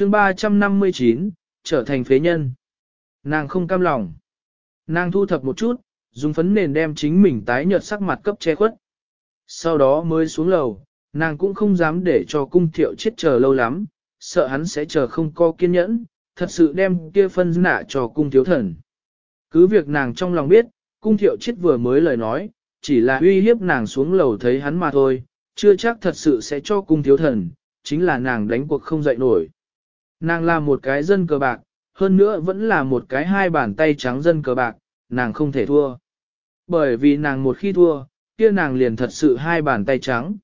chương 359, trở thành phế nhân. Nàng không cam lòng. Nàng thu thập một chút, dùng phấn nền đem chính mình tái nhợt sắc mặt cấp che khuất. Sau đó mới xuống lầu, nàng cũng không dám để cho cung thiệu chết chờ lâu lắm, sợ hắn sẽ chờ không có kiên nhẫn, thật sự đem kia phân nạ cho cung thiếu thần. Cứ việc nàng trong lòng biết, cung thiệu chết vừa mới lời nói, chỉ là uy hiếp nàng xuống lầu thấy hắn mà thôi, chưa chắc thật sự sẽ cho cung thiếu thần, chính là nàng đánh cuộc không dậy nổi. Nàng là một cái dân cờ bạc, hơn nữa vẫn là một cái hai bàn tay trắng dân cờ bạc, nàng không thể thua. Bởi vì nàng một khi thua, kia nàng liền thật sự hai bàn tay trắng.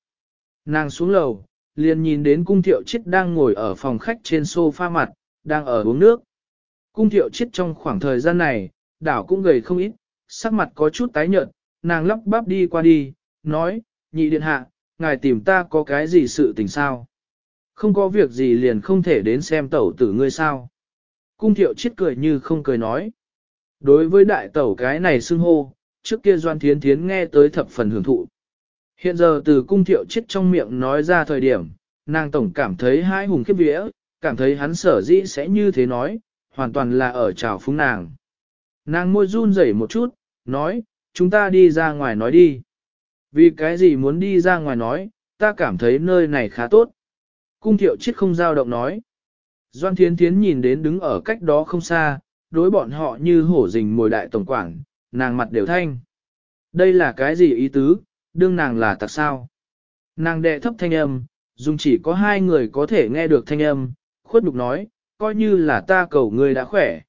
Nàng xuống lầu, liền nhìn đến cung thiệu chết đang ngồi ở phòng khách trên sofa mặt, đang ở uống nước. Cung thiệu chết trong khoảng thời gian này, đảo cũng gầy không ít, sắc mặt có chút tái nhợt, nàng lắp bắp đi qua đi, nói, nhị điện hạ, ngài tìm ta có cái gì sự tình sao? Không có việc gì liền không thể đến xem tẩu tử ngươi sao? Cung thiệu chết cười như không cười nói. Đối với đại tẩu cái này xưng hô, trước kia Doan Thiến Thiến nghe tới thập phần hưởng thụ. Hiện giờ từ cung thiệu chết trong miệng nói ra thời điểm, nàng tổng cảm thấy hai hùng khiếp vía, cảm thấy hắn sở dĩ sẽ như thế nói, hoàn toàn là ở trào phúng nàng. Nàng môi run rẩy một chút, nói, chúng ta đi ra ngoài nói đi. Vì cái gì muốn đi ra ngoài nói, ta cảm thấy nơi này khá tốt. Cung thiệu chết không giao động nói. Doan Thiến Thiến nhìn đến đứng ở cách đó không xa, đối bọn họ như hổ rình mồi đại tổng quản, nàng mặt đều thanh. Đây là cái gì ý tứ, đương nàng là tặc sao? Nàng đệ thấp thanh âm, dùng chỉ có hai người có thể nghe được thanh âm, khuất nhục nói, coi như là ta cầu ngươi đã khỏe.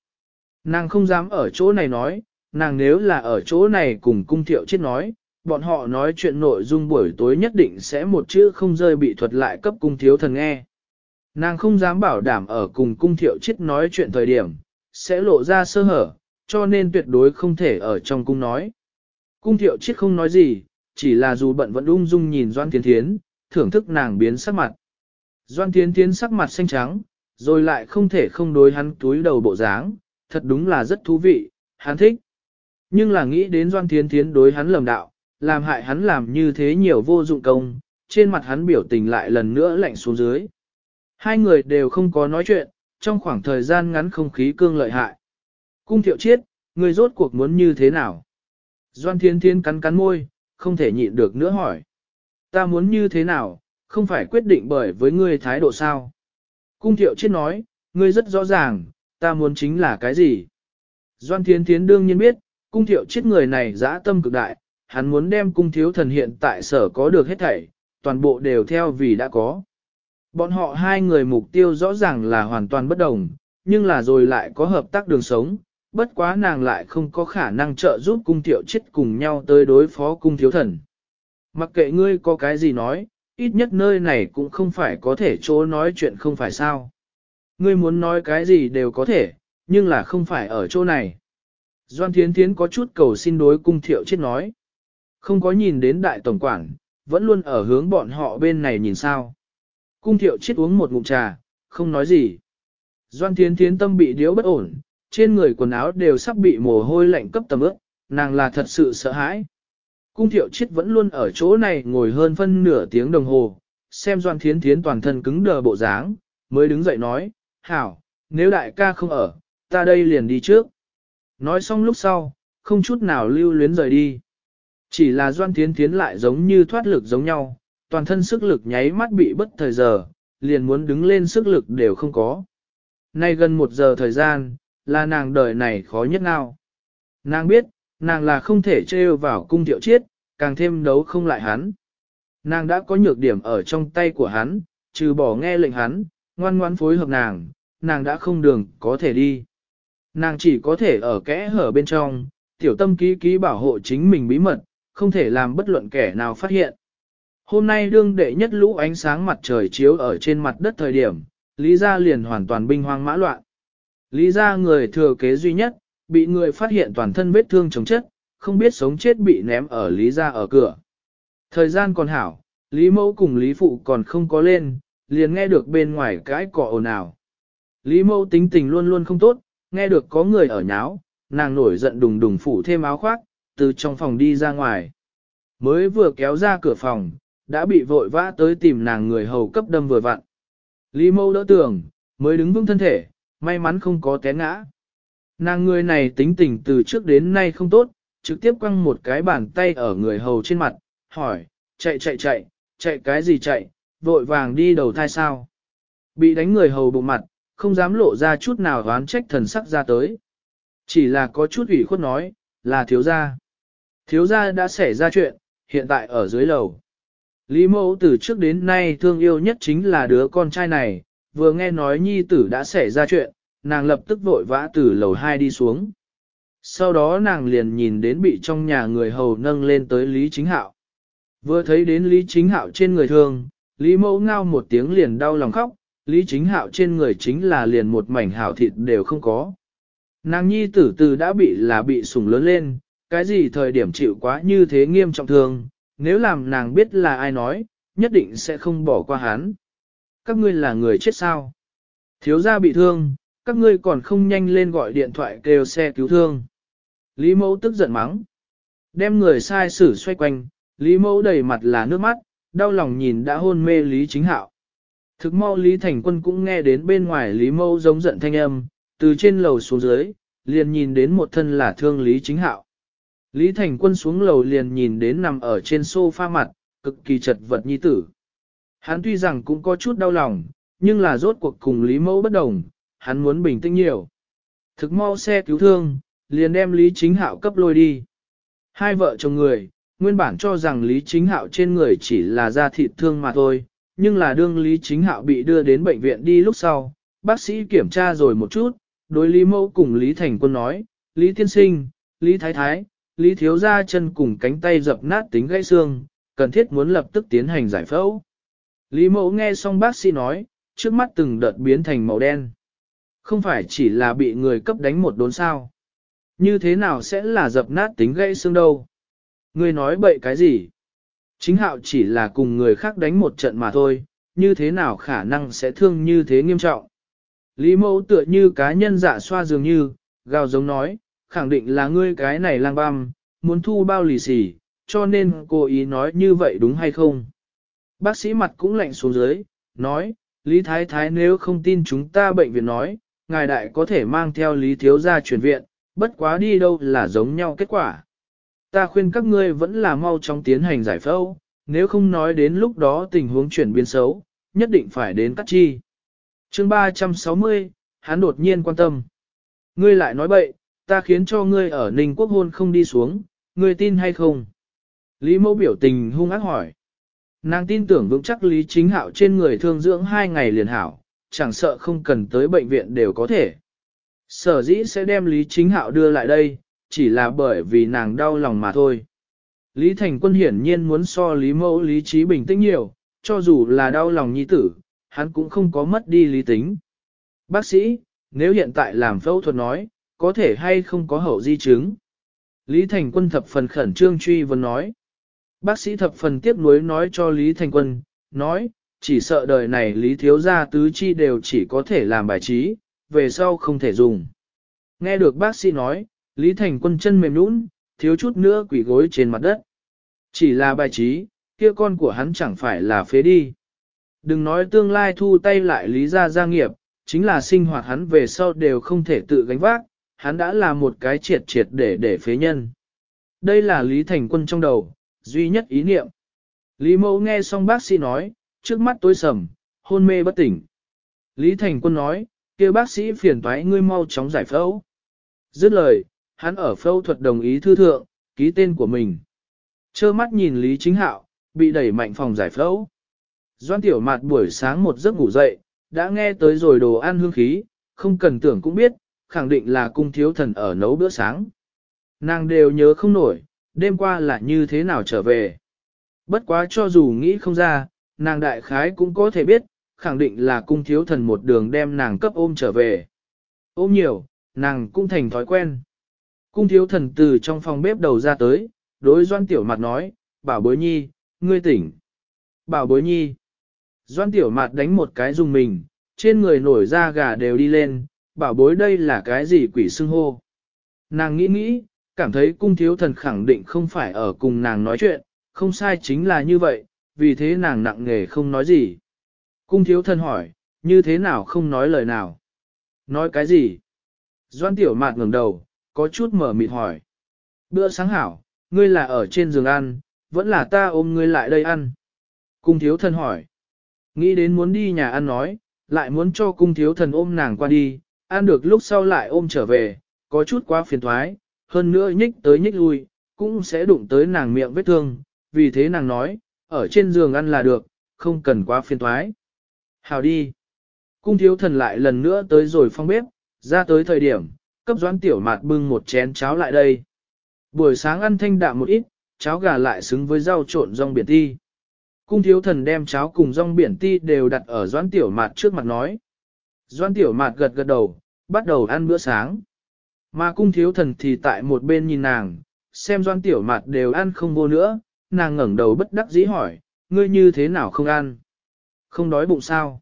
Nàng không dám ở chỗ này nói, nàng nếu là ở chỗ này cùng cung thiệu chết nói, bọn họ nói chuyện nội dung buổi tối nhất định sẽ một chữ không rơi bị thuật lại cấp cung thiếu thần nghe. Nàng không dám bảo đảm ở cùng cung thiệu chết nói chuyện thời điểm, sẽ lộ ra sơ hở, cho nên tuyệt đối không thể ở trong cung nói. Cung thiệu chết không nói gì, chỉ là dù bận vẫn ung dung nhìn Doan Thiên Thiến, thưởng thức nàng biến sắc mặt. Doan Thiên Thiến sắc mặt xanh trắng, rồi lại không thể không đối hắn túi đầu bộ dáng, thật đúng là rất thú vị, hắn thích. Nhưng là nghĩ đến Doan Thiên Thiến đối hắn lầm đạo, làm hại hắn làm như thế nhiều vô dụng công, trên mặt hắn biểu tình lại lần nữa lạnh xuống dưới. Hai người đều không có nói chuyện, trong khoảng thời gian ngắn không khí cương lợi hại. Cung thiệu chiết, người rốt cuộc muốn như thế nào? Doan Thiên Thiên cắn cắn môi, không thể nhịn được nữa hỏi. Ta muốn như thế nào, không phải quyết định bởi với ngươi thái độ sao? Cung thiệu chiết nói, ngươi rất rõ ràng, ta muốn chính là cái gì? Doan Thiên thiên đương nhiên biết, cung thiệu chiết người này dã tâm cực đại, hắn muốn đem cung thiếu thần hiện tại sở có được hết thảy, toàn bộ đều theo vì đã có. Bọn họ hai người mục tiêu rõ ràng là hoàn toàn bất đồng, nhưng là rồi lại có hợp tác đường sống, bất quá nàng lại không có khả năng trợ giúp cung tiểu chết cùng nhau tới đối phó cung thiếu thần. Mặc kệ ngươi có cái gì nói, ít nhất nơi này cũng không phải có thể chỗ nói chuyện không phải sao. Ngươi muốn nói cái gì đều có thể, nhưng là không phải ở chỗ này. Doan Thiến Thiến có chút cầu xin đối cung thiệu chết nói. Không có nhìn đến đại tổng quản, vẫn luôn ở hướng bọn họ bên này nhìn sao. Cung thiệu chết uống một ngụm trà, không nói gì. Doan thiến thiến tâm bị điếu bất ổn, trên người quần áo đều sắp bị mồ hôi lạnh cấp tầm ướt, nàng là thật sự sợ hãi. Cung thiệu chết vẫn luôn ở chỗ này ngồi hơn phân nửa tiếng đồng hồ, xem doan thiến thiến toàn thân cứng đờ bộ dáng, mới đứng dậy nói, hảo, nếu đại ca không ở, ta đây liền đi trước. Nói xong lúc sau, không chút nào lưu luyến rời đi. Chỉ là doan thiến thiến lại giống như thoát lực giống nhau, toàn thân sức lực nháy mắt bị bất thời giờ, liền muốn đứng lên sức lực đều không có. Nay gần một giờ thời gian, là nàng đời này khó nhất nào. Nàng biết, nàng là không thể trêu vào cung thiệu chiết, càng thêm đấu không lại hắn. Nàng đã có nhược điểm ở trong tay của hắn, trừ bỏ nghe lệnh hắn, ngoan ngoãn phối hợp nàng, nàng đã không đường có thể đi. Nàng chỉ có thể ở kẽ hở bên trong, tiểu tâm ký ký bảo hộ chính mình bí mật, không thể làm bất luận kẻ nào phát hiện. Hôm nay đương đệ nhất lũ ánh sáng mặt trời chiếu ở trên mặt đất thời điểm, Lý gia liền hoàn toàn binh hoang mã loạn. Lý gia người thừa kế duy nhất, bị người phát hiện toàn thân vết thương chống chất, không biết sống chết bị ném ở Lý gia ở cửa. Thời gian còn hảo, Lý mẫu cùng Lý phụ còn không có lên, liền nghe được bên ngoài cái cỏ ồn ào. Lý mẫu tính tình luôn luôn không tốt, nghe được có người ở nháo, nàng nổi giận đùng đùng phủ thêm áo khoác, từ trong phòng đi ra ngoài. Mới vừa kéo ra cửa phòng, đã bị vội vã tới tìm nàng người hầu cấp đâm vừa vặn. Lý mâu đỡ tưởng, mới đứng vững thân thể, may mắn không có té ngã. Nàng người này tính tình từ trước đến nay không tốt, trực tiếp quăng một cái bàn tay ở người hầu trên mặt, hỏi, chạy chạy chạy, chạy cái gì chạy, vội vàng đi đầu thai sao. Bị đánh người hầu bụng mặt, không dám lộ ra chút nào đoán trách thần sắc ra tới. Chỉ là có chút ủy khuất nói, là thiếu gia. Thiếu gia đã xảy ra chuyện, hiện tại ở dưới lầu. Lý mẫu từ trước đến nay thương yêu nhất chính là đứa con trai này, vừa nghe nói nhi tử đã xảy ra chuyện, nàng lập tức vội vã từ lầu 2 đi xuống. Sau đó nàng liền nhìn đến bị trong nhà người hầu nâng lên tới Lý Chính Hạo. Vừa thấy đến Lý Chính Hạo trên người thương, Lý mẫu ngao một tiếng liền đau lòng khóc, Lý Chính Hạo trên người chính là liền một mảnh hảo thịt đều không có. Nàng nhi tử từ đã bị là bị sủng lớn lên, cái gì thời điểm chịu quá như thế nghiêm trọng thương, nếu làm nàng biết là ai nói, nhất định sẽ không bỏ qua hắn. Các ngươi là người chết sao? Thiếu gia bị thương, các ngươi còn không nhanh lên gọi điện thoại kêu xe cứu thương. Lý mẫu tức giận mắng. Đem người sai xử xoay quanh, Lý mẫu đầy mặt là nước mắt, đau lòng nhìn đã hôn mê Lý chính hạo. Thực mau Lý Thành Quân cũng nghe đến bên ngoài Lý mẫu giống giận thanh âm, từ trên lầu xuống dưới, liền nhìn đến một thân là thương Lý chính hạo. Lý Thành Quân xuống lầu liền nhìn đến nằm ở trên sofa mặt, cực kỳ chật vật nhi tử. Hắn tuy rằng cũng có chút đau lòng, nhưng là rốt cuộc cùng Lý Mẫu bất đồng, hắn muốn bình tĩnh nhiều. Thực mau xe cứu thương, liền đem Lý Chính Hạo cấp lôi đi. Hai vợ chồng người, nguyên bản cho rằng Lý Chính Hạo trên người chỉ là da thịt thương mà thôi, nhưng là đương Lý Chính Hạo bị đưa đến bệnh viện đi lúc sau, bác sĩ kiểm tra rồi một chút, đối Lý Mẫu cùng Lý Thành Quân nói, Lý Tiên Sinh, Lý Thái Thái, Lý Thiếu Gia chân cùng cánh tay dập nát tính gãy xương, cần thiết muốn lập tức tiến hành giải phẫu. Lý Mẫu nghe xong bác sĩ nói, trước mắt từng đợt biến thành màu đen. Không phải chỉ là bị người cấp đánh một đốn sao. Như thế nào sẽ là dập nát tính gãy xương đâu? Người nói bậy cái gì? Chính hạo chỉ là cùng người khác đánh một trận mà thôi, như thế nào khả năng sẽ thương như thế nghiêm trọng? Lý mẫu tựa như cá nhân dạ xoa dường như, gào giống nói, khẳng định là ngươi cái này lang băm, muốn thu bao lì xì, cho nên cô ý nói như vậy đúng hay không? Bác sĩ mặt cũng lạnh xuống dưới, nói, Lý Thái Thái nếu không tin chúng ta bệnh viện nói, ngài đại có thể mang theo Lý Thiếu gia chuyển viện, bất quá đi đâu là giống nhau kết quả. Ta khuyên các ngươi vẫn là mau chóng tiến hành giải phẫu, nếu không nói đến lúc đó tình huống chuyển biến xấu, nhất định phải đến cắt chi. chương 360, hắn đột nhiên quan tâm. Ngươi lại nói bậy, ta khiến cho ngươi ở Ninh Quốc hôn không đi xuống, ngươi tin hay không? Lý mẫu biểu tình hung ác hỏi. Nàng tin tưởng vững chắc Lý Chính Hạo trên người thương dưỡng hai ngày liền hảo, chẳng sợ không cần tới bệnh viện đều có thể. Sở dĩ sẽ đem Lý Chính Hạo đưa lại đây, chỉ là bởi vì nàng đau lòng mà thôi. Lý Thành Quân hiển nhiên muốn so Lý Mẫu lý trí bình tĩnh nhiều, cho dù là đau lòng nhi tử, hắn cũng không có mất đi lý tính. Bác sĩ, nếu hiện tại làm phẫu thuật nói, có thể hay không có hậu di chứng? Lý Thành Quân thập phần khẩn trương truy vấn nói. Bác sĩ thập phần tiếp nối nói cho Lý Thành Quân, nói, chỉ sợ đời này Lý Thiếu Gia tứ chi đều chỉ có thể làm bài trí, về sau không thể dùng. Nghe được bác sĩ nói, Lý Thành Quân chân mềm nũng, thiếu chút nữa quỷ gối trên mặt đất. Chỉ là bài trí, kia con của hắn chẳng phải là phế đi. Đừng nói tương lai thu tay lại Lý Gia gia nghiệp, chính là sinh hoạt hắn về sau đều không thể tự gánh vác, hắn đã là một cái triệt triệt để để phế nhân. Đây là Lý Thành Quân trong đầu, duy nhất ý niệm. Lý Mẫu nghe xong bác sĩ nói, trước mắt tối sầm, hôn mê bất tỉnh. Lý Thành Quân nói, kêu bác sĩ phiền toái ngươi mau chóng giải phẫu. Dứt lời, hắn ở phẫu thuật đồng ý thư thượng, ký tên của mình. Chơ mắt nhìn Lý Chính Hạo, bị đẩy mạnh phòng giải phẫu. Doan tiểu mạt buổi sáng một giấc ngủ dậy, đã nghe tới rồi đồ ăn hương khí, không cần tưởng cũng biết, khẳng định là cung thiếu thần ở nấu bữa sáng. Nàng đều nhớ không nổi, đêm qua là như thế nào trở về. Bất quá cho dù nghĩ không ra, nàng đại khái cũng có thể biết, khẳng định là cung thiếu thần một đường đem nàng cấp ôm trở về. Ôm nhiều, nàng cũng thành thói quen. Cung thiếu thần từ trong phòng bếp đầu ra tới, đối doan tiểu mặt nói, bảo bối nhi, ngươi tỉnh. Bảo bối nhi. Doan tiểu mặt đánh một cái dùng mình, trên người nổi da gà đều đi lên, bảo bối đây là cái gì quỷ xưng hô. Nàng nghĩ nghĩ, cảm thấy cung thiếu thần khẳng định không phải ở cùng nàng nói chuyện, không sai chính là như vậy, vì thế nàng nặng nghề không nói gì. Cung thiếu thần hỏi, như thế nào không nói lời nào. Nói cái gì? Doan tiểu mạt ngẩng đầu, có chút mở mịt hỏi. Bữa sáng hảo, ngươi là ở trên giường ăn, vẫn là ta ôm ngươi lại đây ăn. Cung thiếu thần hỏi. Nghĩ đến muốn đi nhà ăn nói, lại muốn cho cung thiếu thần ôm nàng qua đi, ăn được lúc sau lại ôm trở về, có chút quá phiền thoái, hơn nữa nhích tới nhích lui, cũng sẽ đụng tới nàng miệng vết thương, vì thế nàng nói, ở trên giường ăn là được, không cần quá phiền thoái. Hào đi. Cung thiếu thần lại lần nữa tới rồi phong bếp, ra tới thời điểm, cấp doãn tiểu mạt bưng một chén cháo lại đây. Buổi sáng ăn thanh đạm một ít, cháo gà lại xứng với rau trộn rong biển ti. Cung thiếu thần đem cháo cùng rong biển ti đều đặt ở doãn tiểu mạt trước mặt nói. Doan tiểu mạt gật gật đầu, bắt đầu ăn bữa sáng. Mà cung thiếu thần thì tại một bên nhìn nàng, xem Doan tiểu mạt đều ăn không vô nữa, nàng ngẩng đầu bất đắc dĩ hỏi, ngươi như thế nào không ăn? Không đói bụng sao?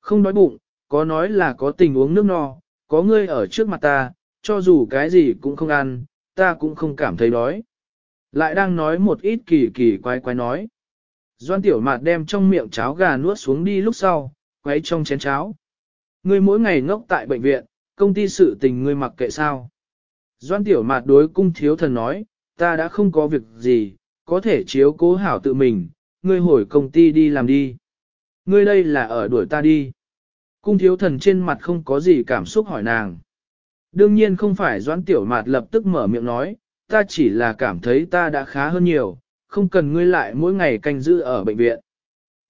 Không đói bụng, có nói là có tình uống nước no, có ngươi ở trước mặt ta, cho dù cái gì cũng không ăn, ta cũng không cảm thấy đói. Lại đang nói một ít kỳ kỳ quái quái nói. Doan tiểu mạt đem trong miệng cháo gà nuốt xuống đi lúc sau, quấy trong chén cháo. Ngươi mỗi ngày ngốc tại bệnh viện, công ty sự tình ngươi mặc kệ sao. Doan tiểu mạt đối cung thiếu thần nói, ta đã không có việc gì, có thể chiếu cố hảo tự mình, ngươi hồi công ty đi làm đi. Ngươi đây là ở đuổi ta đi. Cung thiếu thần trên mặt không có gì cảm xúc hỏi nàng. Đương nhiên không phải doãn tiểu mạt lập tức mở miệng nói, ta chỉ là cảm thấy ta đã khá hơn nhiều, không cần ngươi lại mỗi ngày canh giữ ở bệnh viện.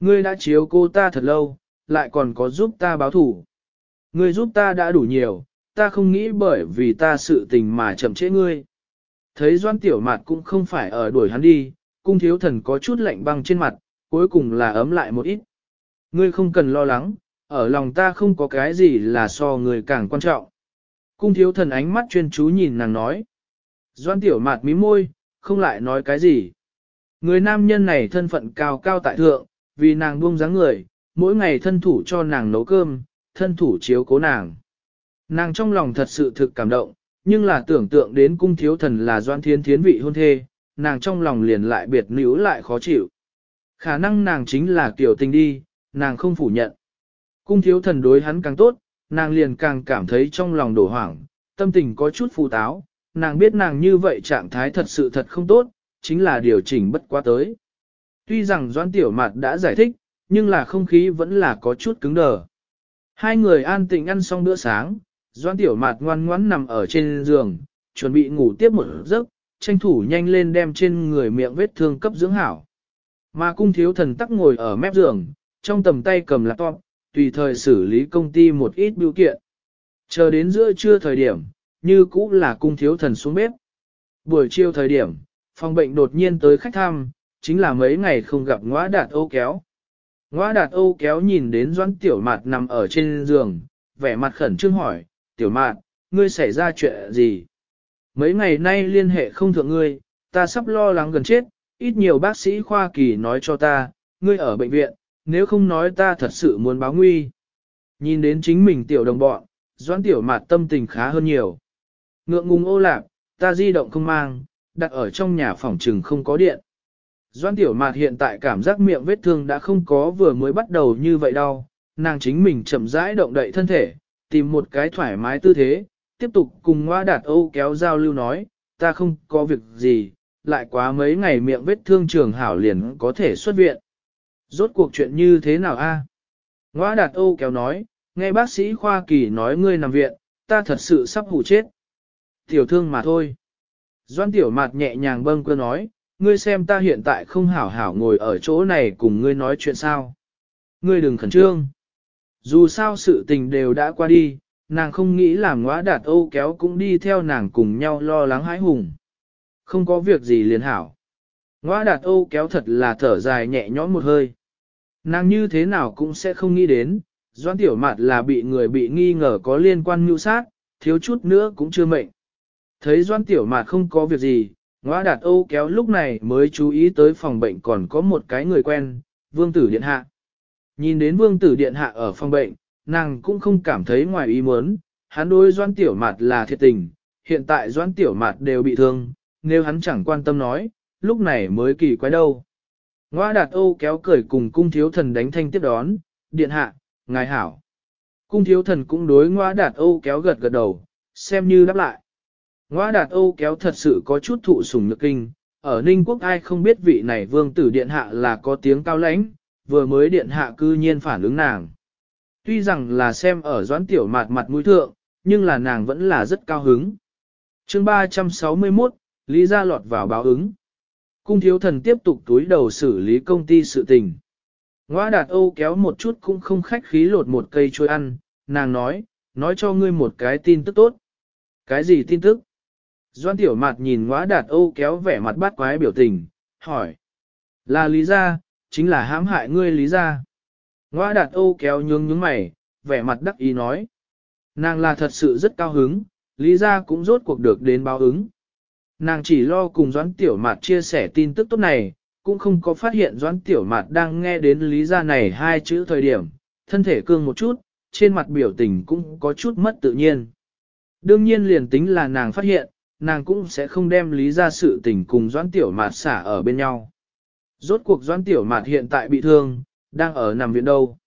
Ngươi đã chiếu cô ta thật lâu, lại còn có giúp ta báo thủ. Ngươi giúp ta đã đủ nhiều, ta không nghĩ bởi vì ta sự tình mà chậm trễ ngươi. Thấy doan tiểu mạt cũng không phải ở đuổi hắn đi, cung thiếu thần có chút lạnh băng trên mặt, cuối cùng là ấm lại một ít. Ngươi không cần lo lắng, ở lòng ta không có cái gì là so người càng quan trọng. Cung thiếu thần ánh mắt chuyên chú nhìn nàng nói. Doan tiểu mạt mí môi, không lại nói cái gì. Người nam nhân này thân phận cao cao tại thượng, vì nàng buông dáng người, mỗi ngày thân thủ cho nàng nấu cơm, thân thủ chiếu cố nàng. Nàng trong lòng thật sự thực cảm động, nhưng là tưởng tượng đến cung thiếu thần là doan thiên thiến vị hôn thê, nàng trong lòng liền lại biệt níu lại khó chịu. Khả năng nàng chính là kiểu tình đi, nàng không phủ nhận. Cung thiếu thần đối hắn càng tốt, nàng liền càng cảm thấy trong lòng đổ hoảng, tâm tình có chút phù táo, nàng biết nàng như vậy trạng thái thật sự thật không tốt, chính là điều chỉnh bất quá tới. Tuy rằng Doan Tiểu Mạt đã giải thích, nhưng là không khí vẫn là có chút cứng đờ. Hai người an tịnh ăn xong bữa sáng, Doan Tiểu Mạt ngoan ngoãn nằm ở trên giường, chuẩn bị ngủ tiếp một giấc, tranh thủ nhanh lên đem trên người miệng vết thương cấp dưỡng hảo. Mà cung thiếu thần tắc ngồi ở mép giường, trong tầm tay cầm laptop, tùy thời xử lý công ty một ít biểu kiện. Chờ đến giữa trưa thời điểm, như cũ là cung thiếu thần xuống bếp. Buổi chiều thời điểm, phòng bệnh đột nhiên tới khách thăm, chính là mấy ngày không gặp ngõa đạt ô kéo. Ngoa đạt Âu kéo nhìn đến doãn tiểu mạt nằm ở trên giường, vẻ mặt khẩn trương hỏi, tiểu mạt, ngươi xảy ra chuyện gì? Mấy ngày nay liên hệ không thượng ngươi, ta sắp lo lắng gần chết, ít nhiều bác sĩ khoa kỳ nói cho ta, ngươi ở bệnh viện, nếu không nói ta thật sự muốn báo nguy. Nhìn đến chính mình tiểu đồng bọn, doãn tiểu mạt tâm tình khá hơn nhiều. Ngượng ngùng ô lạc, ta di động không mang, đặt ở trong nhà phòng trừng không có điện. Doan tiểu mạt hiện tại cảm giác miệng vết thương đã không có vừa mới bắt đầu như vậy đâu, nàng chính mình chậm rãi động đậy thân thể, tìm một cái thoải mái tư thế, tiếp tục cùng ngoa đạt âu kéo giao lưu nói, ta không có việc gì, lại quá mấy ngày miệng vết thương trường hảo liền có thể xuất viện. Rốt cuộc chuyện như thế nào a? Ngoa đạt âu kéo nói, nghe bác sĩ khoa kỳ nói ngươi nằm viện, ta thật sự sắp hủ chết. Tiểu thương mà thôi. Doan tiểu mạt nhẹ nhàng bâng cơ nói, ngươi xem ta hiện tại không hảo hảo ngồi ở chỗ này cùng ngươi nói chuyện sao. Ngươi đừng khẩn trương. Dù sao sự tình đều đã qua đi, nàng không nghĩ làm ngóa đạt âu kéo cũng đi theo nàng cùng nhau lo lắng hãi hùng. Không có việc gì liền hảo. Ngõa đạt âu kéo thật là thở dài nhẹ nhõm một hơi. Nàng như thế nào cũng sẽ không nghĩ đến, doan tiểu mặt là bị người bị nghi ngờ có liên quan mưu sát, thiếu chút nữa cũng chưa mệnh. Thấy doan tiểu mạt không có việc gì, Ngoa đạt âu kéo lúc này mới chú ý tới phòng bệnh còn có một cái người quen, vương tử điện hạ. Nhìn đến vương tử điện hạ ở phòng bệnh, nàng cũng không cảm thấy ngoài ý muốn, hắn đối doan tiểu mạt là thiệt tình, hiện tại doan tiểu mạt đều bị thương, nếu hắn chẳng quan tâm nói, lúc này mới kỳ quái đâu. Ngoa đạt âu kéo cười cùng cung thiếu thần đánh thanh tiếp đón, điện hạ, ngài hảo. Cung thiếu thần cũng đối ngoa đạt Âu kéo gật gật đầu, xem như đáp lại. Ngoa đạt Âu kéo thật sự có chút thụ sủng nhược kinh, ở Ninh Quốc ai không biết vị này vương tử điện hạ là có tiếng cao lãnh, vừa mới điện hạ cư nhiên phản ứng nàng. Tuy rằng là xem ở doãn tiểu mạt mặt mũi thượng, nhưng là nàng vẫn là rất cao hứng. chương 361, Lý gia lọt vào báo ứng. Cung thiếu thần tiếp tục túi đầu xử lý công ty sự tình. Ngoa đạt Âu kéo một chút cũng không khách khí lột một cây trôi ăn, nàng nói, nói cho ngươi một cái tin tức tốt. Cái gì tin tức? Doan tiểu mặt nhìn ngóa đạt Âu kéo vẻ mặt bát quái biểu tình, hỏi. Là lý gia, chính là hãm hại ngươi lý gia. Ngóa đạt Âu kéo nhướng nhướng mày, vẻ mặt đắc ý nói. Nàng là thật sự rất cao hứng, lý gia cũng rốt cuộc được đến báo ứng. Nàng chỉ lo cùng Doãn Tiểu Mạt chia sẻ tin tức tốt này, cũng không có phát hiện Doãn Tiểu Mạt đang nghe đến lý gia này hai chữ thời điểm, thân thể cương một chút, trên mặt biểu tình cũng có chút mất tự nhiên. Đương nhiên liền tính là nàng phát hiện, nàng cũng sẽ không đem lý ra sự tình cùng Doãn Tiểu Mạt xả ở bên nhau. Rốt cuộc Doãn Tiểu Mạt hiện tại bị thương, đang ở nằm viện đâu?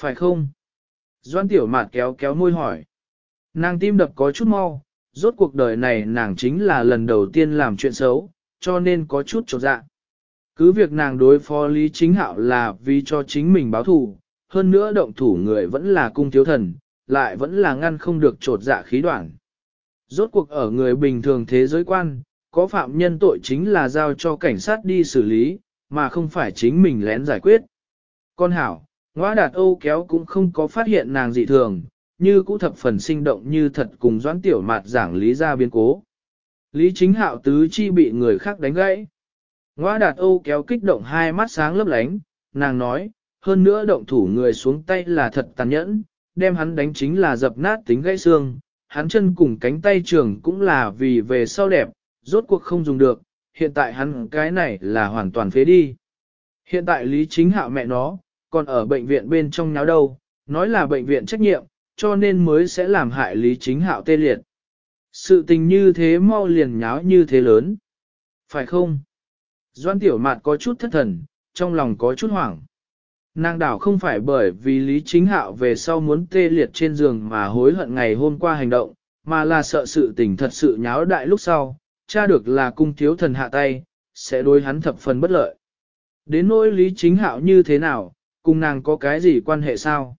Phải không? Doãn Tiểu Mạt kéo kéo môi hỏi. Nàng tim đập có chút mau, rốt cuộc đời này nàng chính là lần đầu tiên làm chuyện xấu, cho nên có chút trột dạ. Cứ việc nàng đối phó Lý Chính Hạo là vì cho chính mình báo thù, hơn nữa động thủ người vẫn là cung thiếu thần, lại vẫn là ngăn không được trột dạ khí đoạn. Rốt cuộc ở người bình thường thế giới quan, có phạm nhân tội chính là giao cho cảnh sát đi xử lý, mà không phải chính mình lén giải quyết. Con hảo, ngõ đạt Âu kéo cũng không có phát hiện nàng dị thường, như cũ thập phần sinh động như thật cùng doãn tiểu mạt giảng lý ra biến cố. Lý chính hạo tứ chi bị người khác đánh gãy. Ngoa đạt Âu kéo kích động hai mắt sáng lấp lánh, nàng nói, hơn nữa động thủ người xuống tay là thật tàn nhẫn, đem hắn đánh chính là dập nát tính gãy xương, hắn chân cùng cánh tay trường cũng là vì về sau đẹp, rốt cuộc không dùng được, hiện tại hắn cái này là hoàn toàn phế đi. Hiện tại Lý Chính Hạo mẹ nó, còn ở bệnh viện bên trong nháo đâu, nói là bệnh viện trách nhiệm, cho nên mới sẽ làm hại Lý Chính Hạo tê liệt. Sự tình như thế mau liền nháo như thế lớn. Phải không? Doan Tiểu Mạt có chút thất thần, trong lòng có chút hoảng. Nàng đảo không phải bởi vì Lý Chính Hạo về sau muốn tê liệt trên giường mà hối hận ngày hôm qua hành động, mà là sợ sự tình thật sự nháo đại lúc sau, cha được là cung thiếu thần hạ tay, sẽ đối hắn thập phần bất lợi. Đến nỗi Lý Chính Hạo như thế nào, cùng nàng có cái gì quan hệ sao?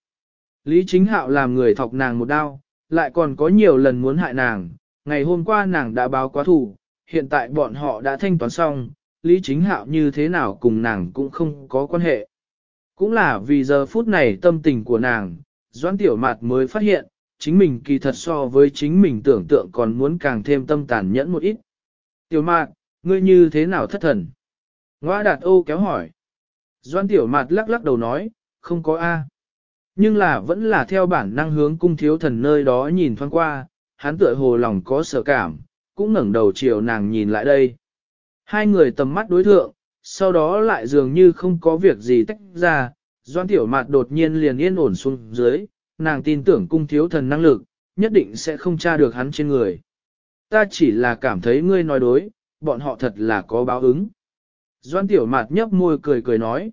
Lý Chính Hạo làm người thọc nàng một đau, lại còn có nhiều lần muốn hại nàng, ngày hôm qua nàng đã báo quá thủ, hiện tại bọn họ đã thanh toán xong, Lý Chính Hạo như thế nào cùng nàng cũng không có quan hệ. Cũng là vì giờ phút này tâm tình của nàng, Doãn Tiểu Mạt mới phát hiện, chính mình kỳ thật so với chính mình tưởng tượng còn muốn càng thêm tâm tàn nhẫn một ít. Tiểu Mạt, ngươi như thế nào thất thần? Ngoa đạt ô kéo hỏi. Doãn Tiểu Mạt lắc lắc đầu nói, không có A. Nhưng là vẫn là theo bản năng hướng cung thiếu thần nơi đó nhìn thoáng qua, hắn tựa hồ lòng có sợ cảm, cũng ngẩng đầu chiều nàng nhìn lại đây. Hai người tầm mắt đối thượng, sau đó lại dường như không có việc gì tách ra, Doan Tiểu Mạt đột nhiên liền yên ổn xuống dưới, nàng tin tưởng cung thiếu thần năng lực, nhất định sẽ không tra được hắn trên người. Ta chỉ là cảm thấy ngươi nói đối, bọn họ thật là có báo ứng. Doan Tiểu Mạt nhấp môi cười cười nói.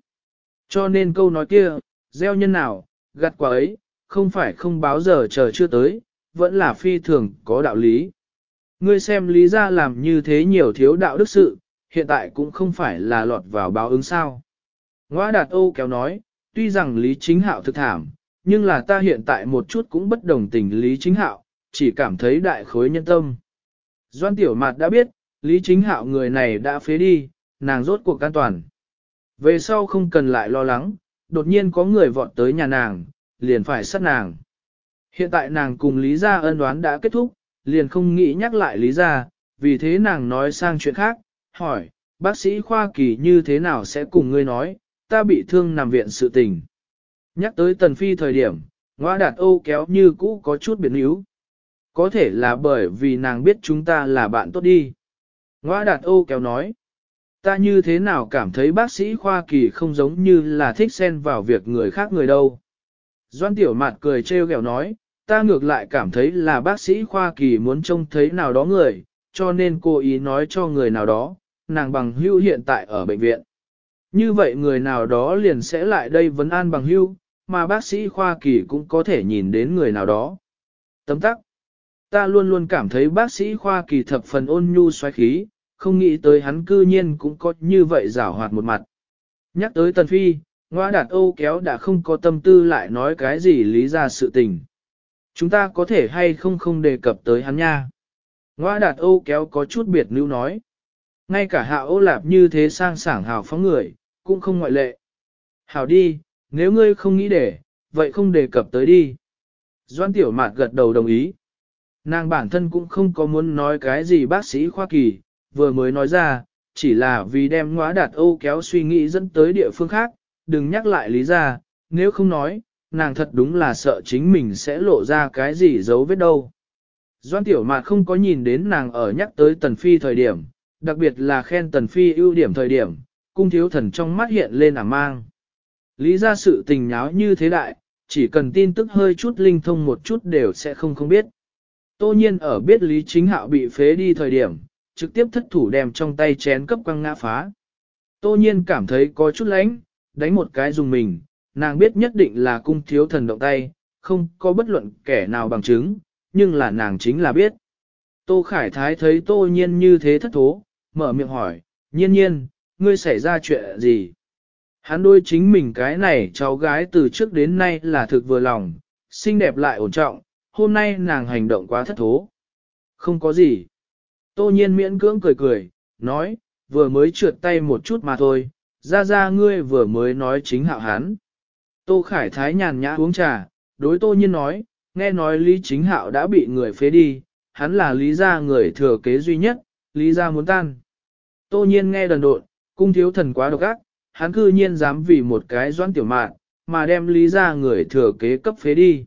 Cho nên câu nói kia, gieo nhân nào, gặt quả ấy, không phải không báo giờ chờ chưa tới, vẫn là phi thường có đạo lý. Ngươi xem lý ra làm như thế nhiều thiếu đạo đức sự, hiện tại cũng không phải là lọt vào báo ứng sao. Ngoa đạt Âu kéo nói, tuy rằng Lý Chính Hạo thực thảm, nhưng là ta hiện tại một chút cũng bất đồng tình Lý Chính Hạo, chỉ cảm thấy đại khối nhân tâm. Doan Tiểu Mạt đã biết, Lý Chính Hạo người này đã phế đi, nàng rốt cuộc an toàn. Về sau không cần lại lo lắng, đột nhiên có người vọt tới nhà nàng, liền phải sát nàng. Hiện tại nàng cùng Lý Gia ân đoán đã kết thúc, liền không nghĩ nhắc lại Lý Gia, vì thế nàng nói sang chuyện khác, hỏi, bác sĩ Khoa Kỳ như thế nào sẽ cùng ngươi nói, ta bị thương nằm viện sự tình. Nhắc tới Tần Phi thời điểm, ngoa đạt Âu kéo như cũ có chút biến yếu. Có thể là bởi vì nàng biết chúng ta là bạn tốt đi. Ngoa đạt Âu kéo nói, ta như thế nào cảm thấy bác sĩ Khoa Kỳ không giống như là thích xen vào việc người khác người đâu. Doan Tiểu Mạt cười trêu ghẹo nói, ta ngược lại cảm thấy là bác sĩ Khoa Kỳ muốn trông thấy nào đó người, cho nên cô ý nói cho người nào đó, nàng bằng hưu hiện tại ở bệnh viện. Như vậy người nào đó liền sẽ lại đây vấn an bằng hưu, mà bác sĩ khoa kỳ cũng có thể nhìn đến người nào đó. Tấm tắc. Ta luôn luôn cảm thấy bác sĩ khoa kỳ thập phần ôn nhu xoáy khí, không nghĩ tới hắn cư nhiên cũng có như vậy rảo hoạt một mặt. Nhắc tới Tần Phi, Ngoa đạt Âu kéo đã không có tâm tư lại nói cái gì lý ra sự tình. Chúng ta có thể hay không không đề cập tới hắn nha. Ngoa đạt Âu kéo có chút biệt lưu nói. Ngay cả hạ ô lạp như thế sang sảng hào phóng người, cũng không ngoại lệ. Hảo đi, nếu ngươi không nghĩ để, vậy không đề cập tới đi. Doan tiểu mạt gật đầu đồng ý. Nàng bản thân cũng không có muốn nói cái gì bác sĩ khoa kỳ, vừa mới nói ra, chỉ là vì đem ngóa đạt Âu kéo suy nghĩ dẫn tới địa phương khác, đừng nhắc lại lý ra, nếu không nói, nàng thật đúng là sợ chính mình sẽ lộ ra cái gì giấu vết đâu. Doan tiểu mạt không có nhìn đến nàng ở nhắc tới tần phi thời điểm, đặc biệt là khen tần phi ưu điểm thời điểm, cung thiếu thần trong mắt hiện lên ảm mang. Lý ra sự tình nháo như thế đại, chỉ cần tin tức hơi chút linh thông một chút đều sẽ không không biết. Tô nhiên ở biết Lý Chính Hạo bị phế đi thời điểm, trực tiếp thất thủ đem trong tay chén cấp quăng ngã phá. Tô nhiên cảm thấy có chút lánh, đánh một cái dùng mình, nàng biết nhất định là cung thiếu thần động tay, không có bất luận kẻ nào bằng chứng, nhưng là nàng chính là biết. Tô Khải Thái thấy Tô Nhiên như thế thất thố, mở miệng hỏi, nhiên nhiên, ngươi xảy ra chuyện gì? Hắn đôi chính mình cái này cháu gái từ trước đến nay là thực vừa lòng, xinh đẹp lại ổn trọng, hôm nay nàng hành động quá thất thố. Không có gì. Tô nhiên miễn cưỡng cười cười, nói, vừa mới trượt tay một chút mà thôi, ra ra ngươi vừa mới nói chính hạo hắn. Tô Khải Thái nhàn nhã uống trà, đối tô nhiên nói, nghe nói Lý Chính Hạo đã bị người phế đi, hắn là Lý gia người thừa kế duy nhất, Lý gia muốn tan. Tô nhiên nghe đần độn, cung thiếu thần quá độc ác, hắn cư nhiên dám vì một cái doãn tiểu mạn, mà đem Lý gia người thừa kế cấp phế đi.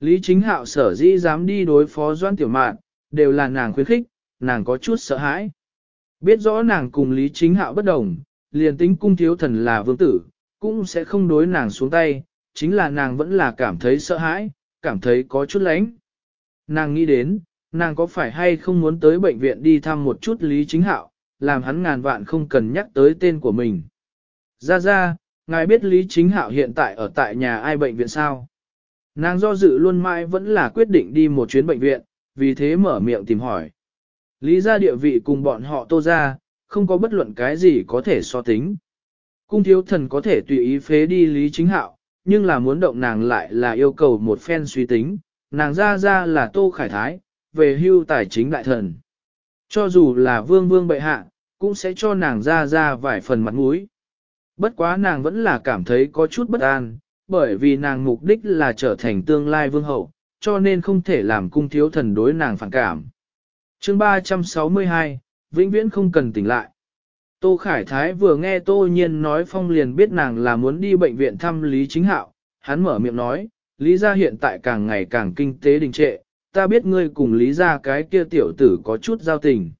Lý Chính Hạo sở dĩ dám đi đối phó doãn tiểu mạn, đều là nàng khuyến khích, nàng có chút sợ hãi. Biết rõ nàng cùng Lý Chính Hạo bất đồng, liền tính cung thiếu thần là vương tử, cũng sẽ không đối nàng xuống tay, chính là nàng vẫn là cảm thấy sợ hãi, cảm thấy có chút lánh. Nàng nghĩ đến, nàng có phải hay không muốn tới bệnh viện đi thăm một chút Lý Chính Hạo, làm hắn ngàn vạn không cần nhắc tới tên của mình. Ra ra, ngài biết Lý Chính Hạo hiện tại ở tại nhà ai bệnh viện sao? Nàng do dự luôn mãi vẫn là quyết định đi một chuyến bệnh viện, vì thế mở miệng tìm hỏi. Lý ra địa vị cùng bọn họ tô ra, không có bất luận cái gì có thể so tính. Cung thiếu thần có thể tùy ý phế đi Lý Chính Hạo, nhưng là muốn động nàng lại là yêu cầu một phen suy tính, nàng ra ra là Tô Khải Thái, về hưu tài chính đại thần. Cho dù là vương vương bệ hạ, cũng sẽ cho nàng ra ra vài phần mặt mũi. Bất quá nàng vẫn là cảm thấy có chút bất an, bởi vì nàng mục đích là trở thành tương lai vương hậu, cho nên không thể làm cung thiếu thần đối nàng phản cảm. chương 362, vĩnh viễn không cần tỉnh lại. Tô Khải Thái vừa nghe Tô Nhiên nói phong liền biết nàng là muốn đi bệnh viện thăm Lý Chính Hạo, hắn mở miệng nói, Lý gia hiện tại càng ngày càng kinh tế đình trệ, ta biết ngươi cùng Lý gia cái kia tiểu tử có chút giao tình.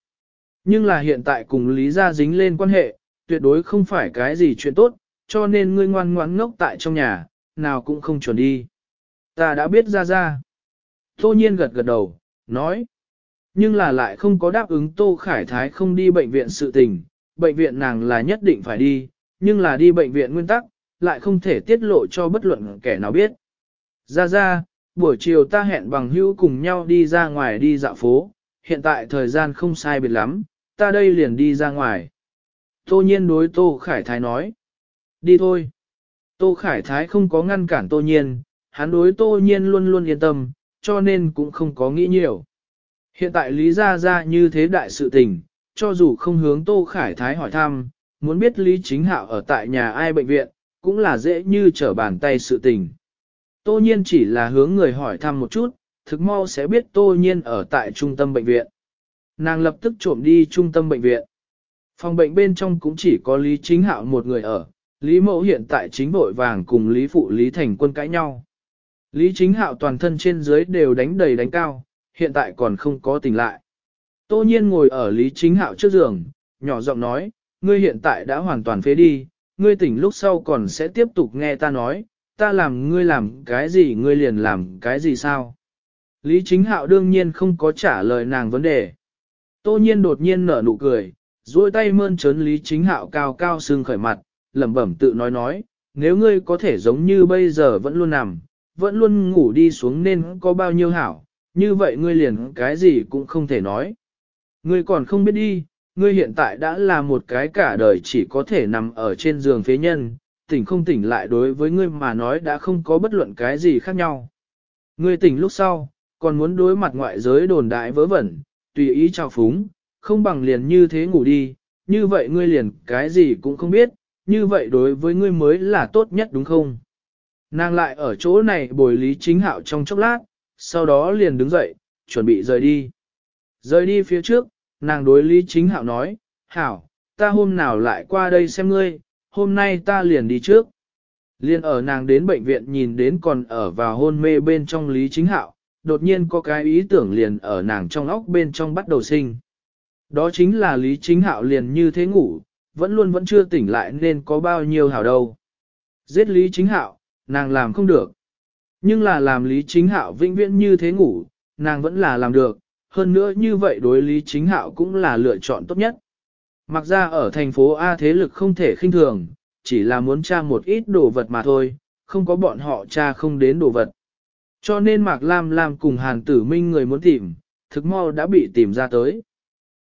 Nhưng là hiện tại cùng Lý gia dính lên quan hệ, tuyệt đối không phải cái gì chuyện tốt, cho nên ngươi ngoan ngoãn ngốc tại trong nhà, nào cũng không chuẩn đi. Ta đã biết ra ra. Tô nhiên gật gật đầu, nói. Nhưng là lại không có đáp ứng Tô Khải Thái không đi bệnh viện sự tình, bệnh viện nàng là nhất định phải đi, nhưng là đi bệnh viện nguyên tắc, lại không thể tiết lộ cho bất luận kẻ nào biết. Ra ra, buổi chiều ta hẹn bằng hữu cùng nhau đi ra ngoài đi dạo phố, hiện tại thời gian không sai biệt lắm, ta đây liền đi ra ngoài. Tô nhiên đối Tô Khải Thái nói. Đi thôi. Tô Khải Thái không có ngăn cản Tô nhiên, hắn đối Tô nhiên luôn luôn yên tâm, cho nên cũng không có nghĩ nhiều. Hiện tại Lý Gia Gia như thế đại sự tình, cho dù không hướng Tô Khải Thái hỏi thăm, muốn biết Lý Chính Hạo ở tại nhà ai bệnh viện, cũng là dễ như trở bàn tay sự tình. Tô nhiên chỉ là hướng người hỏi thăm một chút, thực mau sẽ biết Tô nhiên ở tại trung tâm bệnh viện. Nàng lập tức trộm đi trung tâm bệnh viện. Phòng bệnh bên trong cũng chỉ có Lý Chính Hạo một người ở, Lý Mẫu hiện tại chính vội vàng cùng Lý Phụ Lý Thành quân cãi nhau. Lý Chính Hạo toàn thân trên dưới đều đánh đầy đánh cao, hiện tại còn không có tỉnh lại. Tô nhiên ngồi ở Lý Chính Hạo trước giường, nhỏ giọng nói, ngươi hiện tại đã hoàn toàn phế đi, ngươi tỉnh lúc sau còn sẽ tiếp tục nghe ta nói, ta làm ngươi làm cái gì ngươi liền làm cái gì sao. Lý Chính Hạo đương nhiên không có trả lời nàng vấn đề. Tô nhiên đột nhiên nở nụ cười, duỗi tay mơn trớn Lý Chính Hạo cao cao sưng khởi mặt, lẩm bẩm tự nói nói, nếu ngươi có thể giống như bây giờ vẫn luôn nằm, vẫn luôn ngủ đi xuống nên có bao nhiêu hảo, như vậy ngươi liền cái gì cũng không thể nói. Ngươi còn không biết đi, ngươi hiện tại đã là một cái cả đời chỉ có thể nằm ở trên giường phế nhân, tỉnh không tỉnh lại đối với ngươi mà nói đã không có bất luận cái gì khác nhau. Ngươi tỉnh lúc sau, còn muốn đối mặt ngoại giới đồn đại vớ vẩn, tùy ý trao phúng, không bằng liền như thế ngủ đi, như vậy ngươi liền cái gì cũng không biết, như vậy đối với ngươi mới là tốt nhất đúng không? Nàng lại ở chỗ này bồi lý chính hạo trong chốc lát, sau đó liền đứng dậy, chuẩn bị rời đi. Rời đi phía trước, nàng đối lý chính hạo nói, hảo, ta hôm nào lại qua đây xem ngươi, hôm nay ta liền đi trước. Liên ở nàng đến bệnh viện nhìn đến còn ở vào hôn mê bên trong lý chính hạo, đột nhiên có cái ý tưởng liền ở nàng trong óc bên trong bắt đầu sinh. Đó chính là lý chính hạo liền như thế ngủ, vẫn luôn vẫn chưa tỉnh lại nên có bao nhiêu hảo đâu. Giết lý chính hạo, nàng làm không được. Nhưng là làm lý chính hạo vĩnh viễn như thế ngủ, nàng vẫn là làm được, hơn nữa như vậy đối lý chính hạo cũng là lựa chọn tốt nhất. Mặc ra ở thành phố A thế lực không thể khinh thường, chỉ là muốn tra một ít đồ vật mà thôi, không có bọn họ tra không đến đồ vật. Cho nên Mạc Lam Lam cùng Hàn Tử Minh người muốn tìm, thực mau đã bị tìm ra tới.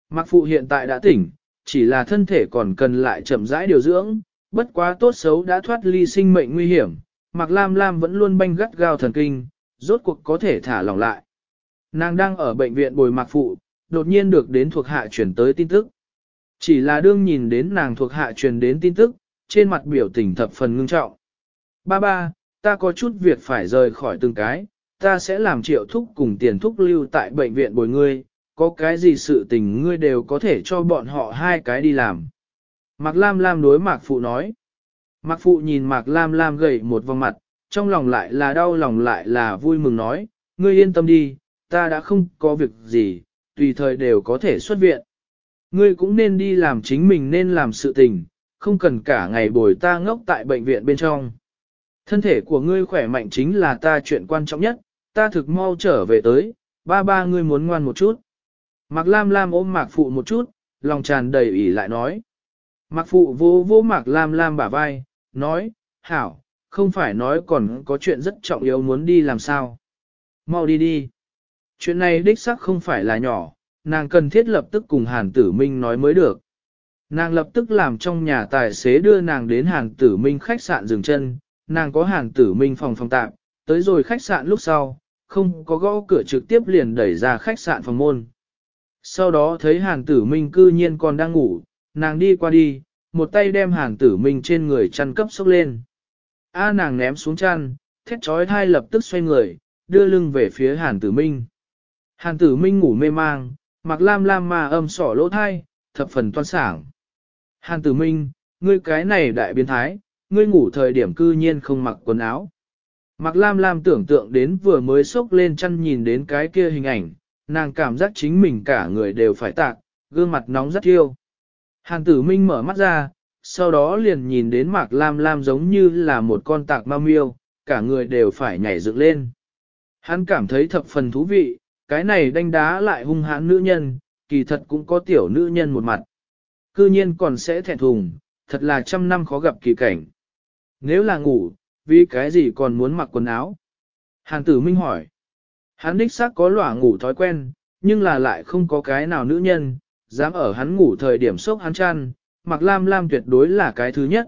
Mạc Phụ hiện tại đã tỉnh, chỉ là thân thể còn cần lại chậm rãi điều dưỡng, bất quá tốt xấu đã thoát ly sinh mệnh nguy hiểm, Mạc Lam Lam vẫn luôn banh gắt gao thần kinh, rốt cuộc có thể thả lỏng lại. Nàng đang ở bệnh viện bồi Mạc Phụ, đột nhiên được đến thuộc hạ chuyển tới tin tức. Chỉ là đương nhìn đến nàng thuộc hạ truyền đến tin tức, trên mặt biểu tình thập phần ngưng trọng. Ba ba, ta có chút việc phải rời khỏi từng cái, ta sẽ làm triệu thúc cùng tiền thúc lưu tại bệnh viện bồi ngươi, có cái gì sự tình ngươi đều có thể cho bọn họ hai cái đi làm. Mạc Lam Lam đối Mạc Phụ nói. Mạc Phụ nhìn Mạc Lam Lam gầy một vòng mặt, trong lòng lại là đau lòng lại là vui mừng nói, ngươi yên tâm đi, ta đã không có việc gì, tùy thời đều có thể xuất viện. Ngươi cũng nên đi làm chính mình nên làm sự tình, không cần cả ngày bồi ta ngốc tại bệnh viện bên trong. Thân thể của ngươi khỏe mạnh chính là ta chuyện quan trọng nhất, ta thực mau trở về tới, ba ba ngươi muốn ngoan một chút. Mạc Lam Lam ôm Mạc Phụ một chút, lòng tràn đầy ủy lại nói. Mạc Phụ vô vô Mạc Lam Lam bả vai, nói, hảo, không phải nói còn có chuyện rất trọng yếu muốn đi làm sao. Mau đi đi. Chuyện này đích xác không phải là nhỏ, nàng cần thiết lập tức cùng Hàn Tử Minh nói mới được. Nàng lập tức làm trong nhà tài xế đưa nàng đến Hàn Tử Minh khách sạn dừng chân, nàng có Hàn Tử Minh phòng phòng tạm, tới rồi khách sạn lúc sau, không có gõ cửa trực tiếp liền đẩy ra khách sạn phòng môn. Sau đó thấy Hàn Tử Minh cư nhiên còn đang ngủ, nàng đi qua đi, một tay đem Hàn Tử Minh trên người chăn cấp sốc lên. A nàng ném xuống chăn, thét trói thai lập tức xoay người, đưa lưng về phía Hàn Tử Minh. Hàn Tử Minh ngủ mê mang, mặc lam lam mà âm sỏ lỗ thai, thập phần toan sảng. Hàn Tử Minh, ngươi cái này đại biến thái, ngươi ngủ thời điểm cư nhiên không mặc quần áo. Mặc lam lam tưởng tượng đến vừa mới sốc lên chăn nhìn đến cái kia hình ảnh, nàng cảm giác chính mình cả người đều phải tạc, gương mặt nóng rất thiêu. Hàn tử minh mở mắt ra, sau đó liền nhìn đến mạc lam lam giống như là một con tạc ma miêu, cả người đều phải nhảy dựng lên. Hắn cảm thấy thập phần thú vị, cái này đánh đá lại hung hãn nữ nhân, kỳ thật cũng có tiểu nữ nhân một mặt. Cư nhiên còn sẽ thẹn thùng, thật là trăm năm khó gặp kỳ cảnh. Nếu là ngủ, vì cái gì còn muốn mặc quần áo? Hàn tử minh hỏi. Hắn đích xác có lỏa ngủ thói quen, nhưng là lại không có cái nào nữ nhân, dám ở hắn ngủ thời điểm sốc hắn chăn, mặc lam lam tuyệt đối là cái thứ nhất.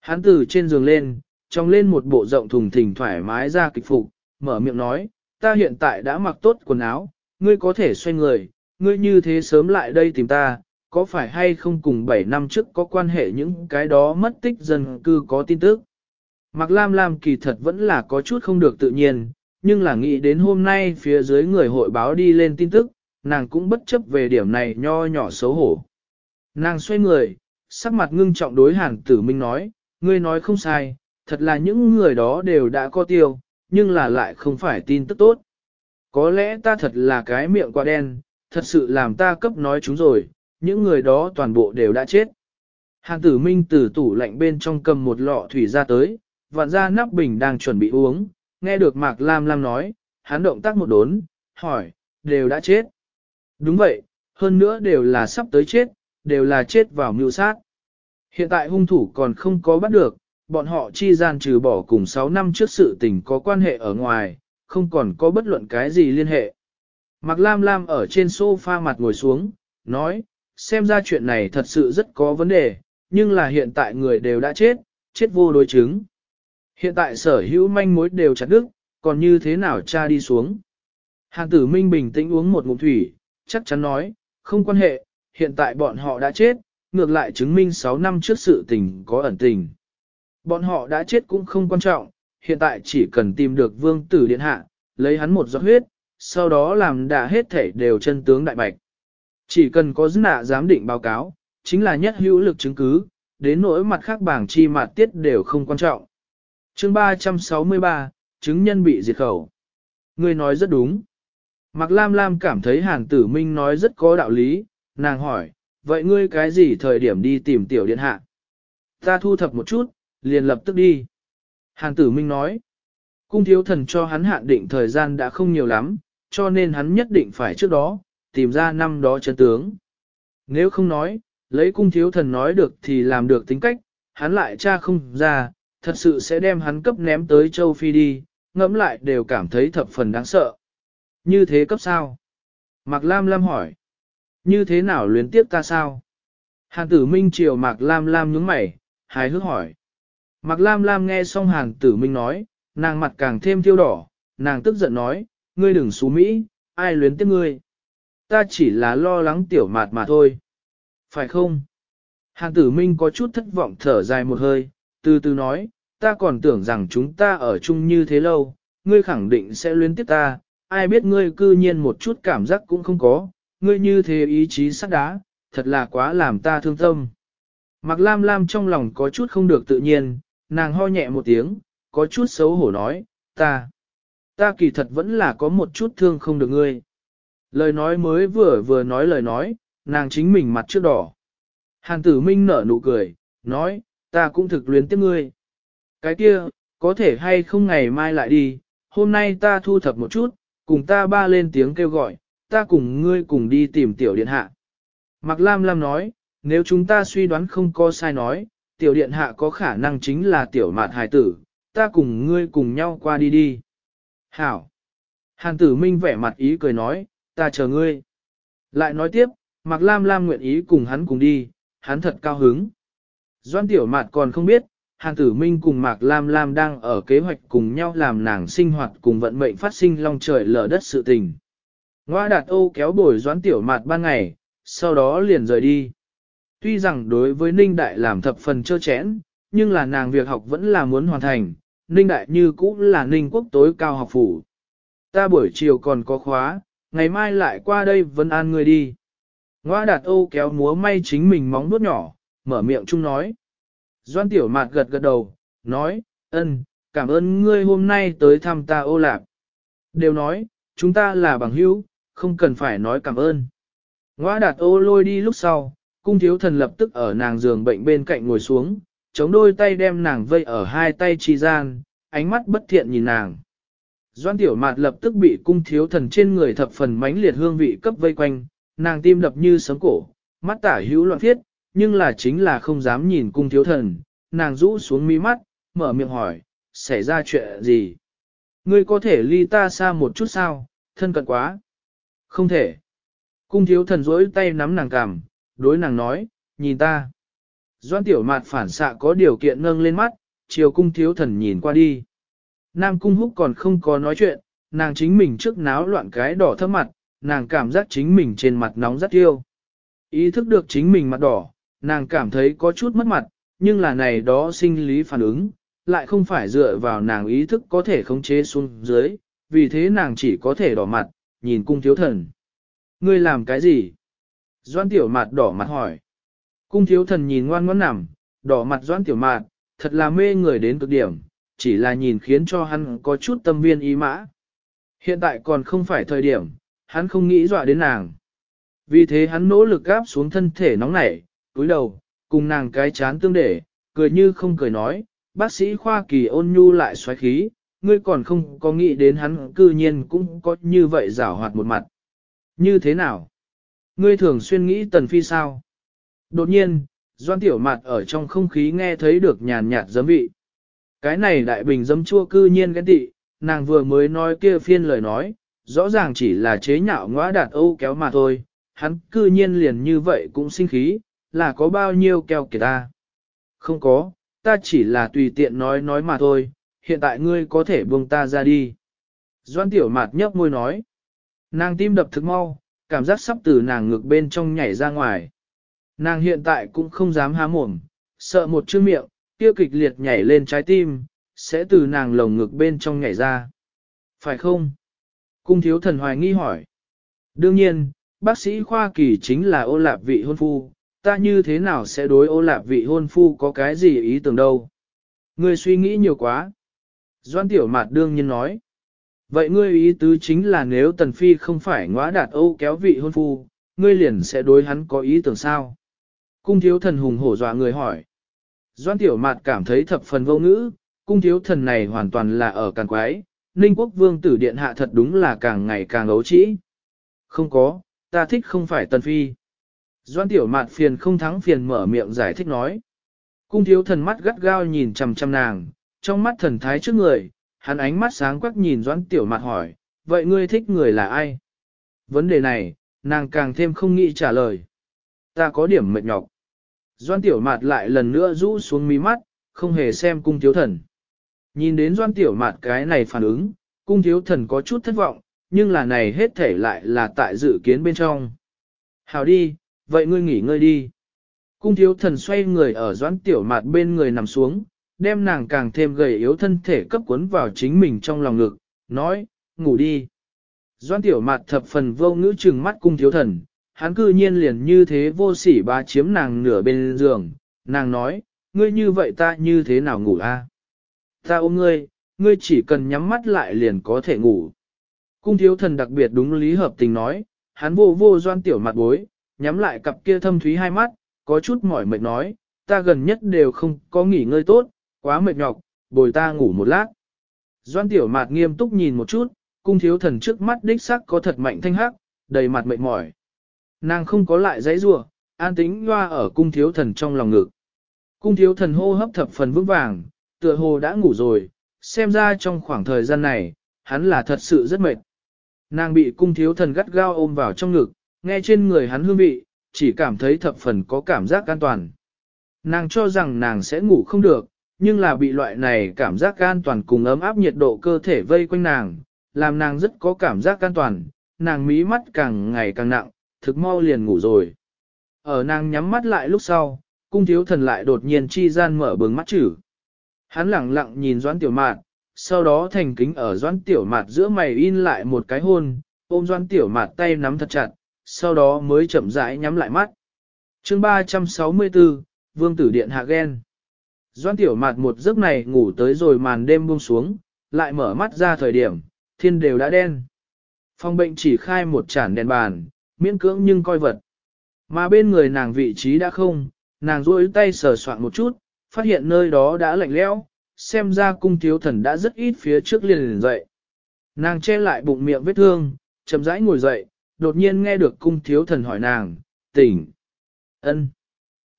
Hắn từ trên giường lên, trong lên một bộ rộng thùng thình thoải mái ra kịch phục, mở miệng nói, ta hiện tại đã mặc tốt quần áo, ngươi có thể xoay người, ngươi như thế sớm lại đây tìm ta, có phải hay không cùng 7 năm trước có quan hệ những cái đó mất tích dân cư có tin tức. Mặc Lam Lam kỳ thật vẫn là có chút không được tự nhiên, nhưng là nghĩ đến hôm nay phía dưới người hội báo đi lên tin tức, nàng cũng bất chấp về điểm này nho nhỏ xấu hổ. Nàng xoay người, sắc mặt ngưng trọng đối hàn tử minh nói, ngươi nói không sai, thật là những người đó đều đã có tiêu, nhưng là lại không phải tin tức tốt. Có lẽ ta thật là cái miệng quá đen, thật sự làm ta cấp nói chúng rồi, những người đó toàn bộ đều đã chết. Hàng tử minh từ tủ lạnh bên trong cầm một lọ thủy ra tới, vặn ra nắp bình đang chuẩn bị uống, nghe được Mạc Lam Lam nói, hắn động tác một đốn, hỏi, đều đã chết. Đúng vậy, hơn nữa đều là sắp tới chết, đều là chết vào mưu sát. Hiện tại hung thủ còn không có bắt được, bọn họ chi gian trừ bỏ cùng 6 năm trước sự tình có quan hệ ở ngoài, không còn có bất luận cái gì liên hệ. Mạc Lam Lam ở trên sofa mặt ngồi xuống, nói, xem ra chuyện này thật sự rất có vấn đề, nhưng là hiện tại người đều đã chết, chết vô đối chứng. Hiện tại sở hữu manh mối đều chặt đứt, còn như thế nào cha đi xuống. Hàng tử Minh bình tĩnh uống một ngụm thủy, chắc chắn nói, không quan hệ, hiện tại bọn họ đã chết, ngược lại chứng minh 6 năm trước sự tình có ẩn tình. Bọn họ đã chết cũng không quan trọng, hiện tại chỉ cần tìm được vương tử điện hạ, lấy hắn một giọt huyết, sau đó làm đã hết thể đều chân tướng đại bạch. Chỉ cần có nạ giám định báo cáo, chính là nhất hữu lực chứng cứ, đến nỗi mặt khác bảng chi mặt tiết đều không quan trọng. chương 363, chứng nhân bị diệt khẩu. Người nói rất đúng. Mạc Lam Lam cảm thấy Hàn Tử Minh nói rất có đạo lý, nàng hỏi, vậy ngươi cái gì thời điểm đi tìm tiểu điện hạ? Ta thu thập một chút, liền lập tức đi. Hàn Tử Minh nói, cung thiếu thần cho hắn hạn định thời gian đã không nhiều lắm, cho nên hắn nhất định phải trước đó, tìm ra năm đó chân tướng. Nếu không nói, lấy cung thiếu thần nói được thì làm được tính cách, hắn lại cha không ra, thật sự sẽ đem hắn cấp ném tới châu Phi đi, ngẫm lại đều cảm thấy thập phần đáng sợ. Như thế cấp sao? Mạc Lam Lam hỏi. Như thế nào luyến tiếp ta sao? Hàn tử minh chiều Mạc Lam Lam nhướng mày, hài hước hỏi. Mạc Lam Lam nghe xong Hàn tử minh nói, nàng mặt càng thêm thiêu đỏ, nàng tức giận nói, ngươi đừng xú Mỹ, ai luyến tiếc ngươi. Ta chỉ là lo lắng tiểu mạt mà thôi. Phải không? Hàn tử minh có chút thất vọng thở dài một hơi, từ từ nói, ta còn tưởng rằng chúng ta ở chung như thế lâu, ngươi khẳng định sẽ luyến tiếc ta, ai biết ngươi cư nhiên một chút cảm giác cũng không có, ngươi như thế ý chí sắt đá, thật là quá làm ta thương tâm. Mạc Lam Lam trong lòng có chút không được tự nhiên, nàng ho nhẹ một tiếng, có chút xấu hổ nói, ta, ta kỳ thật vẫn là có một chút thương không được ngươi. Lời nói mới vừa vừa nói lời nói, nàng chính mình mặt trước đỏ. Hàn tử minh nở nụ cười, nói, ta cũng thực luyến tiếc ngươi. Cái kia, có thể hay không ngày mai lại đi, hôm nay ta thu thập một chút, cùng ta ba lên tiếng kêu gọi, ta cùng ngươi cùng đi tìm tiểu điện hạ. Mạc Lam Lam nói, nếu chúng ta suy đoán không có sai nói, tiểu điện hạ có khả năng chính là tiểu mạt hài tử, ta cùng ngươi cùng nhau qua đi đi. Hảo! Hàn tử minh vẻ mặt ý cười nói, ta chờ ngươi. Lại nói tiếp, Mạc Lam Lam nguyện ý cùng hắn cùng đi, hắn thật cao hứng. Doan tiểu mạt còn không biết, Hàn Tử Minh cùng Mạc Lam Lam đang ở kế hoạch cùng nhau làm nàng sinh hoạt cùng vận mệnh phát sinh long trời lở đất sự tình. Ngoa đạt ô kéo bồi doãn tiểu mạt ban ngày, sau đó liền rời đi. Tuy rằng đối với Ninh Đại làm thập phần trơ chẽn, nhưng là nàng việc học vẫn là muốn hoàn thành, Ninh Đại như cũ là Ninh quốc tối cao học phủ. Ta buổi chiều còn có khóa, ngày mai lại qua đây vẫn an người đi. Ngoa đạt ô kéo múa may chính mình móng nuốt nhỏ, mở miệng chung nói. Doan tiểu mạt gật gật đầu, nói, ân, cảm ơn ngươi hôm nay tới thăm ta ô lạp. Đều nói, chúng ta là bằng hữu, không cần phải nói cảm ơn. Ngoa đạt ô lôi đi lúc sau, cung thiếu thần lập tức ở nàng giường bệnh bên cạnh ngồi xuống, chống đôi tay đem nàng vây ở hai tay chi gian, ánh mắt bất thiện nhìn nàng. Doan tiểu mạt lập tức bị cung thiếu thần trên người thập phần mãnh liệt hương vị cấp vây quanh, nàng tim đập như sấm cổ, mắt tả hữu loạn thiết, nhưng là chính là không dám nhìn cung thiếu thần, nàng rũ xuống mi mắt, mở miệng hỏi, xảy ra chuyện gì? Ngươi có thể ly ta xa một chút sao, thân cận quá. Không thể. Cung thiếu thần rỗi tay nắm nàng cằm, đối nàng nói, nhìn ta. Doan tiểu mạt phản xạ có điều kiện nâng lên mắt, chiều cung thiếu thần nhìn qua đi. Nam cung húc còn không có nói chuyện, nàng chính mình trước náo loạn cái đỏ thấp mặt, nàng cảm giác chính mình trên mặt nóng rất tiêu. Ý thức được chính mình mặt đỏ, nàng cảm thấy có chút mất mặt, nhưng là này đó sinh lý phản ứng, lại không phải dựa vào nàng ý thức có thể khống chế xuống dưới, vì thế nàng chỉ có thể đỏ mặt, nhìn cung thiếu thần. Ngươi làm cái gì? Doan tiểu mạt đỏ mặt hỏi. Cung thiếu thần nhìn ngoan ngoãn nằm, đỏ mặt doan tiểu mạt, thật là mê người đến cực điểm, chỉ là nhìn khiến cho hắn có chút tâm viên ý mã. Hiện tại còn không phải thời điểm, hắn không nghĩ dọa đến nàng. Vì thế hắn nỗ lực gáp xuống thân thể nóng nảy, túi đầu, cùng nàng cái chán tương để, cười như không cười nói, bác sĩ khoa kỳ ôn nhu lại xoáy khí, ngươi còn không có nghĩ đến hắn cư nhiên cũng có như vậy rảo hoạt một mặt. Như thế nào? Ngươi thường xuyên nghĩ tần phi sao? Đột nhiên, Doan tiểu mặt ở trong không khí nghe thấy được nhàn nhạt giấm vị. Cái này đại bình giấm chua cư nhiên ghen tị, nàng vừa mới nói kia phiên lời nói, rõ ràng chỉ là chế nhạo ngõa đạt âu kéo mà thôi, hắn cư nhiên liền như vậy cũng sinh khí, là có bao nhiêu keo kìa ta. Không có, ta chỉ là tùy tiện nói nói mà thôi, hiện tại ngươi có thể buông ta ra đi. Doan tiểu mạt nhấp môi nói. Nàng tim đập thực mau, cảm giác sắp từ nàng ngực bên trong nhảy ra ngoài. Nàng hiện tại cũng không dám há mồm, sợ một chữ miệng, kia kịch liệt nhảy lên trái tim, sẽ từ nàng lồng ngực bên trong nhảy ra. Phải không? Cung thiếu thần hoài nghi hỏi. Đương nhiên, bác sĩ khoa kỳ chính là ô lạp vị hôn phu, ta như thế nào sẽ đối ô lạp vị hôn phu có cái gì ý tưởng đâu? Ngươi suy nghĩ nhiều quá. Doan tiểu mạt đương nhiên nói. Vậy ngươi ý tứ chính là nếu tần phi không phải ngõa đạt âu kéo vị hôn phu, ngươi liền sẽ đối hắn có ý tưởng sao? Cung thiếu thần hùng hổ dọa người hỏi. Doan tiểu mạt cảm thấy thập phần vô ngữ, cung thiếu thần này hoàn toàn là ở càng quái, ninh quốc vương tử điện hạ thật đúng là càng ngày càng ấu trĩ. Không có, ta thích không phải tần phi. Doan tiểu mạt phiền không thắng phiền mở miệng giải thích nói. Cung thiếu thần mắt gắt gao nhìn chằm chằm nàng, trong mắt thần thái trước người, hắn ánh mắt sáng quắc nhìn Doãn tiểu mạt hỏi, vậy ngươi thích người là ai? Vấn đề này, nàng càng thêm không nghĩ trả lời. Ta có điểm mệt nhọc. Doan tiểu mạt lại lần nữa rũ xuống mí mắt, không hề xem cung thiếu thần. Nhìn đến doan tiểu mạt cái này phản ứng, cung thiếu thần có chút thất vọng, nhưng là này hết thể lại là tại dự kiến bên trong. Hào đi, vậy ngươi nghỉ ngơi đi. Cung thiếu thần xoay người ở doãn tiểu mạt bên người nằm xuống, đem nàng càng thêm gầy yếu thân thể cấp cuốn vào chính mình trong lòng ngực, nói, ngủ đi. Doãn tiểu mặt thập phần vô ngữ trừng mắt cung thiếu thần, hắn cư nhiên liền như thế vô sỉ ba chiếm nàng nửa bên giường, nàng nói, ngươi như vậy ta như thế nào ngủ a? Ta ôm ngươi, ngươi chỉ cần nhắm mắt lại liền có thể ngủ. Cung thiếu thần đặc biệt đúng lý hợp tình nói, hắn vô vô doan tiểu mặt bối, nhắm lại cặp kia thâm thúy hai mắt, có chút mỏi mệt nói, ta gần nhất đều không có nghỉ ngơi tốt, quá mệt nhọc, bồi ta ngủ một lát. Doan tiểu mạt nghiêm túc nhìn một chút, cung thiếu thần trước mắt đích sắc có thật mạnh thanh hắc, đầy mặt mệt mỏi. Nàng không có lại dãy rua, an tính loa ở cung thiếu thần trong lòng ngực. Cung thiếu thần hô hấp thập phần vững vàng, tựa hồ đã ngủ rồi, xem ra trong khoảng thời gian này, hắn là thật sự rất mệt. Nàng bị cung thiếu thần gắt gao ôm vào trong ngực, nghe trên người hắn hương vị, chỉ cảm thấy thập phần có cảm giác an toàn. Nàng cho rằng nàng sẽ ngủ không được, nhưng là bị loại này cảm giác an toàn cùng ấm áp nhiệt độ cơ thể vây quanh nàng, làm nàng rất có cảm giác an toàn, nàng mí mắt càng ngày càng nặng, thực mau liền ngủ rồi. Ở nàng nhắm mắt lại lúc sau, cung thiếu thần lại đột nhiên chi gian mở bừng mắt chữ. Hắn lặng lặng nhìn doãn tiểu mạt, sau đó thành kính ở doãn tiểu mạt giữa mày in lại một cái hôn, ôm doãn tiểu mạt tay nắm thật chặt, sau đó mới chậm rãi nhắm lại mắt. chương 364, Vương tử điện hạ ghen. Doan tiểu mạt một giấc này ngủ tới rồi màn đêm buông xuống, lại mở mắt ra thời điểm, thiên đều đã đen. Phòng bệnh chỉ khai một chản đèn bàn, miễn cưỡng nhưng coi vật. Mà bên người nàng vị trí đã không, nàng duỗi tay sờ soạn một chút, phát hiện nơi đó đã lạnh lẽo, xem ra cung thiếu thần đã rất ít phía trước liền liền dậy. Nàng che lại bụng miệng vết thương, chậm rãi ngồi dậy, đột nhiên nghe được cung thiếu thần hỏi nàng, tỉnh. ân.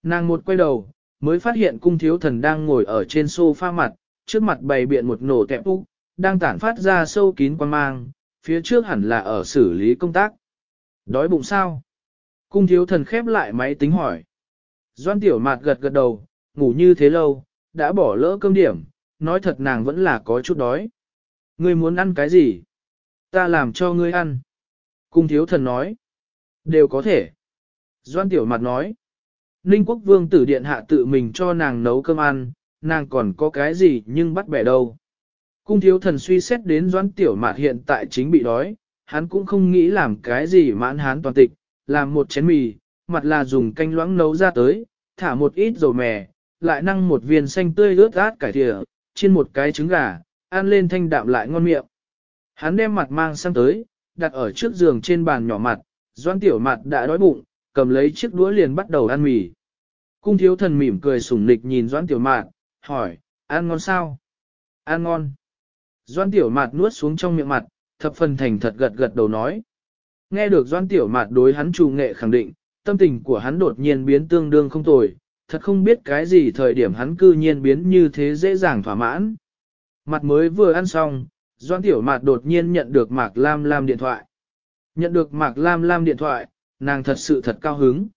Nàng một quay đầu, mới phát hiện cung thiếu thần đang ngồi ở trên sofa mặt, trước mặt bày biện một nổ tẹp úc, đang tản phát ra sâu kín quan mang, phía trước hẳn là ở xử lý công tác. Đói bụng sao? Cung thiếu thần khép lại máy tính hỏi. Doan tiểu mạt gật gật đầu, ngủ như thế lâu, đã bỏ lỡ cơm điểm, nói thật nàng vẫn là có chút đói. Ngươi muốn ăn cái gì? Ta làm cho ngươi ăn. Cung thiếu thần nói. Đều có thể. Doan tiểu mặt nói. Ninh quốc vương tử điện hạ tự mình cho nàng nấu cơm ăn, nàng còn có cái gì nhưng bắt bẻ đâu. Cung thiếu thần suy xét đến doãn tiểu mạt hiện tại chính bị đói, hắn cũng không nghĩ làm cái gì mãn hắn toàn tịch, làm một chén mì, mặt là dùng canh loãng nấu ra tới, thả một ít dầu mè, lại năng một viên xanh tươi ướt át cải thịa, trên một cái trứng gà, ăn lên thanh đạm lại ngon miệng. Hắn đem mặt mang sang tới, đặt ở trước giường trên bàn nhỏ mặt, doan tiểu mặt đã đói bụng, cầm lấy chiếc đũa liền bắt đầu ăn mì. Cung thiếu thần mỉm cười sủng nịch nhìn Doãn tiểu mạt, hỏi, ăn ngon sao? Ăn ngon. Doãn tiểu mạt nuốt xuống trong miệng mặt, thập phần thành thật gật gật đầu nói. Nghe được Doãn tiểu mạt đối hắn trù nghệ khẳng định, tâm tình của hắn đột nhiên biến tương đương không tồi, thật không biết cái gì thời điểm hắn cư nhiên biến như thế dễ dàng thỏa mãn. Mặt mới vừa ăn xong, Doãn Tiểu Mạt đột nhiên nhận được Mạc Lam Lam điện thoại. Nhận được Mạc Lam Lam điện thoại, nàng thật sự thật cao hứng.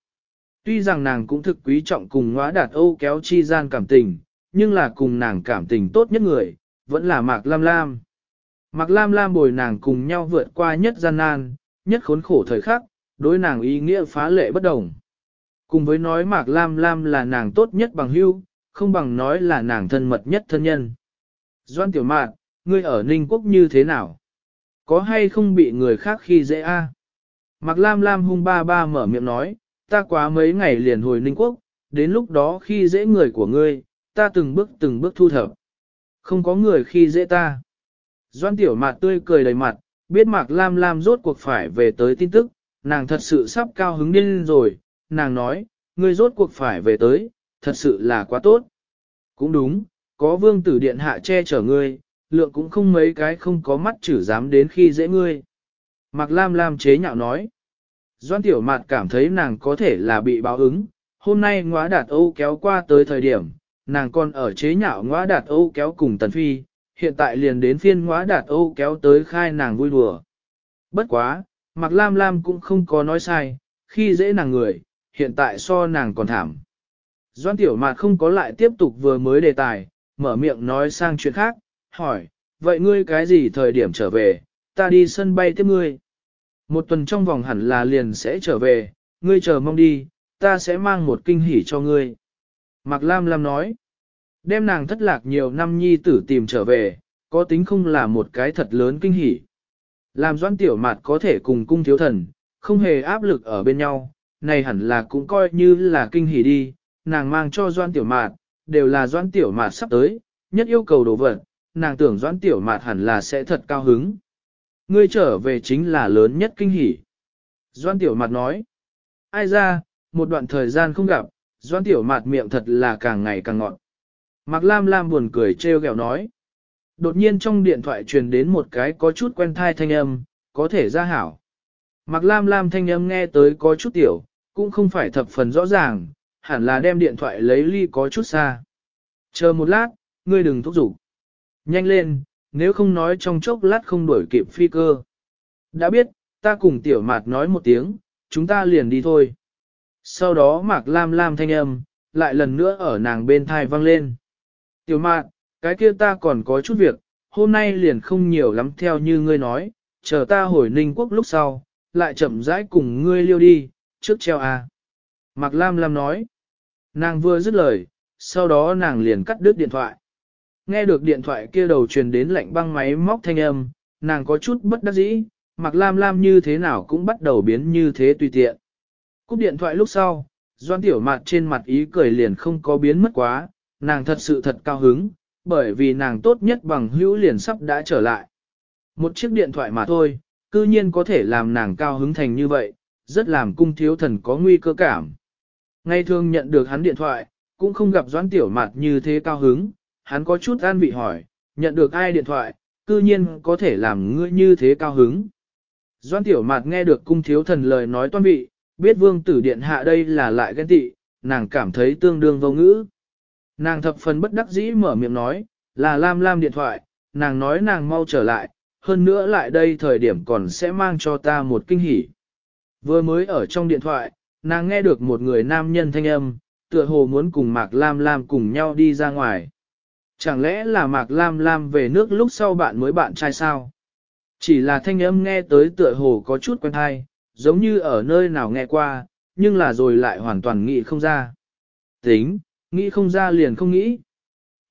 Tuy rằng nàng cũng thực quý trọng cùng ngõa đạt Âu kéo chi gian cảm tình, nhưng là cùng nàng cảm tình tốt nhất người, vẫn là Mạc Lam Lam. Mạc Lam Lam bồi nàng cùng nhau vượt qua nhất gian nan, nhất khốn khổ thời khắc, đối nàng ý nghĩa phá lệ bất đồng. Cùng với nói Mạc Lam Lam là nàng tốt nhất bằng hưu, không bằng nói là nàng thân mật nhất thân nhân. Doan Tiểu mạc, ngươi ở Ninh Quốc như thế nào? Có hay không bị người khác khi dễ a? Mạc Lam Lam hung ba ba mở miệng nói, ta quá mấy ngày liền hồi Ninh Quốc, đến lúc đó khi dễ người của ngươi, ta từng bước từng bước thu thập. Không có người khi dễ ta. Doan Tiểu Mạt tươi cười đầy mặt, biết Mạc Lam Lam rốt cuộc phải về tới tin tức, nàng thật sự sắp cao hứng điên rồi, nàng nói, ngươi rốt cuộc phải về tới, thật sự là quá tốt. Cũng đúng, có vương tử điện hạ che chở ngươi, lượng cũng không mấy cái không có mắt chử dám đến khi dễ ngươi. Mạc Lam Lam chế nhạo nói. Doan Tiểu Mạt cảm thấy nàng có thể là bị báo ứng, hôm nay ngóa đạt Âu kéo qua tới thời điểm, nàng còn ở chế nhạo ngóa đạt Âu kéo cùng Tần Phi, hiện tại liền đến phiên ngóa đạt Âu kéo tới khai nàng vui đùa. Bất quá, Mạc Lam Lam cũng không có nói sai, khi dễ nàng người, hiện tại so nàng còn thảm. Doan Tiểu Mạt không có lại tiếp tục vừa mới đề tài, mở miệng nói sang chuyện khác, hỏi, vậy ngươi cái gì thời điểm trở về, ta đi sân bay tiếp ngươi. Một tuần trong vòng hẳn là liền sẽ trở về, ngươi chờ mong đi, ta sẽ mang một kinh hỉ cho ngươi. Mạc Lam Lam nói, đem nàng thất lạc nhiều năm nhi tử tìm trở về, có tính không là một cái thật lớn kinh hỉ. Làm doan tiểu mạt có thể cùng cung thiếu thần, không hề áp lực ở bên nhau, này hẳn là cũng coi như là kinh hỉ đi, nàng mang cho doan tiểu mạt, đều là doan tiểu mạt sắp tới, nhất yêu cầu đồ vật, nàng tưởng doan tiểu mạt hẳn là sẽ thật cao hứng. Ngươi trở về chính là lớn nhất kinh hỉ. Doan tiểu mạt nói, ai ra, một đoạn thời gian không gặp, doan tiểu mạt miệng thật là càng ngày càng ngọt. Mạc Lam Lam buồn cười trêu ghẹo nói. Đột nhiên trong điện thoại truyền đến một cái có chút quen thai thanh âm, có thể ra hảo. Mạc Lam Lam thanh âm nghe tới có chút tiểu, cũng không phải thập phần rõ ràng, hẳn là đem điện thoại lấy ly có chút xa. Chờ một lát, ngươi đừng thúc giục. Nhanh lên, nếu không nói trong chốc lát không đuổi kịp phi cơ. Đã biết, ta cùng tiểu mạt nói một tiếng, chúng ta liền đi thôi. Sau đó Mạc Lam Lam thanh âm, lại lần nữa ở nàng bên thai vang lên. Tiểu mạt, cái kia ta còn có chút việc, hôm nay liền không nhiều lắm theo như ngươi nói, chờ ta hồi Ninh Quốc lúc sau, lại chậm rãi cùng ngươi liêu đi, trước treo à. Mạc Lam Lam nói, nàng vừa dứt lời, sau đó nàng liền cắt đứt điện thoại. Nghe được điện thoại kia đầu truyền đến lạnh băng máy móc thanh âm, nàng có chút bất đắc dĩ, mặc Lam Lam như thế nào cũng bắt đầu biến như thế tùy tiện. Cúp điện thoại lúc sau, Doan Tiểu Mạt trên mặt ý cười liền không có biến mất quá, nàng thật sự thật cao hứng, bởi vì nàng tốt nhất bằng hữu liền sắp đã trở lại. Một chiếc điện thoại mà thôi, cư nhiên có thể làm nàng cao hứng thành như vậy, rất làm cung thiếu thần có nguy cơ cảm. Ngay thường nhận được hắn điện thoại, cũng không gặp Doãn Tiểu Mạt như thế cao hứng, hắn có chút an vị hỏi, nhận được ai điện thoại, cư nhiên có thể làm ngươi như thế cao hứng. Doãn Tiểu Mạt nghe được cung thiếu thần lời nói toan vị, biết vương tử điện hạ đây là lại ghen tị, nàng cảm thấy tương đương vô ngữ. Nàng thập phần bất đắc dĩ mở miệng nói, là Lam Lam điện thoại, nàng nói nàng mau trở lại, hơn nữa lại đây thời điểm còn sẽ mang cho ta một kinh hỉ. Vừa mới ở trong điện thoại, nàng nghe được một người nam nhân thanh âm, tựa hồ muốn cùng Mạc Lam Lam cùng nhau đi ra ngoài. Chẳng lẽ là Mạc Lam Lam về nước lúc sau bạn mới bạn trai sao? Chỉ là thanh âm nghe tới tựa hồ có chút quen thai, giống như ở nơi nào nghe qua, nhưng là rồi lại hoàn toàn nghĩ không ra. Tính, nghĩ không ra liền không nghĩ.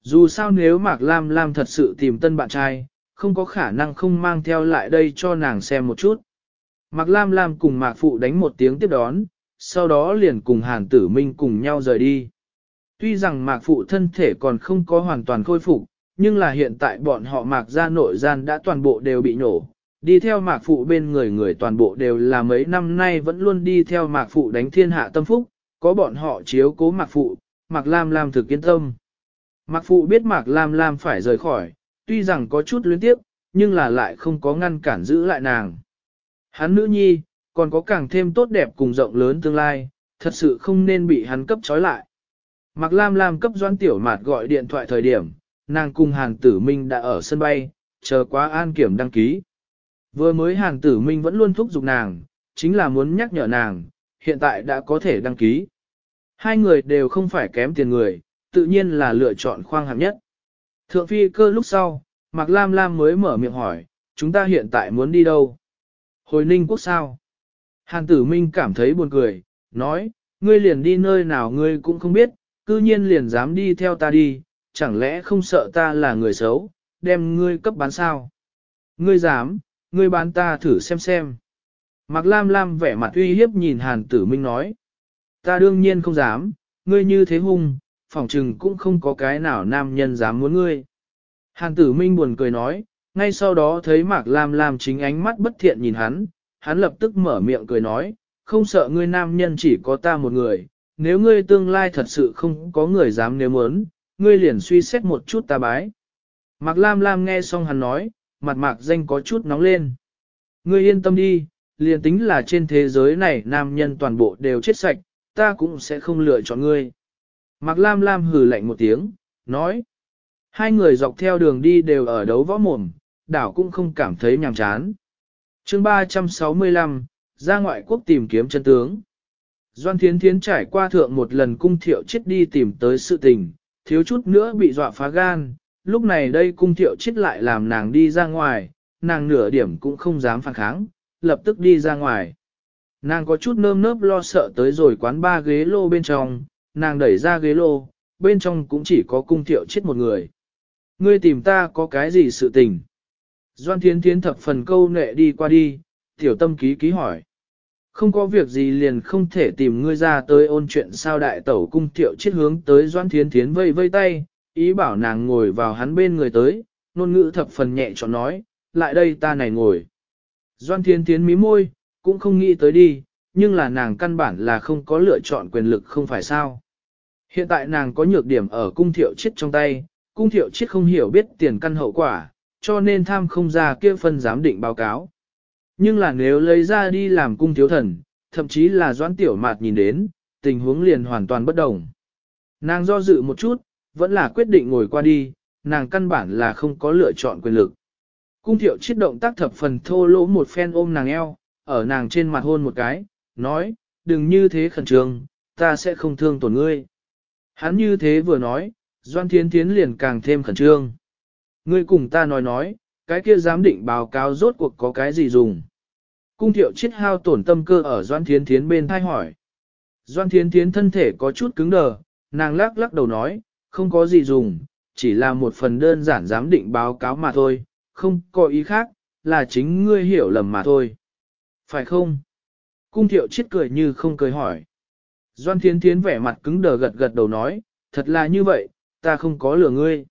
Dù sao nếu Mạc Lam Lam thật sự tìm tân bạn trai, không có khả năng không mang theo lại đây cho nàng xem một chút. Mạc Lam Lam cùng Mạc Phụ đánh một tiếng tiếp đón, sau đó liền cùng Hàn Tử Minh cùng nhau rời đi. Tuy rằng Mạc Phụ thân thể còn không có hoàn toàn khôi phục, nhưng là hiện tại bọn họ Mạc gia nội gian đã toàn bộ đều bị nổ. Đi theo Mạc Phụ bên người người toàn bộ đều là mấy năm nay vẫn luôn đi theo Mạc Phụ đánh thiên hạ tâm phúc, có bọn họ chiếu cố Mạc Phụ, Mạc Lam Lam thực yên tâm. Mạc Phụ biết Mạc Lam Lam phải rời khỏi, tuy rằng có chút luyến tiếp, nhưng là lại không có ngăn cản giữ lại nàng. Hắn nữ nhi, còn có càng thêm tốt đẹp cùng rộng lớn tương lai, thật sự không nên bị hắn cấp trói lại. Mạc Lam Lam cấp Doan Tiểu Mạt gọi điện thoại thời điểm, nàng cùng Hàn Tử Minh đã ở sân bay, chờ quá an kiểm đăng ký. Vừa mới Hàn Tử Minh vẫn luôn thúc giục nàng, chính là muốn nhắc nhở nàng, hiện tại đã có thể đăng ký. Hai người đều không phải kém tiền người, tự nhiên là lựa chọn khoang hạng nhất. Thượng phi cơ lúc sau, Mạc Lam Lam mới mở miệng hỏi, chúng ta hiện tại muốn đi đâu? Hồi Ninh Quốc sao? Hàn Tử Minh cảm thấy buồn cười, nói, ngươi liền đi nơi nào ngươi cũng không biết, cư nhiên liền dám đi theo ta đi, chẳng lẽ không sợ ta là người xấu, đem ngươi cấp bán sao? Ngươi dám, ngươi bán ta thử xem xem. Mạc Lam Lam vẻ mặt uy hiếp nhìn Hàn Tử Minh nói. Ta đương nhiên không dám, ngươi như thế hung, phỏng trừng cũng không có cái nào nam nhân dám muốn ngươi. Hàn Tử Minh buồn cười nói, ngay sau đó thấy Mạc Lam Lam chính ánh mắt bất thiện nhìn hắn, hắn lập tức mở miệng cười nói, không sợ ngươi nam nhân chỉ có ta một người, nếu ngươi tương lai thật sự không có người dám nếu muốn, ngươi liền suy xét một chút ta bái. Mạc Lam Lam nghe xong hắn nói, mặt mạc danh có chút nóng lên. Ngươi yên tâm đi, liền tính là trên thế giới này nam nhân toàn bộ đều chết sạch, ta cũng sẽ không lựa chọn ngươi. Mạc Lam Lam hừ lạnh một tiếng, nói. Hai người dọc theo đường đi đều ở đấu võ mồm, đảo cũng không cảm thấy nhàm chán. chương 365, ra ngoại quốc tìm kiếm chân tướng. Doan Thiến Thiến trải qua thượng một lần cung thiệu chết đi tìm tới sự tình, thiếu chút nữa bị dọa phá gan, lúc này đây cung thiệu chết lại làm nàng đi ra ngoài, nàng nửa điểm cũng không dám phản kháng, lập tức đi ra ngoài. Nàng có chút nơm nớp lo sợ tới rồi quán ba ghế lô bên trong, nàng đẩy ra ghế lô, bên trong cũng chỉ có cung thiệu chết một người. Ngươi tìm ta có cái gì sự tình? Doan Thiến Thiến thập phần câu nệ đi qua đi, tiểu tâm ký ký hỏi. Không có việc gì liền không thể tìm ngươi ra tới ôn chuyện sao đại tẩu cung thiệu chết hướng tới Doan Thiến Thiến vây vây tay, ý bảo nàng ngồi vào hắn bên người tới, nôn ngữ thập phần nhẹ cho nói, lại đây ta này ngồi. Doan Thiến Thiến mí môi, cũng không nghĩ tới đi, nhưng là nàng căn bản là không có lựa chọn quyền lực không phải sao. Hiện tại nàng có nhược điểm ở cung thiệu chết trong tay, cung thiệu chết không hiểu biết tiền căn hậu quả, cho nên tham không ra kia phân giám định báo cáo. Nhưng là nếu lấy ra đi làm cung thiếu thần, thậm chí là doãn tiểu mạt nhìn đến, tình huống liền hoàn toàn bất đồng. Nàng do dự một chút, vẫn là quyết định ngồi qua đi, nàng căn bản là không có lựa chọn quyền lực. Cung thiệu chiết động tác thập phần thô lỗ một phen ôm nàng eo, ở nàng trên mặt hôn một cái, nói, đừng như thế khẩn trương, ta sẽ không thương tổn ngươi. Hắn như thế vừa nói, Doan Thiến Thiến liền càng thêm khẩn trương. Ngươi cùng ta nói nói, cái kia giám định báo cáo rốt cuộc có cái gì dùng. Cung thiệu chết hao tổn tâm cơ ở Doan Thiến Thiến bên thai hỏi. Doan Thiến Thiến thân thể có chút cứng đờ, nàng lắc lắc đầu nói, không có gì dùng, chỉ là một phần đơn giản giám định báo cáo mà thôi, không có ý khác, là chính ngươi hiểu lầm mà thôi. Phải không? Cung thiệu chết cười như không cười hỏi. Doan Thiến Thiến vẻ mặt cứng đờ gật gật đầu nói, thật là như vậy, ta không có lừa ngươi.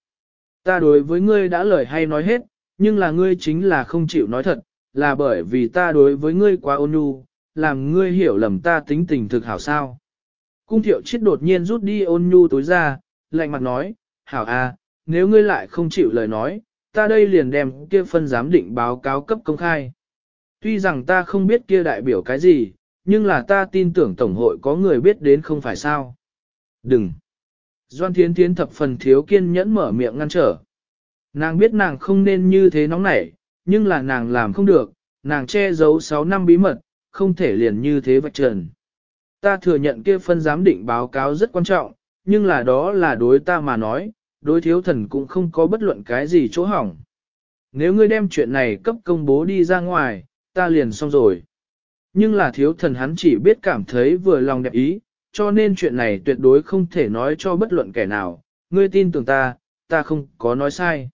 Ta đối với ngươi đã lời hay nói hết, nhưng là ngươi chính là không chịu nói thật, là bởi vì ta đối với ngươi quá ôn nhu, làm ngươi hiểu lầm ta tính tình thực hảo sao. Cung thiệu chết đột nhiên rút đi ôn nhu tối ra, lạnh mặt nói, hảo à, nếu ngươi lại không chịu lời nói, ta đây liền đem kia phân giám định báo cáo cấp công khai. Tuy rằng ta không biết kia đại biểu cái gì, nhưng là ta tin tưởng Tổng hội có người biết đến không phải sao. Đừng! Doan Thiến Thiến thập phần thiếu kiên nhẫn mở miệng ngăn trở. Nàng biết nàng không nên như thế nóng nảy, nhưng là nàng làm không được, nàng che giấu 6 năm bí mật, không thể liền như thế vạch trần. Ta thừa nhận kia phân giám định báo cáo rất quan trọng, nhưng là đó là đối ta mà nói, đối thiếu thần cũng không có bất luận cái gì chỗ hỏng. Nếu ngươi đem chuyện này cấp công bố đi ra ngoài, ta liền xong rồi. Nhưng là thiếu thần hắn chỉ biết cảm thấy vừa lòng đẹp ý, cho nên chuyện này tuyệt đối không thể nói cho bất luận kẻ nào, ngươi tin tưởng ta, ta không có nói sai.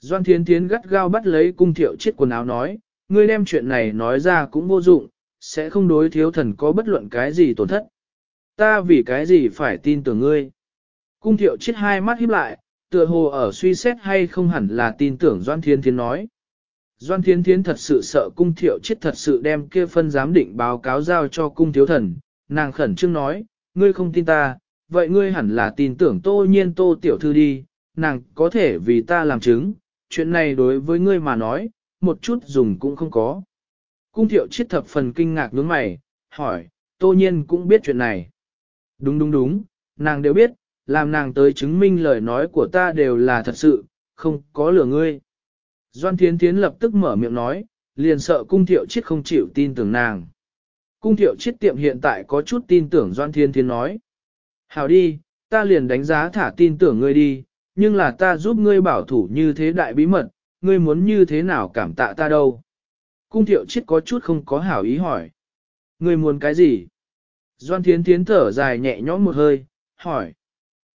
Doan Thiến Thiến gắt gao bắt lấy cung thiệu chiếc quần áo nói, ngươi đem chuyện này nói ra cũng vô dụng, sẽ không đối thiếu thần có bất luận cái gì tổn thất. Ta vì cái gì phải tin tưởng ngươi. Cung thiệu chiếc hai mắt híp lại, tựa hồ ở suy xét hay không hẳn là tin tưởng Doan Thiên Thiến nói. Doan Thiên Thiến thật sự sợ cung thiệu chết thật sự đem kia phân giám định báo cáo giao cho cung thiếu thần, nàng khẩn trương nói, ngươi không tin ta, vậy ngươi hẳn là tin tưởng tô nhiên tô tiểu thư đi, nàng có thể vì ta làm chứng, chuyện này đối với ngươi mà nói, một chút dùng cũng không có. Cung thiệu chết thập phần kinh ngạc nhướng mày, hỏi, tô nhiên cũng biết chuyện này. Đúng đúng đúng, nàng đều biết, làm nàng tới chứng minh lời nói của ta đều là thật sự, không có lừa ngươi. Doan Thiến Thiến lập tức mở miệng nói, liền sợ cung thiệu chết không chịu tin tưởng nàng. Cung thiệu chết tiệm hiện tại có chút tin tưởng Doan Thiên Thiến nói. Hào đi, ta liền đánh giá thả tin tưởng ngươi đi, nhưng là ta giúp ngươi bảo thủ như thế đại bí mật, ngươi muốn như thế nào cảm tạ ta đâu. Cung thiệu chết có chút không có hảo ý hỏi. Ngươi muốn cái gì? Doan Thiến Thiến thở dài nhẹ nhõm một hơi, hỏi.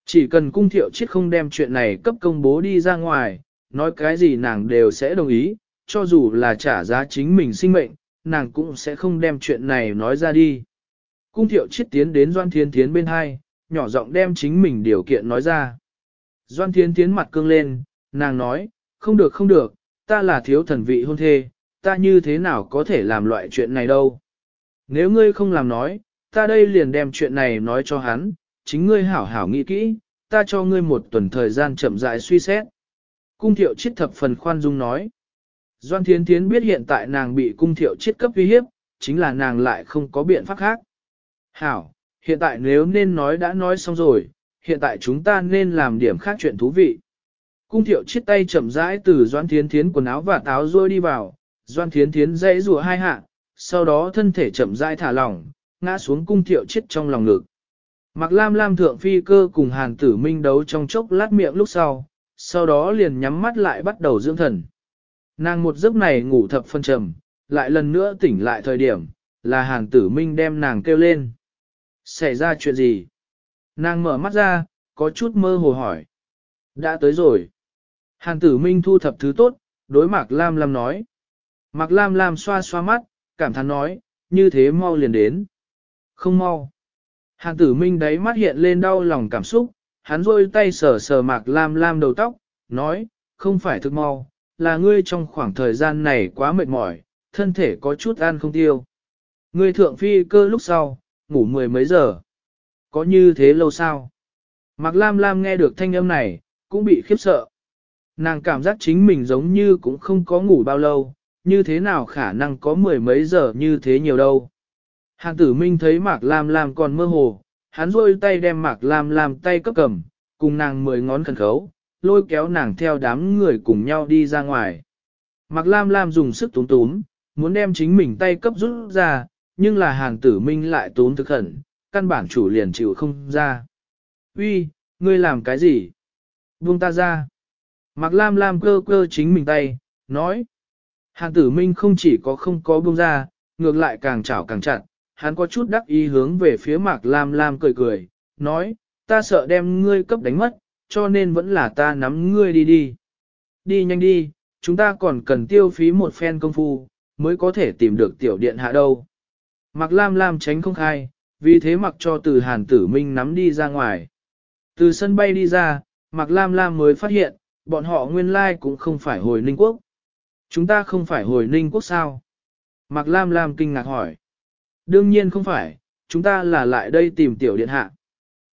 Chỉ cần cung thiệu chết không đem chuyện này cấp công bố đi ra ngoài, nói cái gì nàng đều sẽ đồng ý, cho dù là trả giá chính mình sinh mệnh, nàng cũng sẽ không đem chuyện này nói ra đi. Cung thiệu chết tiến đến Doan Thiên Thiến bên hai, nhỏ giọng đem chính mình điều kiện nói ra. Doan Thiên Thiến mặt cương lên, nàng nói, không được không được, ta là thiếu thần vị hôn thê, ta như thế nào có thể làm loại chuyện này đâu. Nếu ngươi không làm nói, ta đây liền đem chuyện này nói cho hắn, chính ngươi hảo hảo nghĩ kỹ, ta cho ngươi một tuần thời gian chậm rãi suy xét. Cung thiệu chết thập phần khoan dung nói. Doan Thiến Thiến biết hiện tại nàng bị cung thiệu chết cấp uy hiếp, chính là nàng lại không có biện pháp khác. Hảo, hiện tại nếu nên nói đã nói xong rồi, hiện tại chúng ta nên làm điểm khác chuyện thú vị. Cung thiệu chiết tay chậm rãi từ Doan Thiến Thiến quần áo và táo rôi đi vào, Doan Thiến Thiến dãy rùa hai hạ, sau đó thân thể chậm rãi thả lỏng, ngã xuống cung thiệu chiết trong lòng ngực. Mặc lam lam thượng phi cơ cùng hàn tử minh đấu trong chốc lát miệng lúc sau, sau đó liền nhắm mắt lại bắt đầu dưỡng thần. Nàng một giấc này ngủ thập phân trầm, lại lần nữa tỉnh lại thời điểm, là hàn tử minh đem nàng kêu lên. Xảy ra chuyện gì? Nàng mở mắt ra, có chút mơ hồ hỏi. Đã tới rồi. Hàn tử minh thu thập thứ tốt, đối mạc lam lam nói. Mạc lam lam xoa xoa mắt, cảm thán nói, như thế mau liền đến. Không mau. Hàn tử minh đáy mắt hiện lên đau lòng cảm xúc, hắn rôi tay sờ sờ mạc lam lam đầu tóc, nói, không phải thức mau, là ngươi trong khoảng thời gian này quá mệt mỏi, thân thể có chút ăn không tiêu. Ngươi thượng phi cơ lúc sau, ngủ mười mấy giờ. Có như thế lâu sao? Mạc Lam Lam nghe được thanh âm này, cũng bị khiếp sợ. Nàng cảm giác chính mình giống như cũng không có ngủ bao lâu, như thế nào khả năng có mười mấy giờ như thế nhiều đâu. Hàng tử minh thấy Mạc Lam Lam còn mơ hồ, hắn rôi tay đem Mạc Lam Lam tay cấp cầm, cùng nàng mười ngón khẩn khấu, lôi kéo nàng theo đám người cùng nhau đi ra ngoài. Mạc Lam Lam dùng sức túm túm, muốn đem chính mình tay cấp rút ra, nhưng là hàng tử minh lại túm thực khẩn, căn bản chủ liền chịu không ra. Uy, ngươi làm cái gì? Buông ta ra. Mạc Lam Lam cơ cơ chính mình tay, nói. Hàng tử minh không chỉ có không có buông ra, ngược lại càng chảo càng chặt, hắn có chút đắc ý hướng về phía Mạc Lam Lam cười cười, nói, ta sợ đem ngươi cấp đánh mất, cho nên vẫn là ta nắm ngươi đi đi. Đi nhanh đi, chúng ta còn cần tiêu phí một phen công phu, mới có thể tìm được tiểu điện hạ đâu. Mạc Lam Lam tránh không khai, vì thế mặc cho từ Hàn Tử Minh nắm đi ra ngoài. Từ sân bay đi ra, Mạc Lam Lam mới phát hiện, bọn họ nguyên lai cũng không phải hồi Ninh Quốc. Chúng ta không phải hồi Ninh Quốc sao? Mạc Lam Lam kinh ngạc hỏi. Đương nhiên không phải, chúng ta là lại đây tìm tiểu điện hạ.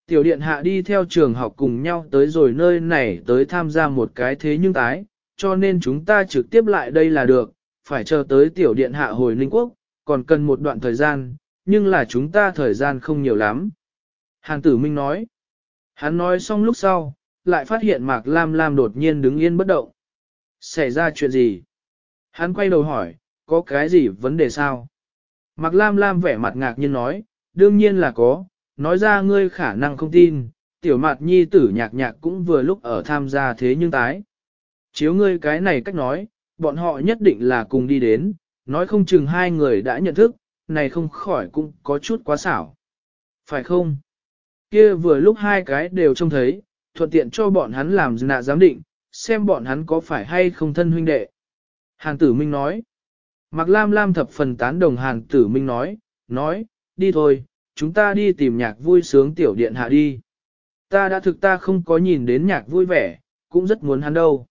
Tiểu điện hạ đi theo trường học cùng nhau tới rồi nơi này tới tham gia một cái thế nhưng tái, cho nên chúng ta trực tiếp lại đây là được, phải chờ tới tiểu điện hạ hồi Ninh Quốc, còn cần một đoạn thời gian, nhưng là chúng ta thời gian không nhiều lắm. Hàn tử minh nói. Hắn nói xong lúc sau, lại phát hiện Mạc Lam Lam đột nhiên đứng yên bất động. Xảy ra chuyện gì? Hắn quay đầu hỏi, có cái gì vấn đề sao? Mạc Lam Lam vẻ mặt ngạc nhiên nói, đương nhiên là có, nói ra ngươi khả năng không tin, tiểu mạt nhi tử nhạc nhạc cũng vừa lúc ở tham gia thế nhưng tái. Chiếu ngươi cái này cách nói, bọn họ nhất định là cùng đi đến, nói không chừng hai người đã nhận thức, này không khỏi cũng có chút quá xảo. Phải không? Kia vừa lúc hai cái đều trông thấy, thuận tiện cho bọn hắn làm nạ giám định, xem bọn hắn có phải hay không thân huynh đệ. Hàn tử minh nói. Mạc Lam Lam thập phần tán đồng Hàn tử minh nói, nói, đi thôi, chúng ta đi tìm nhạc vui sướng tiểu điện hạ đi. Ta đã thực ta không có nhìn đến nhạc vui vẻ, cũng rất muốn hắn đâu.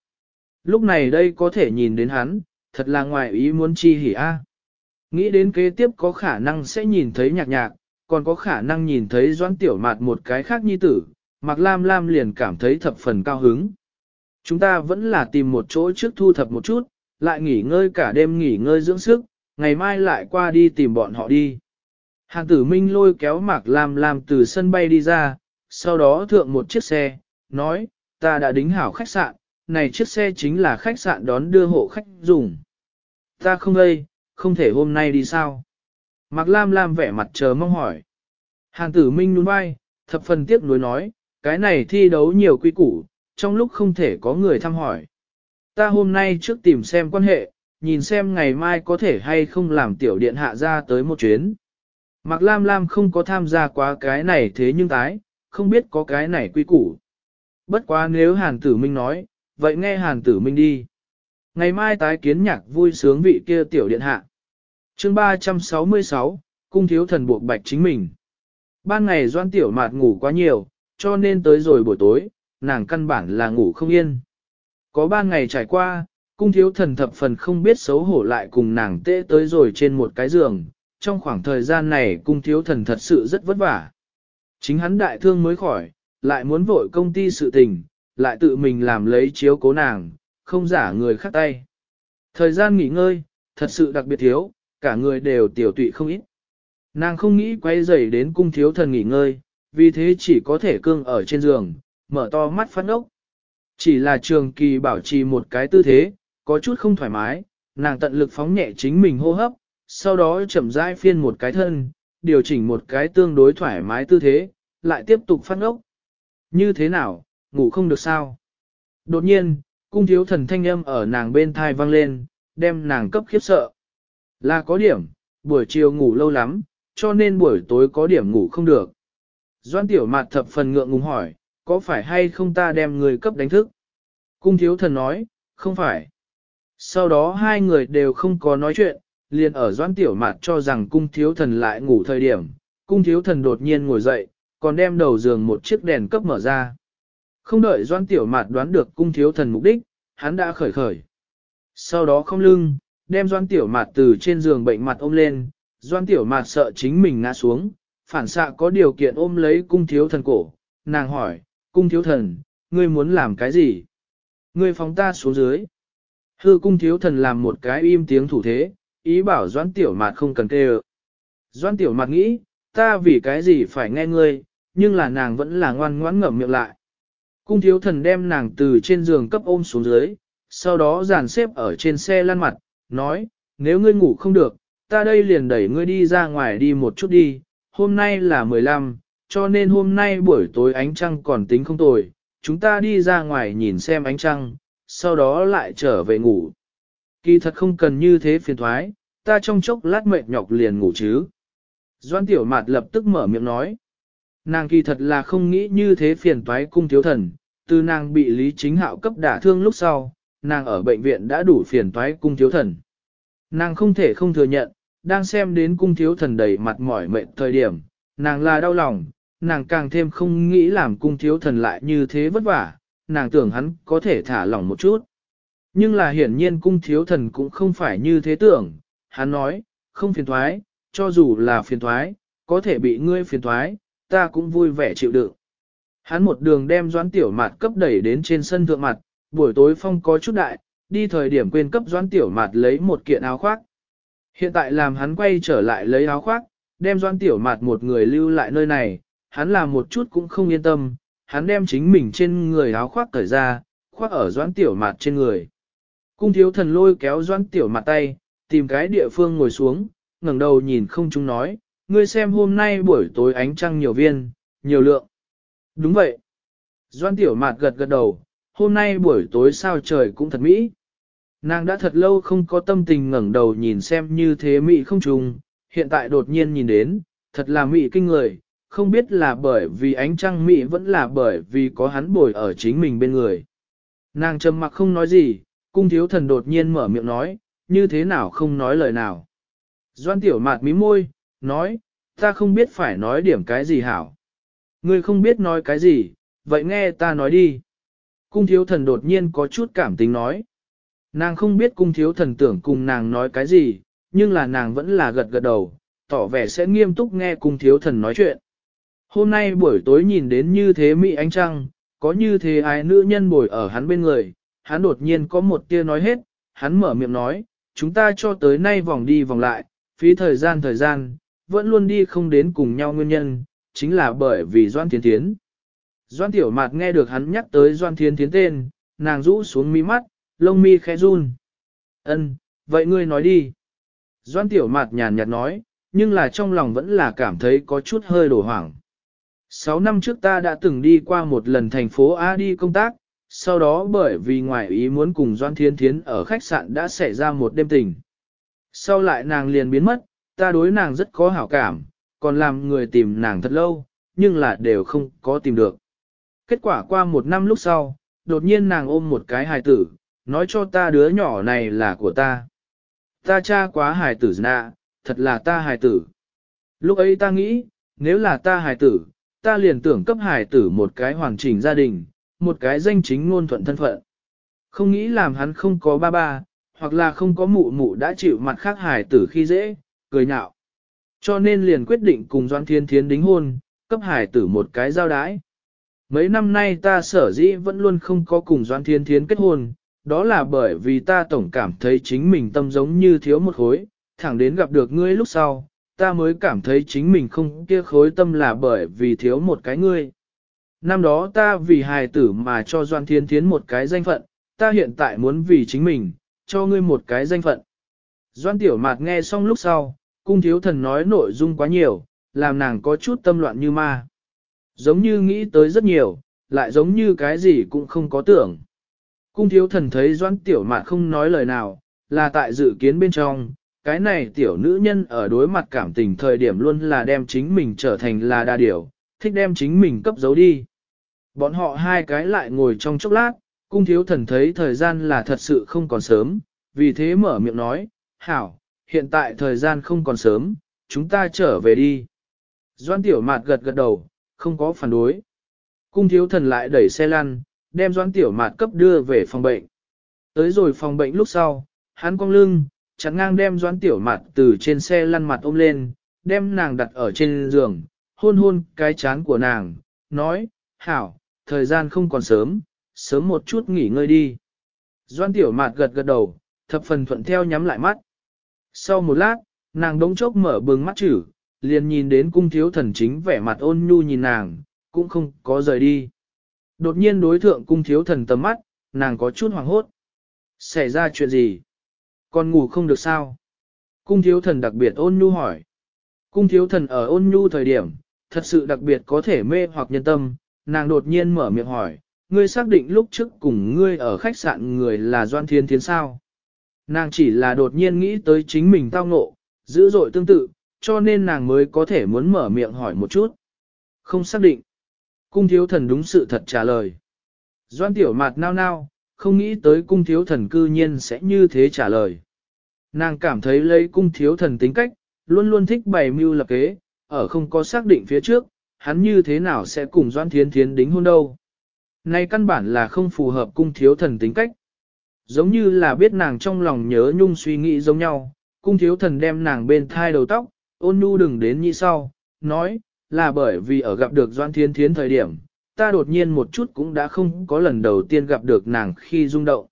Lúc này đây có thể nhìn đến hắn, thật là ngoài ý muốn chi hỉ a. Nghĩ đến kế tiếp có khả năng sẽ nhìn thấy nhạc nhạc, còn có khả năng nhìn thấy doãn tiểu mạt một cái khác nhi tử, Mạc Lam Lam liền cảm thấy thập phần cao hứng. Chúng ta vẫn là tìm một chỗ trước thu thập một chút, lại nghỉ ngơi cả đêm nghỉ ngơi dưỡng sức, ngày mai lại qua đi tìm bọn họ đi. Hàng tử Minh lôi kéo Mạc Lam Lam từ sân bay đi ra, sau đó thượng một chiếc xe, nói, ta đã đính hảo khách sạn, này chiếc xe chính là khách sạn đón đưa hộ khách dùng. Ta không gây, không thể hôm nay đi sao? Mạc Lam Lam vẻ mặt chờ mong hỏi. Hàn tử minh nhún vai, thập phần tiếc nuối nói, cái này thi đấu nhiều quy củ, trong lúc không thể có người thăm hỏi. Ta hôm nay trước tìm xem quan hệ, nhìn xem ngày mai có thể hay không làm tiểu điện hạ ra tới một chuyến. Mạc Lam Lam không có tham gia quá cái này thế nhưng tái, không biết có cái này quy củ. Bất quá nếu Hàn Tử Minh nói, vậy nghe Hàn Tử Minh đi. Ngày mai tái kiến nhạc vui sướng vị kia tiểu điện hạ chương 366, cung thiếu thần buộc bạch chính mình. Ban ngày doan tiểu mạt ngủ quá nhiều, cho nên tới rồi buổi tối, nàng căn bản là ngủ không yên. Có ba ngày trải qua, cung thiếu thần thập phần không biết xấu hổ lại cùng nàng tê tới rồi trên một cái giường. Trong khoảng thời gian này cung thiếu thần thật sự rất vất vả. Chính hắn đại thương mới khỏi, lại muốn vội công ty sự tình, lại tự mình làm lấy chiếu cố nàng, không giả người khác tay. Thời gian nghỉ ngơi, thật sự đặc biệt thiếu, cả người đều tiểu tụy không ít. Nàng không nghĩ quay dậy đến cung thiếu thần nghỉ ngơi, vì thế chỉ có thể cương ở trên giường, mở to mắt phát ốc. Chỉ là trường kỳ bảo trì một cái tư thế, có chút không thoải mái, nàng tận lực phóng nhẹ chính mình hô hấp, sau đó chậm rãi phiên một cái thân, điều chỉnh một cái tương đối thoải mái tư thế, lại tiếp tục phát ốc. Như thế nào, ngủ không được sao? Đột nhiên, cung thiếu thần thanh âm ở nàng bên thai vang lên, đem nàng cấp khiếp sợ. Là có điểm, buổi chiều ngủ lâu lắm, cho nên buổi tối có điểm ngủ không được. Doan tiểu mạt thập phần ngượng ngùng hỏi, có phải hay không ta đem người cấp đánh thức? Cung thiếu thần nói, không phải. Sau đó hai người đều không có nói chuyện, liền ở doan tiểu mạt cho rằng cung thiếu thần lại ngủ thời điểm. Cung thiếu thần đột nhiên ngồi dậy, còn đem đầu giường một chiếc đèn cấp mở ra. Không đợi doan tiểu mạt đoán được cung thiếu thần mục đích, hắn đã khởi khởi. Sau đó không lưng, đem doan tiểu mạt từ trên giường bệnh mặt ôm lên, doan tiểu mạt sợ chính mình ngã xuống, phản xạ có điều kiện ôm lấy cung thiếu thần cổ, nàng hỏi, cung thiếu thần, ngươi muốn làm cái gì? Ngươi phóng ta xuống dưới. Hư cung thiếu thần làm một cái im tiếng thủ thế, ý bảo doan tiểu mạt không cần kêu. Doan tiểu mạt nghĩ, ta vì cái gì phải nghe ngươi, nhưng là nàng vẫn là ngoan ngoãn ngậm miệng lại. Cung thiếu thần đem nàng từ trên giường cấp ôm xuống dưới, sau đó dàn xếp ở trên xe lăn mặt, nói, nếu ngươi ngủ không được, ta đây liền đẩy ngươi đi ra ngoài đi một chút đi, hôm nay là 15, cho nên hôm nay buổi tối ánh trăng còn tính không tồi, chúng ta đi ra ngoài nhìn xem ánh trăng, sau đó lại trở về ngủ. Kỳ thật không cần như thế phiền thoái, ta trong chốc lát mệt nhọc liền ngủ chứ. Doan tiểu mạt lập tức mở miệng nói. Nàng kỳ thật là không nghĩ như thế phiền toái cung thiếu thần, từ nàng bị Lý Chính Hạo cấp đả thương lúc sau, nàng ở bệnh viện đã đủ phiền toái cung thiếu thần. Nàng không thể không thừa nhận, đang xem đến cung thiếu thần đầy mặt mỏi mệt thời điểm, nàng là đau lòng, nàng càng thêm không nghĩ làm cung thiếu thần lại như thế vất vả, nàng tưởng hắn có thể thả lỏng một chút. Nhưng là hiển nhiên cung thiếu thần cũng không phải như thế tưởng, hắn nói, không phiền thoái, cho dù là phiền thoái, có thể bị ngươi phiền thoái, ta cũng vui vẻ chịu đựng. Hắn một đường đem doãn tiểu mạt cấp đẩy đến trên sân thượng mặt, buổi tối phong có chút đại, đi thời điểm quên cấp doãn tiểu mạt lấy một kiện áo khoác. Hiện tại làm hắn quay trở lại lấy áo khoác, đem doãn tiểu mạt một người lưu lại nơi này, hắn làm một chút cũng không yên tâm, hắn đem chính mình trên người áo khoác cởi ra, khoác ở doãn tiểu mạt trên người. Cung thiếu thần lôi kéo doãn tiểu mạt tay, tìm cái địa phương ngồi xuống, ngẩng đầu nhìn không chúng nói, ngươi xem hôm nay buổi tối ánh trăng nhiều viên, nhiều lượng. Đúng vậy. Doan tiểu mạt gật gật đầu, hôm nay buổi tối sao trời cũng thật mỹ. Nàng đã thật lâu không có tâm tình ngẩng đầu nhìn xem như thế mỹ không trùng, hiện tại đột nhiên nhìn đến, thật là mỹ kinh người, không biết là bởi vì ánh trăng mỹ vẫn là bởi vì có hắn bồi ở chính mình bên người. Nàng trầm mặc không nói gì, cung thiếu thần đột nhiên mở miệng nói, như thế nào không nói lời nào. Doan tiểu mạt mí môi, nói, ta không biết phải nói điểm cái gì hảo. Ngươi không biết nói cái gì, vậy nghe ta nói đi. Cung thiếu thần đột nhiên có chút cảm tính nói. Nàng không biết cung thiếu thần tưởng cùng nàng nói cái gì, nhưng là nàng vẫn là gật gật đầu, tỏ vẻ sẽ nghiêm túc nghe cung thiếu thần nói chuyện. Hôm nay buổi tối nhìn đến như thế Mỹ ánh trăng, có như thế ai nữ nhân bồi ở hắn bên người, hắn đột nhiên có một tia nói hết, hắn mở miệng nói, chúng ta cho tới nay vòng đi vòng lại, phí thời gian thời gian, vẫn luôn đi không đến cùng nhau nguyên nhân, chính là bởi vì Doan Tiến Tiến. Doan Tiểu Mạt nghe được hắn nhắc tới Doan Thiên Thiến tên, nàng rũ xuống mi mắt, lông mi khẽ run. Ân, vậy ngươi nói đi. Doan Tiểu Mạt nhàn nhạt nói, nhưng là trong lòng vẫn là cảm thấy có chút hơi đổ hoảng. Sáu năm trước ta đã từng đi qua một lần thành phố A đi công tác, sau đó bởi vì ngoại ý muốn cùng Doan Thiên Thiến ở khách sạn đã xảy ra một đêm tình. Sau lại nàng liền biến mất, ta đối nàng rất có hảo cảm, còn làm người tìm nàng thật lâu, nhưng là đều không có tìm được. Kết quả qua một năm lúc sau, đột nhiên nàng ôm một cái hài tử, nói cho ta đứa nhỏ này là của ta. Ta cha quá hài tử nạ, thật là ta hài tử. Lúc ấy ta nghĩ, nếu là ta hài tử, ta liền tưởng cấp hài tử một cái hoàn chỉnh gia đình, một cái danh chính ngôn thuận thân phận. Không nghĩ làm hắn không có ba ba, hoặc là không có mụ mụ đã chịu mặt khác hài tử khi dễ, cười nhạo. Cho nên liền quyết định cùng Doan Thiên Thiến đính hôn, cấp hài tử một cái giao đái. Mấy năm nay ta sở dĩ vẫn luôn không có cùng Doan Thiên Thiến kết hôn, đó là bởi vì ta tổng cảm thấy chính mình tâm giống như thiếu một khối, thẳng đến gặp được ngươi lúc sau, ta mới cảm thấy chính mình không kia khối tâm là bởi vì thiếu một cái ngươi. Năm đó ta vì hài tử mà cho Doan Thiên Thiến một cái danh phận, ta hiện tại muốn vì chính mình, cho ngươi một cái danh phận. Doan Tiểu Mạt nghe xong lúc sau, cung thiếu thần nói nội dung quá nhiều, làm nàng có chút tâm loạn như ma. Giống như nghĩ tới rất nhiều, lại giống như cái gì cũng không có tưởng. Cung thiếu thần thấy Doan Tiểu mạn không nói lời nào, là tại dự kiến bên trong, cái này tiểu nữ nhân ở đối mặt cảm tình thời điểm luôn là đem chính mình trở thành là đa điểu, thích đem chính mình cấp giấu đi. Bọn họ hai cái lại ngồi trong chốc lát, cung thiếu thần thấy thời gian là thật sự không còn sớm, vì thế mở miệng nói, hảo, hiện tại thời gian không còn sớm, chúng ta trở về đi. Doan tiểu mạt gật gật đầu, không có phản đối. Cung thiếu thần lại đẩy xe lăn, đem Doãn tiểu mạt cấp đưa về phòng bệnh. Tới rồi phòng bệnh lúc sau, hắn cong lưng, chắn ngang đem Doãn tiểu mạt từ trên xe lăn mặt ôm lên, đem nàng đặt ở trên giường, hôn hôn cái chán của nàng, nói, hảo, thời gian không còn sớm, sớm một chút nghỉ ngơi đi. Doan tiểu mạt gật gật đầu, thập phần thuận theo nhắm lại mắt. Sau một lát, nàng đống chốc mở bừng mắt chữ, liền nhìn đến cung thiếu thần chính vẻ mặt ôn nhu nhìn nàng, cũng không có rời đi. Đột nhiên đối thượng cung thiếu thần tầm mắt, nàng có chút hoảng hốt. Xảy ra chuyện gì? Còn ngủ không được sao? Cung thiếu thần đặc biệt ôn nhu hỏi. Cung thiếu thần ở ôn nhu thời điểm, thật sự đặc biệt có thể mê hoặc nhân tâm, nàng đột nhiên mở miệng hỏi, ngươi xác định lúc trước cùng ngươi ở khách sạn người là Doan Thiên Thiến sao? Nàng chỉ là đột nhiên nghĩ tới chính mình tao ngộ, dữ dội tương tự, cho nên nàng mới có thể muốn mở miệng hỏi một chút. Không xác định. Cung thiếu thần đúng sự thật trả lời. Doan tiểu mạt nao nao, không nghĩ tới cung thiếu thần cư nhiên sẽ như thế trả lời. Nàng cảm thấy lấy cung thiếu thần tính cách, luôn luôn thích bày mưu lập kế, ở không có xác định phía trước, hắn như thế nào sẽ cùng Doan Thiến Thiến đính hôn đâu. Này căn bản là không phù hợp cung thiếu thần tính cách. Giống như là biết nàng trong lòng nhớ nhung suy nghĩ giống nhau, cung thiếu thần đem nàng bên thai đầu tóc, ôn nhu đừng đến như sau, nói, là bởi vì ở gặp được Doan Thiên Thiến thời điểm, ta đột nhiên một chút cũng đã không có lần đầu tiên gặp được nàng khi rung động.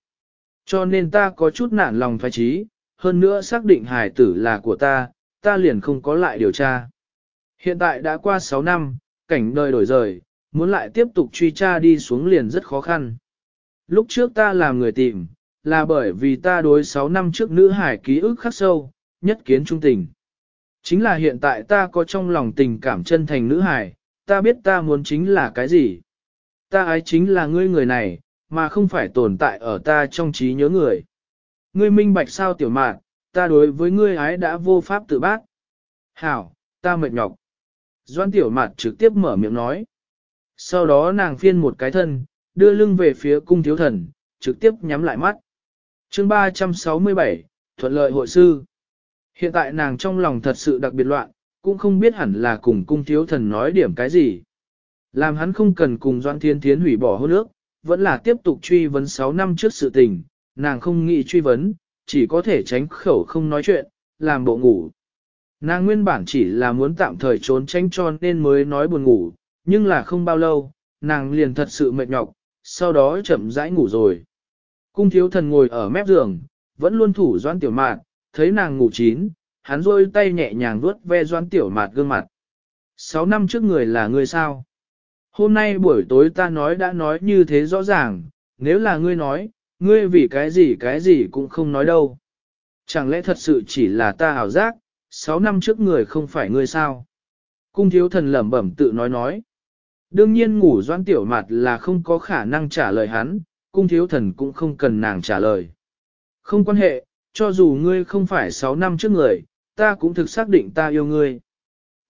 Cho nên ta có chút nản lòng phái trí, hơn nữa xác định hài tử là của ta, ta liền không có lại điều tra. Hiện tại đã qua 6 năm, cảnh đời đổi rời, muốn lại tiếp tục truy tra đi xuống liền rất khó khăn. Lúc trước ta làm người tìm, là bởi vì ta đối 6 năm trước nữ hải ký ức khắc sâu, nhất kiến trung tình. Chính là hiện tại ta có trong lòng tình cảm chân thành nữ hải, ta biết ta muốn chính là cái gì. Ta ái chính là ngươi người này, mà không phải tồn tại ở ta trong trí nhớ người. Ngươi minh bạch sao tiểu mạn, ta đối với ngươi ái đã vô pháp tự bác. Hảo, ta mệt nhọc. Doan tiểu mạn trực tiếp mở miệng nói. Sau đó nàng phiên một cái thân, đưa lưng về phía cung thiếu thần, trực tiếp nhắm lại mắt. chương 367, thuận lợi hội sư. Hiện tại nàng trong lòng thật sự đặc biệt loạn, cũng không biết hẳn là cùng cung thiếu thần nói điểm cái gì. Làm hắn không cần cùng Doan Thiên Thiến hủy bỏ hôn ước, vẫn là tiếp tục truy vấn 6 năm trước sự tình, nàng không nghĩ truy vấn, chỉ có thể tránh khẩu không nói chuyện, làm bộ ngủ. Nàng nguyên bản chỉ là muốn tạm thời trốn tránh cho nên mới nói buồn ngủ, nhưng là không bao lâu, nàng liền thật sự mệt nhọc, sau đó chậm rãi ngủ rồi. Cung thiếu thần ngồi ở mép giường, vẫn luôn thủ doan tiểu mạn, thấy nàng ngủ chín, hắn rôi tay nhẹ nhàng vuốt ve doan tiểu mạt gương mặt. Sáu năm trước người là người sao? Hôm nay buổi tối ta nói đã nói như thế rõ ràng, nếu là ngươi nói, ngươi vì cái gì cái gì cũng không nói đâu. Chẳng lẽ thật sự chỉ là ta ảo giác, sáu năm trước người không phải ngươi sao? Cung thiếu thần lẩm bẩm tự nói nói. Đương nhiên ngủ doan tiểu mặt là không có khả năng trả lời hắn, cung thiếu thần cũng không cần nàng trả lời. Không quan hệ, cho dù ngươi không phải sáu năm trước người, ta cũng thực xác định ta yêu ngươi.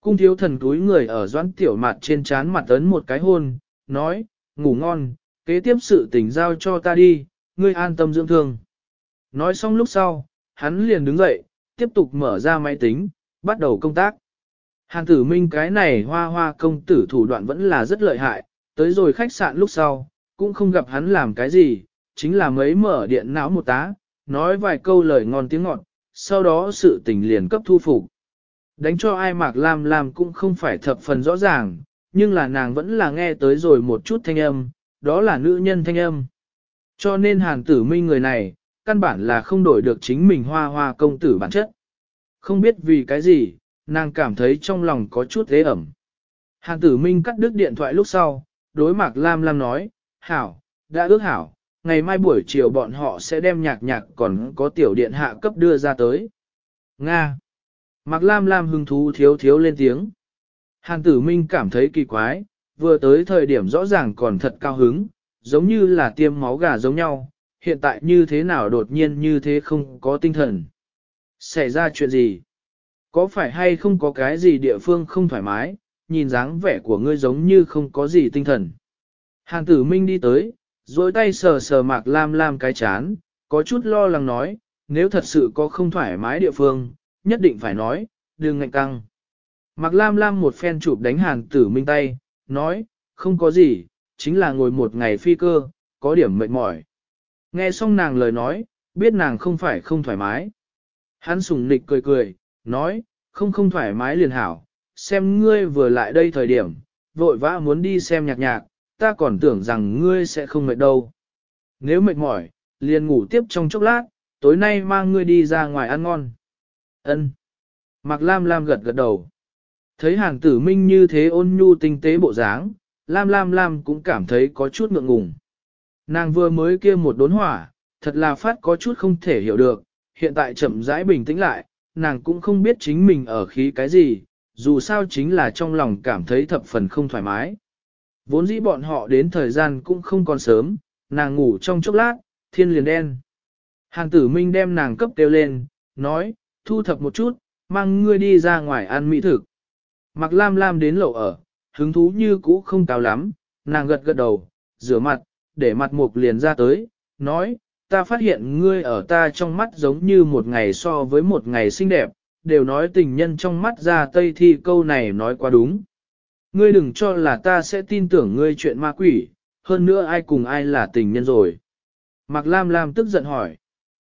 Cung thiếu thần túi người ở doãn tiểu mặt trên chán mặt ấn một cái hôn, nói, ngủ ngon, kế tiếp sự tình giao cho ta đi, ngươi an tâm dưỡng thương. Nói xong lúc sau, hắn liền đứng dậy, tiếp tục mở ra máy tính, bắt đầu công tác. Hàn tử minh cái này hoa hoa công tử thủ đoạn vẫn là rất lợi hại, tới rồi khách sạn lúc sau, cũng không gặp hắn làm cái gì, chính là mấy mở điện não một tá, nói vài câu lời ngon tiếng ngọt, sau đó sự tình liền cấp thu phục. Đánh cho ai mạc lam lam cũng không phải thập phần rõ ràng, nhưng là nàng vẫn là nghe tới rồi một chút thanh âm, đó là nữ nhân thanh âm. Cho nên hàn tử minh người này, căn bản là không đổi được chính mình hoa hoa công tử bản chất. Không biết vì cái gì, nàng cảm thấy trong lòng có chút thế ẩm. Hàn tử minh cắt đứt điện thoại lúc sau, đối mạc lam lam nói, hảo, đã ước hảo, ngày mai buổi chiều bọn họ sẽ đem nhạc nhạc còn có tiểu điện hạ cấp đưa ra tới. Nga. Mạc Lam Lam hứng thú thiếu thiếu lên tiếng. Hàn tử minh cảm thấy kỳ quái, vừa tới thời điểm rõ ràng còn thật cao hứng, giống như là tiêm máu gà giống nhau, hiện tại như thế nào đột nhiên như thế không có tinh thần. Xảy ra chuyện gì? Có phải hay không có cái gì địa phương không thoải mái, nhìn dáng vẻ của ngươi giống như không có gì tinh thần. Hàn tử minh đi tới, dối tay sờ sờ mạc lam lam cái chán, có chút lo lắng nói, nếu thật sự có không thoải mái địa phương, nhất định phải nói, đừng ngạnh căng. Mạc lam lam một phen chụp đánh hàn tử minh tay, nói, không có gì, chính là ngồi một ngày phi cơ, có điểm mệt mỏi. Nghe xong nàng lời nói, biết nàng không phải không thoải mái. Hắn sùng nịch cười cười, nói, không không thoải mái liền hảo, xem ngươi vừa lại đây thời điểm, vội vã muốn đi xem nhạc nhạc, ta còn tưởng rằng ngươi sẽ không mệt đâu. Nếu mệt mỏi, liền ngủ tiếp trong chốc lát, tối nay mang ngươi đi ra ngoài ăn ngon. Ân. Mạc Lam Lam gật gật đầu. Thấy hàng tử minh như thế ôn nhu tinh tế bộ dáng, Lam Lam Lam cũng cảm thấy có chút ngượng ngùng. Nàng vừa mới kia một đốn hỏa, thật là phát có chút không thể hiểu được, hiện tại chậm rãi bình tĩnh lại, nàng cũng không biết chính mình ở khí cái gì, dù sao chính là trong lòng cảm thấy thập phần không thoải mái. Vốn dĩ bọn họ đến thời gian cũng không còn sớm, nàng ngủ trong chốc lát, thiên liền đen. Hàng tử minh đem nàng cấp kêu lên, nói, thu thập một chút, mang ngươi đi ra ngoài ăn mỹ thực. Mặc lam lam đến lậu ở, hứng thú như cũ không cao lắm, nàng gật gật đầu, rửa mặt, để mặt mục liền ra tới, nói, ta phát hiện ngươi ở ta trong mắt giống như một ngày so với một ngày xinh đẹp, đều nói tình nhân trong mắt ra tây thi câu này nói quá đúng. Ngươi đừng cho là ta sẽ tin tưởng ngươi chuyện ma quỷ, hơn nữa ai cùng ai là tình nhân rồi. Mạc Lam Lam tức giận hỏi.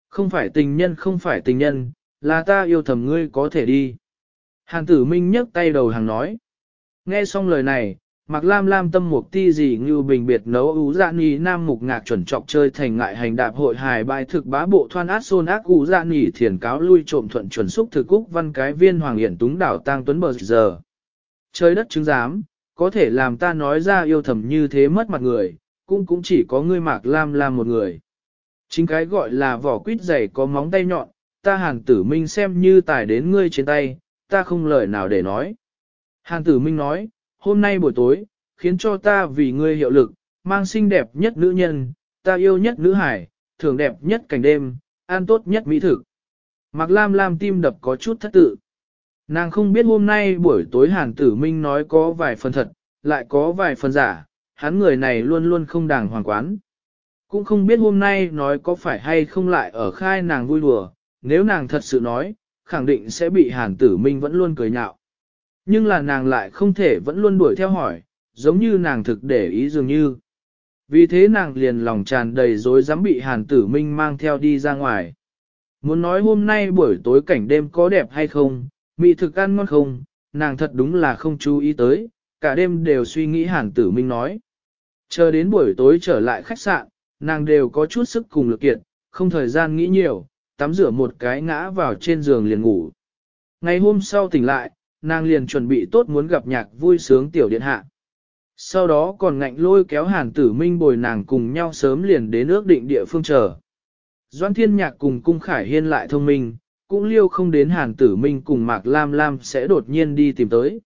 Không phải tình nhân không phải tình nhân, là ta yêu thầm ngươi có thể đi. Hàn tử minh nhấc tay đầu hàng nói. Nghe xong lời này, Mạc Lam Lam tâm mục ti gì như bình biệt nấu ú dạ nì nam mục ngạc chuẩn trọc chơi thành ngại hành đạp hội hài bài thực bá bộ thoan át xôn ác ú dạ nì thiền cáo lui trộm thuận chuẩn xúc thực cúc văn cái viên hoàng hiển túng đảo tang tuấn bờ giờ. Trời đất chứng giám, có thể làm ta nói ra yêu thầm như thế mất mặt người, cũng cũng chỉ có ngươi Mạc Lam Lam một người. Chính cái gọi là vỏ quýt dày có móng tay nhọn, ta hàn tử minh xem như tài đến ngươi trên tay, ta không lời nào để nói. Hàn tử minh nói, hôm nay buổi tối, khiến cho ta vì ngươi hiệu lực, mang xinh đẹp nhất nữ nhân, ta yêu nhất nữ hải, thường đẹp nhất cảnh đêm, an tốt nhất mỹ thực. Mạc Lam Lam tim đập có chút thất tự. Nàng không biết hôm nay buổi tối Hàn Tử Minh nói có vài phần thật, lại có vài phần giả, hắn người này luôn luôn không đàng hoàng quán. Cũng không biết hôm nay nói có phải hay không lại ở khai nàng vui đùa, nếu nàng thật sự nói, khẳng định sẽ bị Hàn Tử Minh vẫn luôn cười nhạo. Nhưng là nàng lại không thể vẫn luôn đuổi theo hỏi, giống như nàng thực để ý dường như. Vì thế nàng liền lòng tràn đầy dối dám bị Hàn Tử Minh mang theo đi ra ngoài. Muốn nói hôm nay buổi tối cảnh đêm có đẹp hay không, mỹ thực ăn ngon không, nàng thật đúng là không chú ý tới, cả đêm đều suy nghĩ Hàn Tử Minh nói. Chờ đến buổi tối trở lại khách sạn, nàng đều có chút sức cùng lực kiệt, không thời gian nghĩ nhiều, tắm rửa một cái ngã vào trên giường liền ngủ. Ngày hôm sau tỉnh lại, nàng liền chuẩn bị tốt muốn gặp nhạc vui sướng tiểu điện hạ. Sau đó còn ngạnh lôi kéo hàn tử minh bồi nàng cùng nhau sớm liền đến ước định địa phương chờ. Doan thiên nhạc cùng cung khải hiên lại thông minh, cũng liêu không đến hàn tử minh cùng mạc lam lam sẽ đột nhiên đi tìm tới.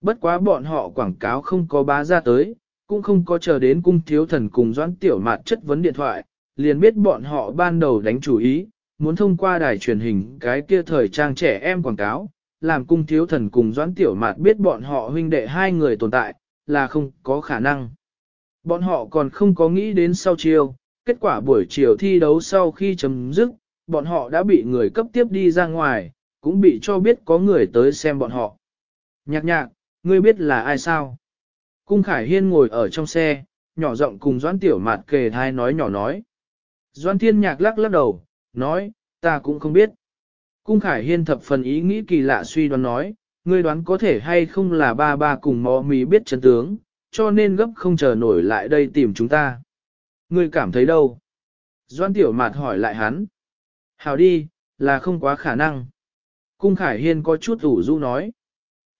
Bất quá bọn họ quảng cáo không có bá ra tới, cũng không có chờ đến cung thiếu thần cùng doãn tiểu mạt chất vấn điện thoại, liền biết bọn họ ban đầu đánh chủ ý, muốn thông qua đài truyền hình cái kia thời trang trẻ em quảng cáo, làm cung thiếu thần cùng doãn tiểu mạt biết bọn họ huynh đệ hai người tồn tại, là không có khả năng. Bọn họ còn không có nghĩ đến sau chiều, kết quả buổi chiều thi đấu sau khi chấm dứt, bọn họ đã bị người cấp tiếp đi ra ngoài, cũng bị cho biết có người tới xem bọn họ. Nhạc nhạc, ngươi biết là ai sao? Cung Khải Hiên ngồi ở trong xe, nhỏ giọng cùng Doãn Tiểu Mạt kề thai nói nhỏ nói. Doãn Thiên Nhạc lắc lắc đầu, nói, ta cũng không biết. Cung Khải Hiên thập phần ý nghĩ kỳ lạ suy đoán nói, ngươi đoán có thể hay không là ba ba cùng mò mì biết chân tướng, cho nên gấp không chờ nổi lại đây tìm chúng ta. Ngươi cảm thấy đâu? Doan Tiểu Mạt hỏi lại hắn. Hảo đi, là không quá khả năng. Cung Khải Hiên có chút ủ rũ nói.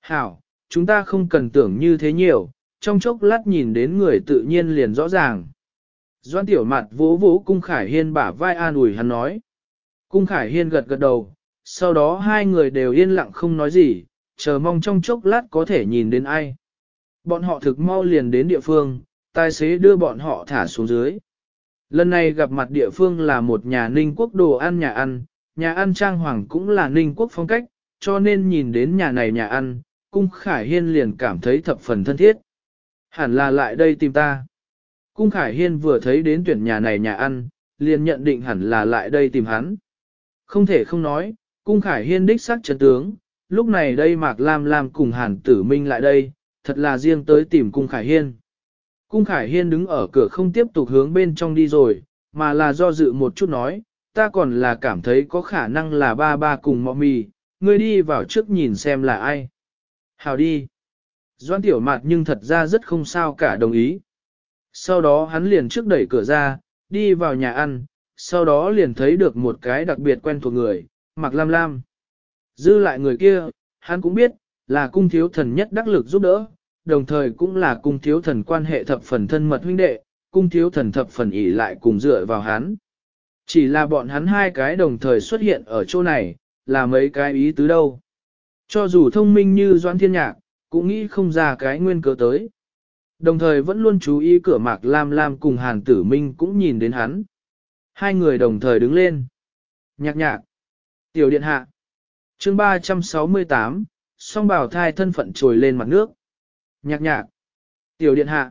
Hảo, chúng ta không cần tưởng như thế nhiều, trong chốc lát nhìn đến người tự nhiên liền rõ ràng. Doan Tiểu Mạt vỗ vỗ Cung Khải Hiên bả vai an ủi hắn nói. Cung Khải Hiên gật gật đầu, sau đó hai người đều yên lặng không nói gì, chờ mong trong chốc lát có thể nhìn đến ai. Bọn họ thực mau liền đến địa phương, tài xế đưa bọn họ thả xuống dưới. Lần này gặp mặt địa phương là một nhà ninh quốc đồ ăn nhà ăn, nhà ăn trang hoàng cũng là ninh quốc phong cách, cho nên nhìn đến nhà này nhà ăn, cung khải hiên liền cảm thấy thập phần thân thiết. Hẳn là lại đây tìm ta. Cung khải hiên vừa thấy đến tuyển nhà này nhà ăn, liền nhận định hẳn là lại đây tìm hắn. Không thể không nói, cung khải hiên đích sắc chấn tướng, lúc này đây Mạc Lam Lam cùng Hàn Tử Minh lại đây, thật là riêng tới tìm cung khải hiên. Cung Khải Hiên đứng ở cửa không tiếp tục hướng bên trong đi rồi, mà là do dự một chút nói, ta còn là cảm thấy có khả năng là ba ba cùng mọ mì, ngươi đi vào trước nhìn xem là ai. Hào đi. Doan tiểu mạt nhưng thật ra rất không sao cả đồng ý. Sau đó hắn liền trước đẩy cửa ra, đi vào nhà ăn, sau đó liền thấy được một cái đặc biệt quen thuộc người, mặc lam lam. Dư lại người kia, hắn cũng biết, là cung thiếu thần nhất đắc lực giúp đỡ, đồng thời cũng là cung thiếu thần quan hệ thập phần thân mật huynh đệ, cung thiếu thần thập phần ỷ lại cùng dựa vào hắn. Chỉ là bọn hắn hai cái đồng thời xuất hiện ở chỗ này, là mấy cái ý tứ đâu. Cho dù thông minh như Doan Thiên Nhạc, cũng nghĩ không ra cái nguyên cớ tới. Đồng thời vẫn luôn chú ý cửa mạc Lam Lam cùng Hàn Tử Minh cũng nhìn đến hắn. Hai người đồng thời đứng lên. Nhạc nhạc. Tiểu điện hạ. chương 368, song bảo thai thân phận trồi lên mặt nước. Nhạc nhạc. Tiểu điện hạ.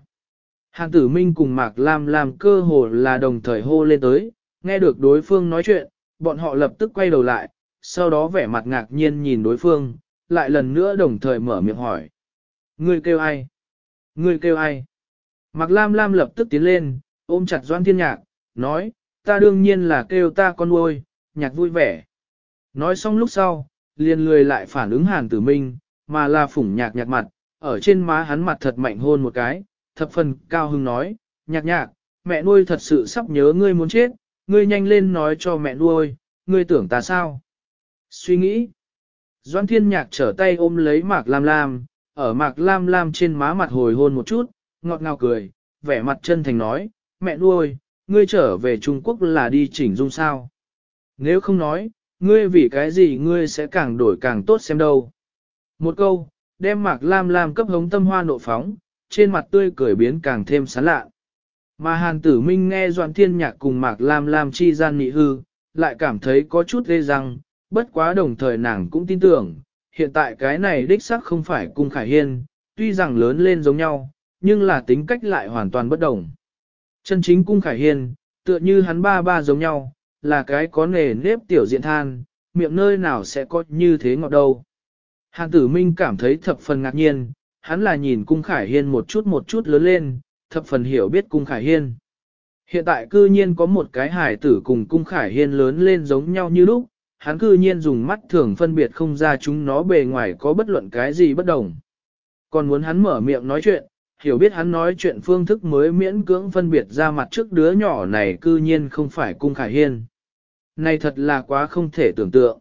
Hàn tử minh cùng Mạc Lam làm cơ hồ là đồng thời hô lên tới, nghe được đối phương nói chuyện, bọn họ lập tức quay đầu lại, sau đó vẻ mặt ngạc nhiên nhìn đối phương, lại lần nữa đồng thời mở miệng hỏi. Ngươi kêu ai? Ngươi kêu ai? Mạc Lam Lam lập tức tiến lên, ôm chặt Doan Thiên Nhạc, nói, ta đương nhiên là kêu ta con nuôi, nhạc vui vẻ. Nói xong lúc sau, liền lười lại phản ứng Hàn Tử Minh, mà là phủng nhạc nhạc mặt, ở trên má hắn mặt thật mạnh hôn một cái, thập phần cao hưng nói, nhạc nhạc, mẹ nuôi thật sự sắp nhớ ngươi muốn chết, ngươi nhanh lên nói cho mẹ nuôi, ngươi tưởng ta sao? Suy nghĩ. Doan thiên nhạc trở tay ôm lấy mạc lam lam, ở mạc lam lam trên má mặt hồi hôn một chút, ngọt ngào cười, vẻ mặt chân thành nói, mẹ nuôi, ngươi trở về Trung Quốc là đi chỉnh dung sao? Nếu không nói, ngươi vì cái gì ngươi sẽ càng đổi càng tốt xem đâu. Một câu, đem mạc lam lam cấp hống tâm hoa nộ phóng, trên mặt tươi cười biến càng thêm sán lạ. Mà hàn tử minh nghe doan thiên nhạc cùng mạc lam lam chi gian nị hư, lại cảm thấy có chút ghê răng, bất quá đồng thời nàng cũng tin tưởng, hiện tại cái này đích xác không phải cung khải hiên, tuy rằng lớn lên giống nhau, nhưng là tính cách lại hoàn toàn bất đồng. Chân chính cung khải hiên, tựa như hắn ba ba giống nhau, là cái có nề nếp tiểu diện than, miệng nơi nào sẽ có như thế ngọt đâu. Hàn tử minh cảm thấy thập phần ngạc nhiên, hắn là nhìn cung khải hiên một chút một chút lớn lên, thập phần hiểu biết cung khải hiên. Hiện tại cư nhiên có một cái hải tử cùng cung khải hiên lớn lên giống nhau như lúc, hắn cư nhiên dùng mắt thường phân biệt không ra chúng nó bề ngoài có bất luận cái gì bất đồng. Còn muốn hắn mở miệng nói chuyện, hiểu biết hắn nói chuyện phương thức mới miễn cưỡng phân biệt ra mặt trước đứa nhỏ này cư nhiên không phải cung khải hiên. Này thật là quá không thể tưởng tượng.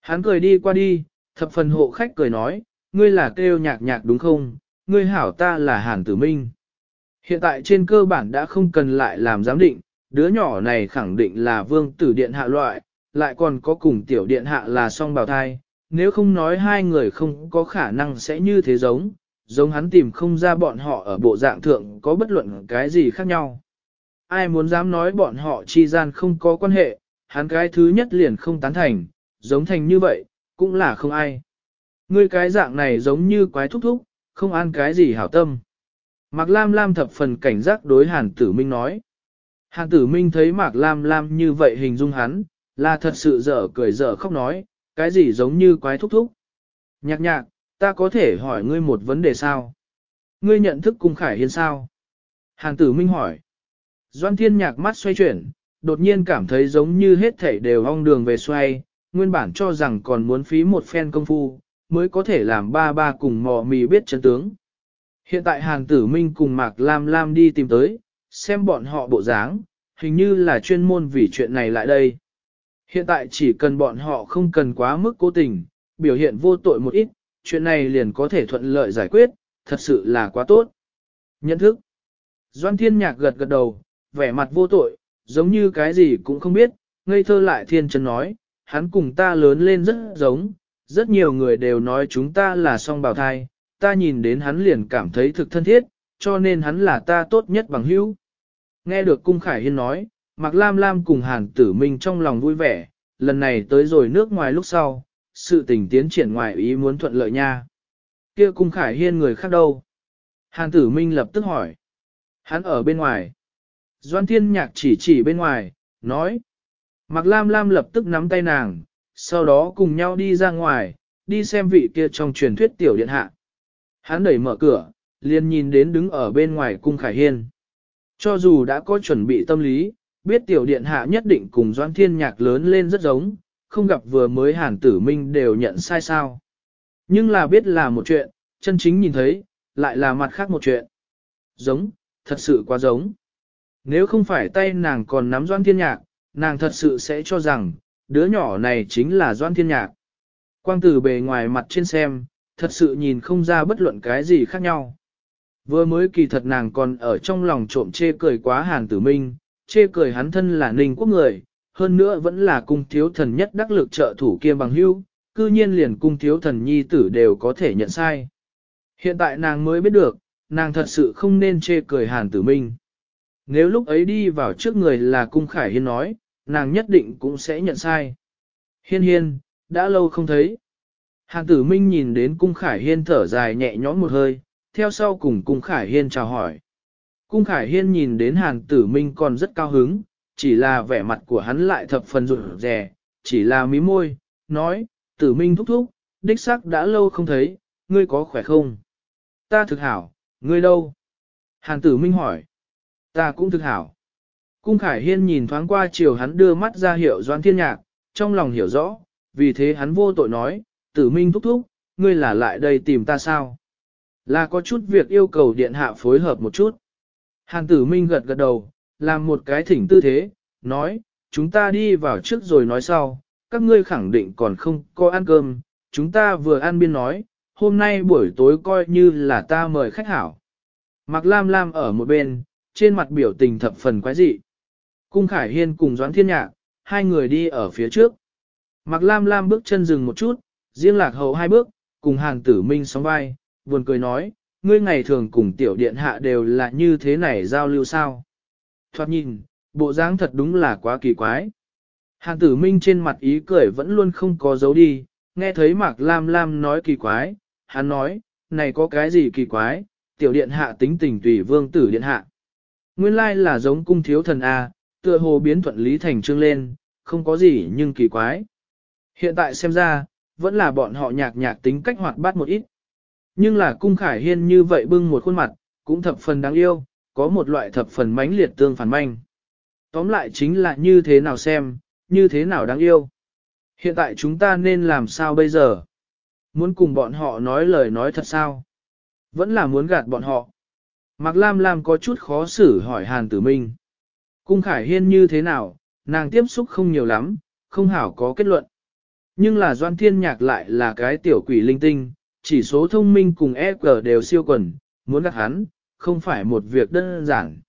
Hắn cười đi qua đi, thập phần hộ khách cười nói, ngươi là kêu nhạc nhạc đúng không, ngươi hảo ta là Hàn Tử Minh. Hiện tại trên cơ bản đã không cần lại làm giám định, đứa nhỏ này khẳng định là vương tử điện hạ loại, lại còn có cùng tiểu điện hạ là song bào thai, nếu không nói hai người không có khả năng sẽ như thế giống, giống hắn tìm không ra bọn họ ở bộ dạng thượng có bất luận cái gì khác nhau. Ai muốn dám nói bọn họ chi gian không có quan hệ, hắn cái thứ nhất liền không tán thành, giống thành như vậy, cũng là không ai. Ngươi cái dạng này giống như quái thúc thúc, không ăn cái gì hảo tâm. Mạc Lam Lam thập phần cảnh giác đối Hàn Tử Minh nói. Hàn Tử Minh thấy Mạc Lam Lam như vậy hình dung hắn, là thật sự dở cười dở khóc nói, cái gì giống như quái thúc thúc. Nhạc nhạc, ta có thể hỏi ngươi một vấn đề sao? Ngươi nhận thức cung khải hiên sao? Hàn Tử Minh hỏi. Doan Thiên Nhạc mắt xoay chuyển, đột nhiên cảm thấy giống như hết thảy đều ong đường về xoay, nguyên bản cho rằng còn muốn phí một phen công phu, mới có thể làm ba ba cùng mò mì biết chân tướng. Hiện tại Hàn Tử Minh cùng Mạc Lam Lam đi tìm tới, xem bọn họ bộ dáng, hình như là chuyên môn vì chuyện này lại đây. Hiện tại chỉ cần bọn họ không cần quá mức cố tình, biểu hiện vô tội một ít, chuyện này liền có thể thuận lợi giải quyết, thật sự là quá tốt. Nhận thức. Doan Thiên Nhạc gật gật đầu, vẻ mặt vô tội, giống như cái gì cũng không biết, ngây thơ lại thiên chân nói, hắn cùng ta lớn lên rất giống, rất nhiều người đều nói chúng ta là song bào thai, ta nhìn đến hắn liền cảm thấy thực thân thiết, cho nên hắn là ta tốt nhất bằng hữu. Nghe được Cung Khải Hiên nói, Mạc Lam Lam cùng Hàn Tử Minh trong lòng vui vẻ, lần này tới rồi nước ngoài lúc sau, sự tình tiến triển ngoài ý muốn thuận lợi nha. Kia Cung Khải Hiên người khác đâu? Hàn Tử Minh lập tức hỏi. Hắn ở bên ngoài. Doan Thiên Nhạc chỉ chỉ bên ngoài, nói. Mạc Lam Lam lập tức nắm tay nàng, sau đó cùng nhau đi ra ngoài, đi xem vị kia trong truyền thuyết tiểu điện hạ. Hắn đẩy mở cửa, liền nhìn đến đứng ở bên ngoài cung khải hiên. Cho dù đã có chuẩn bị tâm lý, biết tiểu điện hạ nhất định cùng Doan Thiên Nhạc lớn lên rất giống, không gặp vừa mới hàn tử minh đều nhận sai sao. Nhưng là biết là một chuyện, chân chính nhìn thấy, lại là mặt khác một chuyện. Giống, thật sự quá giống. Nếu không phải tay nàng còn nắm Doan Thiên Nhạc, nàng thật sự sẽ cho rằng, đứa nhỏ này chính là Doan Thiên Nhạc. Quang từ bề ngoài mặt trên xem, thật sự nhìn không ra bất luận cái gì khác nhau. Vừa mới kỳ thật nàng còn ở trong lòng trộm chê cười quá hàn tử minh, chê cười hắn thân là ninh quốc người, hơn nữa vẫn là cung thiếu thần nhất đắc lực trợ thủ kia bằng hưu, cư nhiên liền cung thiếu thần nhi tử đều có thể nhận sai. Hiện tại nàng mới biết được, nàng thật sự không nên chê cười hàn tử minh. Nếu lúc ấy đi vào trước người là cung khải hiên nói, nàng nhất định cũng sẽ nhận sai. Hiên hiên, đã lâu không thấy. Hàng tử minh nhìn đến cung khải hiên thở dài nhẹ nhõm một hơi, theo sau cùng cung khải hiên chào hỏi. Cung khải hiên nhìn đến hàng tử minh còn rất cao hứng, chỉ là vẻ mặt của hắn lại thập phần rụt rè, chỉ là mí môi, nói, tử minh thúc thúc, đích xác đã lâu không thấy, ngươi có khỏe không? Ta thực hảo, ngươi đâu? Hàn tử minh hỏi, ta cũng thực hảo. Cung khải hiên nhìn thoáng qua chiều hắn đưa mắt ra hiệu doan thiên nhạc, trong lòng hiểu rõ, vì thế hắn vô tội nói, tử minh thúc thúc, ngươi là lại đây tìm ta sao? Là có chút việc yêu cầu điện hạ phối hợp một chút. Hàn tử minh gật gật đầu, làm một cái thỉnh tư thế, nói, chúng ta đi vào trước rồi nói sau, các ngươi khẳng định còn không có ăn cơm, chúng ta vừa ăn biên nói, hôm nay buổi tối coi như là ta mời khách hảo. Mạc Lam Lam ở một bên, trên mặt biểu tình thập phần quái dị. Cung Khải Hiên cùng Doãn Thiên Nhạc, hai người đi ở phía trước. Mạc Lam Lam bước chân dừng một chút, riêng lạc hậu hai bước, cùng Hàn Tử Minh sóng vai, buồn cười nói, ngươi ngày thường cùng tiểu điện hạ đều là như thế này giao lưu sao. Thoát nhìn, bộ dáng thật đúng là quá kỳ quái. Hàn Tử Minh trên mặt ý cười vẫn luôn không có dấu đi, nghe thấy Mạc Lam Lam nói kỳ quái, hắn nói, này có cái gì kỳ quái, tiểu điện hạ tính tình tùy vương tử điện hạ. Nguyên lai là giống cung thiếu thần A, tựa hồ biến thuận lý thành trương lên, không có gì nhưng kỳ quái. Hiện tại xem ra, vẫn là bọn họ nhạc nhạc tính cách hoạt bát một ít. Nhưng là cung khải hiên như vậy bưng một khuôn mặt, cũng thập phần đáng yêu, có một loại thập phần mãnh liệt tương phản manh. Tóm lại chính là như thế nào xem, như thế nào đáng yêu. Hiện tại chúng ta nên làm sao bây giờ? Muốn cùng bọn họ nói lời nói thật sao? Vẫn là muốn gạt bọn họ. Mạc Lam Lam có chút khó xử hỏi Hàn Tử Minh. Cung Khải Hiên như thế nào, nàng tiếp xúc không nhiều lắm, không hảo có kết luận. Nhưng là Doan Thiên Nhạc lại là cái tiểu quỷ linh tinh, chỉ số thông minh cùng EQ đều siêu quần, muốn gặp hắn, không phải một việc đơn giản.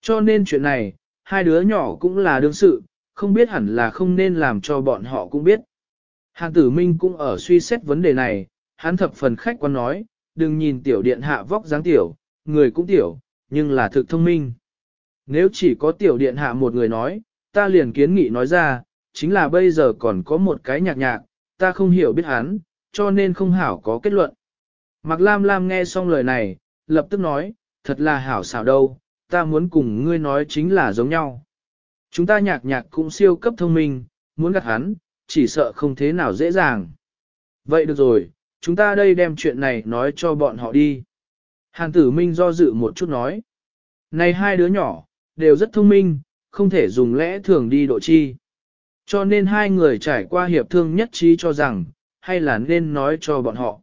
Cho nên chuyện này, hai đứa nhỏ cũng là đương sự, không biết hẳn là không nên làm cho bọn họ cũng biết. Hàn tử minh cũng ở suy xét vấn đề này, hắn thập phần khách quan nói, đừng nhìn tiểu điện hạ vóc dáng tiểu, người cũng tiểu, nhưng là thực thông minh. Nếu chỉ có tiểu điện hạ một người nói, ta liền kiến nghị nói ra, chính là bây giờ còn có một cái nhạc nhạc, ta không hiểu biết hắn, cho nên không hảo có kết luận. Mạc Lam Lam nghe xong lời này, lập tức nói, thật là hảo xảo đâu, ta muốn cùng ngươi nói chính là giống nhau. Chúng ta nhạc nhạc cũng siêu cấp thông minh, muốn gặt hắn, chỉ sợ không thế nào dễ dàng. Vậy được rồi, chúng ta đây đem chuyện này nói cho bọn họ đi. Hàn tử minh do dự một chút nói. Này hai đứa nhỏ, đều rất thông minh, không thể dùng lẽ thường đi độ chi. Cho nên hai người trải qua hiệp thương nhất trí cho rằng, hay là nên nói cho bọn họ.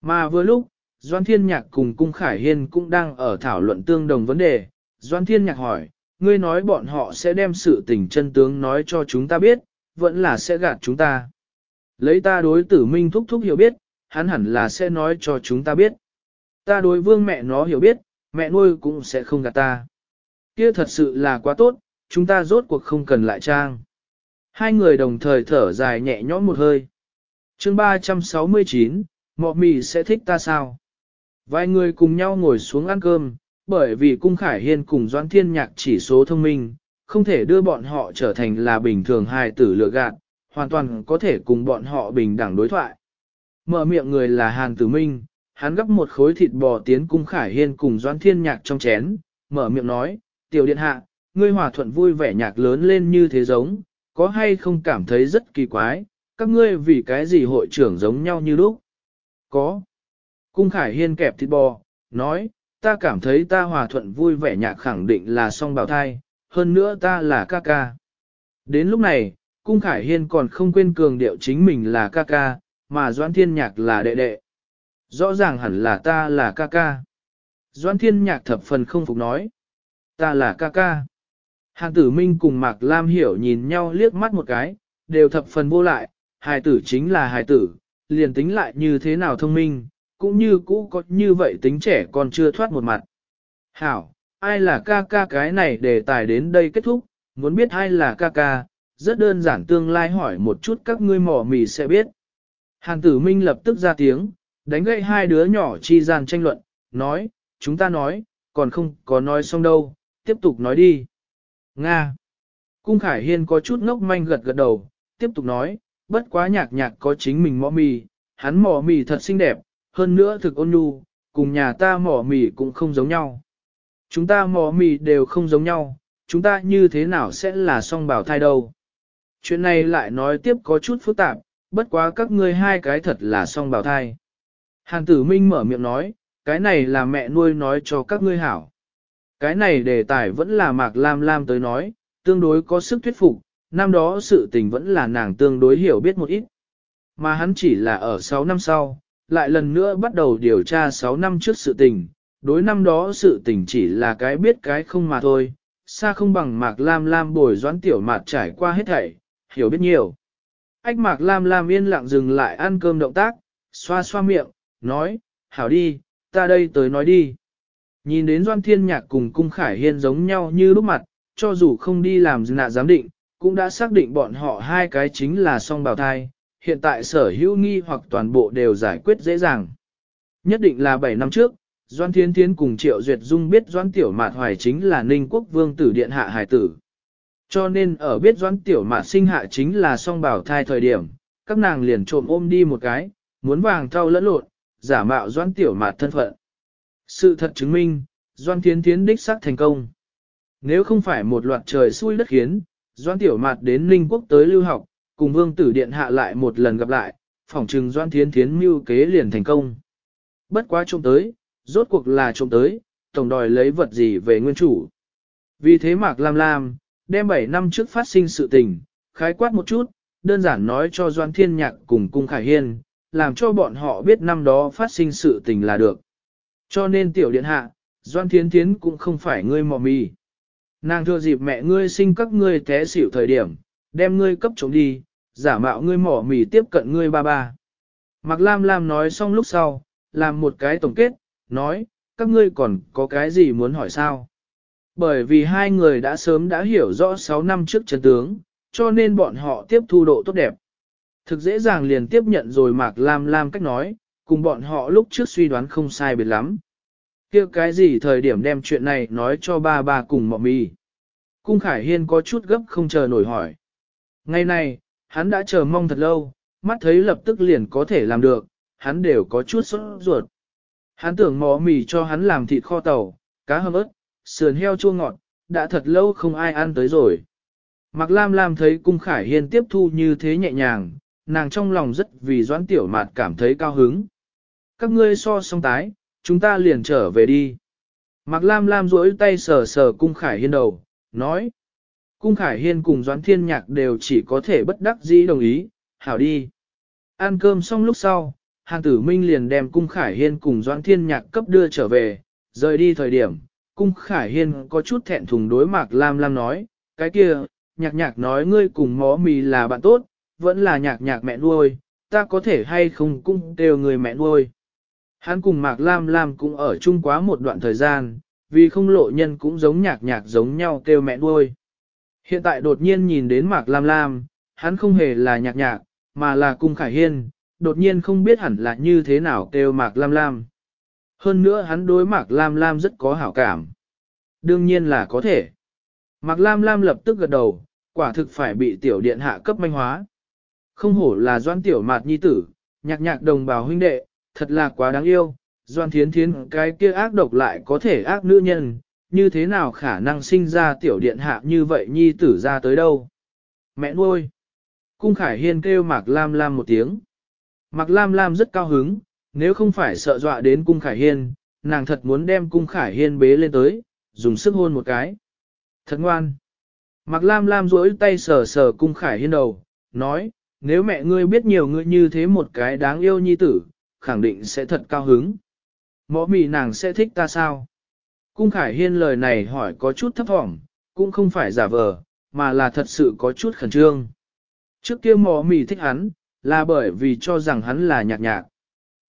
Mà vừa lúc, Doan Thiên Nhạc cùng Cung Khải Hiên cũng đang ở thảo luận tương đồng vấn đề. Doan Thiên Nhạc hỏi, ngươi nói bọn họ sẽ đem sự tình chân tướng nói cho chúng ta biết, vẫn là sẽ gạt chúng ta. Lấy ta đối tử minh thúc thúc hiểu biết, hắn hẳn là sẽ nói cho chúng ta biết. Ta đối vương mẹ nó hiểu biết, mẹ nuôi cũng sẽ không gạt ta. Kia thật sự là quá tốt, chúng ta rốt cuộc không cần lại trang. Hai người đồng thời thở dài nhẹ nhõm một hơi. chương 369, mọ mì sẽ thích ta sao? Vài người cùng nhau ngồi xuống ăn cơm, bởi vì Cung Khải Hiên cùng Doãn Thiên Nhạc chỉ số thông minh, không thể đưa bọn họ trở thành là bình thường hài tử lựa gạt, hoàn toàn có thể cùng bọn họ bình đẳng đối thoại. Mở miệng người là Hàn Tử Minh, hắn gấp một khối thịt bò tiến Cung Khải Hiên cùng Doãn Thiên Nhạc trong chén, mở miệng nói, tiểu điện hạ, ngươi hòa thuận vui vẻ nhạc lớn lên như thế giống, có hay không cảm thấy rất kỳ quái, các ngươi vì cái gì hội trưởng giống nhau như lúc? Có. Cung Khải Hiên kẹp thịt bò, nói, ta cảm thấy ta hòa thuận vui vẻ nhạc khẳng định là song bào thai, hơn nữa ta là ca ca. Đến lúc này, Cung Khải Hiên còn không quên cường điệu chính mình là ca ca, mà Doãn Thiên Nhạc là đệ đệ. Rõ ràng hẳn là ta là ca ca. Doãn Thiên Nhạc thập phần không phục nói. Ta là ca ca. Hàng tử minh cùng Mạc Lam hiểu nhìn nhau liếc mắt một cái, đều thập phần vô lại, hài tử chính là hài tử, liền tính lại như thế nào thông minh, cũng như cũ có như vậy tính trẻ còn chưa thoát một mặt. Hảo, ai là ca ca cái này để tài đến đây kết thúc, muốn biết ai là ca ca, rất đơn giản tương lai hỏi một chút các ngươi mỏ mì sẽ biết. Hàng tử minh lập tức ra tiếng, đánh gậy hai đứa nhỏ chi gian tranh luận, nói, chúng ta nói, còn không có nói xong đâu, tiếp tục nói đi. Nga. Cung Khải Hiên có chút ngốc manh gật gật đầu, tiếp tục nói, bất quá nhạc nhạc có chính mình mỏ mì, hắn mỏ mì thật xinh đẹp, hơn nữa thực ôn nhu, cùng nhà ta mỏ mì cũng không giống nhau. Chúng ta mỏ mì đều không giống nhau, chúng ta như thế nào sẽ là song bảo thai đâu. Chuyện này lại nói tiếp có chút phức tạp, bất quá các ngươi hai cái thật là song bảo thai. Hàn tử minh mở miệng nói, cái này là mẹ nuôi nói cho các ngươi hảo. Cái này đề tài vẫn là Mạc Lam Lam tới nói, tương đối có sức thuyết phục, năm đó sự tình vẫn là nàng tương đối hiểu biết một ít. Mà hắn chỉ là ở 6 năm sau, lại lần nữa bắt đầu điều tra 6 năm trước sự tình, đối năm đó sự tình chỉ là cái biết cái không mà thôi, xa không bằng Mạc Lam Lam bồi doãn tiểu mạt trải qua hết thảy, hiểu biết nhiều. Ách Mạc Lam Lam yên lặng dừng lại ăn cơm động tác, xoa xoa miệng, nói, hảo đi, ta đây tới nói đi. Nhìn đến Doan Thiên Nhạc cùng Cung Khải Hiên giống nhau như lúc mặt, cho dù không đi làm nạ giám định, cũng đã xác định bọn họ hai cái chính là song bào thai, hiện tại sở hữu nghi hoặc toàn bộ đều giải quyết dễ dàng. Nhất định là 7 năm trước, Doan Thiên Thiến cùng Triệu Duyệt Dung biết Doan Tiểu Mạt Hoài chính là Ninh Quốc Vương tử Điện Hạ Hải Tử. Cho nên ở biết Doan Tiểu Mạt sinh hạ chính là song bảo thai thời điểm, các nàng liền trộm ôm đi một cái, muốn vàng thau lẫn lộn, giả mạo Doan Tiểu Mạt thân phận. Sự thật chứng minh, Doan Thiến Thiến đích xác thành công. Nếu không phải một loạt trời xui đất khiến, Doan Tiểu Mạt đến Ninh Quốc tới lưu học, cùng Vương Tử Điện hạ lại một lần gặp lại, phỏng trừng Doan Thiến Thiến mưu kế liền thành công. Bất quá trông tới, rốt cuộc là trông tới, tổng đòi lấy vật gì về nguyên chủ. Vì thế Mạc Lam Lam, đem 7 năm trước phát sinh sự tình, khái quát một chút, đơn giản nói cho Doan Thiên Nhạc cùng Cung Khải Hiên, làm cho bọn họ biết năm đó phát sinh sự tình là được. Cho nên tiểu điện hạ, Doan thiến Thiến cũng không phải ngươi mò mì. Nàng thừa dịp mẹ ngươi sinh các ngươi té xỉu thời điểm, đem ngươi cấp chống đi, giả mạo ngươi mỏ mì tiếp cận ngươi ba ba. Mạc Lam Lam nói xong lúc sau, làm một cái tổng kết, nói, các ngươi còn có cái gì muốn hỏi sao? Bởi vì hai người đã sớm đã hiểu rõ 6 năm trước chân tướng, cho nên bọn họ tiếp thu độ tốt đẹp. Thực dễ dàng liền tiếp nhận rồi Mạc Lam Lam cách nói, cùng bọn họ lúc trước suy đoán không sai biệt lắm. kia cái gì thời điểm đem chuyện này nói cho ba ba cùng mọ mì. Cung Khải Hiên có chút gấp không chờ nổi hỏi. Ngày này, hắn đã chờ mong thật lâu, mắt thấy lập tức liền có thể làm được, hắn đều có chút sốt ruột. Hắn tưởng mò mì cho hắn làm thịt kho tàu, cá hầm ớt, sườn heo chua ngọt, đã thật lâu không ai ăn tới rồi. Mạc Lam Lam thấy cung khải hiên tiếp thu như thế nhẹ nhàng, nàng trong lòng rất vì doãn tiểu mạt cảm thấy cao hứng. Các ngươi so song tái, chúng ta liền trở về đi. Mạc Lam Lam duỗi tay sờ sờ cung khải hiên đầu, nói. Cung khải hiên cùng doãn thiên nhạc đều chỉ có thể bất đắc dĩ đồng ý, hảo đi. Ăn cơm xong lúc sau, Hàn tử minh liền đem cung khải hiên cùng doãn thiên nhạc cấp đưa trở về, rời đi thời điểm. Cung khải hiên có chút thẹn thùng đối Mạc Lam Lam nói, cái kia, nhạc nhạc nói ngươi cùng mó mì là bạn tốt, vẫn là nhạc nhạc mẹ nuôi, ta có thể hay không cũng đều người mẹ nuôi. Hắn cùng Mạc Lam Lam cũng ở chung quá một đoạn thời gian, vì không lộ nhân cũng giống nhạc nhạc giống nhau kêu mẹ nuôi. Hiện tại đột nhiên nhìn đến Mạc Lam Lam, hắn không hề là nhạc nhạc, mà là cung khải hiên, đột nhiên không biết hẳn là như thế nào kêu Mạc Lam Lam. Hơn nữa hắn đối Mạc Lam Lam rất có hảo cảm. Đương nhiên là có thể. Mạc Lam Lam lập tức gật đầu, quả thực phải bị tiểu điện hạ cấp manh hóa. Không hổ là doan tiểu mạt nhi tử, nhạc nhạc đồng bào huynh đệ, thật là quá đáng yêu, doan thiến thiến cái kia ác độc lại có thể ác nữ nhân, như thế nào khả năng sinh ra tiểu điện hạ như vậy nhi tử ra tới đâu. Mẹ nuôi. Cung Khải Hiên kêu Mạc Lam Lam một tiếng. Mạc Lam Lam rất cao hứng, nếu không phải sợ dọa đến Cung Khải Hiên, nàng thật muốn đem Cung Khải Hiên bế lên tới, dùng sức hôn một cái. Thật ngoan. Mạc Lam Lam duỗi tay sờ sờ cung khải hiên đầu, nói, nếu mẹ ngươi biết nhiều ngươi như thế một cái đáng yêu nhi tử, khẳng định sẽ thật cao hứng. Mõ mì nàng sẽ thích ta sao? Cung khải hiên lời này hỏi có chút thấp thỏm, cũng không phải giả vờ, mà là thật sự có chút khẩn trương. Trước kia mõ mì thích hắn, là bởi vì cho rằng hắn là nhạc nhạc.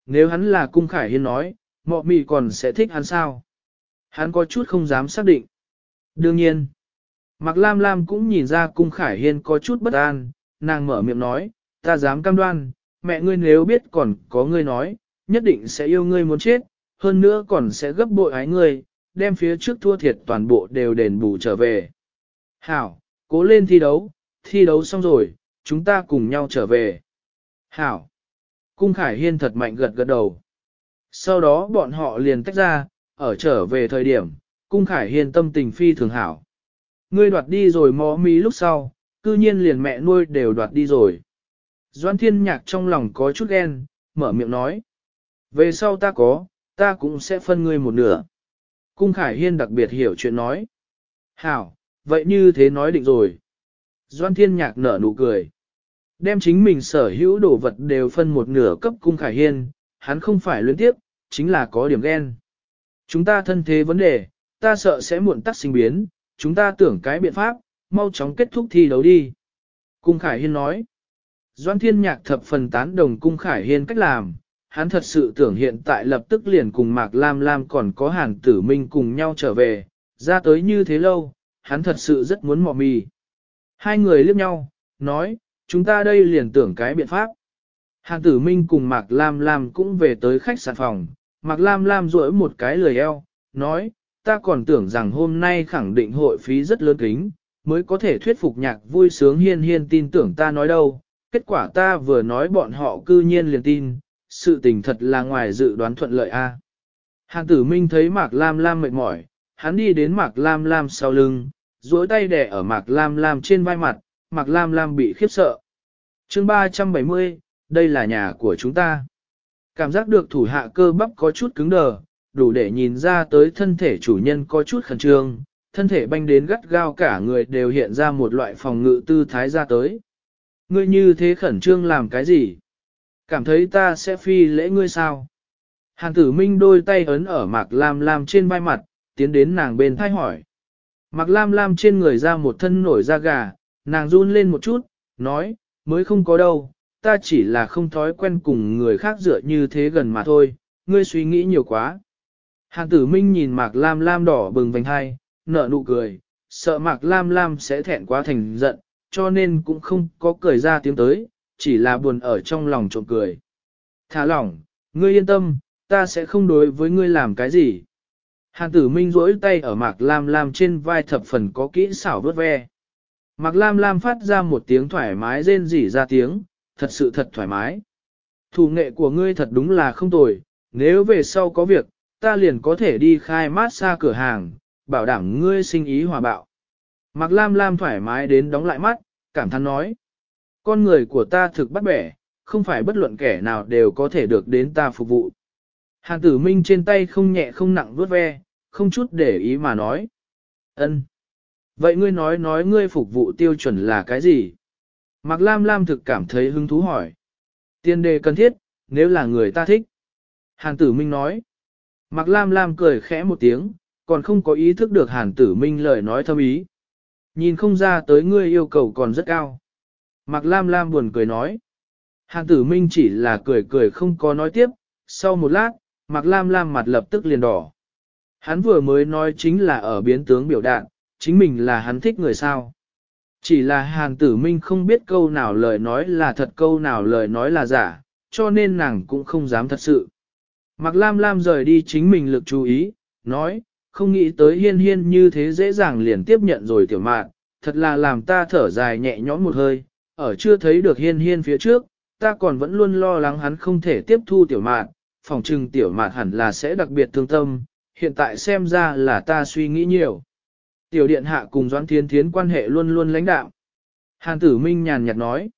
Nếu hắn là cung khải hiên nói, mõ mì còn sẽ thích hắn sao? Hắn có chút không dám xác định. Đương nhiên, Mạc Lam Lam cũng nhìn ra cung khải hiên có chút bất an, nàng mở miệng nói, ta dám cam đoan, mẹ ngươi nếu biết còn có ngươi nói, nhất định sẽ yêu ngươi muốn chết, hơn nữa còn sẽ gấp bội ái ngươi, đem phía trước thua thiệt toàn bộ đều đền bù trở về. Hảo, cố lên thi đấu, thi đấu xong rồi, chúng ta cùng nhau trở về. Hảo, cung khải hiên thật mạnh gật gật đầu. Sau đó bọn họ liền tách ra, ở trở về thời điểm, cung khải hiên tâm tình phi thường hảo. Ngươi đoạt đi rồi mó mí lúc sau, cư nhiên liền mẹ nuôi đều đoạt đi rồi. Doan thiên nhạc trong lòng có chút ghen, mở miệng nói. Về sau ta có, ta cũng sẽ phân ngươi một nửa. Cung Khải Hiên đặc biệt hiểu chuyện nói. Hảo, vậy như thế nói định rồi. Doan thiên nhạc nở nụ cười. Đem chính mình sở hữu đồ vật đều phân một nửa cấp cung Khải Hiên, hắn không phải luyến tiếp, chính là có điểm ghen. Chúng ta thân thế vấn đề, ta sợ sẽ muộn tắc sinh biến, chúng ta tưởng cái biện pháp, mau chóng kết thúc thi đấu đi. Cung Khải Hiên nói. Doan Thiên Nhạc thập phần tán đồng Cung Khải Hiên cách làm, hắn thật sự tưởng hiện tại lập tức liền cùng Mạc Lam Lam còn có Hàn Tử Minh cùng nhau trở về, ra tới như thế lâu, hắn thật sự rất muốn mò mì. Hai người liếc nhau, nói, chúng ta đây liền tưởng cái biện pháp. Hàn Tử Minh cùng Mạc Lam Lam cũng về tới khách sạn phòng, Mạc Lam Lam rỗi một cái lời eo, nói, ta còn tưởng rằng hôm nay khẳng định hội phí rất lớn kính, mới có thể thuyết phục nhạc vui sướng hiên hiên tin tưởng ta nói đâu. Kết quả ta vừa nói bọn họ cư nhiên liền tin, sự tình thật là ngoài dự đoán thuận lợi a. À. Hàng tử minh thấy Mạc Lam Lam mệt mỏi, hắn đi đến Mạc Lam Lam sau lưng, duỗi tay đè ở Mạc Lam Lam trên vai mặt, Mạc Lam Lam bị khiếp sợ. chương 370, đây là nhà của chúng ta. Cảm giác được thủ hạ cơ bắp có chút cứng đờ, đủ để nhìn ra tới thân thể chủ nhân có chút khẩn trương, thân thể banh đến gắt gao cả người đều hiện ra một loại phòng ngự tư thái ra tới. Ngươi như thế khẩn trương làm cái gì? Cảm thấy ta sẽ phi lễ ngươi sao? Hàn tử minh đôi tay ấn ở mạc lam lam trên vai mặt, tiến đến nàng bên thay hỏi. Mạc lam lam trên người ra một thân nổi da gà, nàng run lên một chút, nói, mới không có đâu, ta chỉ là không thói quen cùng người khác dựa như thế gần mà thôi, ngươi suy nghĩ nhiều quá. Hàn tử minh nhìn mạc lam lam đỏ bừng vành hai, nở nụ cười, sợ mạc lam lam sẽ thẹn quá thành giận, cho nên cũng không có cười ra tiếng tới, chỉ là buồn ở trong lòng trộm cười. Thả lỏng, ngươi yên tâm, ta sẽ không đối với ngươi làm cái gì. Hàn tử minh rỗi tay ở mạc lam lam trên vai thập phần có kỹ xảo vớt ve. Mạc lam lam phát ra một tiếng thoải mái rên rỉ ra tiếng, thật sự thật thoải mái. Thủ nghệ của ngươi thật đúng là không tồi, nếu về sau có việc, ta liền có thể đi khai mát xa cửa hàng, bảo đảm ngươi sinh ý hòa bạo. Mạc Lam Lam thoải mái đến đóng lại mắt, cảm thán nói. Con người của ta thực bắt bẻ, không phải bất luận kẻ nào đều có thể được đến ta phục vụ. Hàn tử minh trên tay không nhẹ không nặng vuốt ve, không chút để ý mà nói. ân. Vậy ngươi nói nói ngươi phục vụ tiêu chuẩn là cái gì? Mạc Lam Lam thực cảm thấy hứng thú hỏi. Tiên đề cần thiết, nếu là người ta thích. Hàn tử minh nói. Mạc Lam Lam cười khẽ một tiếng, còn không có ý thức được hàn tử minh lời nói thâm ý. Nhìn không ra tới ngươi yêu cầu còn rất cao. Mạc Lam Lam buồn cười nói. Hàn tử minh chỉ là cười cười không có nói tiếp, sau một lát, Mạc Lam Lam mặt lập tức liền đỏ. Hắn vừa mới nói chính là ở biến tướng biểu đạn, chính mình là hắn thích người sao. Chỉ là hàn tử minh không biết câu nào lời nói là thật câu nào lời nói là giả, cho nên nàng cũng không dám thật sự. Mạc Lam Lam rời đi chính mình lực chú ý, nói, không nghĩ tới hiên hiên như thế dễ dàng liền tiếp nhận rồi tiểu mạn, thật là làm ta thở dài nhẹ nhõm một hơi, ở chưa thấy được hiên hiên phía trước, ta còn vẫn luôn lo lắng hắn không thể tiếp thu tiểu mạn, phòng trừng tiểu mạn hẳn là sẽ đặc biệt thương tâm, hiện tại xem ra là ta suy nghĩ nhiều. Tiểu điện hạ cùng Doãn Thiên Thiến quan hệ luôn luôn lãnh đạo. Hàn tử minh nhàn nhạt nói,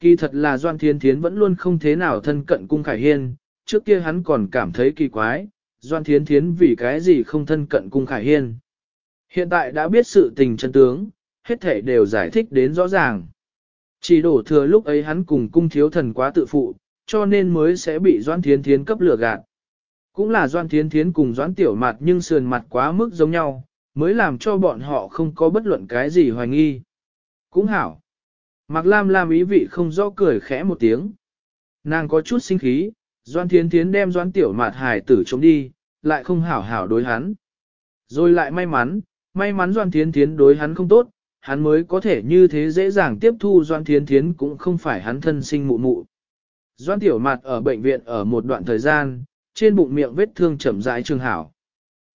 kỳ thật là Doan Thiên Thiến vẫn luôn không thế nào thân cận cung Khải Hiên, trước kia hắn còn cảm thấy kỳ quái, Doan Thiến Thiến vì cái gì không thân cận cung Khải Hiên. Hiện tại đã biết sự tình chân tướng, hết thể đều giải thích đến rõ ràng. Chỉ đổ thừa lúc ấy hắn cùng cung thiếu thần quá tự phụ, cho nên mới sẽ bị Doan Thiến Thiến cấp lửa gạt. Cũng là Doan Thiến Thiến cùng Doan Tiểu Mặt nhưng sườn mặt quá mức giống nhau, mới làm cho bọn họ không có bất luận cái gì hoài nghi. Cũng hảo. Mạc Lam Lam ý vị không rõ cười khẽ một tiếng. Nàng có chút sinh khí, Doan Thiến Thiến đem Doan Tiểu Mạt Hải tử chống đi, lại không hảo hảo đối hắn. Rồi lại may mắn, may mắn Doan Thiến Thiến đối hắn không tốt, hắn mới có thể như thế dễ dàng tiếp thu Doan Thiến Thiến cũng không phải hắn thân sinh mụ mụ. Doan Tiểu Mạt ở bệnh viện ở một đoạn thời gian, trên bụng miệng vết thương chậm rãi trường hảo.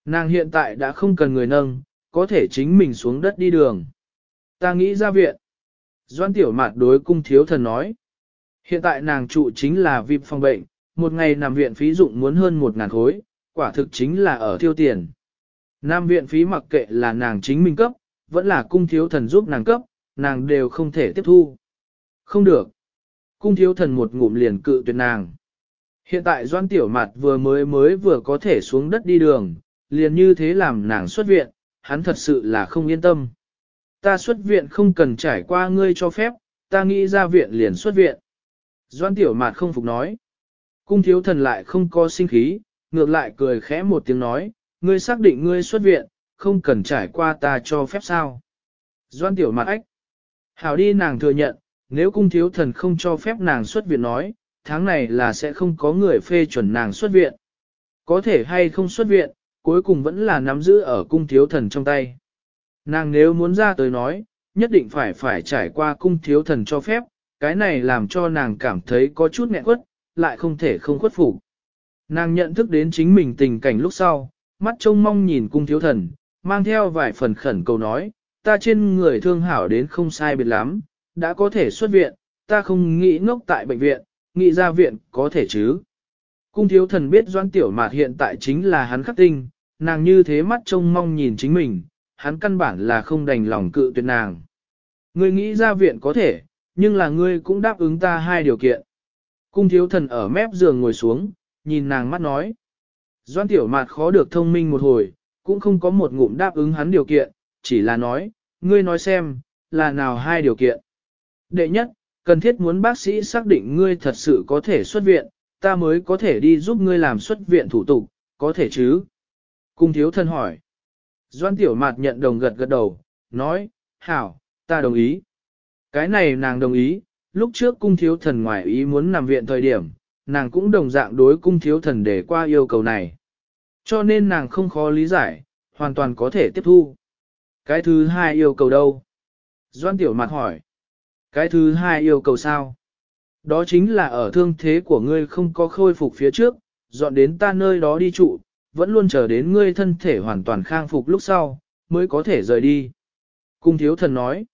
Nàng hiện tại đã không cần người nâng, có thể chính mình xuống đất đi đường. Ta nghĩ ra viện. Doan Tiểu Mạt đối cung thiếu thần nói. Hiện tại nàng trụ chính là vip phòng bệnh, một ngày nằm viện phí dụng muốn hơn một ngàn khối, quả thực chính là ở thiêu tiền. Nam viện phí mặc kệ là nàng chính mình cấp, vẫn là cung thiếu thần giúp nàng cấp, nàng đều không thể tiếp thu. Không được. Cung thiếu thần một ngụm liền cự tuyệt nàng. Hiện tại doan tiểu mặt vừa mới mới vừa có thể xuống đất đi đường, liền như thế làm nàng xuất viện, hắn thật sự là không yên tâm. Ta xuất viện không cần trải qua ngươi cho phép, ta nghĩ ra viện liền xuất viện. Doan tiểu mạt không phục nói. Cung thiếu thần lại không có sinh khí, ngược lại cười khẽ một tiếng nói, ngươi xác định ngươi xuất viện, không cần trải qua ta cho phép sao. Doan tiểu mặt ách. Hảo đi nàng thừa nhận, nếu cung thiếu thần không cho phép nàng xuất viện nói, tháng này là sẽ không có người phê chuẩn nàng xuất viện. Có thể hay không xuất viện, cuối cùng vẫn là nắm giữ ở cung thiếu thần trong tay. Nàng nếu muốn ra tới nói, nhất định phải phải trải qua cung thiếu thần cho phép, cái này làm cho nàng cảm thấy có chút nghẹn quất, lại không thể không khuất phục. Nàng nhận thức đến chính mình tình cảnh lúc sau, mắt trông mong nhìn cung thiếu thần, mang theo vài phần khẩn cầu nói, ta trên người thương hảo đến không sai biệt lắm, đã có thể xuất viện, ta không nghĩ ngốc tại bệnh viện, nghĩ ra viện có thể chứ. Cung thiếu thần biết doan tiểu mạt hiện tại chính là hắn khắc tinh, nàng như thế mắt trông mong nhìn chính mình, hắn căn bản là không đành lòng cự tuyệt nàng. Ngươi nghĩ ra viện có thể, nhưng là ngươi cũng đáp ứng ta hai điều kiện. Cung thiếu thần ở mép giường ngồi xuống, nhìn nàng mắt nói. Doan tiểu mạt khó được thông minh một hồi, cũng không có một ngụm đáp ứng hắn điều kiện, chỉ là nói, ngươi nói xem, là nào hai điều kiện. Đệ nhất, cần thiết muốn bác sĩ xác định ngươi thật sự có thể xuất viện, ta mới có thể đi giúp ngươi làm xuất viện thủ tục, có thể chứ? Cung thiếu thần hỏi. Doan tiểu mạt nhận đồng gật gật đầu, nói, hảo, ta đồng ý. Cái này nàng đồng ý, lúc trước cung thiếu thần ngoại ý muốn nằm viện thời điểm, nàng cũng đồng dạng đối cung thiếu thần để qua yêu cầu này. Cho nên nàng không khó lý giải, hoàn toàn có thể tiếp thu. Cái thứ hai yêu cầu đâu? Doan tiểu mặt hỏi. Cái thứ hai yêu cầu sao? Đó chính là ở thương thế của ngươi không có khôi phục phía trước, dọn đến ta nơi đó đi trụ, vẫn luôn chờ đến ngươi thân thể hoàn toàn khang phục lúc sau, mới có thể rời đi. Cung thiếu thần nói,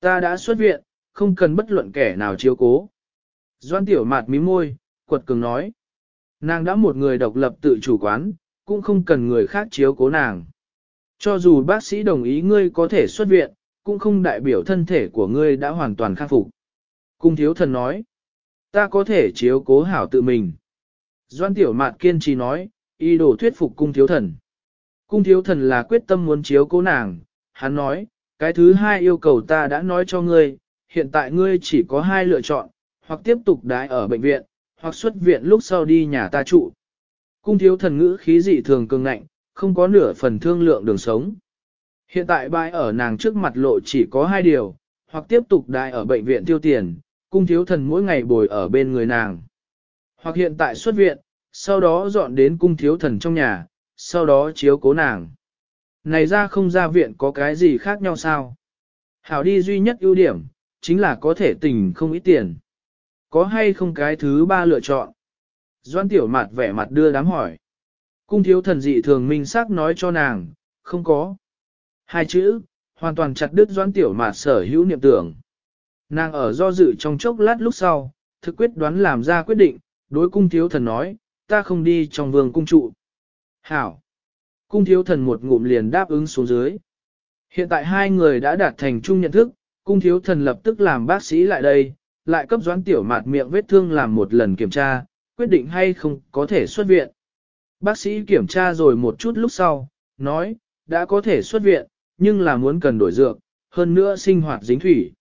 ta đã xuất viện, không cần bất luận kẻ nào chiếu cố. Doan tiểu mạt mí môi, quật cường nói, nàng đã một người độc lập tự chủ quán, cũng không cần người khác chiếu cố nàng. Cho dù bác sĩ đồng ý ngươi có thể xuất viện, cũng không đại biểu thân thể của ngươi đã hoàn toàn khắc phục. Cung thiếu thần nói, ta có thể chiếu cố hảo tự mình. Doan tiểu mạt kiên trì nói, y đồ thuyết phục cung thiếu thần. Cung thiếu thần là quyết tâm muốn chiếu cố nàng, hắn nói, cái thứ hai yêu cầu ta đã nói cho ngươi, hiện tại ngươi chỉ có hai lựa chọn, hoặc tiếp tục đái ở bệnh viện, hoặc xuất viện lúc sau đi nhà ta trụ. Cung thiếu thần ngữ khí dị thường cường ngạnh, không có nửa phần thương lượng đường sống. Hiện tại bãi ở nàng trước mặt lộ chỉ có hai điều, hoặc tiếp tục đái ở bệnh viện tiêu tiền, cung thiếu thần mỗi ngày bồi ở bên người nàng. Hoặc hiện tại xuất viện, sau đó dọn đến cung thiếu thần trong nhà, sau đó chiếu cố nàng. Này ra không ra viện có cái gì khác nhau sao? Hảo đi duy nhất ưu điểm, chính là có thể tình không ít tiền. Có hay không cái thứ ba lựa chọn? Doan tiểu mặt vẻ mặt đưa đám hỏi. Cung thiếu thần dị thường minh xác nói cho nàng, không có. Hai chữ, hoàn toàn chặt đứt doan tiểu mặt sở hữu niệm tưởng. Nàng ở do dự trong chốc lát lúc sau, thực quyết đoán làm ra quyết định, đối cung thiếu thần nói, ta không đi trong vương cung trụ. Hảo! Cung thiếu thần một ngụm liền đáp ứng xuống dưới. Hiện tại hai người đã đạt thành chung nhận thức, cung thiếu thần lập tức làm bác sĩ lại đây, lại cấp doãn tiểu mạt miệng vết thương làm một lần kiểm tra, quyết định hay không có thể xuất viện. Bác sĩ kiểm tra rồi một chút lúc sau, nói, đã có thể xuất viện, nhưng là muốn cần đổi dược, hơn nữa sinh hoạt dính thủy.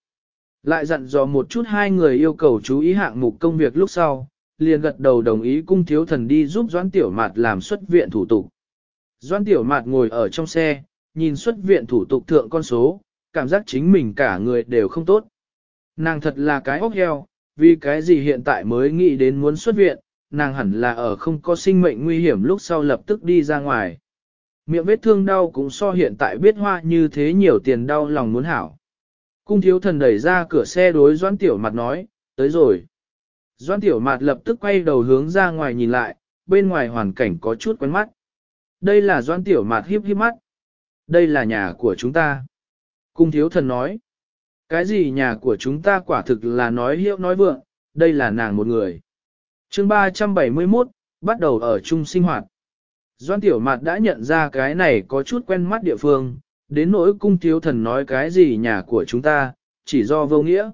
Lại dặn dò một chút hai người yêu cầu chú ý hạng mục công việc lúc sau, liền gật đầu đồng ý cung thiếu thần đi giúp Doãn Tiểu Mạt làm xuất viện thủ tục. Doãn Tiểu Mạt ngồi ở trong xe, nhìn xuất viện thủ tục thượng con số, cảm giác chính mình cả người đều không tốt. Nàng thật là cái ốc heo, vì cái gì hiện tại mới nghĩ đến muốn xuất viện, nàng hẳn là ở không có sinh mệnh nguy hiểm lúc sau lập tức đi ra ngoài. Miệng vết thương đau cũng so hiện tại biết hoa như thế nhiều tiền đau lòng muốn hảo. Cung thiếu thần đẩy ra cửa xe đối Doãn Tiểu Mạt nói, tới rồi. Doan Tiểu Mạt lập tức quay đầu hướng ra ngoài nhìn lại, bên ngoài hoàn cảnh có chút quen mắt. Đây là Doan Tiểu Mạt hiếp hiếp mắt. Đây là nhà của chúng ta. Cung thiếu thần nói. Cái gì nhà của chúng ta quả thực là nói hiệu nói vượng, đây là nàng một người. chương 371, bắt đầu ở chung sinh hoạt. Doan Tiểu Mạt đã nhận ra cái này có chút quen mắt địa phương, đến nỗi cung thiếu thần nói cái gì nhà của chúng ta, chỉ do vô nghĩa.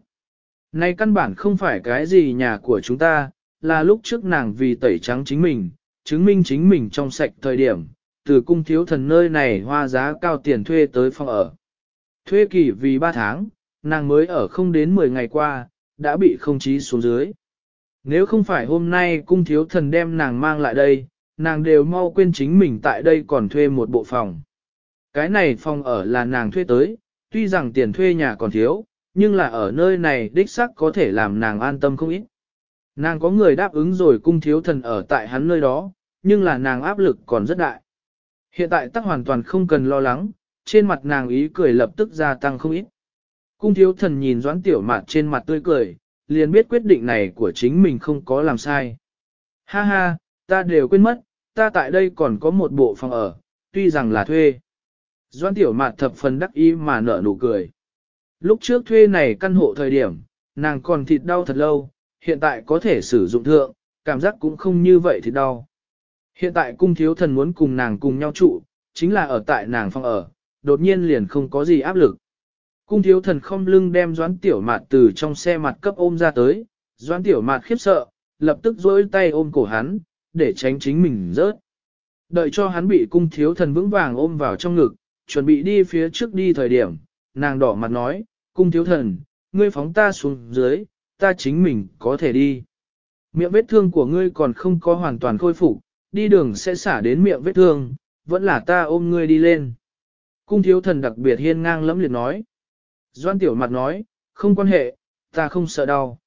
Này căn bản không phải cái gì nhà của chúng ta, là lúc trước nàng vì tẩy trắng chính mình, chứng minh chính mình trong sạch thời điểm, từ cung thiếu thần nơi này hoa giá cao tiền thuê tới phòng ở. Thuê kỳ vì 3 tháng, nàng mới ở không đến 10 ngày qua, đã bị không chí xuống dưới. Nếu không phải hôm nay cung thiếu thần đem nàng mang lại đây, nàng đều mau quên chính mình tại đây còn thuê một bộ phòng. Cái này phòng ở là nàng thuê tới, tuy rằng tiền thuê nhà còn thiếu, nhưng là ở nơi này đích sắc có thể làm nàng an tâm không ít. Nàng có người đáp ứng rồi cung thiếu thần ở tại hắn nơi đó, nhưng là nàng áp lực còn rất đại. Hiện tại tắc hoàn toàn không cần lo lắng, trên mặt nàng ý cười lập tức gia tăng không ít. Cung thiếu thần nhìn doãn tiểu mạt trên mặt tươi cười, liền biết quyết định này của chính mình không có làm sai. Ha ha, ta đều quên mất, ta tại đây còn có một bộ phòng ở, tuy rằng là thuê. Doãn tiểu mạt thập phần đắc ý mà nở nụ cười. Lúc trước thuê này căn hộ thời điểm, nàng còn thịt đau thật lâu, hiện tại có thể sử dụng thượng, cảm giác cũng không như vậy thì đau. Hiện tại cung thiếu thần muốn cùng nàng cùng nhau trụ, chính là ở tại nàng phòng ở, đột nhiên liền không có gì áp lực. Cung thiếu thần không lưng đem doãn tiểu mạt từ trong xe mặt cấp ôm ra tới, doãn tiểu mạt khiếp sợ, lập tức dối tay ôm cổ hắn, để tránh chính mình rớt. Đợi cho hắn bị cung thiếu thần vững vàng ôm vào trong ngực, chuẩn bị đi phía trước đi thời điểm, nàng đỏ mặt nói, cung thiếu thần, ngươi phóng ta xuống dưới, ta chính mình có thể đi. Miệng vết thương của ngươi còn không có hoàn toàn khôi phục, đi đường sẽ xả đến miệng vết thương, vẫn là ta ôm ngươi đi lên. Cung thiếu thần đặc biệt hiên ngang lẫm liệt nói. Doan tiểu mặt nói, không quan hệ, ta không sợ đau.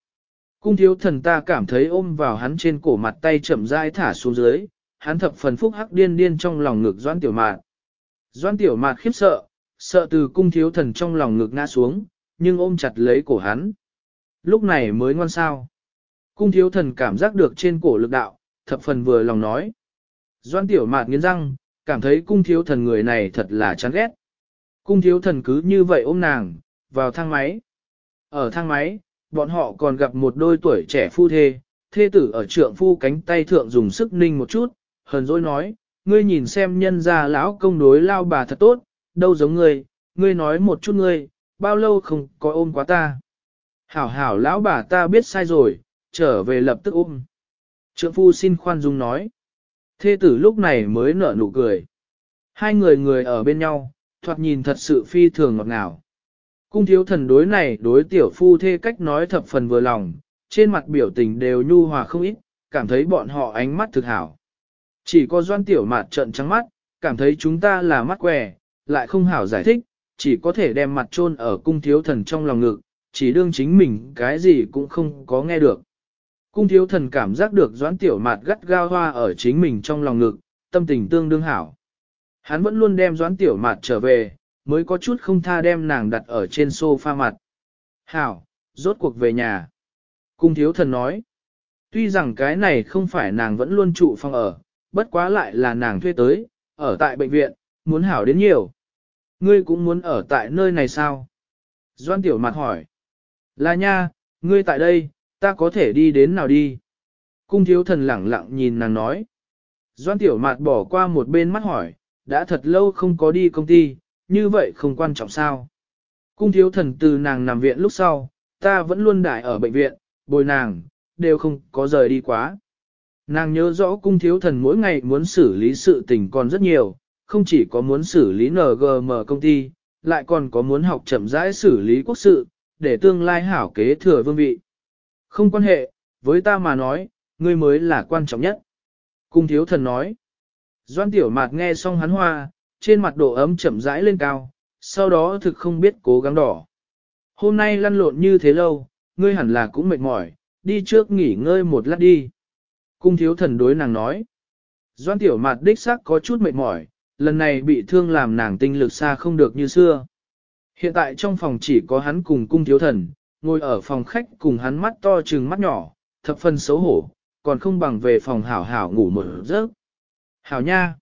Cung thiếu thần ta cảm thấy ôm vào hắn trên cổ mặt tay chậm rãi thả xuống dưới, hắn thập phần phúc hắc điên điên trong lòng ngực doan tiểu mạt. Doan tiểu mạt khiếp sợ, sợ từ cung thiếu thần trong lòng ngực ngã xuống, nhưng ôm chặt lấy cổ hắn. Lúc này mới ngoan sao. Cung thiếu thần cảm giác được trên cổ lực đạo, thập phần vừa lòng nói. Doan tiểu mạt nghiến răng, cảm thấy cung thiếu thần người này thật là chán ghét. Cung thiếu thần cứ như vậy ôm nàng, vào thang máy. Ở thang máy, bọn họ còn gặp một đôi tuổi trẻ phu thê, thê tử ở trượng phu cánh tay thượng dùng sức ninh một chút, hờn dỗi nói, ngươi nhìn xem nhân gia lão công đối lao bà thật tốt, đâu giống ngươi, ngươi nói một chút ngươi, bao lâu không có ôm quá ta. Hảo hảo lão bà ta biết sai rồi, trở về lập tức ôm. Trượng phu xin khoan dung nói. Thê tử lúc này mới nở nụ cười. Hai người người ở bên nhau, thoạt nhìn thật sự phi thường ngọt ngào. Cung thiếu thần đối này đối tiểu phu thê cách nói thập phần vừa lòng, trên mặt biểu tình đều nhu hòa không ít, cảm thấy bọn họ ánh mắt thực hảo. Chỉ có doan tiểu mặt trận trắng mắt, cảm thấy chúng ta là mắt què, lại không hảo giải thích, chỉ có thể đem mặt chôn ở cung thiếu thần trong lòng ngực, chỉ đương chính mình cái gì cũng không có nghe được. Cung thiếu thần cảm giác được doãn tiểu mạt gắt gao hoa ở chính mình trong lòng ngực, tâm tình tương đương hảo. Hắn vẫn luôn đem doãn tiểu mạt trở về, mới có chút không tha đem nàng đặt ở trên sofa mặt. Hảo, rốt cuộc về nhà. Cung thiếu thần nói. Tuy rằng cái này không phải nàng vẫn luôn trụ phòng ở, bất quá lại là nàng thuê tới, ở tại bệnh viện, muốn hảo đến nhiều. Ngươi cũng muốn ở tại nơi này sao? Doan tiểu mặt hỏi. Là nha, ngươi tại đây, ta có thể đi đến nào đi? Cung thiếu thần lẳng lặng nhìn nàng nói. Doan tiểu mạt bỏ qua một bên mắt hỏi, đã thật lâu không có đi công ty, như vậy không quan trọng sao? Cung thiếu thần từ nàng nằm viện lúc sau, ta vẫn luôn đại ở bệnh viện, bồi nàng, đều không có rời đi quá. Nàng nhớ rõ cung thiếu thần mỗi ngày muốn xử lý sự tình còn rất nhiều, không chỉ có muốn xử lý NGM công ty, lại còn có muốn học chậm rãi xử lý quốc sự, để tương lai hảo kế thừa vương vị. Không quan hệ, với ta mà nói, ngươi mới là quan trọng nhất. Cung thiếu thần nói. Doan tiểu mạt nghe xong hắn hoa, trên mặt độ ấm chậm rãi lên cao, sau đó thực không biết cố gắng đỏ. Hôm nay lăn lộn như thế lâu, ngươi hẳn là cũng mệt mỏi, đi trước nghỉ ngơi một lát đi. Cung thiếu thần đối nàng nói. Doan tiểu mạt đích xác có chút mệt mỏi, lần này bị thương làm nàng tinh lực xa không được như xưa. Hiện tại trong phòng chỉ có hắn cùng cung thiếu thần, ngồi ở phòng khách cùng hắn mắt to trừng mắt nhỏ, thập phần xấu hổ, còn không bằng về phòng hảo hảo ngủ một giấc. Hảo nha!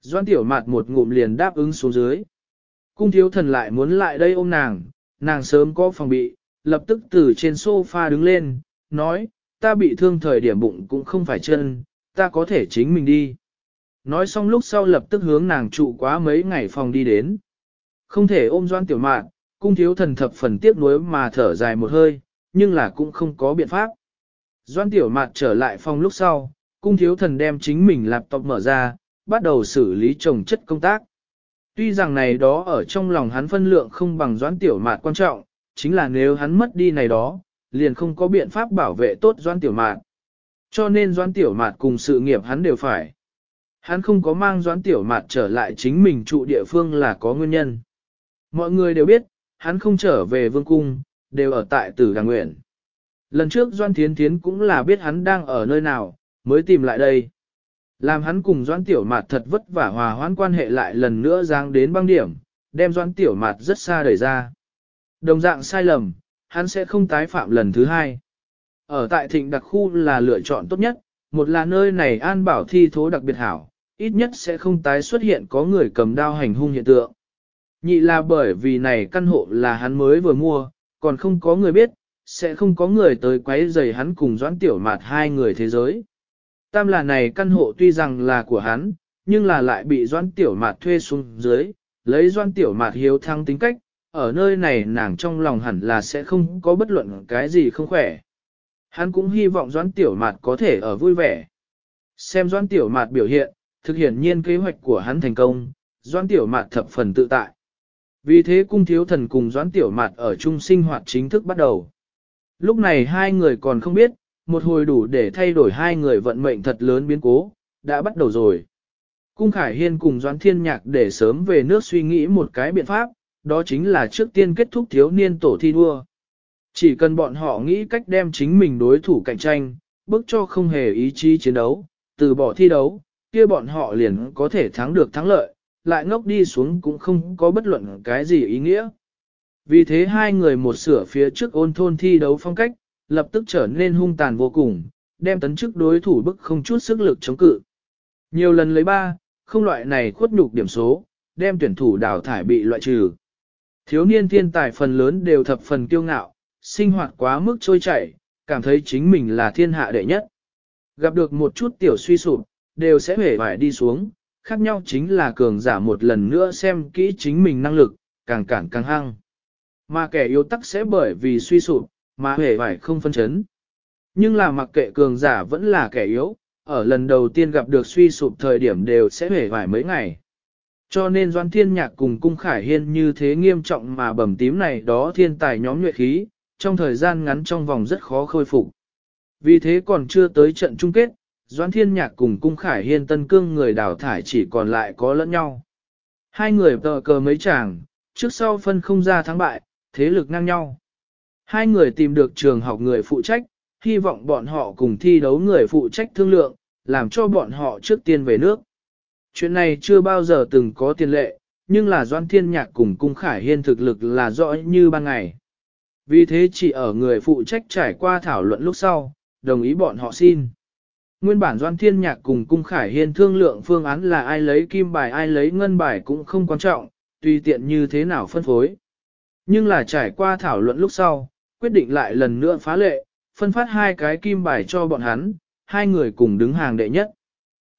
Doan tiểu mạt một ngụm liền đáp ứng xuống dưới. Cung thiếu thần lại muốn lại đây ôm nàng, nàng sớm có phòng bị, lập tức từ trên sofa đứng lên, nói, ta bị thương thời điểm bụng cũng không phải chân, ta có thể chính mình đi. Nói xong lúc sau lập tức hướng nàng trụ quá mấy ngày phòng đi đến. Không thể ôm doan tiểu mạn, cung thiếu thần thập phần tiếc nuối mà thở dài một hơi, nhưng là cũng không có biện pháp. Doan tiểu mạn trở lại phòng lúc sau, cung thiếu thần đem chính mình laptop mở ra, bắt đầu xử lý trồng chất công tác. Tuy rằng này đó ở trong lòng hắn phân lượng không bằng doan tiểu mạn quan trọng, chính là nếu hắn mất đi này đó, liền không có biện pháp bảo vệ tốt doan tiểu mạn. Cho nên doan tiểu mạn cùng sự nghiệp hắn đều phải. Hắn không có mang doãn tiểu mạt trở lại chính mình trụ địa phương là có nguyên nhân. Mọi người đều biết, hắn không trở về vương cung, đều ở tại tử đàng nguyện. Lần trước Doan Thiến Thiến cũng là biết hắn đang ở nơi nào, mới tìm lại đây. Làm hắn cùng Doan Tiểu Mạt thật vất vả hòa hoãn quan hệ lại lần nữa giang đến băng điểm, đem Doan Tiểu Mạt rất xa đẩy ra. Đồng dạng sai lầm, hắn sẽ không tái phạm lần thứ hai. Ở tại thịnh đặc khu là lựa chọn tốt nhất, một là nơi này an bảo thi thố đặc biệt hảo, ít nhất sẽ không tái xuất hiện có người cầm đao hành hung hiện tượng. Nhị là bởi vì này căn hộ là hắn mới vừa mua, còn không có người biết, sẽ không có người tới quấy rầy hắn cùng doãn tiểu mạt hai người thế giới. Tam là này căn hộ tuy rằng là của hắn, nhưng là lại bị doãn tiểu mạt thuê xuống dưới, lấy doãn tiểu mạt hiếu thăng tính cách, ở nơi này nàng trong lòng hẳn là sẽ không có bất luận cái gì không khỏe. Hắn cũng hy vọng doãn tiểu mạt có thể ở vui vẻ. Xem doãn tiểu mạt biểu hiện, thực hiện nhiên kế hoạch của hắn thành công, doãn tiểu mạt thập phần tự tại. Vì thế cung thiếu thần cùng doãn tiểu mạt ở chung sinh hoạt chính thức bắt đầu. Lúc này hai người còn không biết, một hồi đủ để thay đổi hai người vận mệnh thật lớn biến cố, đã bắt đầu rồi. Cung Khải Hiên cùng Doãn Thiên Nhạc để sớm về nước suy nghĩ một cái biện pháp, đó chính là trước tiên kết thúc thiếu niên tổ thi đua. Chỉ cần bọn họ nghĩ cách đem chính mình đối thủ cạnh tranh, bức cho không hề ý chí chiến đấu, từ bỏ thi đấu, kia bọn họ liền có thể thắng được thắng lợi, lại ngốc đi xuống cũng không có bất luận cái gì ý nghĩa. Vì thế hai người một sửa phía trước ôn thôn thi đấu phong cách, lập tức trở nên hung tàn vô cùng, đem tấn chức đối thủ bức không chút sức lực chống cự. Nhiều lần lấy ba, không loại này khuất nhục điểm số, đem tuyển thủ đào thải bị loại trừ. Thiếu niên thiên tài phần lớn đều thập phần kiêu ngạo, sinh hoạt quá mức trôi chảy, cảm thấy chính mình là thiên hạ đệ nhất. Gặp được một chút tiểu suy sụp, đều sẽ hể vải đi xuống, khác nhau chính là cường giả một lần nữa xem kỹ chính mình năng lực, càng cản càng hăng. Mà kẻ yếu tắc sẽ bởi vì suy sụp, mà hề vải không phân chấn. Nhưng là mặc kệ cường giả vẫn là kẻ yếu, ở lần đầu tiên gặp được suy sụp thời điểm đều sẽ hề vải mấy ngày. Cho nên Doan Thiên Nhạc cùng Cung Khải Hiên như thế nghiêm trọng mà bầm tím này đó thiên tài nhóm nhuệ khí, trong thời gian ngắn trong vòng rất khó khôi phục. Vì thế còn chưa tới trận chung kết, Doan Thiên Nhạc cùng Cung Khải Hiên tân cương người đào thải chỉ còn lại có lẫn nhau. Hai người tờ cờ mấy chàng, trước sau phân không ra thắng bại, thế lực ngang nhau. Hai người tìm được trường học người phụ trách, hy vọng bọn họ cùng thi đấu người phụ trách thương lượng, làm cho bọn họ trước tiên về nước. Chuyện này chưa bao giờ từng có tiền lệ, nhưng là Doan Thiên Nhạc cùng Cung Khải Hiên thực lực là rõ như ban ngày. Vì thế chỉ ở người phụ trách trải qua thảo luận lúc sau, đồng ý bọn họ xin. Nguyên bản Doan Thiên Nhạc cùng Cung Khải Hiên thương lượng phương án là ai lấy kim bài ai lấy ngân bài cũng không quan trọng, tùy tiện như thế nào phân phối. Nhưng là trải qua thảo luận lúc sau, quyết định lại lần nữa phá lệ, phân phát hai cái kim bài cho bọn hắn, hai người cùng đứng hàng đệ nhất.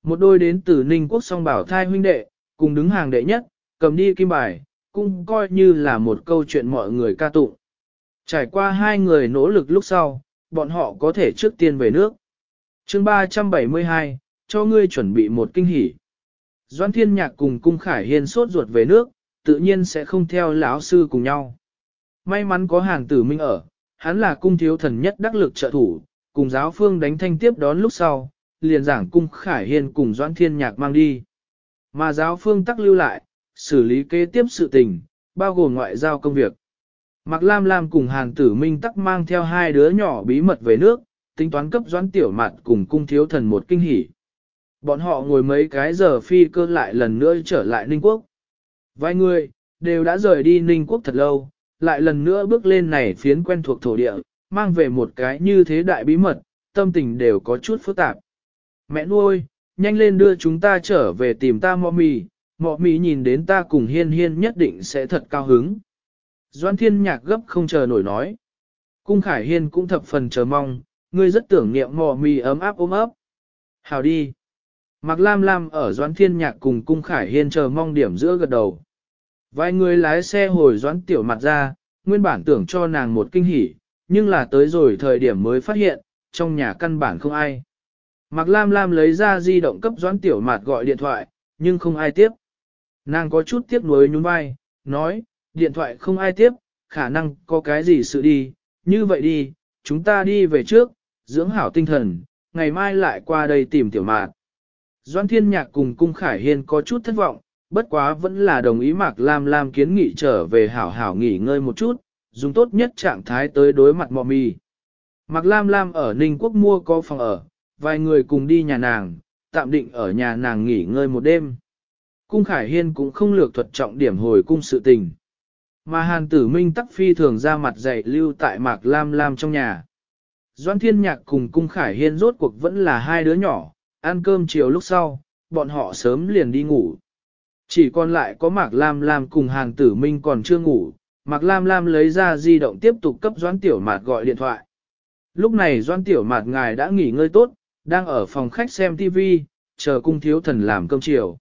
Một đôi đến từ Ninh Quốc song bảo thai huynh đệ, cùng đứng hàng đệ nhất, cầm đi kim bài, cũng coi như là một câu chuyện mọi người ca tụng. Trải qua hai người nỗ lực lúc sau, bọn họ có thể trước tiên về nước chương 372, cho ngươi chuẩn bị một kinh hỉ. Doan Thiên Nhạc cùng Cung Khải Hiên sốt ruột về nước, tự nhiên sẽ không theo lão sư cùng nhau. May mắn có hàng tử minh ở, hắn là cung thiếu thần nhất đắc lực trợ thủ, cùng giáo phương đánh thanh tiếp đón lúc sau, liền giảng cung khải hiên cùng doãn thiên nhạc mang đi. Mà giáo phương tắc lưu lại, xử lý kế tiếp sự tình, bao gồm ngoại giao công việc. Mạc Lam Lam cùng Hàn Tử Minh tắc mang theo hai đứa nhỏ bí mật về nước, tính toán cấp doãn tiểu mạt cùng cung thiếu thần một kinh hỉ. Bọn họ ngồi mấy cái giờ phi cơ lại lần nữa trở lại Ninh Quốc. Vài người, đều đã rời đi Ninh Quốc thật lâu, lại lần nữa bước lên này phiến quen thuộc thổ địa, mang về một cái như thế đại bí mật, tâm tình đều có chút phức tạp. Mẹ nuôi, nhanh lên đưa chúng ta trở về tìm ta mọ mì, mọ mì nhìn đến ta cùng hiên hiên nhất định sẽ thật cao hứng. Doan thiên nhạc gấp không chờ nổi nói. Cung khải hiên cũng thập phần chờ mong, ngươi rất tưởng niệm mò mì ấm áp ôm ấp. Hào đi. Mạc Lam Lam ở Doãn Thiên Nhạc cùng Cung Khải Hiên chờ mong điểm giữa gật đầu. Vài người lái xe hồi Doãn Tiểu mặt ra, nguyên bản tưởng cho nàng một kinh hỉ, nhưng là tới rồi thời điểm mới phát hiện, trong nhà căn bản không ai. Mạc Lam Lam lấy ra di động cấp Doãn Tiểu Mạt gọi điện thoại, nhưng không ai tiếp. Nàng có chút tiếc nuối nhún vai, nói, điện thoại không ai tiếp, khả năng có cái gì sự đi, như vậy đi, chúng ta đi về trước, dưỡng hảo tinh thần, ngày mai lại qua đây tìm Tiểu mạc Doan Thiên Nhạc cùng Cung Khải Hiên có chút thất vọng, bất quá vẫn là đồng ý Mạc Lam Lam kiến nghị trở về hảo hảo nghỉ ngơi một chút, dùng tốt nhất trạng thái tới đối mặt mò mì. Mạc Lam Lam ở Ninh Quốc mua có phòng ở, vài người cùng đi nhà nàng, tạm định ở nhà nàng nghỉ ngơi một đêm. Cung Khải Hiên cũng không lược thuật trọng điểm hồi cung sự tình. Mà Hàn Tử Minh tắc phi thường ra mặt dạy lưu tại Mạc Lam Lam trong nhà. Doan Thiên Nhạc cùng Cung Khải Hiên rốt cuộc vẫn là hai đứa nhỏ, ăn cơm chiều lúc sau, bọn họ sớm liền đi ngủ. Chỉ còn lại có Mạc Lam Lam cùng Hàn Tử Minh còn chưa ngủ, Mạc Lam Lam lấy ra di động tiếp tục cấp Doãn Tiểu Mạt gọi điện thoại. Lúc này Doãn Tiểu Mạt ngài đã nghỉ ngơi tốt, đang ở phòng khách xem TV, chờ cung thiếu thần làm cơm chiều.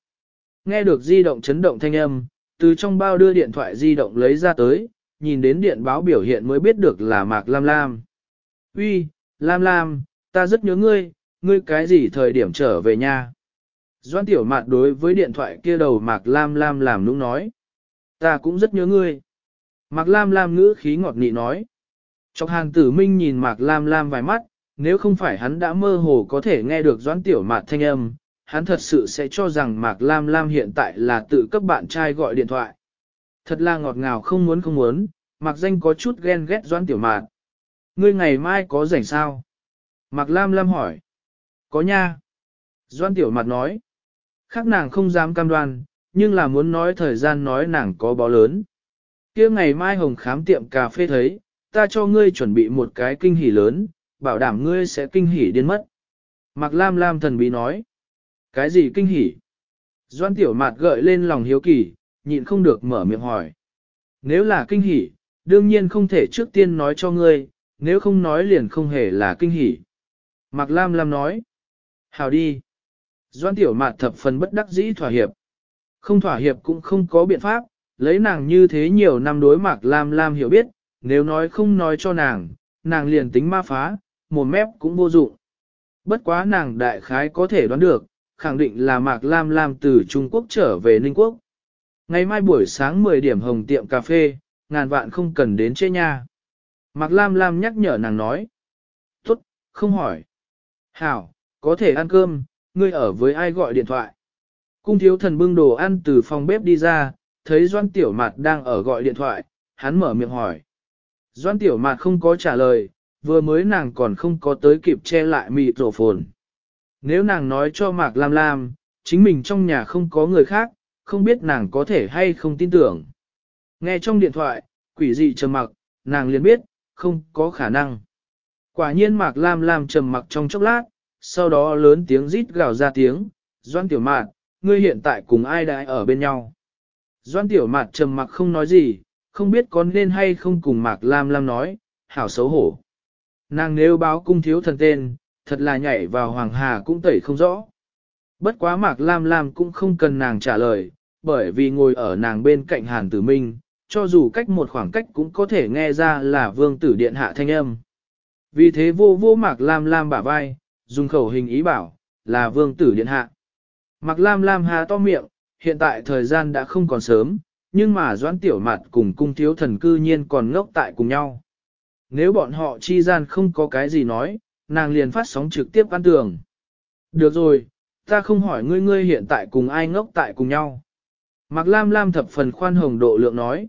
Nghe được di động chấn động thanh âm, từ trong bao đưa điện thoại di động lấy ra tới, nhìn đến điện báo biểu hiện mới biết được là Mạc Lam Lam. Uy, Lam Lam, ta rất nhớ ngươi, ngươi cái gì thời điểm trở về nhà? Doan tiểu mạt đối với điện thoại kia đầu Mạc Lam Lam làm nũng nói. Ta cũng rất nhớ ngươi. Mạc Lam Lam ngữ khí ngọt nị nói. Chọc hàng tử minh nhìn Mạc Lam Lam vài mắt, nếu không phải hắn đã mơ hồ có thể nghe được doãn tiểu mạt thanh âm, hắn thật sự sẽ cho rằng Mạc Lam Lam hiện tại là tự cấp bạn trai gọi điện thoại. Thật là ngọt ngào không muốn không muốn, Mạc danh có chút ghen ghét doãn tiểu mạt. Ngươi ngày mai có rảnh sao? Mạc Lam Lam hỏi. Có nha. Doan Tiểu Mặt nói. Khác nàng không dám cam đoan, nhưng là muốn nói thời gian nói nàng có bó lớn. kia ngày mai hồng khám tiệm cà phê thấy, ta cho ngươi chuẩn bị một cái kinh hỉ lớn, bảo đảm ngươi sẽ kinh hỉ điên mất. Mạc Lam Lam thần bí nói. Cái gì kinh hỉ? Doan Tiểu Mạt gợi lên lòng hiếu kỳ, nhịn không được mở miệng hỏi. Nếu là kinh hỉ, đương nhiên không thể trước tiên nói cho ngươi, nếu không nói liền không hề là kinh hỉ. Mạc Lam Lam nói. Hào đi. Doan Tiểu Mạt thập phần bất đắc dĩ thỏa hiệp. Không thỏa hiệp cũng không có biện pháp, lấy nàng như thế nhiều năm đối Mạc Lam Lam hiểu biết, nếu nói không nói cho nàng, nàng liền tính ma phá, một mép cũng vô dụng. Bất quá nàng đại khái có thể đoán được, khẳng định là Mạc Lam Lam từ Trung Quốc trở về Ninh Quốc. Ngày mai buổi sáng 10 điểm hồng tiệm cà phê, ngàn vạn không cần đến chê nha. Mạc Lam Lam nhắc nhở nàng nói. Tốt, không hỏi. Hảo, có thể ăn cơm, ngươi ở với ai gọi điện thoại. Cung thiếu thần bưng đồ ăn từ phòng bếp đi ra, thấy Doan Tiểu Mạt đang ở gọi điện thoại, hắn mở miệng hỏi. Doan Tiểu Mạt không có trả lời, vừa mới nàng còn không có tới kịp che lại mịt rổ phồn. Nếu nàng nói cho Mạc Lam Lam, chính mình trong nhà không có người khác, không biết nàng có thể hay không tin tưởng. Nghe trong điện thoại, quỷ dị trầm mặc, nàng liền biết, không có khả năng. Quả nhiên Mạc Lam Lam trầm mặc trong chốc lát, sau đó lớn tiếng rít gào ra tiếng, Doan Tiểu Mạt, ngươi hiện tại cùng ai đã ở bên nhau. Doan Tiểu Mạt trầm mặc không nói gì, không biết có nên hay không cùng Mạc Lam Lam nói, hảo xấu hổ. Nàng nếu báo cung thiếu thần tên, thật là nhảy vào hoàng hà cũng tẩy không rõ. Bất quá Mạc Lam Lam cũng không cần nàng trả lời, bởi vì ngồi ở nàng bên cạnh Hàn Tử Minh, cho dù cách một khoảng cách cũng có thể nghe ra là vương tử điện hạ thanh âm. Vì thế vô vô Mạc Lam Lam bả vai, dùng khẩu hình ý bảo, là vương tử điện hạ. Mạc Lam Lam hà to miệng, hiện tại thời gian đã không còn sớm, nhưng mà doãn tiểu mặt cùng cung thiếu thần cư nhiên còn ngốc tại cùng nhau. Nếu bọn họ chi gian không có cái gì nói, nàng liền phát sóng trực tiếp ăn tường. Được rồi, ta không hỏi ngươi ngươi hiện tại cùng ai ngốc tại cùng nhau. Mạc Lam Lam thập phần khoan hồng độ lượng nói.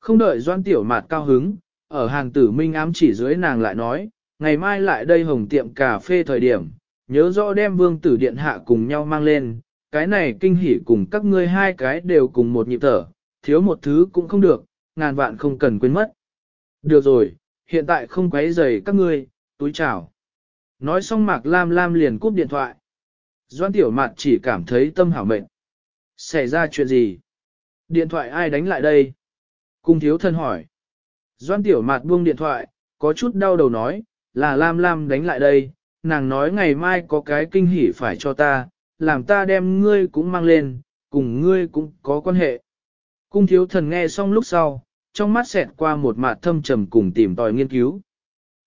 Không đợi doan tiểu mạt cao hứng, ở hàng tử minh ám chỉ dưới nàng lại nói, ngày mai lại đây hồng tiệm cà phê thời điểm, nhớ rõ đem vương tử điện hạ cùng nhau mang lên, cái này kinh hỉ cùng các ngươi hai cái đều cùng một nhịp thở, thiếu một thứ cũng không được, ngàn vạn không cần quên mất. Được rồi, hiện tại không quấy rầy các ngươi, túi chào. Nói xong Mạc Lam Lam liền cúp điện thoại. Doan Tiểu Mạt chỉ cảm thấy tâm hảo mệnh. Xảy ra chuyện gì? Điện thoại ai đánh lại đây? Cung thiếu thân hỏi. Doan Tiểu Mạt buông điện thoại, có chút đau đầu nói, là Lam Lam đánh lại đây, nàng nói ngày mai có cái kinh hỉ phải cho ta, làm ta đem ngươi cũng mang lên, cùng ngươi cũng có quan hệ. Cung thiếu thần nghe xong lúc sau, trong mắt xẹt qua một mạt thâm trầm cùng tìm tòi nghiên cứu.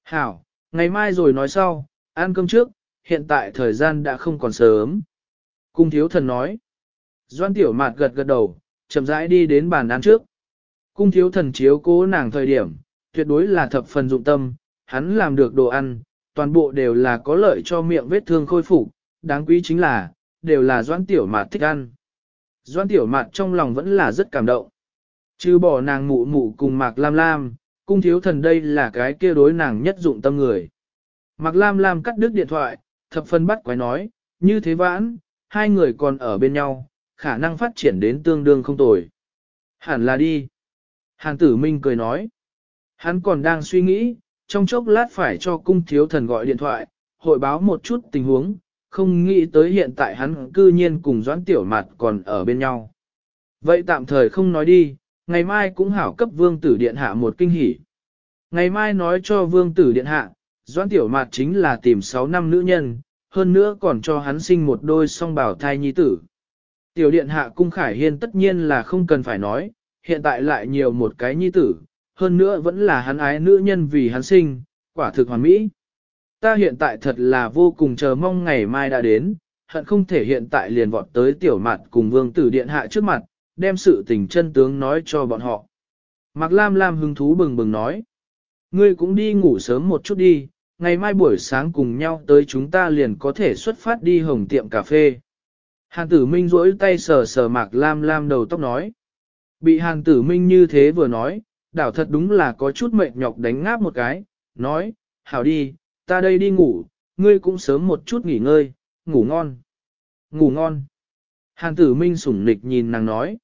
Hảo, ngày mai rồi nói sau, ăn cơm trước, hiện tại thời gian đã không còn sớm. Cung thiếu thần nói. Doan tiểu mạt gật gật đầu, chậm rãi đi đến bàn ăn trước. Cung thiếu thần chiếu cố nàng thời điểm, tuyệt đối là thập phần dụng tâm, hắn làm được đồ ăn, toàn bộ đều là có lợi cho miệng vết thương khôi phục, đáng quý chính là, đều là doan tiểu mạt thích ăn. Doan tiểu mạt trong lòng vẫn là rất cảm động. Chứ bỏ nàng mụ mụ cùng mạc lam lam, cung thiếu thần đây là cái kia đối nàng nhất dụng tâm người. Mạc lam lam cắt đứt điện thoại, thập phân bắt quái nói, như thế vãn, hai người còn ở bên nhau, khả năng phát triển đến tương đương không tồi. Hẳn là đi. Hàn tử minh cười nói. Hắn còn đang suy nghĩ, trong chốc lát phải cho cung thiếu thần gọi điện thoại, hội báo một chút tình huống, không nghĩ tới hiện tại hắn cư nhiên cùng doãn tiểu mặt còn ở bên nhau. Vậy tạm thời không nói đi, ngày mai cũng hảo cấp vương tử điện hạ một kinh hỉ. Ngày mai nói cho vương tử điện hạ, doãn tiểu mặt chính là tìm 6 năm nữ nhân, hơn nữa còn cho hắn sinh một đôi song bảo thai nhi tử. Tiểu điện hạ cung khải hiên tất nhiên là không cần phải nói, hiện tại lại nhiều một cái nhi tử, hơn nữa vẫn là hắn ái nữ nhân vì hắn sinh, quả thực hoàn mỹ. Ta hiện tại thật là vô cùng chờ mong ngày mai đã đến, hận không thể hiện tại liền vọt tới tiểu mặt cùng vương tử điện hạ trước mặt, đem sự tình chân tướng nói cho bọn họ. Mạc Lam Lam hứng thú bừng bừng nói, ngươi cũng đi ngủ sớm một chút đi, ngày mai buổi sáng cùng nhau tới chúng ta liền có thể xuất phát đi hồng tiệm cà phê. Hàn tử minh rỗi tay sờ sờ Mạc Lam Lam đầu tóc nói. Bị hàn tử minh như thế vừa nói, đảo thật đúng là có chút mệt nhọc đánh ngáp một cái, nói, hảo đi, ta đây đi ngủ, ngươi cũng sớm một chút nghỉ ngơi, ngủ ngon. Ngủ ngon. Hàn tử minh sủng nịch nhìn nàng nói.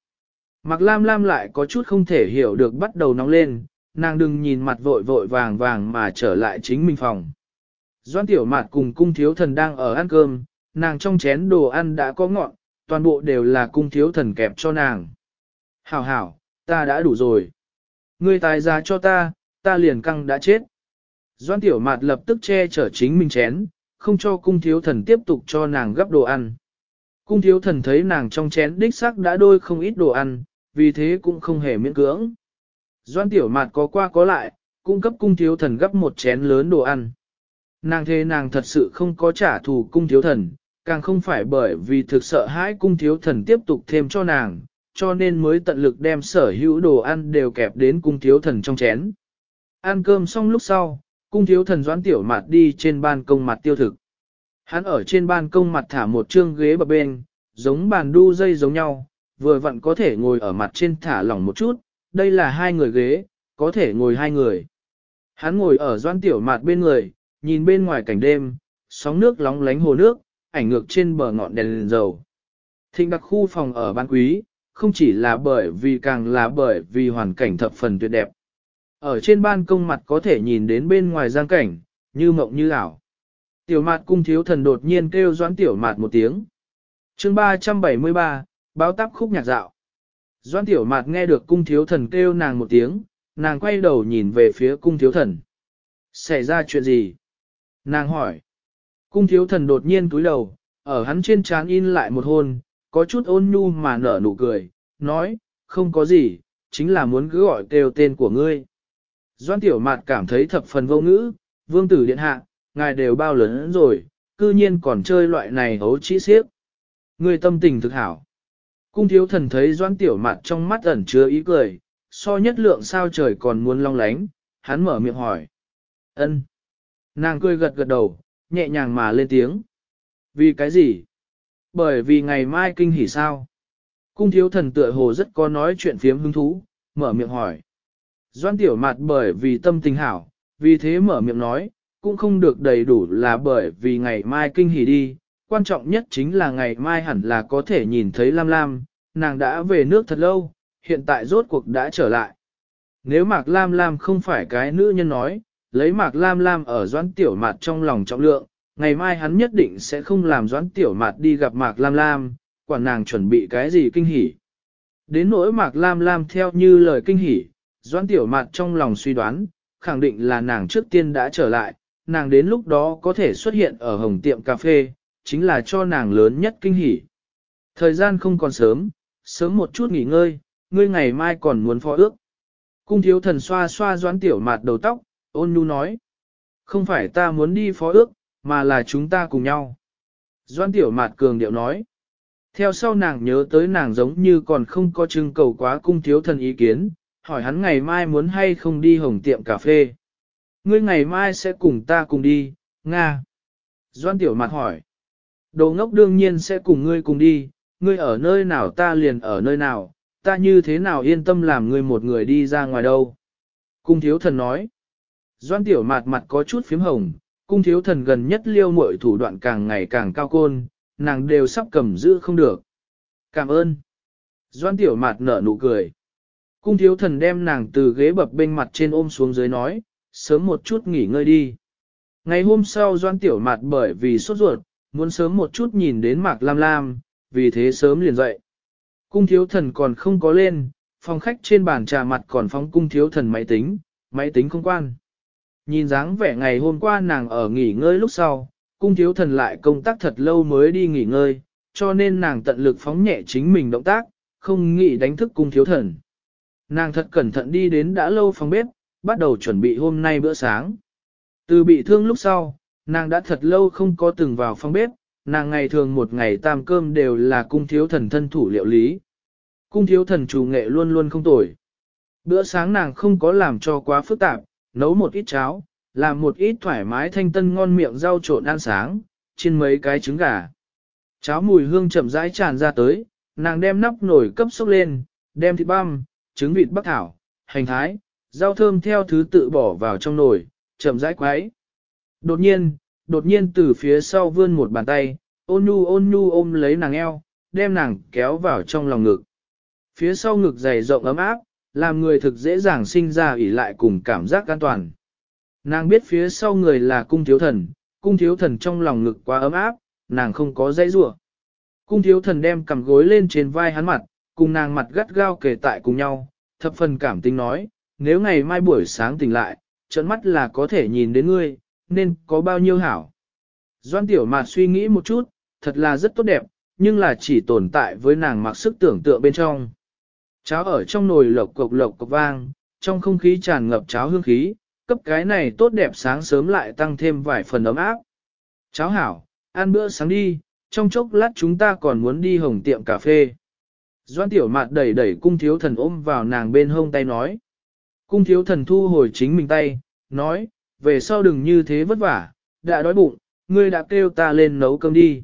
Mặc lam lam lại có chút không thể hiểu được bắt đầu nóng lên, nàng đừng nhìn mặt vội vội vàng vàng mà trở lại chính mình phòng. Doan tiểu mạt cùng cung thiếu thần đang ở ăn cơm, nàng trong chén đồ ăn đã có ngọn, toàn bộ đều là cung thiếu thần kẹp cho nàng. Hảo hảo, ta đã đủ rồi. Ngươi tài ra cho ta, ta liền căng đã chết. Doan tiểu mạt lập tức che chở chính mình chén, không cho cung thiếu thần tiếp tục cho nàng gấp đồ ăn. Cung thiếu thần thấy nàng trong chén đích sắc đã đôi không ít đồ ăn, vì thế cũng không hề miễn cưỡng. Doan tiểu mạt có qua có lại, cung cấp cung thiếu thần gấp một chén lớn đồ ăn. Nàng thế nàng thật sự không có trả thù cung thiếu thần, càng không phải bởi vì thực sợ hãi cung thiếu thần tiếp tục thêm cho nàng, cho nên mới tận lực đem sở hữu đồ ăn đều kẹp đến cung thiếu thần trong chén. Ăn cơm xong lúc sau, cung thiếu thần doãn tiểu mặt đi trên ban công mặt tiêu thực. Hắn ở trên ban công mặt thả một chương ghế bập bên, giống bàn đu dây giống nhau, vừa vặn có thể ngồi ở mặt trên thả lỏng một chút, đây là hai người ghế, có thể ngồi hai người. Hắn ngồi ở doãn tiểu mặt bên người, nhìn bên ngoài cảnh đêm, sóng nước lóng lánh hồ nước, ảnh ngược trên bờ ngọn đèn, đèn dầu. Thịnh đặc khu phòng ở ban quý, không chỉ là bởi vì càng là bởi vì hoàn cảnh thập phần tuyệt đẹp. Ở trên ban công mặt có thể nhìn đến bên ngoài giang cảnh, như mộng như ảo. Tiểu mạt cung thiếu thần đột nhiên kêu doãn tiểu mạt một tiếng. chương 373, báo tắp khúc nhạc dạo. Doãn tiểu mạt nghe được cung thiếu thần kêu nàng một tiếng, nàng quay đầu nhìn về phía cung thiếu thần. Xảy ra chuyện gì? Nàng hỏi. Cung thiếu thần đột nhiên túi đầu, ở hắn trên trán in lại một hôn, có chút ôn nhu mà nở nụ cười, nói, không có gì, chính là muốn cứ gọi kêu tên của ngươi. Doan tiểu mạt cảm thấy thập phần vô ngữ, vương tử điện hạ, ngài đều bao lớn rồi, cư nhiên còn chơi loại này hấu chỉ xiếc. Ngươi tâm tình thực hảo. Cung thiếu thần thấy doan tiểu mạt trong mắt ẩn chứa ý cười, so nhất lượng sao trời còn muốn long lánh, hắn mở miệng hỏi. ân Nàng cười gật gật đầu, nhẹ nhàng mà lên tiếng. Vì cái gì? Bởi vì ngày mai kinh hỉ sao? Cung thiếu thần tựa hồ rất có nói chuyện phiếm hứng thú, mở miệng hỏi. Doan tiểu mặt bởi vì tâm tình hảo, vì thế mở miệng nói, cũng không được đầy đủ là bởi vì ngày mai kinh hỉ đi, quan trọng nhất chính là ngày mai hẳn là có thể nhìn thấy Lam Lam, nàng đã về nước thật lâu, hiện tại rốt cuộc đã trở lại. Nếu Mạc Lam Lam không phải cái nữ nhân nói, lấy Mạc Lam Lam ở doãn tiểu mặt trong lòng trọng lượng, ngày mai hắn nhất định sẽ không làm doãn tiểu mạt đi gặp Mạc Lam Lam, quản nàng chuẩn bị cái gì kinh hỉ. Đến nỗi Mạc Lam Lam theo như lời kinh hỉ, doãn tiểu mạt trong lòng suy đoán, khẳng định là nàng trước tiên đã trở lại, nàng đến lúc đó có thể xuất hiện ở hồng tiệm cà phê, chính là cho nàng lớn nhất kinh hỉ. Thời gian không còn sớm, sớm một chút nghỉ ngơi, ngươi ngày mai còn muốn phó ước. Cung thiếu thần xoa xoa doãn tiểu mạt đầu tóc, ôn nhu nói. Không phải ta muốn đi phó ước, mà là chúng ta cùng nhau. Doan tiểu mạt cường điệu nói. Theo sau nàng nhớ tới nàng giống như còn không có trưng cầu quá cung thiếu thần ý kiến, hỏi hắn ngày mai muốn hay không đi hồng tiệm cà phê. Ngươi ngày mai sẽ cùng ta cùng đi, Nga. Doan tiểu mạt hỏi. Đồ ngốc đương nhiên sẽ cùng ngươi cùng đi, ngươi ở nơi nào ta liền ở nơi nào, ta như thế nào yên tâm làm ngươi một người đi ra ngoài đâu. Cung thiếu thần nói. Doan tiểu mạt mặt có chút phím hồng, cung thiếu thần gần nhất liêu muội thủ đoạn càng ngày càng cao côn, nàng đều sắp cầm giữ không được. Cảm ơn. Doan tiểu mạt nở nụ cười. Cung thiếu thần đem nàng từ ghế bập bên mặt trên ôm xuống dưới nói, sớm một chút nghỉ ngơi đi. Ngày hôm sau doan tiểu mạt bởi vì sốt ruột, muốn sớm một chút nhìn đến mạc lam lam, vì thế sớm liền dậy. Cung thiếu thần còn không có lên, phòng khách trên bàn trà mặt còn phóng cung thiếu thần máy tính, máy tính không quan. Nhìn dáng vẻ ngày hôm qua nàng ở nghỉ ngơi lúc sau, cung thiếu thần lại công tác thật lâu mới đi nghỉ ngơi, cho nên nàng tận lực phóng nhẹ chính mình động tác, không nghĩ đánh thức cung thiếu thần. Nàng thật cẩn thận đi đến đã lâu phòng bếp, bắt đầu chuẩn bị hôm nay bữa sáng. Từ bị thương lúc sau, nàng đã thật lâu không có từng vào phòng bếp, nàng ngày thường một ngày tam cơm đều là cung thiếu thần thân thủ liệu lý. Cung thiếu thần chủ nghệ luôn luôn không tồi. Bữa sáng nàng không có làm cho quá phức tạp, nấu một ít cháo, làm một ít thoải mái thanh tân ngon miệng rau trộn ăn sáng, trên mấy cái trứng gà. Cháo mùi hương chậm rãi tràn ra tới, nàng đem nắp nồi cấp sốc lên, đem thịt băm, trứng vịt bắc thảo, hành thái, rau thơm theo thứ tự bỏ vào trong nồi, chậm rãi quấy. Đột nhiên, đột nhiên từ phía sau vươn một bàn tay, ôn nhu ôn nhu ôm lấy nàng eo, đem nàng kéo vào trong lòng ngực. Phía sau ngực dày rộng ấm áp, làm người thực dễ dàng sinh ra ủy lại cùng cảm giác an toàn. Nàng biết phía sau người là cung thiếu thần, cung thiếu thần trong lòng ngực quá ấm áp, nàng không có dãy rủa. Cung thiếu thần đem cầm gối lên trên vai hắn mặt, cùng nàng mặt gắt gao kề tại cùng nhau, thập phần cảm tình nói, nếu ngày mai buổi sáng tỉnh lại, trận mắt là có thể nhìn đến ngươi, nên có bao nhiêu hảo. Doan tiểu mạt suy nghĩ một chút, thật là rất tốt đẹp, nhưng là chỉ tồn tại với nàng mặc sức tưởng tượng bên trong. Cháo ở trong nồi lộc cộc lộc cộc vang, trong không khí tràn ngập cháo hương khí, cấp cái này tốt đẹp sáng sớm lại tăng thêm vài phần ấm áp. Cháo hảo, ăn bữa sáng đi, trong chốc lát chúng ta còn muốn đi hồng tiệm cà phê. Doan tiểu mạt đẩy đẩy cung thiếu thần ôm vào nàng bên hông tay nói. Cung thiếu thần thu hồi chính mình tay, nói, về sau đừng như thế vất vả, đã đói bụng, ngươi đã kêu ta lên nấu cơm đi.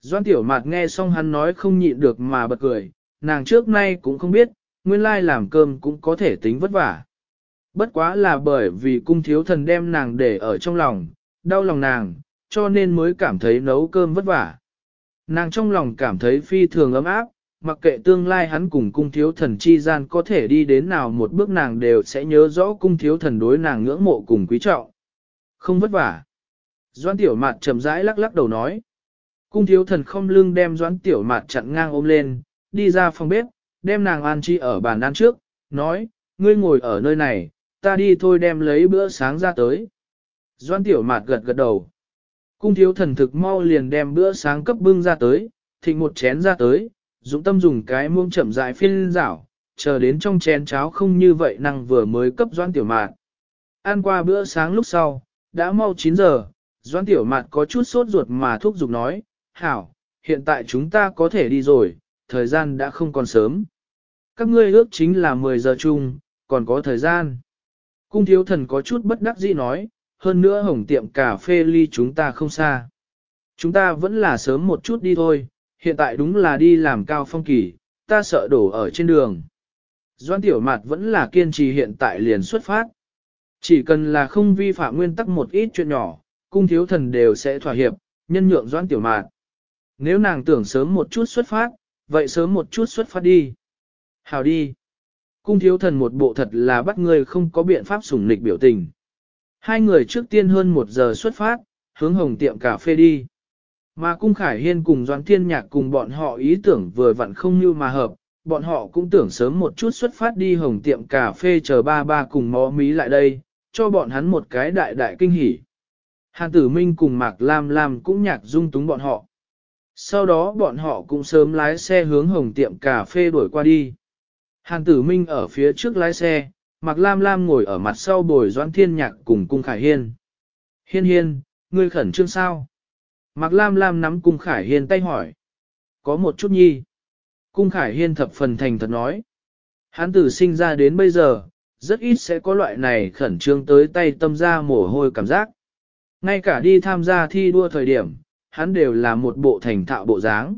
Doan tiểu mạt nghe xong hắn nói không nhịn được mà bật cười, nàng trước nay cũng không biết, nguyên lai làm cơm cũng có thể tính vất vả. Bất quá là bởi vì cung thiếu thần đem nàng để ở trong lòng, đau lòng nàng, cho nên mới cảm thấy nấu cơm vất vả. Nàng trong lòng cảm thấy phi thường ấm áp, mặc kệ tương lai hắn cùng cung thiếu thần chi gian có thể đi đến nào một bước nàng đều sẽ nhớ rõ cung thiếu thần đối nàng ngưỡng mộ cùng quý trọng. Không vất vả. Doan tiểu mạt chậm rãi lắc lắc đầu nói. Cung thiếu thần không lưng đem doan tiểu mạt chặn ngang ôm lên, đi ra phòng bếp, đem nàng an chi ở bàn ăn trước, nói, ngươi ngồi ở nơi này, ta đi thôi đem lấy bữa sáng ra tới. Doan tiểu mạt gật gật đầu. Cung thiếu thần thực mau liền đem bữa sáng cấp bưng ra tới, thịnh một chén ra tới, dũng tâm dùng cái muông chậm dại phiên rảo, chờ đến trong chén cháo không như vậy năng vừa mới cấp doan tiểu mạt. Ăn qua bữa sáng lúc sau, đã mau 9 giờ, doan tiểu mạt có chút sốt ruột mà thúc giục nói, hảo, hiện tại chúng ta có thể đi rồi, thời gian đã không còn sớm. Các ngươi ước chính là 10 giờ chung, còn có thời gian. Cung thiếu thần có chút bất đắc dĩ nói, hơn nữa hồng tiệm cà phê ly chúng ta không xa. Chúng ta vẫn là sớm một chút đi thôi, hiện tại đúng là đi làm cao phong kỳ, ta sợ đổ ở trên đường. Doan tiểu mặt vẫn là kiên trì hiện tại liền xuất phát. Chỉ cần là không vi phạm nguyên tắc một ít chuyện nhỏ, cung thiếu thần đều sẽ thỏa hiệp, nhân nhượng doan tiểu mạt. Nếu nàng tưởng sớm một chút xuất phát, vậy sớm một chút xuất phát đi. Hào đi. Cung thiếu thần một bộ thật là bắt người không có biện pháp sủng nịch biểu tình. Hai người trước tiên hơn một giờ xuất phát, hướng hồng tiệm cà phê đi. Mà cung khải hiên cùng doãn thiên nhạc cùng bọn họ ý tưởng vừa vặn không như mà hợp, bọn họ cũng tưởng sớm một chút xuất phát đi hồng tiệm cà phê chờ ba ba cùng mó mí lại đây, cho bọn hắn một cái đại đại kinh hỉ. Hàn tử minh cùng Mạc Lam Lam cũng nhạc dung túng bọn họ. Sau đó bọn họ cũng sớm lái xe hướng hồng tiệm cà phê đuổi qua đi. Hàn tử minh ở phía trước lái xe, Mạc Lam Lam ngồi ở mặt sau bồi doãn thiên nhạc cùng cung khải hiên. Hiên hiên, ngươi khẩn trương sao? Mạc Lam Lam nắm cung khải hiên tay hỏi. Có một chút nhi. Cung khải hiên thập phần thành thật nói. Hán tử sinh ra đến bây giờ, rất ít sẽ có loại này khẩn trương tới tay tâm ra mồ hôi cảm giác. Ngay cả đi tham gia thi đua thời điểm, hắn đều là một bộ thành thạo bộ dáng.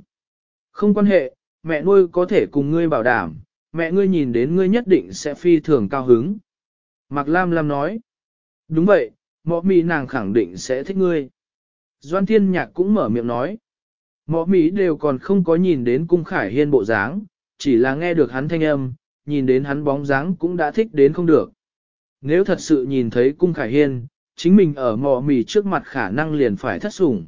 Không quan hệ, mẹ nuôi có thể cùng ngươi bảo đảm, mẹ ngươi nhìn đến ngươi nhất định sẽ phi thường cao hứng. Mạc Lam Lam nói, đúng vậy, mọ mì nàng khẳng định sẽ thích ngươi. Doan Thiên Nhạc cũng mở miệng nói, mọ mì đều còn không có nhìn đến cung khải hiên bộ dáng, chỉ là nghe được hắn thanh âm, nhìn đến hắn bóng dáng cũng đã thích đến không được. Nếu thật sự nhìn thấy cung khải hiên, chính mình ở mọ mì trước mặt khả năng liền phải thất sủng.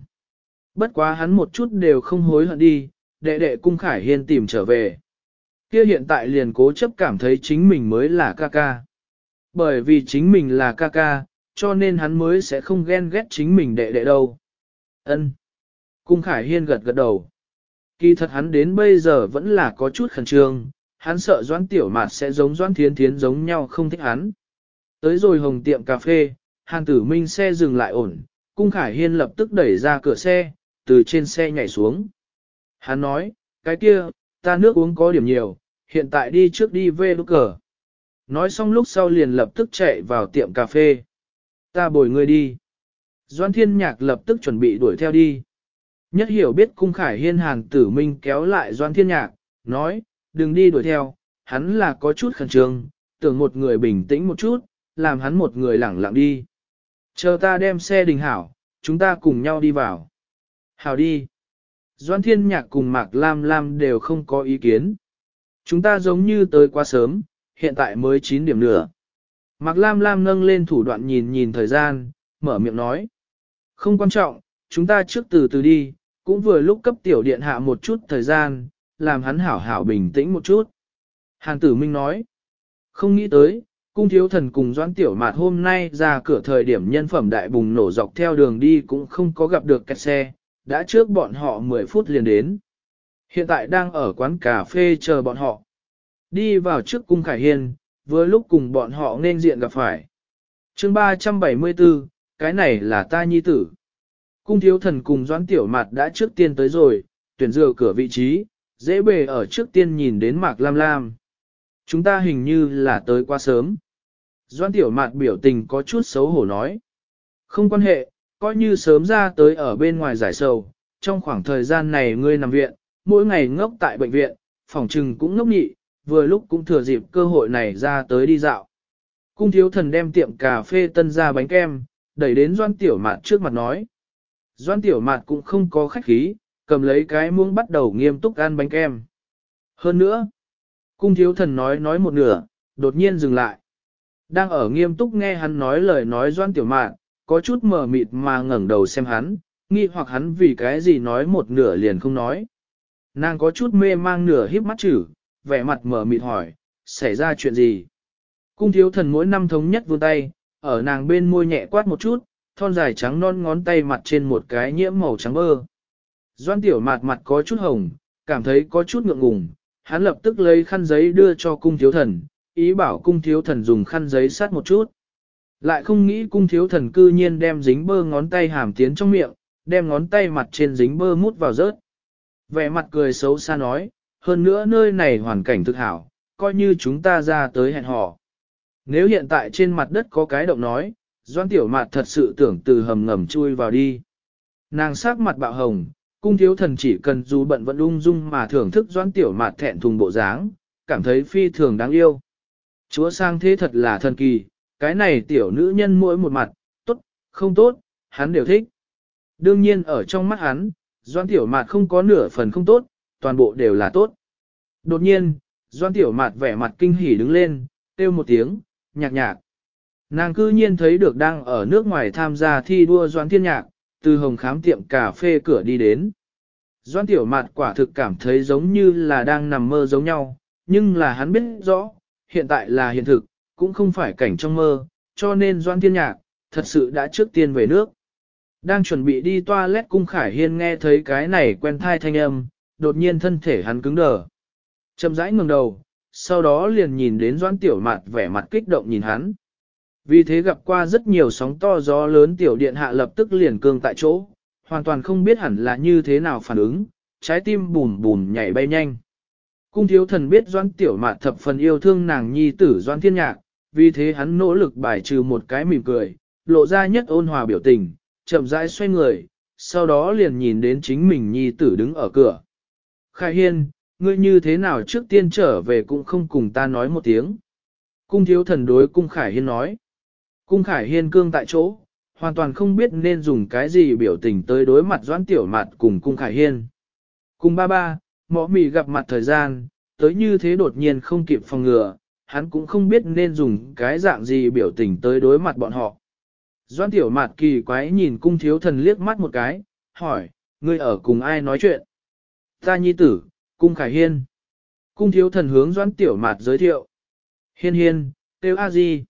Bất quá hắn một chút đều không hối hận đi, đệ đệ cung khải hiên tìm trở về. Kia hiện tại liền cố chấp cảm thấy chính mình mới là ca ca. Bởi vì chính mình là ca ca, cho nên hắn mới sẽ không ghen ghét chính mình đệ đệ đâu. Ân. Cung Khải Hiên gật gật đầu. Kỳ thật hắn đến bây giờ vẫn là có chút khẩn trương, hắn sợ Doãn Tiểu Mạt sẽ giống Doãn Thiến Thiến giống nhau không thích hắn. Tới rồi hồng tiệm cà phê, hàng Tử Minh xe dừng lại ổn, Cung Khải Hiên lập tức đẩy ra cửa xe, từ trên xe nhảy xuống. Hắn nói, cái kia, ta nước uống có điểm nhiều, hiện tại đi trước đi về lúc cờ. Nói xong lúc sau liền lập tức chạy vào tiệm cà phê. Ta bồi ngươi đi. Doan thiên nhạc lập tức chuẩn bị đuổi theo đi. Nhất hiểu biết cung khải hiên hàng tử minh kéo lại doan thiên nhạc, nói, đừng đi đuổi theo, hắn là có chút khẩn trương, tưởng một người bình tĩnh một chút, làm hắn một người lẳng lặng đi. Chờ ta đem xe đình hảo, chúng ta cùng nhau đi vào. Hảo đi. Doan Thiên Nhạc cùng Mạc Lam Lam đều không có ý kiến. Chúng ta giống như tới quá sớm, hiện tại mới 9 điểm nữa. Mạc Lam Lam nâng lên thủ đoạn nhìn nhìn thời gian, mở miệng nói. Không quan trọng, chúng ta trước từ từ đi, cũng vừa lúc cấp tiểu điện hạ một chút thời gian, làm hắn hảo hảo bình tĩnh một chút. Hàn tử minh nói. Không nghĩ tới, cung thiếu thần cùng doãn tiểu mạt hôm nay ra cửa thời điểm nhân phẩm đại bùng nổ dọc theo đường đi cũng không có gặp được kẹt xe, đã trước bọn họ 10 phút liền đến. Hiện tại đang ở quán cà phê chờ bọn họ. Đi vào trước cung khải hiên, vừa lúc cùng bọn họ nên diện gặp phải. chương 374, cái này là ta nhi tử. Cung thiếu thần cùng doãn tiểu mặt đã trước tiên tới rồi, tuyển dựa cửa vị trí, dễ bề ở trước tiên nhìn đến mạc lam lam. Chúng ta hình như là tới quá sớm. Doãn tiểu mạt biểu tình có chút xấu hổ nói. Không quan hệ, coi như sớm ra tới ở bên ngoài giải sầu, trong khoảng thời gian này ngươi nằm viện, mỗi ngày ngốc tại bệnh viện, phòng trừng cũng ngốc nhị, vừa lúc cũng thừa dịp cơ hội này ra tới đi dạo. Cung thiếu thần đem tiệm cà phê tân ra bánh kem, đẩy đến doan tiểu mạt trước mặt nói. Doan tiểu mạt cũng không có khách khí, cầm lấy cái muỗng bắt đầu nghiêm túc ăn bánh kem. Hơn nữa, cung thiếu thần nói nói một nửa, đột nhiên dừng lại. Đang ở nghiêm túc nghe hắn nói lời nói doan tiểu mạn, có chút mờ mịt mà ngẩng đầu xem hắn, nghi hoặc hắn vì cái gì nói một nửa liền không nói. Nàng có chút mê mang nửa híp mắt chữ, vẻ mặt mờ mịt hỏi, xảy ra chuyện gì? Cung thiếu thần mỗi năm thống nhất vươn tay, ở nàng bên môi nhẹ quát một chút, thon dài trắng non ngón tay mặt trên một cái nhiễm màu trắng bơ. Doan tiểu mặt mặt có chút hồng, cảm thấy có chút ngượng ngùng, hắn lập tức lấy khăn giấy đưa cho cung thiếu thần, ý bảo cung thiếu thần dùng khăn giấy sát một chút. Lại không nghĩ cung thiếu thần cư nhiên đem dính bơ ngón tay hàm tiến trong miệng, đem ngón tay mặt trên dính bơ mút vào rớt. Vẻ mặt cười xấu xa nói, hơn nữa nơi này hoàn cảnh thực hảo, coi như chúng ta ra tới hẹn hò. Nếu hiện tại trên mặt đất có cái động nói, doan tiểu mặt thật sự tưởng từ hầm ngầm chui vào đi. Nàng sắc mặt bạo hồng, cung thiếu thần chỉ cần dù bận vẫn ung dung mà thưởng thức doan tiểu mặt thẹn thùng bộ dáng, cảm thấy phi thường đáng yêu. Chúa sang thế thật là thần kỳ, cái này tiểu nữ nhân mỗi một mặt, tốt, không tốt, hắn đều thích. Đương nhiên ở trong mắt hắn, doan tiểu mạt không có nửa phần không tốt, toàn bộ đều là tốt. Đột nhiên, doan tiểu mạt vẻ mặt kinh hỉ đứng lên, kêu một tiếng, nhạc nhạc. Nàng cư nhiên thấy được đang ở nước ngoài tham gia thi đua doan thiên nhạc, từ hồng khám tiệm cà phê cửa đi đến. Doan tiểu mạt quả thực cảm thấy giống như là đang nằm mơ giống nhau, nhưng là hắn biết rõ, hiện tại là hiện thực, cũng không phải cảnh trong mơ, cho nên doan thiên nhạc, thật sự đã trước tiên về nước. Đang chuẩn bị đi toilet cung khải hiên nghe thấy cái này quen thai thanh âm, đột nhiên thân thể hắn cứng đờ. Chậm rãi ngừng đầu, sau đó liền nhìn đến doan tiểu Mạt vẻ mặt kích động nhìn hắn. Vì thế gặp qua rất nhiều sóng to gió lớn tiểu điện hạ lập tức liền cương tại chỗ, hoàn toàn không biết hẳn là như thế nào phản ứng, trái tim bùn bùn nhảy bay nhanh. Cung thiếu thần biết doan tiểu mạt thập phần yêu thương nàng nhi tử doan thiên nhạc, vì thế hắn nỗ lực bài trừ một cái mỉm cười, lộ ra nhất ôn hòa biểu tình, chậm rãi xoay người, sau đó liền nhìn đến chính mình nhi tử đứng ở cửa. Khai hiên, ngươi như thế nào trước tiên trở về cũng không cùng ta nói một tiếng. Cung thiếu thần đối cung khải hiên nói. Cung khải hiên cương tại chỗ, hoàn toàn không biết nên dùng cái gì biểu tình tới đối mặt doãn tiểu mặt cùng cung khải hiên. Cung ba ba, mõ mì gặp mặt thời gian, tới như thế đột nhiên không kịp phòng ngừa, hắn cũng không biết nên dùng cái dạng gì biểu tình tới đối mặt bọn họ. Doan tiểu mạt kỳ quái nhìn cung thiếu thần liếc mắt một cái, hỏi, ngươi ở cùng ai nói chuyện? Ta nhi tử, cung khải hiên. Cung thiếu thần hướng doan tiểu mạt giới thiệu. Hiên hiên, tiêu a di.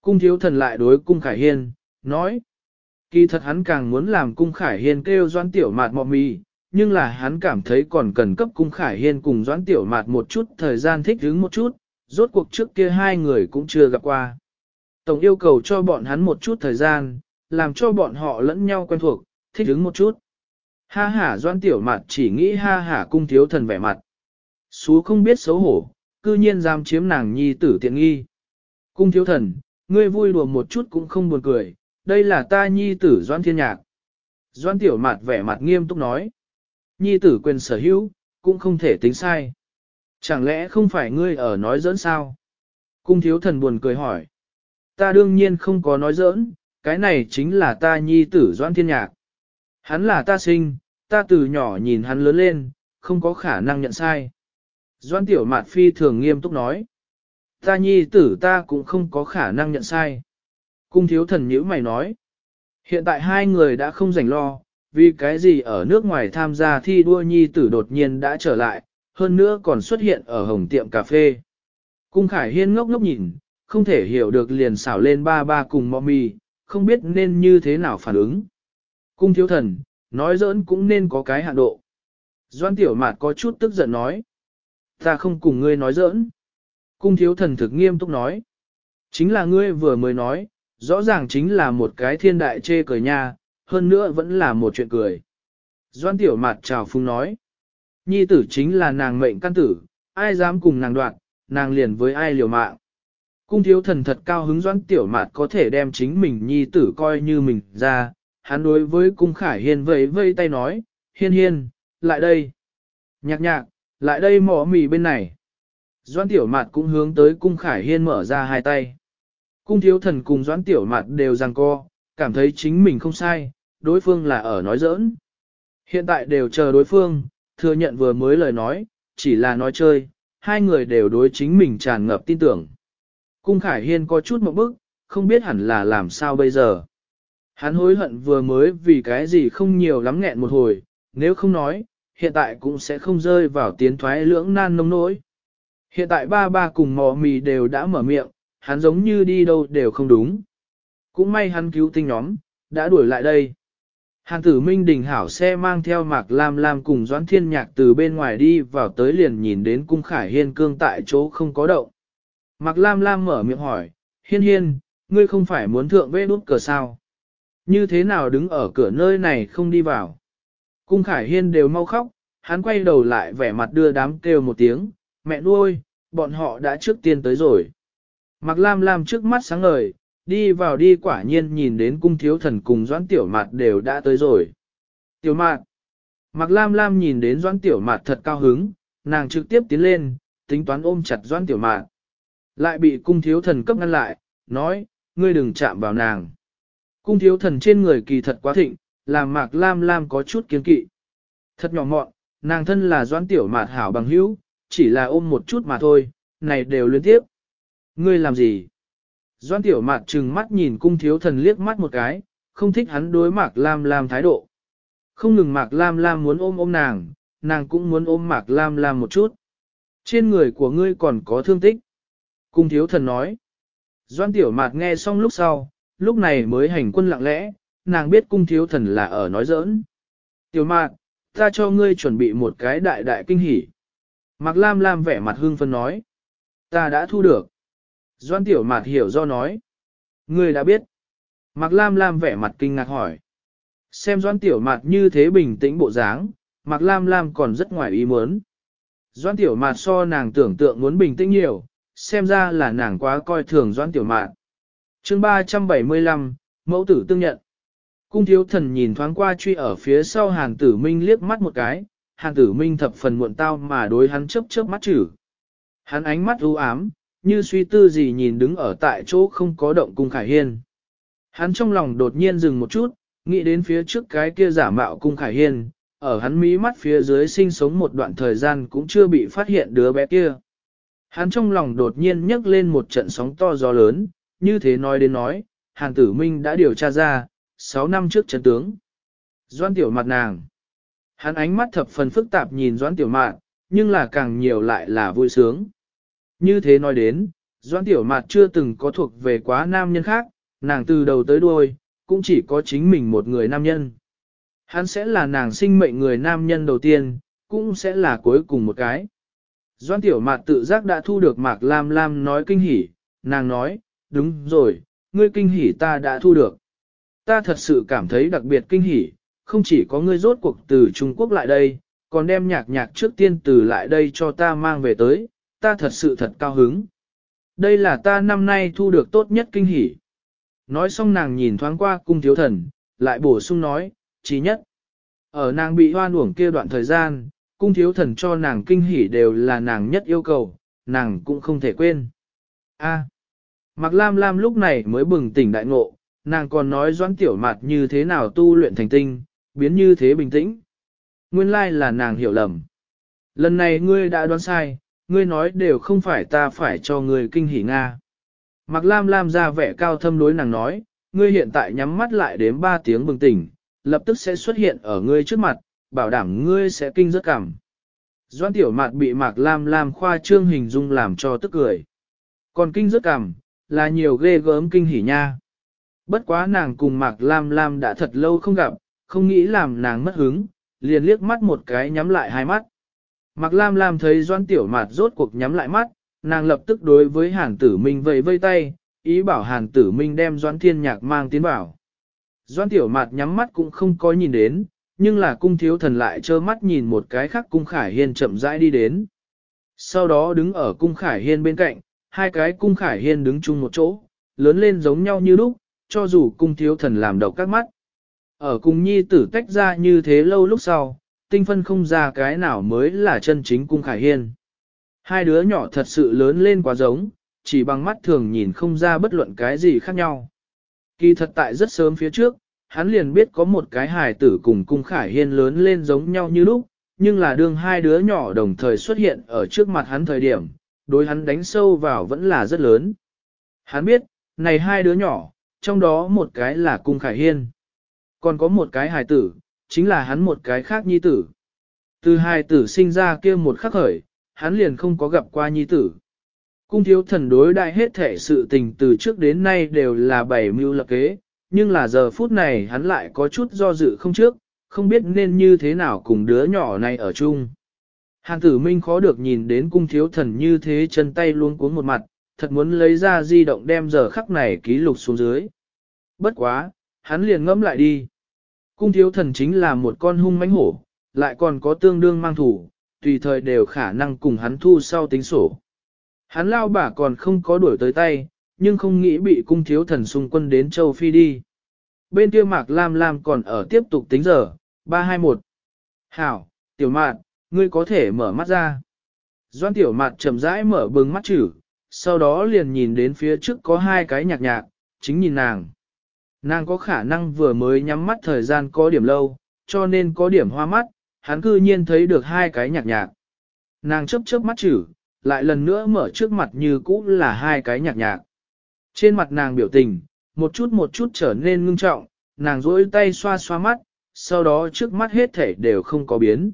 Cung thiếu thần lại đối cung khải hiên, nói. Kỳ thật hắn càng muốn làm cung khải hiên kêu doan tiểu mạt mọ mì, nhưng là hắn cảm thấy còn cần cấp cung khải hiên cùng doãn tiểu mạt một chút thời gian thích ứng một chút, rốt cuộc trước kia hai người cũng chưa gặp qua. Tổng yêu cầu cho bọn hắn một chút thời gian, làm cho bọn họ lẫn nhau quen thuộc, thích ứng một chút. Ha hả doan tiểu mặt chỉ nghĩ ha hả cung thiếu thần vẻ mặt. Xú không biết xấu hổ, cư nhiên dám chiếm nàng nhi tử tiện nghi. Cung thiếu thần, ngươi vui đùa một chút cũng không buồn cười, đây là ta nhi tử doan thiên nhạc. Doan tiểu mặt vẻ mặt nghiêm túc nói. Nhi tử quyền sở hữu, cũng không thể tính sai. Chẳng lẽ không phải ngươi ở nói giỡn sao? Cung thiếu thần buồn cười hỏi. Ta đương nhiên không có nói giỡn, cái này chính là ta nhi tử Doan Thiên Nhạc. Hắn là ta sinh, ta từ nhỏ nhìn hắn lớn lên, không có khả năng nhận sai. Doan Tiểu Mạt Phi thường nghiêm túc nói. Ta nhi tử ta cũng không có khả năng nhận sai. Cung thiếu thần nhữ mày nói. Hiện tại hai người đã không rảnh lo, vì cái gì ở nước ngoài tham gia thi đua nhi tử đột nhiên đã trở lại, hơn nữa còn xuất hiện ở hồng tiệm cà phê. Cung Khải Hiên ngốc ngốc nhìn, không thể hiểu được liền xảo lên ba ba cùng mọ mì, không biết nên như thế nào phản ứng. Cung thiếu thần, nói giỡn cũng nên có cái hạn độ. Doan tiểu mạt có chút tức giận nói. Ta không cùng ngươi nói giỡn. Cung thiếu thần thực nghiêm túc nói. Chính là ngươi vừa mới nói, rõ ràng chính là một cái thiên đại chê cười nha, hơn nữa vẫn là một chuyện cười. Doan tiểu mạt chào phung nói. Nhi tử chính là nàng mệnh căn tử, ai dám cùng nàng đoạn, nàng liền với ai liều mạng. Cung thiếu thần thật cao hứng doãn tiểu mạt có thể đem chính mình nhi tử coi như mình ra, hắn đối với cung khải hiên vẫy vây tay nói, hiên hiên, lại đây. Nhạc nhạc, lại đây mỏ mì bên này. Doãn tiểu mạt cũng hướng tới cung khải hiên mở ra hai tay. Cung thiếu thần cùng doãn tiểu mạt đều rằng co, cảm thấy chính mình không sai, đối phương là ở nói giỡn. Hiện tại đều chờ đối phương, thừa nhận vừa mới lời nói, chỉ là nói chơi, hai người đều đối chính mình tràn ngập tin tưởng. Cung Khải Hiên có chút một bức, không biết hẳn là làm sao bây giờ. Hắn hối hận vừa mới vì cái gì không nhiều lắm nghẹn một hồi, nếu không nói, hiện tại cũng sẽ không rơi vào tiến thoái lưỡng nan nông nỗi. Hiện tại ba ba cùng mò mì đều đã mở miệng, hắn giống như đi đâu đều không đúng. Cũng may hắn cứu tinh nhóm, đã đuổi lại đây. Hàng tử Minh Đình hảo xe mang theo Mạc Lam Lam cùng Doãn Thiên Nhạc từ bên ngoài đi vào tới liền nhìn đến cung khải hiên cương tại chỗ không có động. Mạc Lam Lam mở miệng hỏi, hiên hiên, ngươi không phải muốn thượng vê đút cờ sao? Như thế nào đứng ở cửa nơi này không đi vào? Cung khải hiên đều mau khóc, hắn quay đầu lại vẻ mặt đưa đám kêu một tiếng, mẹ nuôi, bọn họ đã trước tiên tới rồi. Mạc Lam Lam trước mắt sáng ngời, đi vào đi quả nhiên nhìn đến cung thiếu thần cùng doãn tiểu mạt đều đã tới rồi. Tiểu mạt, Mạc Lam Lam nhìn đến doãn tiểu mạt thật cao hứng, nàng trực tiếp tiến lên, tính toán ôm chặt doãn tiểu mạt. Lại bị cung thiếu thần cấp ngăn lại, nói, ngươi đừng chạm vào nàng. Cung thiếu thần trên người kỳ thật quá thịnh, làm Mạc Lam Lam có chút kiến kỵ. Thật nhỏ mọn, nàng thân là doãn tiểu mạt hảo bằng hữu, chỉ là ôm một chút mà thôi, này đều liên tiếp. Ngươi làm gì? Doan tiểu mạt trừng mắt nhìn cung thiếu thần liếc mắt một cái, không thích hắn đối mạc lam lam thái độ. Không ngừng mạc lam lam muốn ôm ôm nàng, nàng cũng muốn ôm mạc lam lam một chút. Trên người của ngươi còn có thương tích. Cung thiếu thần nói. Doan tiểu mạt nghe xong lúc sau, lúc này mới hành quân lặng lẽ, nàng biết cung thiếu thần là ở nói giỡn. Tiểu mạt, ta cho ngươi chuẩn bị một cái đại đại kinh hỉ. Mạc lam lam vẻ mặt hương phân nói. Ta đã thu được. Doan tiểu mạt hiểu do nói. Ngươi đã biết. Mạc Lam Lam vẻ mặt kinh ngạc hỏi. Xem doan tiểu mạt như thế bình tĩnh bộ dáng, Mạc Lam Lam còn rất ngoài ý muốn. Doan tiểu mạt so nàng tưởng tượng muốn bình tĩnh nhiều, xem ra là nàng quá coi thường doan tiểu mạt. chương 375, mẫu tử tương nhận. Cung thiếu thần nhìn thoáng qua truy ở phía sau hàn tử minh liếc mắt một cái, hàn tử minh thập phần muộn tao mà đối hắn chớp chớp mắt chử. Hắn ánh mắt u ám, như suy tư gì nhìn đứng ở tại chỗ không có động cung khải hiên. Hắn trong lòng đột nhiên dừng một chút, nghĩ đến phía trước cái kia giả mạo cung khải hiên, ở hắn mí mắt phía dưới sinh sống một đoạn thời gian cũng chưa bị phát hiện đứa bé kia. Hắn trong lòng đột nhiên nhấc lên một trận sóng to gió lớn, như thế nói đến nói, Hàn Tử Minh đã điều tra ra, 6 năm trước trận tướng. Doan tiểu mặt nàng. Hắn ánh mắt thập phần phức tạp nhìn Doan tiểu mạn, nhưng là càng nhiều lại là vui sướng. Như thế nói đến, Doãn Tiểu Mạt chưa từng có thuộc về quá nam nhân khác, nàng từ đầu tới đuôi, cũng chỉ có chính mình một người nam nhân. Hắn sẽ là nàng sinh mệnh người nam nhân đầu tiên, cũng sẽ là cuối cùng một cái. Doan Tiểu Mạt tự giác đã thu được Mạc Lam Lam nói kinh hỉ, nàng nói, đúng rồi, ngươi kinh hỉ ta đã thu được. Ta thật sự cảm thấy đặc biệt kinh hỉ, không chỉ có ngươi rốt cuộc từ Trung Quốc lại đây, còn đem nhạc nhạc trước tiên từ lại đây cho ta mang về tới, ta thật sự thật cao hứng. Đây là ta năm nay thu được tốt nhất kinh hỉ. Nói xong nàng nhìn thoáng qua cung thiếu thần, lại bổ sung nói, chí nhất. Ở nàng bị hoan uổng kia đoạn thời gian, cung thiếu thần cho nàng kinh hỉ đều là nàng nhất yêu cầu, nàng cũng không thể quên. A. Mạc Lam Lam lúc này mới bừng tỉnh đại ngộ, nàng còn nói doãn tiểu mạt như thế nào tu luyện thành tinh, biến như thế bình tĩnh. Nguyên lai là nàng hiểu lầm. Lần này ngươi đã đoán sai, ngươi nói đều không phải ta phải cho ngươi kinh hỉ Nga. Mạc Lam Lam ra vẻ cao thâm đối nàng nói, ngươi hiện tại nhắm mắt lại đến 3 tiếng bừng tỉnh, lập tức sẽ xuất hiện ở ngươi trước mặt, bảo đảm ngươi sẽ kinh rất cảm. Doan tiểu mạt bị Mạc Lam Lam khoa trương hình dung làm cho tức cười. Còn kinh rất cảm, là nhiều ghê gớm kinh hỉ nha. Bất quá nàng cùng Mạc Lam Lam đã thật lâu không gặp, không nghĩ làm nàng mất hứng, liền liếc mắt một cái nhắm lại hai mắt. Mạc Lam Lam thấy Doan Tiểu Mạt rốt cuộc nhắm lại mắt, nàng lập tức đối với Hàn Tử Minh vẫy vây tay, ý bảo Hàn Tử Minh đem Doan Thiên Nhạc mang tiến vào. Doan Tiểu Mạt nhắm mắt cũng không có nhìn đến, nhưng là cung thiếu thần lại trơ mắt nhìn một cái khác cung khải hiên chậm rãi đi đến. Sau đó đứng ở cung khải hiên bên cạnh, hai cái cung khải hiên đứng chung một chỗ, lớn lên giống nhau như lúc, cho dù cung thiếu thần làm đầu các mắt. Ở cung nhi tử tách ra như thế lâu lúc sau, tinh phân không ra cái nào mới là chân chính cung khải hiên. Hai đứa nhỏ thật sự lớn lên quá giống, chỉ bằng mắt thường nhìn không ra bất luận cái gì khác nhau. Kỳ thật tại rất sớm phía trước, hắn liền biết có một cái hài tử cùng cung khải hiên lớn lên giống nhau như lúc, nhưng là đương hai đứa nhỏ đồng thời xuất hiện ở trước mặt hắn thời điểm, đối hắn đánh sâu vào vẫn là rất lớn. Hắn biết, này hai đứa nhỏ, trong đó một cái là cung khải hiên, còn có một cái hài tử, chính là hắn một cái khác nhi tử. Từ hai tử sinh ra kia một khắc khởi, hắn liền không có gặp qua nhi tử. Cung thiếu thần đối đại hết thể sự tình từ trước đến nay đều là bảy mưu lập kế, nhưng là giờ phút này hắn lại có chút do dự không trước, không biết nên như thế nào cùng đứa nhỏ này ở chung. Hàn tử minh khó được nhìn đến cung thiếu thần như thế chân tay luôn cuốn một mặt, thật muốn lấy ra di động đem giờ khắc này ký lục xuống dưới. Bất quá, hắn liền ngẫm lại đi. Cung thiếu thần chính là một con hung mãnh hổ, lại còn có tương đương mang thủ, tùy thời đều khả năng cùng hắn thu sau tính sổ. Hắn lao bả còn không có đuổi tới tay, nhưng không nghĩ bị cung thiếu thần xung quân đến châu Phi đi. Bên kia mạc lam lam còn ở tiếp tục tính giờ, 321. Hảo, tiểu Mạn, ngươi có thể mở mắt ra. Doan tiểu Mạn chậm rãi mở bừng mắt chữ, sau đó liền nhìn đến phía trước có hai cái nhạc nhạc, chính nhìn nàng. Nàng có khả năng vừa mới nhắm mắt thời gian có điểm lâu, cho nên có điểm hoa mắt, hắn cư nhiên thấy được hai cái nhạc nhạc. Nàng chớp chớp mắt chữ, lại lần nữa mở trước mặt như cũ là hai cái nhạc nhạc. Trên mặt nàng biểu tình, một chút một chút trở nên ngưng trọng, nàng duỗi tay xoa xoa mắt, sau đó trước mắt hết thể đều không có biến.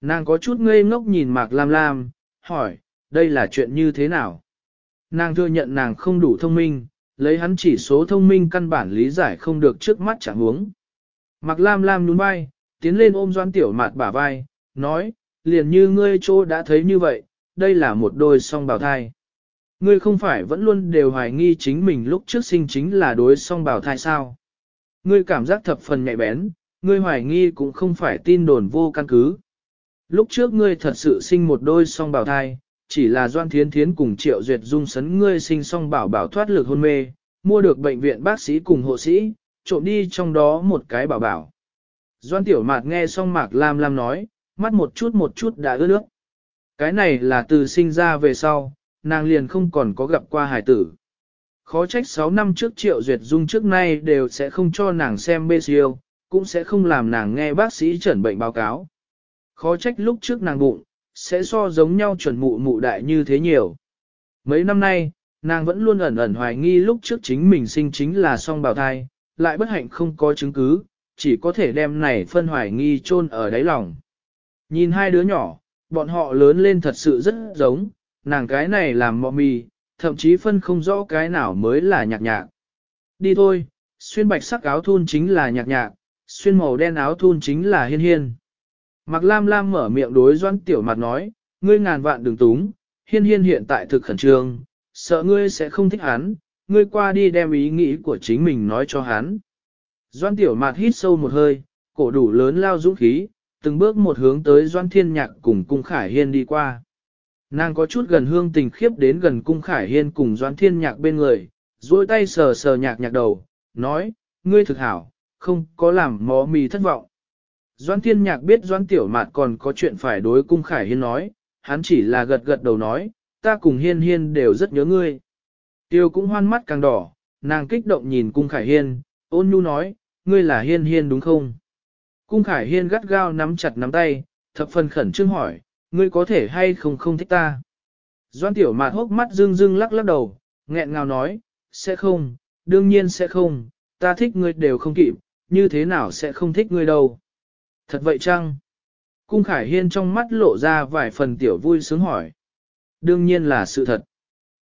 Nàng có chút ngây ngốc nhìn Mạc Lam Lam, hỏi, đây là chuyện như thế nào? Nàng thừa nhận nàng không đủ thông minh, lấy hắn chỉ số thông minh căn bản lý giải không được trước mắt chẳng huống. Mặc Lam Lam nhún vai, tiến lên ôm Doan Tiểu Mạt bả vai, nói, liền như ngươi chỗ đã thấy như vậy, đây là một đôi song bào thai. Ngươi không phải vẫn luôn đều hoài nghi chính mình lúc trước sinh chính là đối song bào thai sao? Ngươi cảm giác thập phần nhạy bén, ngươi hoài nghi cũng không phải tin đồn vô căn cứ. Lúc trước ngươi thật sự sinh một đôi song bào thai, chỉ là Doan Thiến Thiến cùng Triệu Duyệt Dung sấn ngươi sinh song bảo bảo thoát lực hôn mê, mua được bệnh viện bác sĩ cùng hộ sĩ, trộm đi trong đó một cái bảo bảo. Doan Tiểu Mạt nghe xong Mạc Lam Lam nói, mắt một chút một chút đã ướt nước. Cái này là từ sinh ra về sau, nàng liền không còn có gặp qua hải tử. Khó trách 6 năm trước Triệu Duyệt Dung trước nay đều sẽ không cho nàng xem bê siêu, cũng sẽ không làm nàng nghe bác sĩ chẩn bệnh báo cáo. Khó trách lúc trước nàng bụng, sẽ so giống nhau chuẩn mụ mụ đại như thế nhiều. Mấy năm nay, nàng vẫn luôn ẩn ẩn hoài nghi lúc trước chính mình sinh chính là song bào thai, lại bất hạnh không có chứng cứ, chỉ có thể đem này phân hoài nghi chôn ở đáy lòng. Nhìn hai đứa nhỏ, bọn họ lớn lên thật sự rất giống, nàng cái này làm mọ mì, thậm chí phân không rõ cái nào mới là nhạc nhạc. Đi thôi, xuyên bạch sắc áo thun chính là nhạc nhạc, xuyên màu đen áo thun chính là hiên hiên. Mạc Lam Lam mở miệng đối doan tiểu mặt nói, ngươi ngàn vạn đừng túng, hiên hiên hiện tại thực khẩn trương, sợ ngươi sẽ không thích hắn, ngươi qua đi đem ý nghĩ của chính mình nói cho hắn. Doan tiểu mặt hít sâu một hơi, cổ đủ lớn lao dũng khí, từng bước một hướng tới doan thiên nhạc cùng cung khải hiên đi qua. Nàng có chút gần hương tình khiếp đến gần cung khải hiên cùng doan thiên nhạc bên người, duỗi tay sờ sờ nhạc nhạc đầu, nói, ngươi thực hảo, không có làm mó mì thất vọng. Doan thiên nhạc biết doan tiểu mạt còn có chuyện phải đối cung khải hiên nói, hắn chỉ là gật gật đầu nói, ta cùng hiên hiên đều rất nhớ ngươi. Tiêu cũng hoan mắt càng đỏ, nàng kích động nhìn cung khải hiên, ôn nhu nói, ngươi là hiên hiên đúng không? Cung khải hiên gắt gao nắm chặt nắm tay, thập phần khẩn trương hỏi, ngươi có thể hay không không thích ta? Doan tiểu mạt hốc mắt dương dương lắc lắc đầu, nghẹn ngào nói, sẽ không, đương nhiên sẽ không, ta thích ngươi đều không kịp, như thế nào sẽ không thích ngươi đâu. Thật vậy chăng? Cung Khải Hiên trong mắt lộ ra vài phần tiểu vui sướng hỏi. Đương nhiên là sự thật.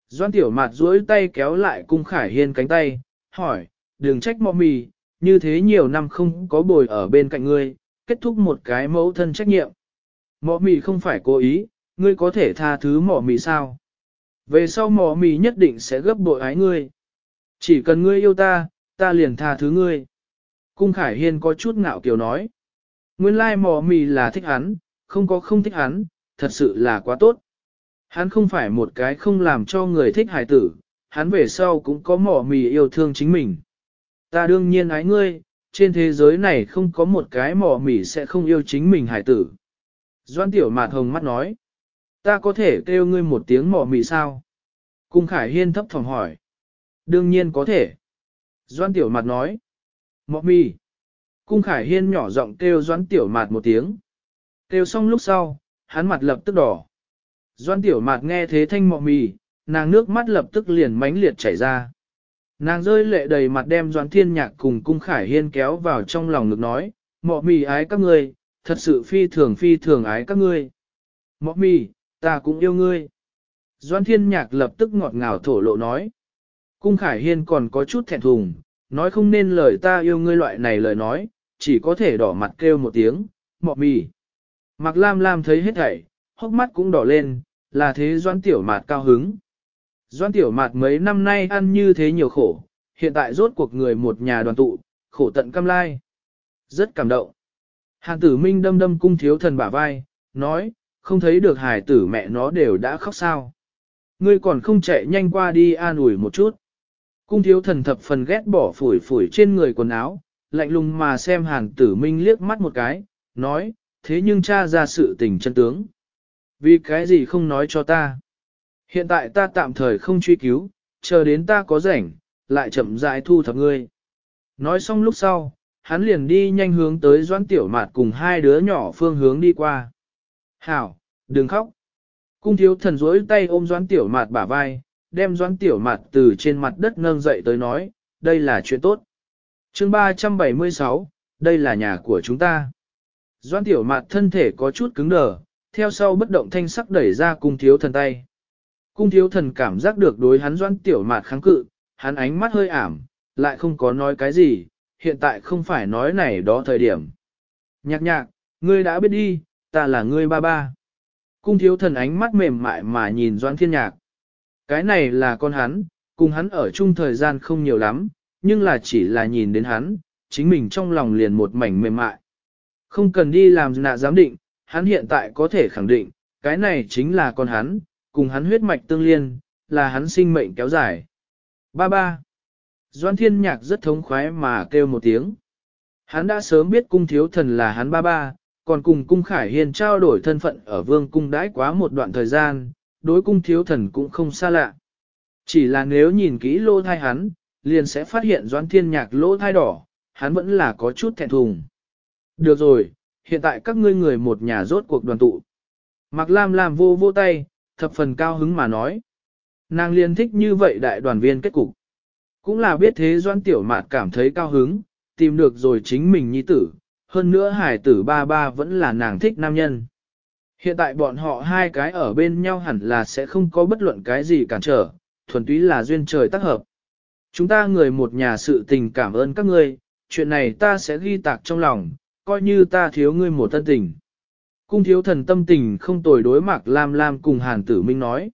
Doan tiểu mạt duỗi tay kéo lại cung Khải Hiên cánh tay, hỏi, đừng trách mọ mì, như thế nhiều năm không có bồi ở bên cạnh ngươi, kết thúc một cái mẫu thân trách nhiệm. Mọ mì không phải cố ý, ngươi có thể tha thứ mọ mì sao? Về sau mọ mì nhất định sẽ gấp bội ái ngươi. Chỉ cần ngươi yêu ta, ta liền tha thứ ngươi. Cung Khải Hiên có chút ngạo kiều nói. Nguyên lai mò mì là thích hắn, không có không thích hắn, thật sự là quá tốt. Hắn không phải một cái không làm cho người thích hải tử, hắn về sau cũng có mỏ mì yêu thương chính mình. Ta đương nhiên ái ngươi, trên thế giới này không có một cái mỏ mì sẽ không yêu chính mình hải tử. Doan tiểu mạt hồng mắt nói, ta có thể kêu ngươi một tiếng mỏ mì sao? Cung Khải Hiên thấp thỏm hỏi. Đương nhiên có thể. Doan tiểu mặt nói, mỏ mì. Cung Khải Hiên nhỏ giọng kêu Doãn Tiểu Mạt một tiếng. Kêu xong lúc sau, hắn mặt lập tức đỏ. Doãn Tiểu Mạt nghe thế thanh mọ mì, nàng nước mắt lập tức liền mánh liệt chảy ra. Nàng rơi lệ đầy mặt đem Doãn Thiên Nhạc cùng Cung Khải Hiên kéo vào trong lòng ngực nói, mọ mì ái các ngươi, thật sự phi thường phi thường ái các ngươi. Mọ mì, ta cũng yêu ngươi. Doãn Thiên Nhạc lập tức ngọt ngào thổ lộ nói. Cung Khải Hiên còn có chút thẹn thùng, nói không nên lời ta yêu ngươi loại này lời nói, chỉ có thể đỏ mặt kêu một tiếng, mọ mì. Mạc Lam Lam thấy hết thảy, hốc mắt cũng đỏ lên, là thế Doan Tiểu Mạt cao hứng. Doan Tiểu Mạt mấy năm nay ăn như thế nhiều khổ, hiện tại rốt cuộc người một nhà đoàn tụ, khổ tận cam lai. Rất cảm động. Hàn tử minh đâm đâm cung thiếu thần bả vai, nói, không thấy được hải tử mẹ nó đều đã khóc sao. Ngươi còn không chạy nhanh qua đi an ủi một chút. Cung thiếu thần thập phần ghét bỏ phủi phủi trên người quần áo, lạnh lùng mà xem hàn tử minh liếc mắt một cái, nói, thế nhưng cha ra sự tình chân tướng. Vì cái gì không nói cho ta? Hiện tại ta tạm thời không truy cứu, chờ đến ta có rảnh, lại chậm rãi thu thập ngươi. Nói xong lúc sau, hắn liền đi nhanh hướng tới doãn tiểu mạt cùng hai đứa nhỏ phương hướng đi qua. Hảo, đừng khóc. Cung thiếu thần rối tay ôm doãn tiểu mạt bả vai, đem doãn tiểu mạt từ trên mặt đất nâng dậy tới nói, đây là chuyện tốt chương 376, đây là nhà của chúng ta. Doan tiểu mạt thân thể có chút cứng đờ, theo sau bất động thanh sắc đẩy ra cung thiếu thần tay. Cung thiếu thần cảm giác được đối hắn doan tiểu mạt kháng cự, hắn ánh mắt hơi ảm, lại không có nói cái gì, hiện tại không phải nói này đó thời điểm. Nhạc nhạc, ngươi đã biết đi, ta là ngươi ba ba. Cung thiếu thần ánh mắt mềm mại mà nhìn doan thiên nhạc. Cái này là con hắn, cùng hắn ở chung thời gian không nhiều lắm, nhưng là chỉ là nhìn đến hắn, chính mình trong lòng liền một mảnh mềm mại. Không cần đi làm nạ giám định, hắn hiện tại có thể khẳng định, cái này chính là con hắn, cùng hắn huyết mạch tương liên, là hắn sinh mệnh kéo dài. Ba ba. Doan thiên nhạc rất thống khoái mà kêu một tiếng. Hắn đã sớm biết cung thiếu thần là hắn ba ba, còn cùng cung khải hiền trao đổi thân phận ở vương cung đãi quá một đoạn thời gian, đối cung thiếu thần cũng không xa lạ. Chỉ là nếu nhìn kỹ lô thai hắn, liền sẽ phát hiện Doãn Thiên Nhạc lỗ thai đỏ, hắn vẫn là có chút thẹn thùng. Được rồi, hiện tại các ngươi người một nhà rốt cuộc đoàn tụ. Mạc Lam làm vô vô tay, thập phần cao hứng mà nói. Nàng liền thích như vậy đại đoàn viên kết cục. Cũng là biết thế Doãn Tiểu Mạt cảm thấy cao hứng, tìm được rồi chính mình nhi tử, hơn nữa hải tử ba ba vẫn là nàng thích nam nhân. Hiện tại bọn họ hai cái ở bên nhau hẳn là sẽ không có bất luận cái gì cản trở, thuần túy là duyên trời tác hợp. Chúng ta người một nhà sự tình cảm ơn các ngươi, chuyện này ta sẽ ghi tạc trong lòng, coi như ta thiếu ngươi một thân tình. Cung thiếu thần tâm tình không tồi đối mạc Lam Lam cùng Hàn Tử Minh nói.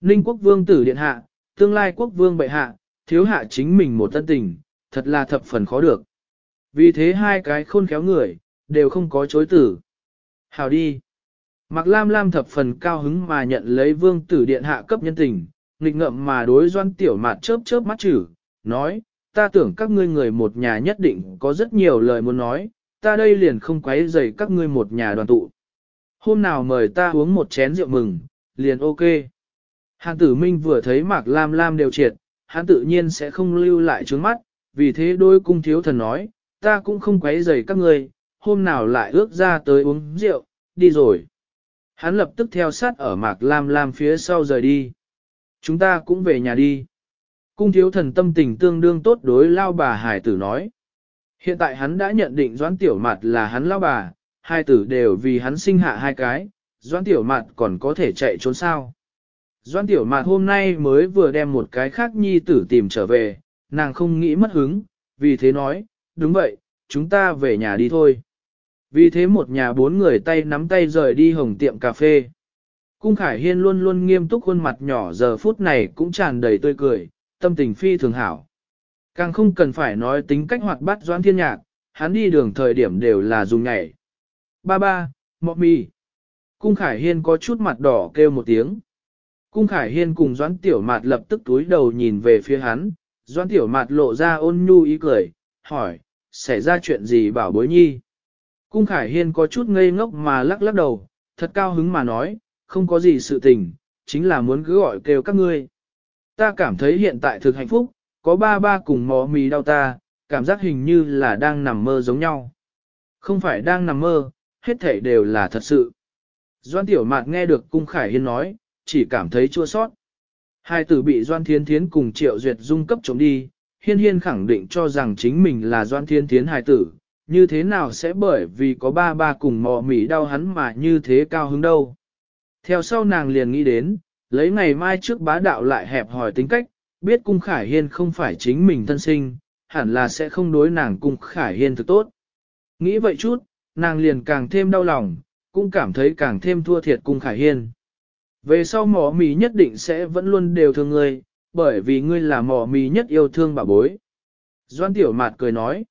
Ninh quốc vương tử điện hạ, tương lai quốc vương bệ hạ, thiếu hạ chính mình một thân tình, thật là thập phần khó được. Vì thế hai cái khôn khéo người, đều không có chối tử. Hào đi. Mạc Lam Lam thập phần cao hứng mà nhận lấy vương tử điện hạ cấp nhân tình, nghịch ngậm mà đối doan tiểu mạt chớp chớp mắt chử, nói, ta tưởng các ngươi người một nhà nhất định có rất nhiều lời muốn nói, ta đây liền không quấy rầy các ngươi một nhà đoàn tụ. Hôm nào mời ta uống một chén rượu mừng, liền ok. Hàn tử minh vừa thấy Mạc Lam Lam đều triệt, hắn tự nhiên sẽ không lưu lại trướng mắt, vì thế đôi cung thiếu thần nói, ta cũng không quấy rầy các ngươi, hôm nào lại ước ra tới uống rượu, đi rồi. Hắn lập tức theo sát ở Mạc Lam Lam phía sau rời đi. Chúng ta cũng về nhà đi. Cung thiếu thần tâm tình tương đương tốt đối lao bà hải tử nói. Hiện tại hắn đã nhận định Doãn Tiểu Mạt là hắn lao bà, hai tử đều vì hắn sinh hạ hai cái, Doãn Tiểu Mạt còn có thể chạy trốn sao. Doãn Tiểu Mạt hôm nay mới vừa đem một cái khác nhi tử tìm trở về, nàng không nghĩ mất hứng, vì thế nói, đúng vậy, chúng ta về nhà đi thôi. Vì thế một nhà bốn người tay nắm tay rời đi hồng tiệm cà phê. Cung Khải Hiên luôn luôn nghiêm túc khuôn mặt nhỏ giờ phút này cũng tràn đầy tươi cười, tâm tình phi thường hảo. Càng không cần phải nói tính cách hoạt bát doãn thiên nhạc, hắn đi đường thời điểm đều là dùng nhảy. Ba ba, mọ mì. Cung Khải Hiên có chút mặt đỏ kêu một tiếng. Cung Khải Hiên cùng Doãn Tiểu Mạt lập tức túi đầu nhìn về phía hắn, Doãn Tiểu Mạt lộ ra ôn nhu ý cười, hỏi, xảy ra chuyện gì bảo bối nhi? Cung Khải Hiên có chút ngây ngốc mà lắc lắc đầu, thật cao hứng mà nói, không có gì sự tình, chính là muốn cứ gọi kêu các ngươi. Ta cảm thấy hiện tại thực hạnh phúc, có ba ba cùng mò mì đau ta, cảm giác hình như là đang nằm mơ giống nhau. Không phải đang nằm mơ, hết thảy đều là thật sự. Doan Tiểu Mạt nghe được Cung Khải Hiên nói, chỉ cảm thấy chua sót. Hai tử bị Doan Thiên Thiến cùng Triệu Duyệt dung cấp chống đi, Hiên Hiên khẳng định cho rằng chính mình là Doan Thiên Thiến hài tử, như thế nào sẽ bởi vì có ba ba cùng mò mỉ đau hắn mà như thế cao hứng đâu. Theo sau nàng liền nghĩ đến, lấy ngày mai trước bá đạo lại hẹp hỏi tính cách, biết cung khải hiên không phải chính mình thân sinh, hẳn là sẽ không đối nàng cung khải hiên thực tốt. Nghĩ vậy chút, nàng liền càng thêm đau lòng, cũng cảm thấy càng thêm thua thiệt cung khải hiên. Về sau mỏ mì nhất định sẽ vẫn luôn đều thương ngươi, bởi vì ngươi là mỏ mì nhất yêu thương bà bối. Doan tiểu mạt cười nói.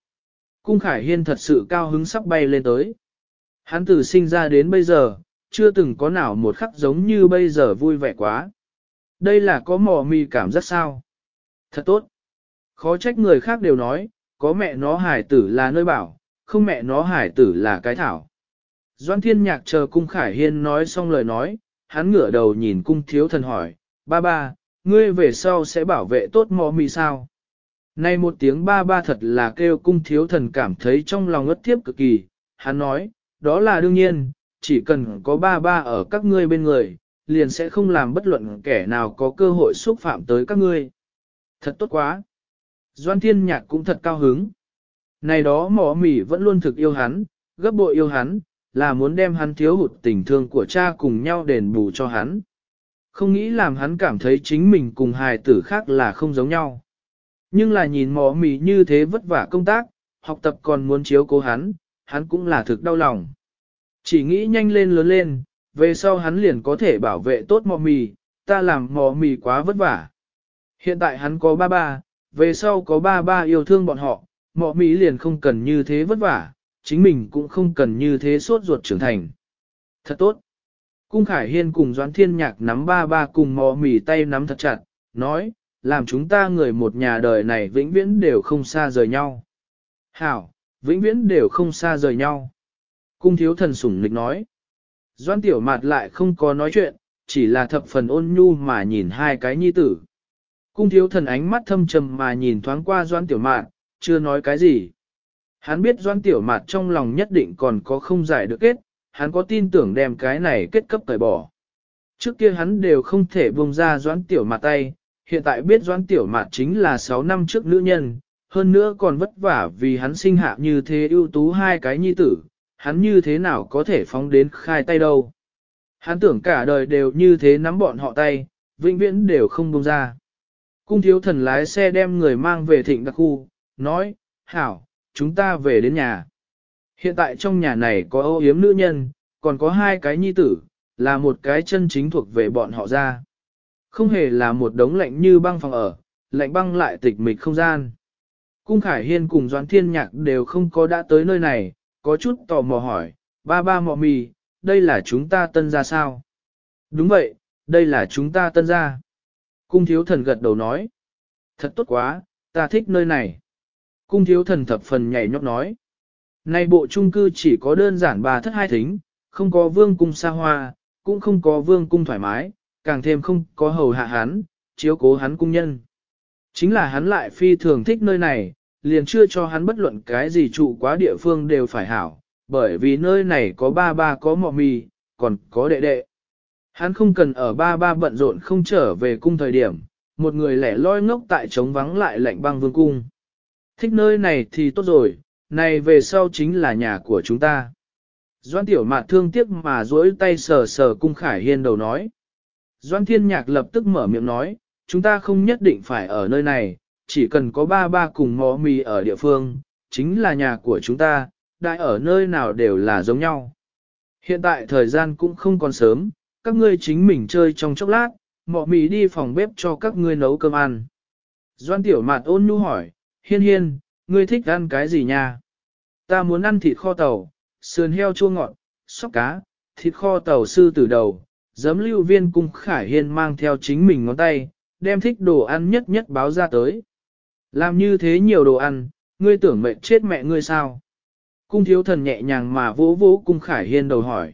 Cung khải hiên thật sự cao hứng sắp bay lên tới. Hắn từ sinh ra đến bây giờ, chưa từng có nào một khắc giống như bây giờ vui vẻ quá. Đây là có mỏ mì cảm giác sao? Thật tốt. Khó trách người khác đều nói, có mẹ nó hải tử là nơi bảo, không mẹ nó hải tử là cái thảo. Doan thiên nhạc chờ cung khải hiên nói xong lời nói, hắn ngửa đầu nhìn cung thiếu thần hỏi, ba ba, ngươi về sau sẽ bảo vệ tốt mò mì sao? nay một tiếng ba ba thật là kêu cung thiếu thần cảm thấy trong lòng ngất thiếp cực kỳ, hắn nói, đó là đương nhiên, chỉ cần có ba ba ở các ngươi bên người, liền sẽ không làm bất luận kẻ nào có cơ hội xúc phạm tới các ngươi. Thật tốt quá. Doan thiên nhạc cũng thật cao hứng. Này đó mỏ mỉ vẫn luôn thực yêu hắn, gấp bội yêu hắn, là muốn đem hắn thiếu hụt tình thương của cha cùng nhau đền bù cho hắn. Không nghĩ làm hắn cảm thấy chính mình cùng hài tử khác là không giống nhau. Nhưng là nhìn mỏ mỉ như thế vất vả công tác, học tập còn muốn chiếu cố hắn, hắn cũng là thực đau lòng. Chỉ nghĩ nhanh lên lớn lên, về sau hắn liền có thể bảo vệ tốt mò mì, ta làm mò mì quá vất vả. Hiện tại hắn có ba ba, về sau có ba ba yêu thương bọn họ, mọ mì liền không cần như thế vất vả, chính mình cũng không cần như thế sốt ruột trưởng thành. Thật tốt. Cung Khải Hiên cùng Doãn Thiên Nhạc nắm ba ba cùng mò mì tay nắm thật chặt, nói, làm chúng ta người một nhà đời này vĩnh viễn đều không xa rời nhau. Hảo, vĩnh viễn đều không xa rời nhau. Cung thiếu thần sủng lịch nói. Doan tiểu mạt lại không có nói chuyện, chỉ là thập phần ôn nhu mà nhìn hai cái nhi tử. Cung thiếu thần ánh mắt thâm trầm mà nhìn thoáng qua doan tiểu mạt, chưa nói cái gì. Hắn biết doan tiểu mạt trong lòng nhất định còn có không giải được kết, hắn có tin tưởng đem cái này kết cấp tẩy bỏ. Trước kia hắn đều không thể buông ra doan tiểu mạt tay, hiện tại biết doan tiểu mạt chính là 6 năm trước nữ nhân, hơn nữa còn vất vả vì hắn sinh hạ như thế ưu tú hai cái nhi tử, hắn như thế nào có thể phóng đến khai tay đâu. Hắn tưởng cả đời đều như thế nắm bọn họ tay, vĩnh viễn đều không buông ra. Cung thiếu thần lái xe đem người mang về thịnh đặc khu, nói, hảo, chúng ta về đến nhà. Hiện tại trong nhà này có ô yếm nữ nhân, còn có hai cái nhi tử, là một cái chân chính thuộc về bọn họ ra. Không hề là một đống lạnh như băng phòng ở, lạnh băng lại tịch mịch không gian. Cung Khải Hiên cùng Doãn Thiên Nhạc đều không có đã tới nơi này, có chút tò mò hỏi, ba ba mọ mì, đây là chúng ta tân gia sao? Đúng vậy, đây là chúng ta tân gia. Cung thiếu thần gật đầu nói, thật tốt quá, ta thích nơi này. Cung thiếu thần thập phần nhảy nhót nói, này bộ trung cư chỉ có đơn giản bà thất hai thính, không có vương cung xa hoa, cũng không có vương cung thoải mái, càng thêm không có hầu hạ hắn, chiếu cố hắn cung nhân. Chính là hắn lại phi thường thích nơi này, liền chưa cho hắn bất luận cái gì trụ quá địa phương đều phải hảo, bởi vì nơi này có ba ba có mọ mì, còn có đệ đệ. Hắn không cần ở ba ba bận rộn không trở về cung thời điểm, một người lẻ loi ngốc tại trống vắng lại lạnh băng vương cung. Thích nơi này thì tốt rồi, này về sau chính là nhà của chúng ta. Doan tiểu mạt thương tiếc mà duỗi tay sờ sờ cung khải hiên đầu nói. Doan thiên nhạc lập tức mở miệng nói, chúng ta không nhất định phải ở nơi này, chỉ cần có ba ba cùng mò mì ở địa phương, chính là nhà của chúng ta, đại ở nơi nào đều là giống nhau. Hiện tại thời gian cũng không còn sớm, các ngươi chính mình chơi trong chốc lát, mọ mì đi phòng bếp cho các ngươi nấu cơm ăn. Doan tiểu mạt ôn nhu hỏi, hiên hiên, ngươi thích ăn cái gì nha? Ta muốn ăn thịt kho tàu, sườn heo chua ngọt, sóc cá, thịt kho tàu sư tử đầu, giấm lưu viên cung khải hiên mang theo chính mình ngón tay, đem thích đồ ăn nhất nhất báo ra tới. Làm như thế nhiều đồ ăn, ngươi tưởng mệt chết mẹ ngươi sao? Cung thiếu thần nhẹ nhàng mà vỗ vỗ cung khải hiên đầu hỏi.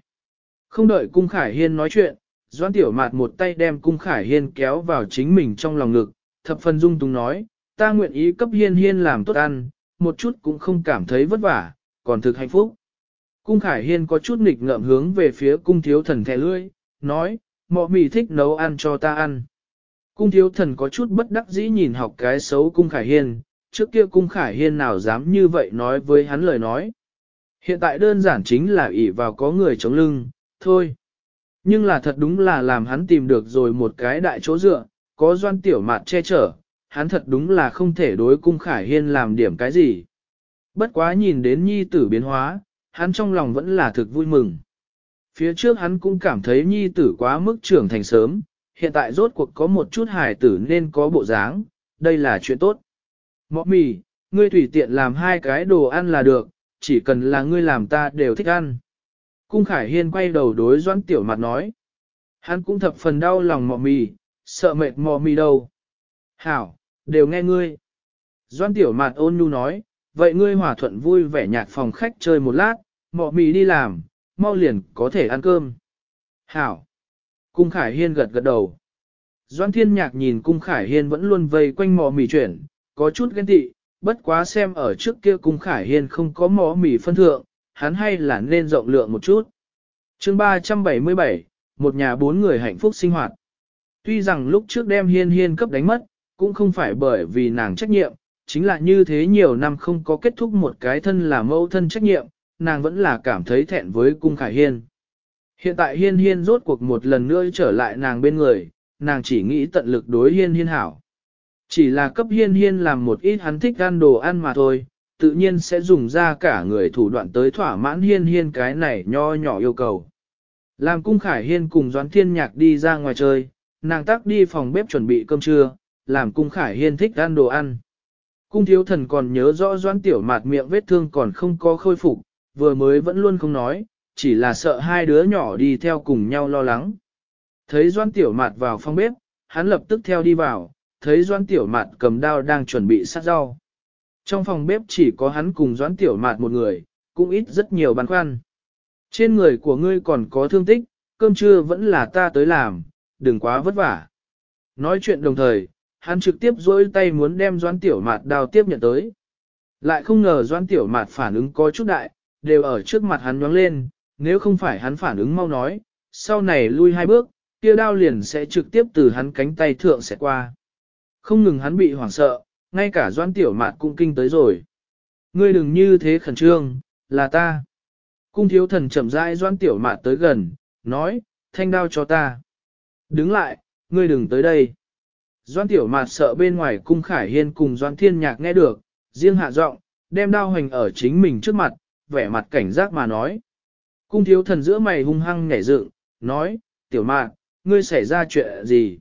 Không đợi cung khải hiên nói chuyện, doan tiểu mạt một tay đem cung khải hiên kéo vào chính mình trong lòng ngực, thập phần dung túng nói, ta nguyện ý cấp hiên hiên làm tốt ăn, một chút cũng không cảm thấy vất vả, còn thực hạnh phúc. Cung khải hiên có chút nghịch ngợm hướng về phía cung thiếu thần thẻ lưỡi, nói, mọ mì thích nấu ăn cho ta ăn. Cung thiếu thần có chút bất đắc dĩ nhìn học cái xấu cung khải hiên, trước kia cung khải hiên nào dám như vậy nói với hắn lời nói. Hiện tại đơn giản chính là ỷ vào có người chống lưng, thôi. Nhưng là thật đúng là làm hắn tìm được rồi một cái đại chỗ dựa, có doan tiểu mạt che chở, hắn thật đúng là không thể đối cung khải hiên làm điểm cái gì. Bất quá nhìn đến nhi tử biến hóa, hắn trong lòng vẫn là thực vui mừng. Phía trước hắn cũng cảm thấy nhi tử quá mức trưởng thành sớm, hiện tại rốt cuộc có một chút hài tử nên có bộ dáng, đây là chuyện tốt. Mọ mì, ngươi tùy tiện làm hai cái đồ ăn là được, chỉ cần là ngươi làm ta đều thích ăn. Cung Khải Hiên quay đầu đối Doãn Tiểu Mặt nói. Hắn cũng thập phần đau lòng mọ mì, sợ mệt mọ mì đâu. Hảo, đều nghe ngươi. Doãn Tiểu Mặt ôn nhu nói, vậy ngươi hòa thuận vui vẻ nhạc phòng khách chơi một lát, mọ mì đi làm, mau liền có thể ăn cơm. Hảo. Cung Khải Hiên gật gật đầu. Doãn Thiên Nhạc nhìn Cung Khải Hiên vẫn luôn vây quanh mò mì chuyển, có chút ghen tị, bất quá xem ở trước kia Cung Khải Hiên không có mò mì phân thượng, hắn hay là nên rộng lượng một chút. chương 377, một nhà bốn người hạnh phúc sinh hoạt. Tuy rằng lúc trước đem hiên hiên cấp đánh mất, cũng không phải bởi vì nàng trách nhiệm, chính là như thế nhiều năm không có kết thúc một cái thân là mẫu thân trách nhiệm, nàng vẫn là cảm thấy thẹn với cung khải hiên. Hiện tại hiên hiên rốt cuộc một lần nữa trở lại nàng bên người, nàng chỉ nghĩ tận lực đối hiên hiên hảo. Chỉ là cấp hiên hiên làm một ít hắn thích ăn đồ ăn mà thôi, tự nhiên sẽ dùng ra cả người thủ đoạn tới thỏa mãn hiên hiên cái này nho nhỏ yêu cầu. Làm cung khải hiên cùng doán thiên nhạc đi ra ngoài chơi, nàng tắc đi phòng bếp chuẩn bị cơm trưa, làm cung khải hiên thích ăn đồ ăn. Cung thiếu thần còn nhớ rõ doãn tiểu mạt miệng vết thương còn không có khôi phục, vừa mới vẫn luôn không nói, chỉ là sợ hai đứa nhỏ đi theo cùng nhau lo lắng. Thấy doãn tiểu mạt vào phòng bếp, hắn lập tức theo đi vào, thấy doãn tiểu mạt cầm dao đang chuẩn bị sát rau. Trong phòng bếp chỉ có hắn cùng doãn tiểu mạt một người, cũng ít rất nhiều băn khoăn. Trên người của ngươi còn có thương tích, cơm trưa vẫn là ta tới làm, đừng quá vất vả. Nói chuyện đồng thời, hắn trực tiếp dối tay muốn đem doãn tiểu mạt đao tiếp nhận tới. Lại không ngờ doãn tiểu mạt phản ứng có chút đại, đều ở trước mặt hắn nhoáng lên, nếu không phải hắn phản ứng mau nói, sau này lui hai bước, kia đao liền sẽ trực tiếp từ hắn cánh tay thượng sẽ qua. Không ngừng hắn bị hoảng sợ, ngay cả doan tiểu Mạn cũng kinh tới rồi. Ngươi đừng như thế khẩn trương, là ta. Cung thiếu thần chậm rãi doan tiểu Mạn tới gần, nói, thanh đao cho ta. Đứng lại, ngươi đừng tới đây. Doan tiểu mạt sợ bên ngoài cung khải hiên cùng doan thiên nhạc nghe được, riêng hạ giọng, đem đao hành ở chính mình trước mặt, vẻ mặt cảnh giác mà nói. Cung thiếu thần giữa mày hung hăng nhảy dựng, nói, tiểu mạt, ngươi xảy ra chuyện gì?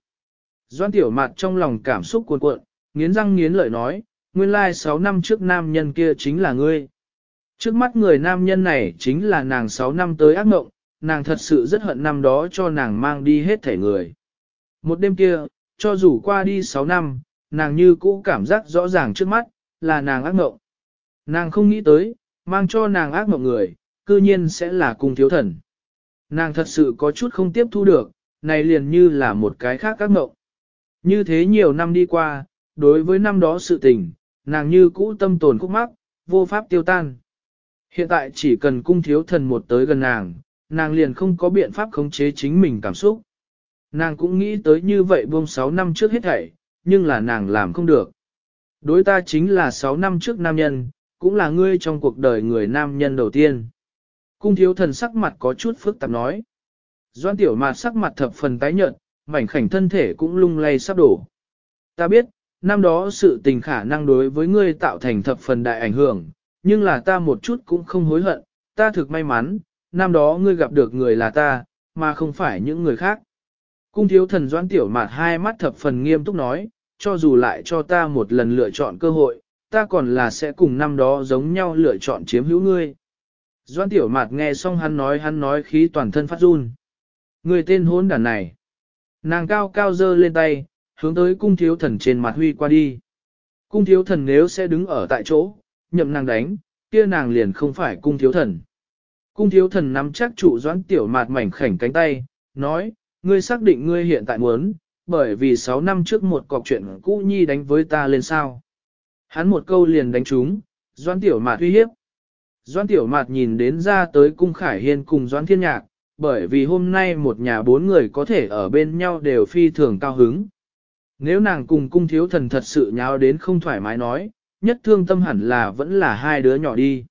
Doan tiểu mạt trong lòng cảm xúc cuồn cuộn, nghiến răng nghiến lợi nói, nguyên lai 6 năm trước nam nhân kia chính là ngươi. Trước mắt người nam nhân này chính là nàng 6 năm tới ác ngộng nàng thật sự rất hận năm đó cho nàng mang đi hết thể người. Một đêm kia, cho dù qua đi 6 năm, nàng như cũ cảm giác rõ ràng trước mắt, là nàng ác ngộng Nàng không nghĩ tới, mang cho nàng ác mộng người, cư nhiên sẽ là cung thiếu thần. Nàng thật sự có chút không tiếp thu được, này liền như là một cái khác các ngộng. Như thế nhiều năm đi qua, đối với năm đó sự tình, nàng như cũ tâm tồn khúc mắc, vô pháp tiêu tan. Hiện tại chỉ cần cung thiếu thần một tới gần nàng, nàng liền không có biện pháp khống chế chính mình cảm xúc. Nàng cũng nghĩ tới như vậy buông 6 năm trước hết thảy, nhưng là nàng làm không được. Đối ta chính là 6 năm trước nam nhân, cũng là ngươi trong cuộc đời người nam nhân đầu tiên. Cung thiếu thần sắc mặt có chút phức tạp nói. Doan tiểu mạt sắc mặt thập phần tái nhợt, mảnh khảnh thân thể cũng lung lay sắp đổ. Ta biết, năm đó sự tình khả năng đối với ngươi tạo thành thập phần đại ảnh hưởng, nhưng là ta một chút cũng không hối hận, ta thực may mắn, năm đó ngươi gặp được người là ta, mà không phải những người khác. Cung thiếu thần doãn tiểu mạt hai mắt thập phần nghiêm túc nói, cho dù lại cho ta một lần lựa chọn cơ hội, ta còn là sẽ cùng năm đó giống nhau lựa chọn chiếm hữu ngươi. Doãn tiểu mạt nghe xong hắn nói hắn nói khí toàn thân phát run. Người tên hôn đàn này. Nàng cao cao dơ lên tay, hướng tới cung thiếu thần trên mặt huy qua đi. Cung thiếu thần nếu sẽ đứng ở tại chỗ, nhậm nàng đánh, kia nàng liền không phải cung thiếu thần. Cung thiếu thần nắm chắc trụ doãn tiểu mạt mảnh khảnh cánh tay, nói, ngươi xác định ngươi hiện tại muốn, bởi vì 6 năm trước một cọc chuyện cũ nhi đánh với ta lên sao. Hắn một câu liền đánh trúng, doãn tiểu mạt uy hiếp. Doãn tiểu mạt nhìn đến ra tới cung khải hiên cùng doãn thiên nhạc, bởi vì hôm nay một nhà bốn người có thể ở bên nhau đều phi thường cao hứng. Nếu nàng cùng cung thiếu thần thật sự nháo đến không thoải mái nói, nhất thương tâm hẳn là vẫn là hai đứa nhỏ đi.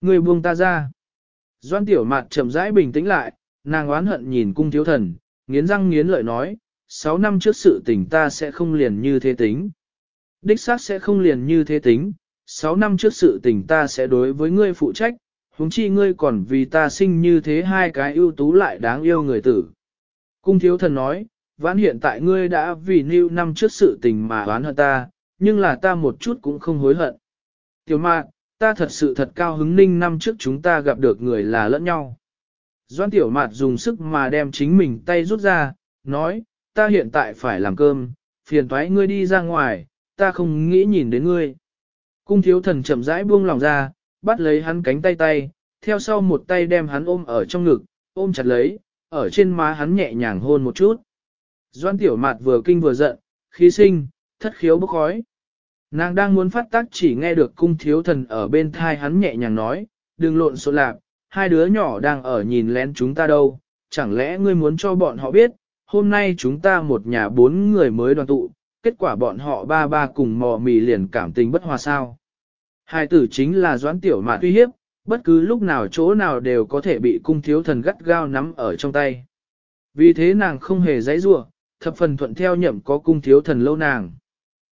Người buông ta ra. Doan tiểu mạt chậm rãi bình tĩnh lại, nàng oán hận nhìn cung thiếu thần, nghiến răng nghiến lợi nói, sáu năm trước sự tình ta sẽ không liền như thế tính. Đích xác sẽ không liền như thế tính, sáu năm trước sự tình ta sẽ đối với ngươi phụ trách, huống chi ngươi còn vì ta sinh như thế hai cái ưu tú lại đáng yêu người tử. Cung thiếu thần nói, vãn hiện tại ngươi đã vì nưu năm trước sự tình mà oán hận ta, nhưng là ta một chút cũng không hối hận. Tiểu mạn, ta thật sự thật cao hứng ninh năm trước chúng ta gặp được người là lẫn nhau. Doan tiểu mạt dùng sức mà đem chính mình tay rút ra, nói, ta hiện tại phải làm cơm, phiền toái ngươi đi ra ngoài, ta không nghĩ nhìn đến ngươi. Cung thiếu thần chậm rãi buông lòng ra, bắt lấy hắn cánh tay tay, theo sau một tay đem hắn ôm ở trong ngực, ôm chặt lấy, ở trên má hắn nhẹ nhàng hôn một chút. Doan tiểu mạt vừa kinh vừa giận, khí sinh, thất khiếu bốc khói. Nàng đang muốn phát tác chỉ nghe được cung thiếu thần ở bên thai hắn nhẹ nhàng nói, đừng lộn xộn lạp, hai đứa nhỏ đang ở nhìn lén chúng ta đâu, chẳng lẽ ngươi muốn cho bọn họ biết, hôm nay chúng ta một nhà bốn người mới đoàn tụ, kết quả bọn họ ba ba cùng mò mì liền cảm tình bất hòa sao. Hai tử chính là doãn tiểu mạt uy hiếp, bất cứ lúc nào chỗ nào đều có thể bị cung thiếu thần gắt gao nắm ở trong tay. Vì thế nàng không hề dãy rủa, thập phần thuận theo nhậm có cung thiếu thần lâu nàng.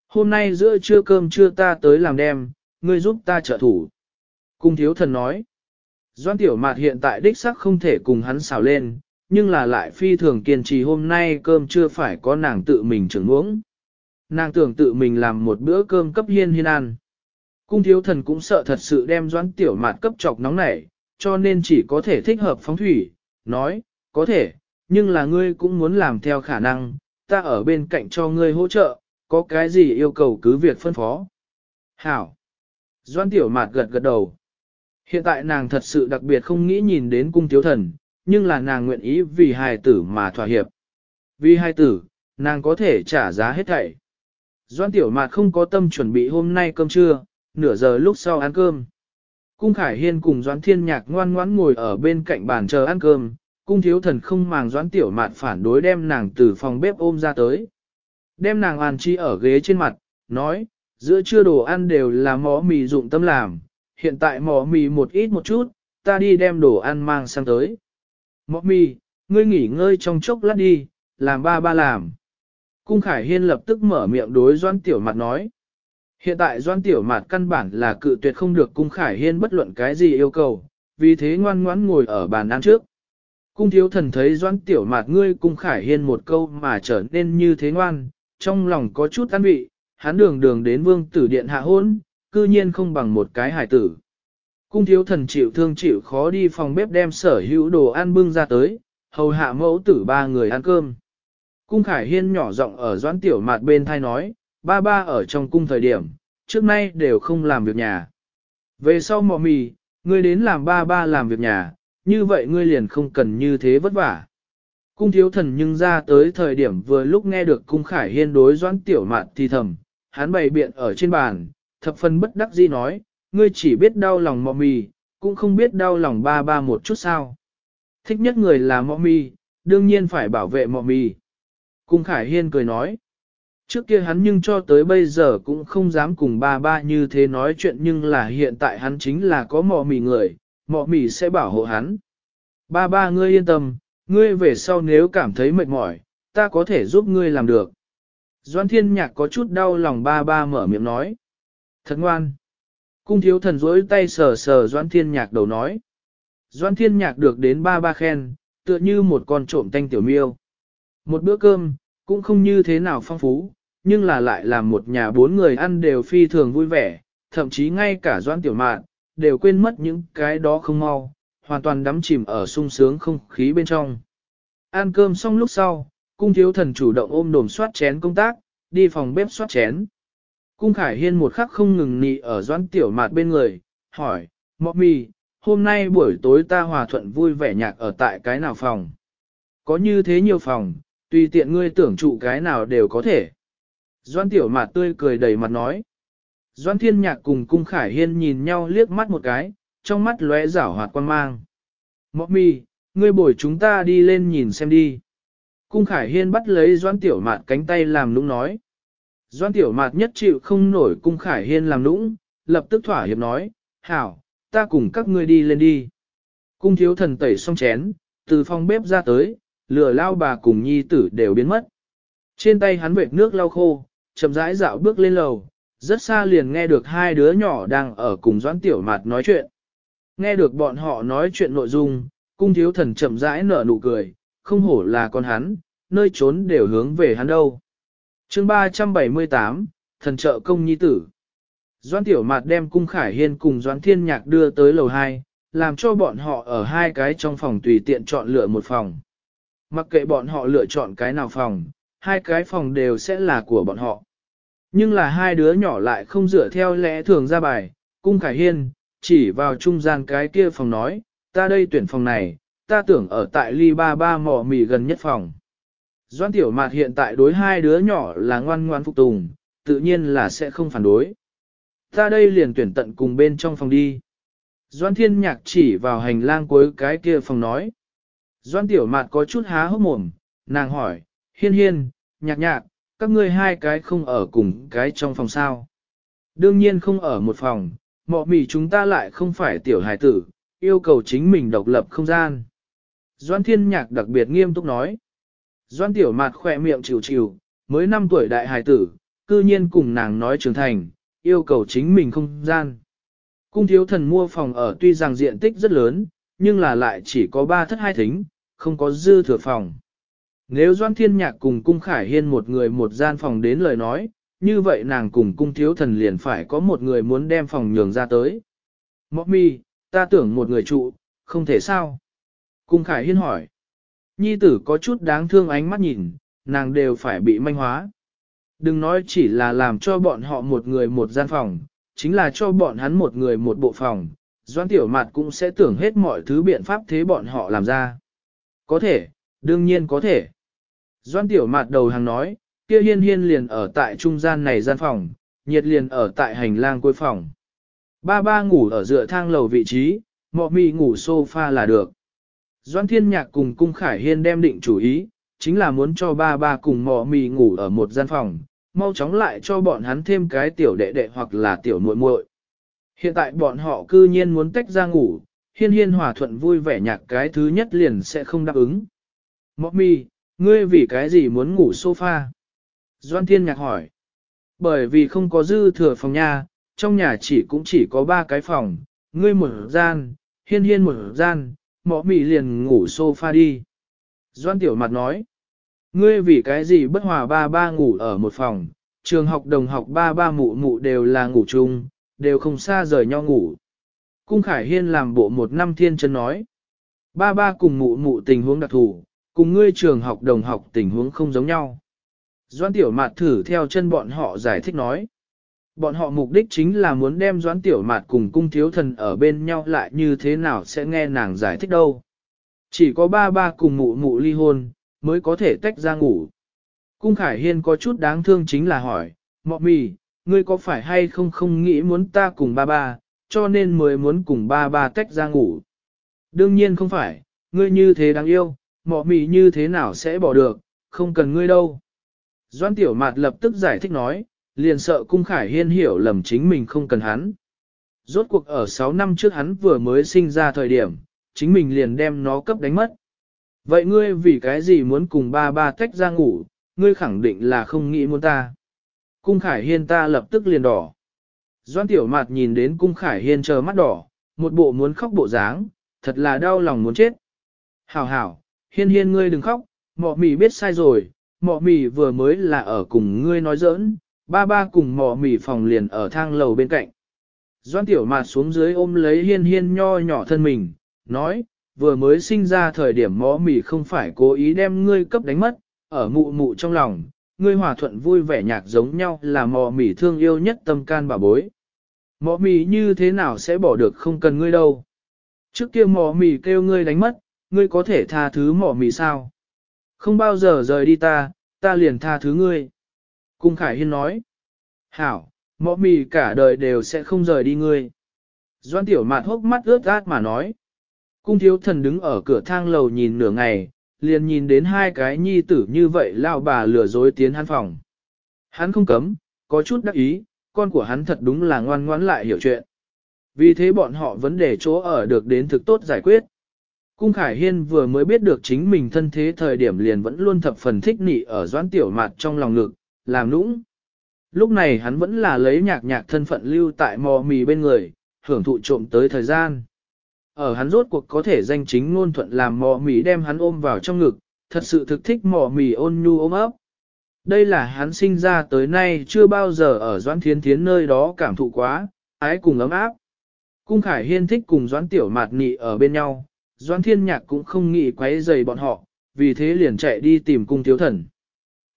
Hôm nay giữa trưa cơm trưa ta tới làm đem, ngươi giúp ta trợ thủ. Cung thiếu thần nói. Doan tiểu mạt hiện tại đích sắc không thể cùng hắn xào lên, nhưng là lại phi thường kiên trì hôm nay cơm chưa phải có nàng tự mình trưởng uống. Nàng tưởng tự mình làm một bữa cơm cấp hiên hiên ăn. Cung thiếu thần cũng sợ thật sự đem doãn tiểu mạt cấp chọc nóng nảy, cho nên chỉ có thể thích hợp phóng thủy, nói, có thể, nhưng là ngươi cũng muốn làm theo khả năng, ta ở bên cạnh cho ngươi hỗ trợ, có cái gì yêu cầu cứ việc phân phó. Hảo. Doan tiểu mạt gật gật đầu. Hiện tại nàng thật sự đặc biệt không nghĩ nhìn đến cung thiếu thần, nhưng là nàng nguyện ý vì hài tử mà thỏa hiệp. Vì hài tử, nàng có thể trả giá hết thảy. Doan tiểu mạt không có tâm chuẩn bị hôm nay cơm trưa, nửa giờ lúc sau ăn cơm. Cung Khải Hiên cùng Doãn Thiên Nhạc ngoan ngoãn ngồi ở bên cạnh bàn chờ ăn cơm, cung thiếu thần không màng Doãn Tiểu Mạt phản đối đem nàng từ phòng bếp ôm ra tới. Đem nàng an chi ở ghế trên mặt, nói, giữa trưa đồ ăn đều là mỏ mì dụng tâm làm, hiện tại mỏ mì một ít một chút, ta đi đem đồ ăn mang sang tới. Mỏ mì, ngươi nghỉ ngơi trong chốc lát đi, làm ba ba làm. Cung Khải Hiên lập tức mở miệng đối Doan Tiểu Mạt nói. Hiện tại Doan Tiểu Mạt căn bản là cự tuyệt không được Cung Khải Hiên bất luận cái gì yêu cầu, vì thế ngoan ngoãn ngồi ở bàn ăn trước. Cung thiếu thần thấy Doan Tiểu Mạt ngươi Cung Khải Hiên một câu mà trở nên như thế ngoan, trong lòng có chút an vị, hắn đường đường đến vương tử điện hạ hôn, cư nhiên không bằng một cái hải tử. Cung thiếu thần chịu thương chịu khó đi phòng bếp đem sở hữu đồ ăn bưng ra tới, hầu hạ mẫu tử ba người ăn cơm. Cung Khải Hiên nhỏ giọng ở doãn tiểu mạt bên thai nói, ba ba ở trong cung thời điểm, trước nay đều không làm việc nhà. Về sau mò mì, ngươi đến làm ba ba làm việc nhà, như vậy ngươi liền không cần như thế vất vả. Cung thiếu thần nhưng ra tới thời điểm vừa lúc nghe được cung khải hiên đối doãn tiểu mạn thì thầm, hắn bày biện ở trên bàn, thập phần bất đắc dĩ nói, ngươi chỉ biết đau lòng mọ mì, cũng không biết đau lòng ba ba một chút sao. Thích nhất người là mọ mì, đương nhiên phải bảo vệ mọ mì. Cung Khải Hiên cười nói, trước kia hắn nhưng cho tới bây giờ cũng không dám cùng ba ba như thế nói chuyện nhưng là hiện tại hắn chính là có mọ mì người, mọ mì sẽ bảo hộ hắn. Ba ba ngươi yên tâm, ngươi về sau nếu cảm thấy mệt mỏi, ta có thể giúp ngươi làm được. Doan thiên nhạc có chút đau lòng ba ba mở miệng nói. Thật ngoan. Cung thiếu thần rỗi tay sờ sờ Doan thiên nhạc đầu nói. Doan thiên nhạc được đến ba ba khen, tựa như một con trộm tanh tiểu miêu. Một bữa cơm, cũng không như thế nào phong phú, nhưng là lại làm một nhà bốn người ăn đều phi thường vui vẻ, thậm chí ngay cả Doan tiểu mạn, đều quên mất những cái đó không mau, hoàn toàn đắm chìm ở sung sướng không khí bên trong. Ăn cơm xong lúc sau, cung thiếu thần chủ động ôm đồm soát chén công tác, đi phòng bếp soát chén. Cung Khải Hiên một khắc không ngừng nị ở doãn tiểu mạt bên người, hỏi, mọc mì, hôm nay buổi tối ta hòa thuận vui vẻ nhạc ở tại cái nào phòng? Có như thế nhiều phòng, tùy tiện ngươi tưởng trụ cái nào đều có thể. Doan tiểu mạt tươi cười đầy mặt nói. Doan thiên nhạc cùng cung khải hiên nhìn nhau liếc mắt một cái, trong mắt lóe rảo hoạt quan mang. Mọ mi, ngươi bồi chúng ta đi lên nhìn xem đi. Cung Khải Hiên bắt lấy Doan Tiểu Mạt cánh tay làm nũng nói. Doan Tiểu Mạt nhất chịu không nổi Cung Khải Hiên làm nũng, lập tức thỏa hiệp nói, hảo, ta cùng các ngươi đi lên đi. Cung thiếu thần tẩy xong chén, từ phòng bếp ra tới, lửa lao bà cùng nhi tử đều biến mất. Trên tay hắn vệt nước lau khô, chậm rãi dạo bước lên lầu, rất xa liền nghe được hai đứa nhỏ đang ở cùng doãn Tiểu Mạt nói chuyện. Nghe được bọn họ nói chuyện nội dung, cung thiếu thần chậm rãi nở nụ cười, không hổ là con hắn, nơi trốn đều hướng về hắn đâu. chương 378, thần trợ công nhi tử. Doan Tiểu Mạt đem cung khải hiên cùng Doan Thiên Nhạc đưa tới lầu 2, làm cho bọn họ ở hai cái trong phòng tùy tiện chọn lựa một phòng. Mặc kệ bọn họ lựa chọn cái nào phòng, hai cái phòng đều sẽ là của bọn họ. Nhưng là hai đứa nhỏ lại không dựa theo lẽ thường ra bài, cung khải hiên, chỉ vào trung gian cái kia phòng nói, ta đây tuyển phòng này, ta tưởng ở tại ly ba ba mỏ mì gần nhất phòng. Doan tiểu mạt hiện tại đối hai đứa nhỏ là ngoan ngoan phục tùng, tự nhiên là sẽ không phản đối. Ta đây liền tuyển tận cùng bên trong phòng đi. Doan thiên nhạc chỉ vào hành lang cuối cái kia phòng nói. Doan tiểu mạt có chút há hốc mồm, nàng hỏi, hiên hiên, nhạc nhạc, các ngươi hai cái không ở cùng cái trong phòng sao. Đương nhiên không ở một phòng, mọ mì chúng ta lại không phải tiểu hài tử, yêu cầu chính mình độc lập không gian. Doan thiên nhạc đặc biệt nghiêm túc nói. Doan tiểu mạt khỏe miệng chịu chịu, mới 5 tuổi đại hài tử, cư nhiên cùng nàng nói trưởng thành, yêu cầu chính mình không gian. Cung thiếu thần mua phòng ở tuy rằng diện tích rất lớn, nhưng là lại chỉ có 3 thất hai thính, không có dư thừa phòng. Nếu Doan Thiên Nhạc cùng Cung Khải Hiên một người một gian phòng đến lời nói, như vậy nàng cùng Cung Thiếu Thần liền phải có một người muốn đem phòng nhường ra tới. Mọc mi, ta tưởng một người trụ, không thể sao. Cung Khải Hiên hỏi. Nhi tử có chút đáng thương ánh mắt nhìn, nàng đều phải bị manh hóa. Đừng nói chỉ là làm cho bọn họ một người một gian phòng, chính là cho bọn hắn một người một bộ phòng, Doan Tiểu Mạt cũng sẽ tưởng hết mọi thứ biện pháp thế bọn họ làm ra. Có thể, đương nhiên có thể. Doan Tiểu Mạt đầu hàng nói, kia hiên hiên liền ở tại trung gian này gian phòng, nhiệt liền ở tại hành lang cuối phòng. Ba ba ngủ ở dựa thang lầu vị trí, mọ mị ngủ sofa là được. Doan Thiên Nhạc cùng Cung Khải Hiên đem định chủ ý, chính là muốn cho ba ba cùng mọ mị ngủ ở một gian phòng, mau chóng lại cho bọn hắn thêm cái tiểu đệ đệ hoặc là tiểu muội muội. Hiện tại bọn họ cư nhiên muốn tách ra ngủ, hiên hiên hòa thuận vui vẻ nhạc cái thứ nhất liền sẽ không đáp ứng. Mọc mi, ngươi vì cái gì muốn ngủ sofa? Doan Thiên Nhạc hỏi. Bởi vì không có dư thừa phòng nha, trong nhà chỉ cũng chỉ có ba cái phòng, ngươi một gian, hiên hiên một gian, mọ mị liền ngủ sofa đi. Doan Tiểu Mặt nói, ngươi vì cái gì bất hòa ba ba ngủ ở một phòng, trường học đồng học ba ba mụ mụ đều là ngủ chung, đều không xa rời nhau ngủ. Cung Khải Hiên làm bộ một năm thiên chân nói, ba ba cùng mụ mụ tình huống đặc thù, cùng ngươi trường học đồng học tình huống không giống nhau. Doan Tiểu Mạt thử theo chân bọn họ giải thích nói. Bọn họ mục đích chính là muốn đem Doãn Tiểu Mạt cùng cung thiếu thần ở bên nhau lại như thế nào sẽ nghe nàng giải thích đâu. Chỉ có ba ba cùng mụ mụ ly hôn, mới có thể tách ra ngủ. Cung Khải Hiên có chút đáng thương chính là hỏi, mọ mì, ngươi có phải hay không không nghĩ muốn ta cùng ba ba, cho nên mới muốn cùng ba ba tách ra ngủ. Đương nhiên không phải, ngươi như thế đáng yêu, mọ mị như thế nào sẽ bỏ được, không cần ngươi đâu. Doan Tiểu Mạt lập tức giải thích nói, liền sợ cung khải hiên hiểu lầm chính mình không cần hắn. Rốt cuộc ở 6 năm trước hắn vừa mới sinh ra thời điểm, chính mình liền đem nó cấp đánh mất. Vậy ngươi vì cái gì muốn cùng ba ba tách ra ngủ, ngươi khẳng định là không nghĩ muốn ta. Cung khải hiên ta lập tức liền đỏ. Doan tiểu mạt nhìn đến cung khải hiên chờ mắt đỏ, một bộ muốn khóc bộ dáng, thật là đau lòng muốn chết. Hảo hảo, hiên hiên ngươi đừng khóc, mọ mì biết sai rồi, mọ mì vừa mới là ở cùng ngươi nói giỡn, ba ba cùng mọ mì phòng liền ở thang lầu bên cạnh. Doan tiểu mạt xuống dưới ôm lấy hiên hiên nho nhỏ thân mình, nói, vừa mới sinh ra thời điểm mọ mì không phải cố ý đem ngươi cấp đánh mất, ở mụ mụ trong lòng, ngươi hòa thuận vui vẻ nhạc giống nhau là mọ Mỉ thương yêu nhất tâm can bà bối. Mọ mì như thế nào sẽ bỏ được không cần ngươi đâu. Trước kia mọ mì kêu ngươi đánh mất, ngươi có thể tha thứ mọ mì sao? Không bao giờ rời đi ta, ta liền tha thứ ngươi. Cung Khải Hiên nói. Hảo, mọ mì cả đời đều sẽ không rời đi ngươi. Doan tiểu mạt hốc mắt ướt át mà nói. Cung thiếu thần đứng ở cửa thang lầu nhìn nửa ngày, liền nhìn đến hai cái nhi tử như vậy lao bà lừa dối tiến hắn phòng. Hắn không cấm, có chút đắc ý, con của hắn thật đúng là ngoan ngoãn lại hiểu chuyện. Vì thế bọn họ vấn đề chỗ ở được đến thực tốt giải quyết. Cung Khải Hiên vừa mới biết được chính mình thân thế thời điểm liền vẫn luôn thập phần thích nị ở doãn tiểu mặt trong lòng ngực, làm nũng. Lúc này hắn vẫn là lấy nhạc nhạc thân phận lưu tại mò mì bên người, hưởng thụ trộm tới thời gian. Ở hắn rốt cuộc có thể danh chính ngôn thuận làm mò mì đem hắn ôm vào trong ngực, thật sự thực thích mò mì ôn nhu ôm ấp. Đây là hắn sinh ra tới nay chưa bao giờ ở Doãn Thiến Thiến nơi đó cảm thụ quá, ái cùng ấm áp. Cung Khải Hiên thích cùng Doãn Tiểu Mạt Nị ở bên nhau, Doãn Thiên Nhạc cũng không nghĩ quấy rầy bọn họ, vì thế liền chạy đi tìm cung thiếu thần.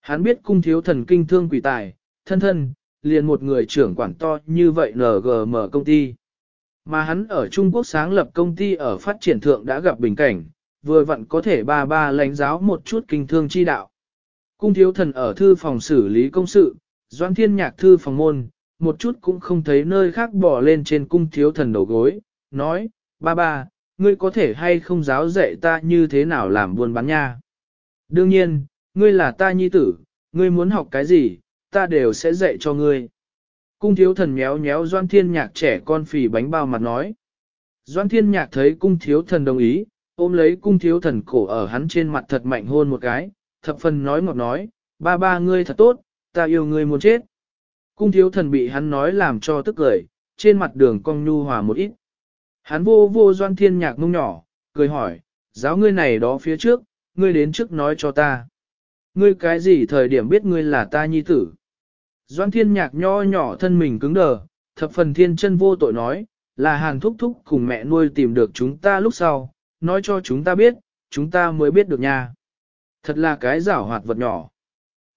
Hắn biết cung thiếu thần kinh thương quỷ tài, thân thân, liền một người trưởng quản to như vậy NGM công ty. Mà hắn ở Trung Quốc sáng lập công ty ở phát triển thượng đã gặp bình cảnh, vừa vặn có thể ba ba lãnh giáo một chút kinh thương chi đạo. Cung thiếu thần ở thư phòng xử lý công sự, doãn thiên nhạc thư phòng môn, một chút cũng không thấy nơi khác bỏ lên trên cung thiếu thần đầu gối, nói, ba ba, ngươi có thể hay không giáo dạy ta như thế nào làm buôn bán nha. Đương nhiên, ngươi là ta nhi tử, ngươi muốn học cái gì, ta đều sẽ dạy cho ngươi. Cung thiếu thần méo méo doan thiên nhạc trẻ con phì bánh bao mặt nói. Doan thiên nhạc thấy cung thiếu thần đồng ý, ôm lấy cung thiếu thần cổ ở hắn trên mặt thật mạnh hôn một cái, thập phần nói ngọt nói, ba ba ngươi thật tốt, ta yêu ngươi muốn chết. Cung thiếu thần bị hắn nói làm cho tức cười, trên mặt đường cong nhu hòa một ít. Hắn vô vô doan thiên nhạc nung nhỏ, cười hỏi, giáo ngươi này đó phía trước, ngươi đến trước nói cho ta. Ngươi cái gì thời điểm biết ngươi là ta nhi tử? Doan thiên nhạc nho nhỏ thân mình cứng đờ, thập phần thiên chân vô tội nói, là hàng thúc thúc cùng mẹ nuôi tìm được chúng ta lúc sau, nói cho chúng ta biết, chúng ta mới biết được nha. Thật là cái giảo hoạt vật nhỏ.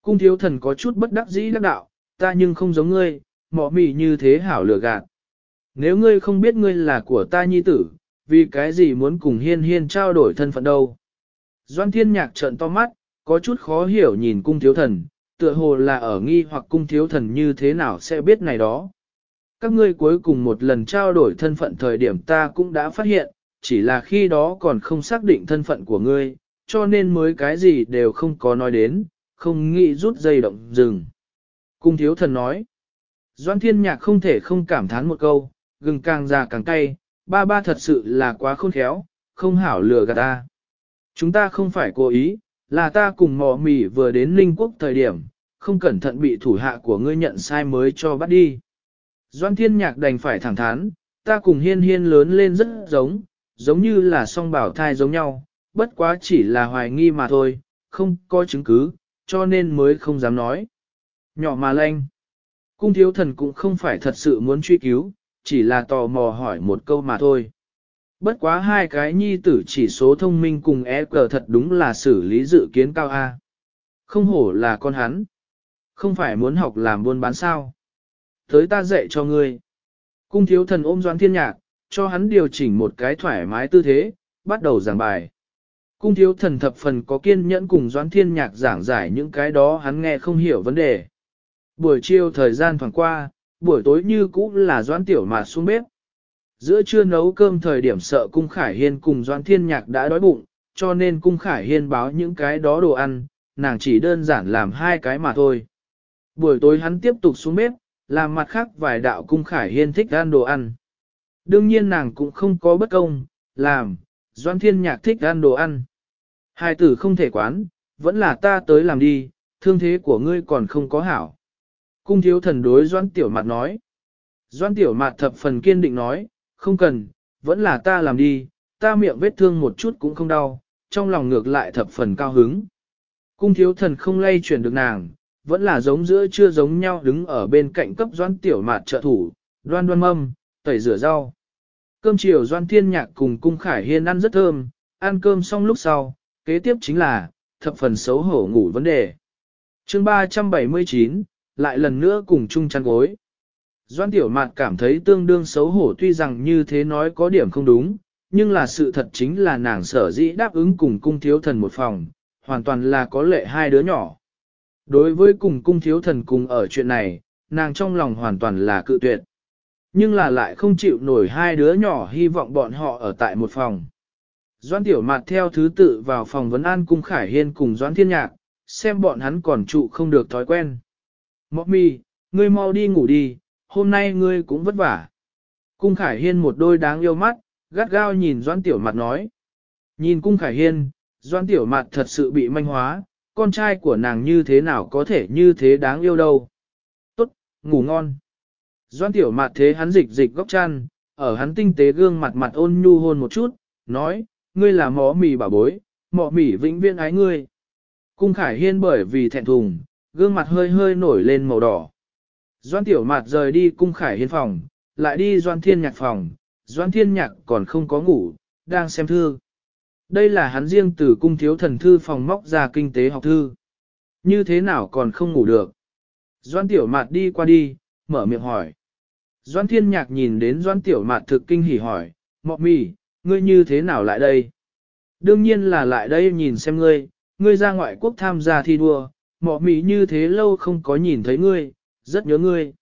Cung thiếu thần có chút bất đắc dĩ đắc đạo, ta nhưng không giống ngươi, mọ mì như thế hảo lừa gạt. Nếu ngươi không biết ngươi là của ta nhi tử, vì cái gì muốn cùng hiên hiên trao đổi thân phận đâu. Doan thiên nhạc trợn to mắt, có chút khó hiểu nhìn cung thiếu thần, tựa hồ là ở nghi hoặc cung thiếu thần như thế nào sẽ biết này đó. Các ngươi cuối cùng một lần trao đổi thân phận thời điểm ta cũng đã phát hiện, chỉ là khi đó còn không xác định thân phận của ngươi, cho nên mới cái gì đều không có nói đến, không nghĩ rút dây động dừng. Cung thiếu thần nói, Doan thiên nhạc không thể không cảm thán một câu, gừng càng già càng cay, ba ba thật sự là quá khôn khéo, không hảo lừa gạt ta. Chúng ta không phải cố ý, là ta cùng mò mì vừa đến Ninh Quốc thời điểm, không cẩn thận bị thủ hạ của ngươi nhận sai mới cho bắt đi. Doan thiên nhạc đành phải thẳng thắn, ta cùng hiên hiên lớn lên rất giống, giống như là song bảo thai giống nhau, bất quá chỉ là hoài nghi mà thôi, không có chứng cứ, cho nên mới không dám nói. Nhỏ mà lanh. Cung thiếu thần cũng không phải thật sự muốn truy cứu, chỉ là tò mò hỏi một câu mà thôi. Bất quá hai cái nhi tử chỉ số thông minh cùng e cờ thật đúng là xử lý dự kiến cao A. Không hổ là con hắn. Không phải muốn học làm buôn bán sao. Tới ta dạy cho ngươi. Cung thiếu thần ôm doan thiên nhạc, cho hắn điều chỉnh một cái thoải mái tư thế, bắt đầu giảng bài. Cung thiếu thần thập phần có kiên nhẫn cùng doãn thiên nhạc giảng giải những cái đó hắn nghe không hiểu vấn đề. Buổi chiều thời gian thoảng qua, buổi tối như cũ là doãn tiểu mạt xuống bếp. Giữa trưa nấu cơm thời điểm sợ cung khải hiên cùng doãn thiên nhạc đã đói bụng, cho nên cung khải hiên báo những cái đó đồ ăn, nàng chỉ đơn giản làm hai cái mà thôi. Buổi tối hắn tiếp tục xuống bếp, làm mặt khác vài đạo cung khải hiên thích ăn đồ ăn. Đương nhiên nàng cũng không có bất công, làm, doãn thiên nhạc thích ăn đồ ăn. Hai tử không thể quán, vẫn là ta tới làm đi, thương thế của ngươi còn không có hảo. Cung thiếu thần đối doan tiểu mặt nói. Doan tiểu mặt thập phần kiên định nói, không cần, vẫn là ta làm đi, ta miệng vết thương một chút cũng không đau, trong lòng ngược lại thập phần cao hứng. Cung thiếu thần không lay chuyển được nàng, vẫn là giống giữa chưa giống nhau đứng ở bên cạnh cấp doan tiểu mạt trợ thủ, đoan đoan mâm, tẩy rửa rau. Cơm chiều doan thiên nhạc cùng cung khải hiên ăn rất thơm, ăn cơm xong lúc sau, kế tiếp chính là, thập phần xấu hổ ngủ vấn đề. chương 379, lại lần nữa cùng chung chăn gối. Doan tiểu mạn cảm thấy tương đương xấu hổ tuy rằng như thế nói có điểm không đúng, nhưng là sự thật chính là nàng sở dĩ đáp ứng cùng cung thiếu thần một phòng, hoàn toàn là có lệ hai đứa nhỏ. Đối với cùng cung thiếu thần cùng ở chuyện này, nàng trong lòng hoàn toàn là cự tuyệt. Nhưng là lại không chịu nổi hai đứa nhỏ hy vọng bọn họ ở tại một phòng. Doãn tiểu Mạt theo thứ tự vào phòng vấn an cung khải hiên cùng Doãn thiên nhạc, xem bọn hắn còn trụ không được thói quen. Mọc mi, ngươi mau đi ngủ đi, hôm nay ngươi cũng vất vả. Cung khải hiên một đôi đáng yêu mắt, gắt gao nhìn Doãn tiểu Mạt nói. Nhìn cung khải hiên, Doãn tiểu Mạt thật sự bị manh hóa, con trai của nàng như thế nào có thể như thế đáng yêu đâu. Tốt, ngủ ngon. Doan tiểu Mạt thế hắn dịch dịch góc chăn, ở hắn tinh tế gương mặt mặt ôn nhu hôn một chút, nói, ngươi là mỏ mì bảo bối, mỏ mì vĩnh viễn ái ngươi. Cung khải hiên bởi vì thẹn thùng, gương mặt hơi hơi nổi lên màu đỏ. Doan tiểu Mạt rời đi cung khải hiên phòng, lại đi doan thiên nhạc phòng, doan thiên nhạc còn không có ngủ, đang xem thư. Đây là hắn riêng từ cung thiếu thần thư phòng móc ra kinh tế học thư. Như thế nào còn không ngủ được? Doan tiểu mạt đi qua đi, mở miệng hỏi. Doan thiên nhạc nhìn đến doan tiểu mạt thực kinh hỉ hỏi, mọ mì, ngươi như thế nào lại đây? Đương nhiên là lại đây nhìn xem ngươi, ngươi ra ngoại quốc tham gia thi đua, mỏ mì như thế lâu không có nhìn thấy ngươi, rất nhớ ngươi.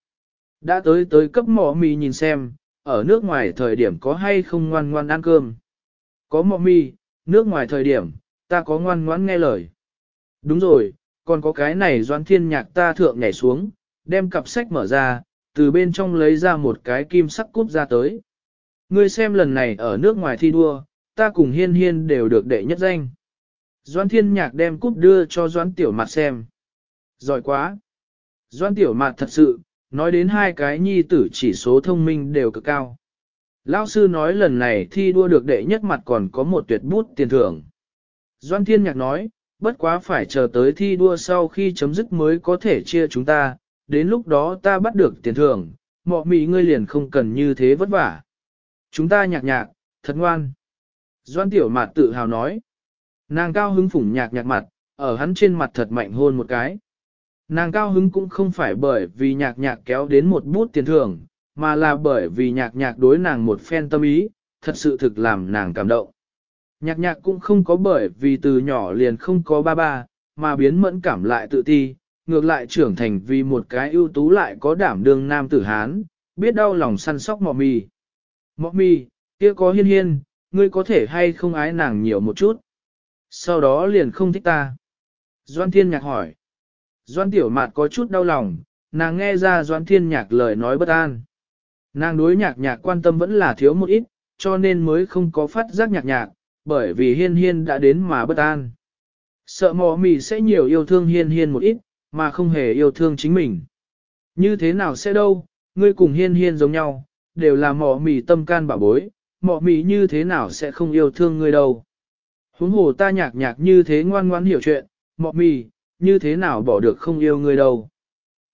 Đã tới tới cấp mỏ mì nhìn xem, ở nước ngoài thời điểm có hay không ngoan ngoan ăn cơm. Có mỏ mì, nước ngoài thời điểm, ta có ngoan ngoãn nghe lời. Đúng rồi, còn có cái này doan thiên nhạc ta thượng nhảy xuống, đem cặp sách mở ra, từ bên trong lấy ra một cái kim sắc cúp ra tới. Ngươi xem lần này ở nước ngoài thi đua, ta cùng hiên hiên đều được đệ nhất danh. Doan thiên nhạc đem cúp đưa cho doan tiểu mặt xem. Giỏi quá! Doan tiểu mặt thật sự, nói đến hai cái nhi tử chỉ số thông minh đều cực cao. Lão sư nói lần này thi đua được đệ nhất mặt còn có một tuyệt bút tiền thưởng. Doan Thiên Nhạc nói, bất quá phải chờ tới thi đua sau khi chấm dứt mới có thể chia chúng ta, đến lúc đó ta bắt được tiền thưởng, mọ mị ngươi liền không cần như thế vất vả. Chúng ta nhạc nhạc, thật ngoan. Doan Tiểu mặt tự hào nói. Nàng cao hứng phủng nhạc nhạc mặt, ở hắn trên mặt thật mạnh hôn một cái. Nàng cao hứng cũng không phải bởi vì nhạc nhạc kéo đến một bút tiền thưởng, mà là bởi vì nhạc nhạc đối nàng một phen tâm ý, thật sự thực làm nàng cảm động. Nhạc nhạc cũng không có bởi vì từ nhỏ liền không có ba ba, mà biến mẫn cảm lại tự ti, ngược lại trưởng thành vì một cái ưu tú lại có đảm đương nam tử Hán, biết đau lòng săn sóc mò mì. Mọ mì, kia có hiên hiên, ngươi có thể hay không ái nàng nhiều một chút. Sau đó liền không thích ta. Doan Thiên Nhạc hỏi. Doan Tiểu Mạt có chút đau lòng, nàng nghe ra Doan Thiên Nhạc lời nói bất an. Nàng đối nhạc nhạc quan tâm vẫn là thiếu một ít, cho nên mới không có phát giác nhạc nhạc, bởi vì hiên hiên đã đến mà bất an. Sợ mò mì sẽ nhiều yêu thương hiên hiên một ít, mà không hề yêu thương chính mình. Như thế nào sẽ đâu, ngươi cùng hiên hiên giống nhau, đều là mỏ mì tâm can bảo bối, mỏ mì như thế nào sẽ không yêu thương ngươi đâu. Huống hồ ta nhạc nhạc như thế ngoan ngoan hiểu chuyện, mỏ mì, như thế nào bỏ được không yêu ngươi đâu.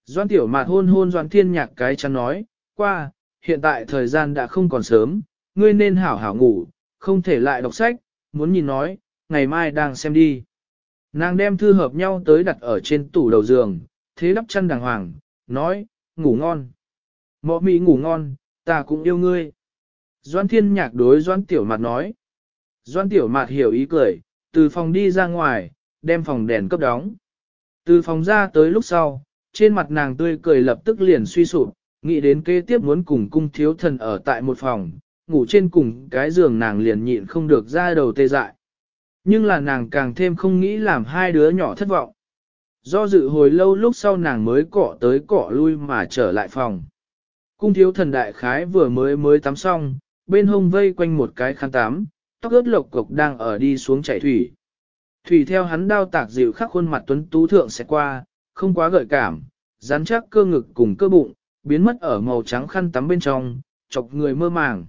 Doan tiểu mạt hôn hôn doan thiên nhạc cái chắn nói, qua, hiện tại thời gian đã không còn sớm, ngươi nên hảo hảo ngủ, không thể lại đọc sách, muốn nhìn nói, ngày mai đang xem đi. Nàng đem thư hợp nhau tới đặt ở trên tủ đầu giường, thế đắp chân đàng hoàng, nói, ngủ ngon. Mọ mị ngủ ngon, ta cũng yêu ngươi. Doan thiên nhạc đối doan tiểu mặt nói. Doan tiểu mặt hiểu ý cười, từ phòng đi ra ngoài, đem phòng đèn cấp đóng. Từ phòng ra tới lúc sau, Trên mặt nàng tươi cười lập tức liền suy sụp, nghĩ đến kế tiếp muốn cùng cung thiếu thần ở tại một phòng, ngủ trên cùng cái giường nàng liền nhịn không được ra đầu tê dại. Nhưng là nàng càng thêm không nghĩ làm hai đứa nhỏ thất vọng. Do dự hồi lâu lúc sau nàng mới cọ tới cọ lui mà trở lại phòng. Cung thiếu thần đại khái vừa mới mới tắm xong, bên hông vây quanh một cái khăn tắm, tóc ướt lộc cục đang ở đi xuống chảy thủy. Thủy theo hắn đao tạc dịu khắc khuôn mặt tuấn tú thượng sẽ qua, không quá gợi cảm, rắn chắc cơ ngực cùng cơ bụng, biến mất ở màu trắng khăn tắm bên trong, chọc người mơ màng.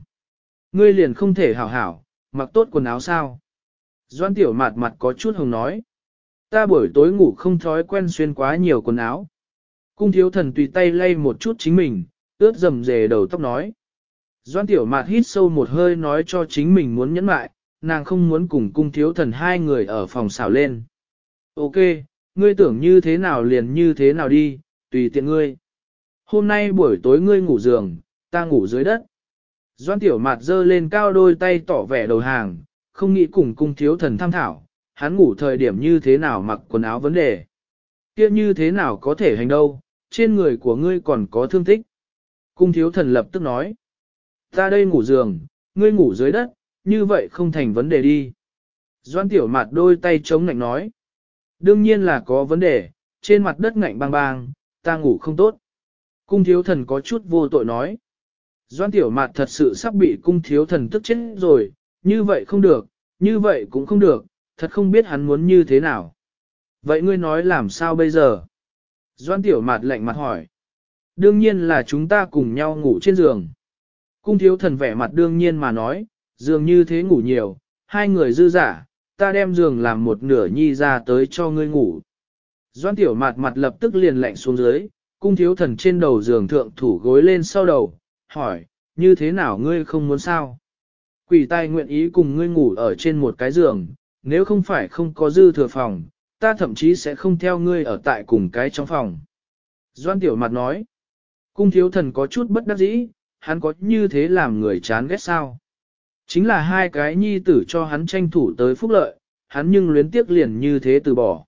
Ngươi liền không thể hảo hảo, mặc tốt quần áo sao? Doan tiểu mạt mặt có chút hồng nói. Ta buổi tối ngủ không thói quen xuyên quá nhiều quần áo. Cung thiếu thần tùy tay lay một chút chính mình, ướt rầm rề đầu tóc nói. Doan tiểu mạt hít sâu một hơi nói cho chính mình muốn nhẫn lại, nàng không muốn cùng cung thiếu thần hai người ở phòng xảo lên. Ok, ngươi tưởng như thế nào liền như thế nào đi, tùy tiện ngươi. Hôm nay buổi tối ngươi ngủ giường, ta ngủ dưới đất. Doan tiểu mạt giơ lên cao đôi tay tỏ vẻ đầu hàng, không nghĩ cùng cung thiếu thần tham thảo, hắn ngủ thời điểm như thế nào mặc quần áo vấn đề. kia như thế nào có thể hành đâu, trên người của ngươi còn có thương tích. Cung thiếu thần lập tức nói. Ta đây ngủ giường, ngươi ngủ dưới đất, như vậy không thành vấn đề đi. Doan tiểu mặt đôi tay chống ngạnh nói. Đương nhiên là có vấn đề, trên mặt đất ngạnh bang bang, ta ngủ không tốt. Cung thiếu thần có chút vô tội nói. Doan tiểu mặt thật sự sắp bị cung thiếu thần tức chết rồi, như vậy không được, như vậy cũng không được, thật không biết hắn muốn như thế nào. Vậy ngươi nói làm sao bây giờ? Doan tiểu mặt lạnh mặt hỏi. Đương nhiên là chúng ta cùng nhau ngủ trên giường. Cung thiếu thần vẻ mặt đương nhiên mà nói, giường như thế ngủ nhiều, hai người dư giả, ta đem giường làm một nửa nhi ra tới cho ngươi ngủ. Doan tiểu mặt mặt lập tức liền lạnh xuống dưới, cung thiếu thần trên đầu giường thượng thủ gối lên sau đầu, hỏi, như thế nào ngươi không muốn sao? Quỷ tai nguyện ý cùng ngươi ngủ ở trên một cái giường, nếu không phải không có dư thừa phòng, ta thậm chí sẽ không theo ngươi ở tại cùng cái trong phòng. Doan tiểu mặt nói, cung thiếu thần có chút bất đắc dĩ, hắn có như thế làm người chán ghét sao? Chính là hai cái nhi tử cho hắn tranh thủ tới phúc lợi, hắn nhưng luyến tiếc liền như thế từ bỏ.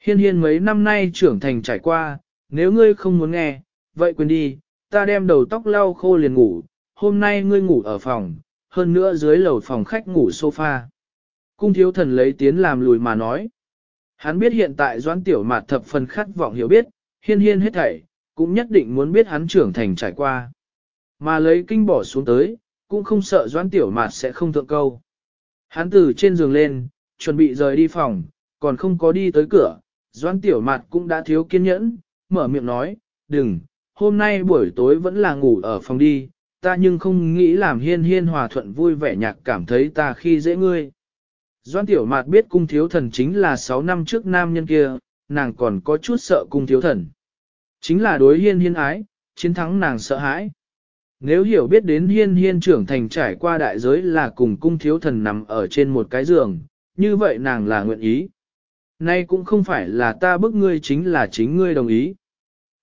Hiên hiên mấy năm nay trưởng thành trải qua, nếu ngươi không muốn nghe, vậy quên đi, ta đem đầu tóc lau khô liền ngủ, hôm nay ngươi ngủ ở phòng, hơn nữa dưới lầu phòng khách ngủ sofa. Cung thiếu thần lấy tiến làm lùi mà nói. Hắn biết hiện tại doãn tiểu mạt thập phần khát vọng hiểu biết, hiên hiên hết thảy, cũng nhất định muốn biết hắn trưởng thành trải qua. Mà lấy kinh bỏ xuống tới, cũng không sợ doãn tiểu mạt sẽ không thượng câu. Hắn từ trên giường lên, chuẩn bị rời đi phòng, còn không có đi tới cửa, doãn tiểu mạt cũng đã thiếu kiên nhẫn, mở miệng nói, đừng, hôm nay buổi tối vẫn là ngủ ở phòng đi, ta nhưng không nghĩ làm hiên hiên hòa thuận vui vẻ nhạc cảm thấy ta khi dễ ngươi. Doan tiểu mạt biết cung thiếu thần chính là 6 năm trước nam nhân kia, nàng còn có chút sợ cung thiếu thần. Chính là đối hiên hiên ái, chiến thắng nàng sợ hãi. Nếu hiểu biết đến hiên hiên trưởng thành trải qua đại giới là cùng cung thiếu thần nằm ở trên một cái giường, như vậy nàng là nguyện ý. Nay cũng không phải là ta bức ngươi chính là chính ngươi đồng ý.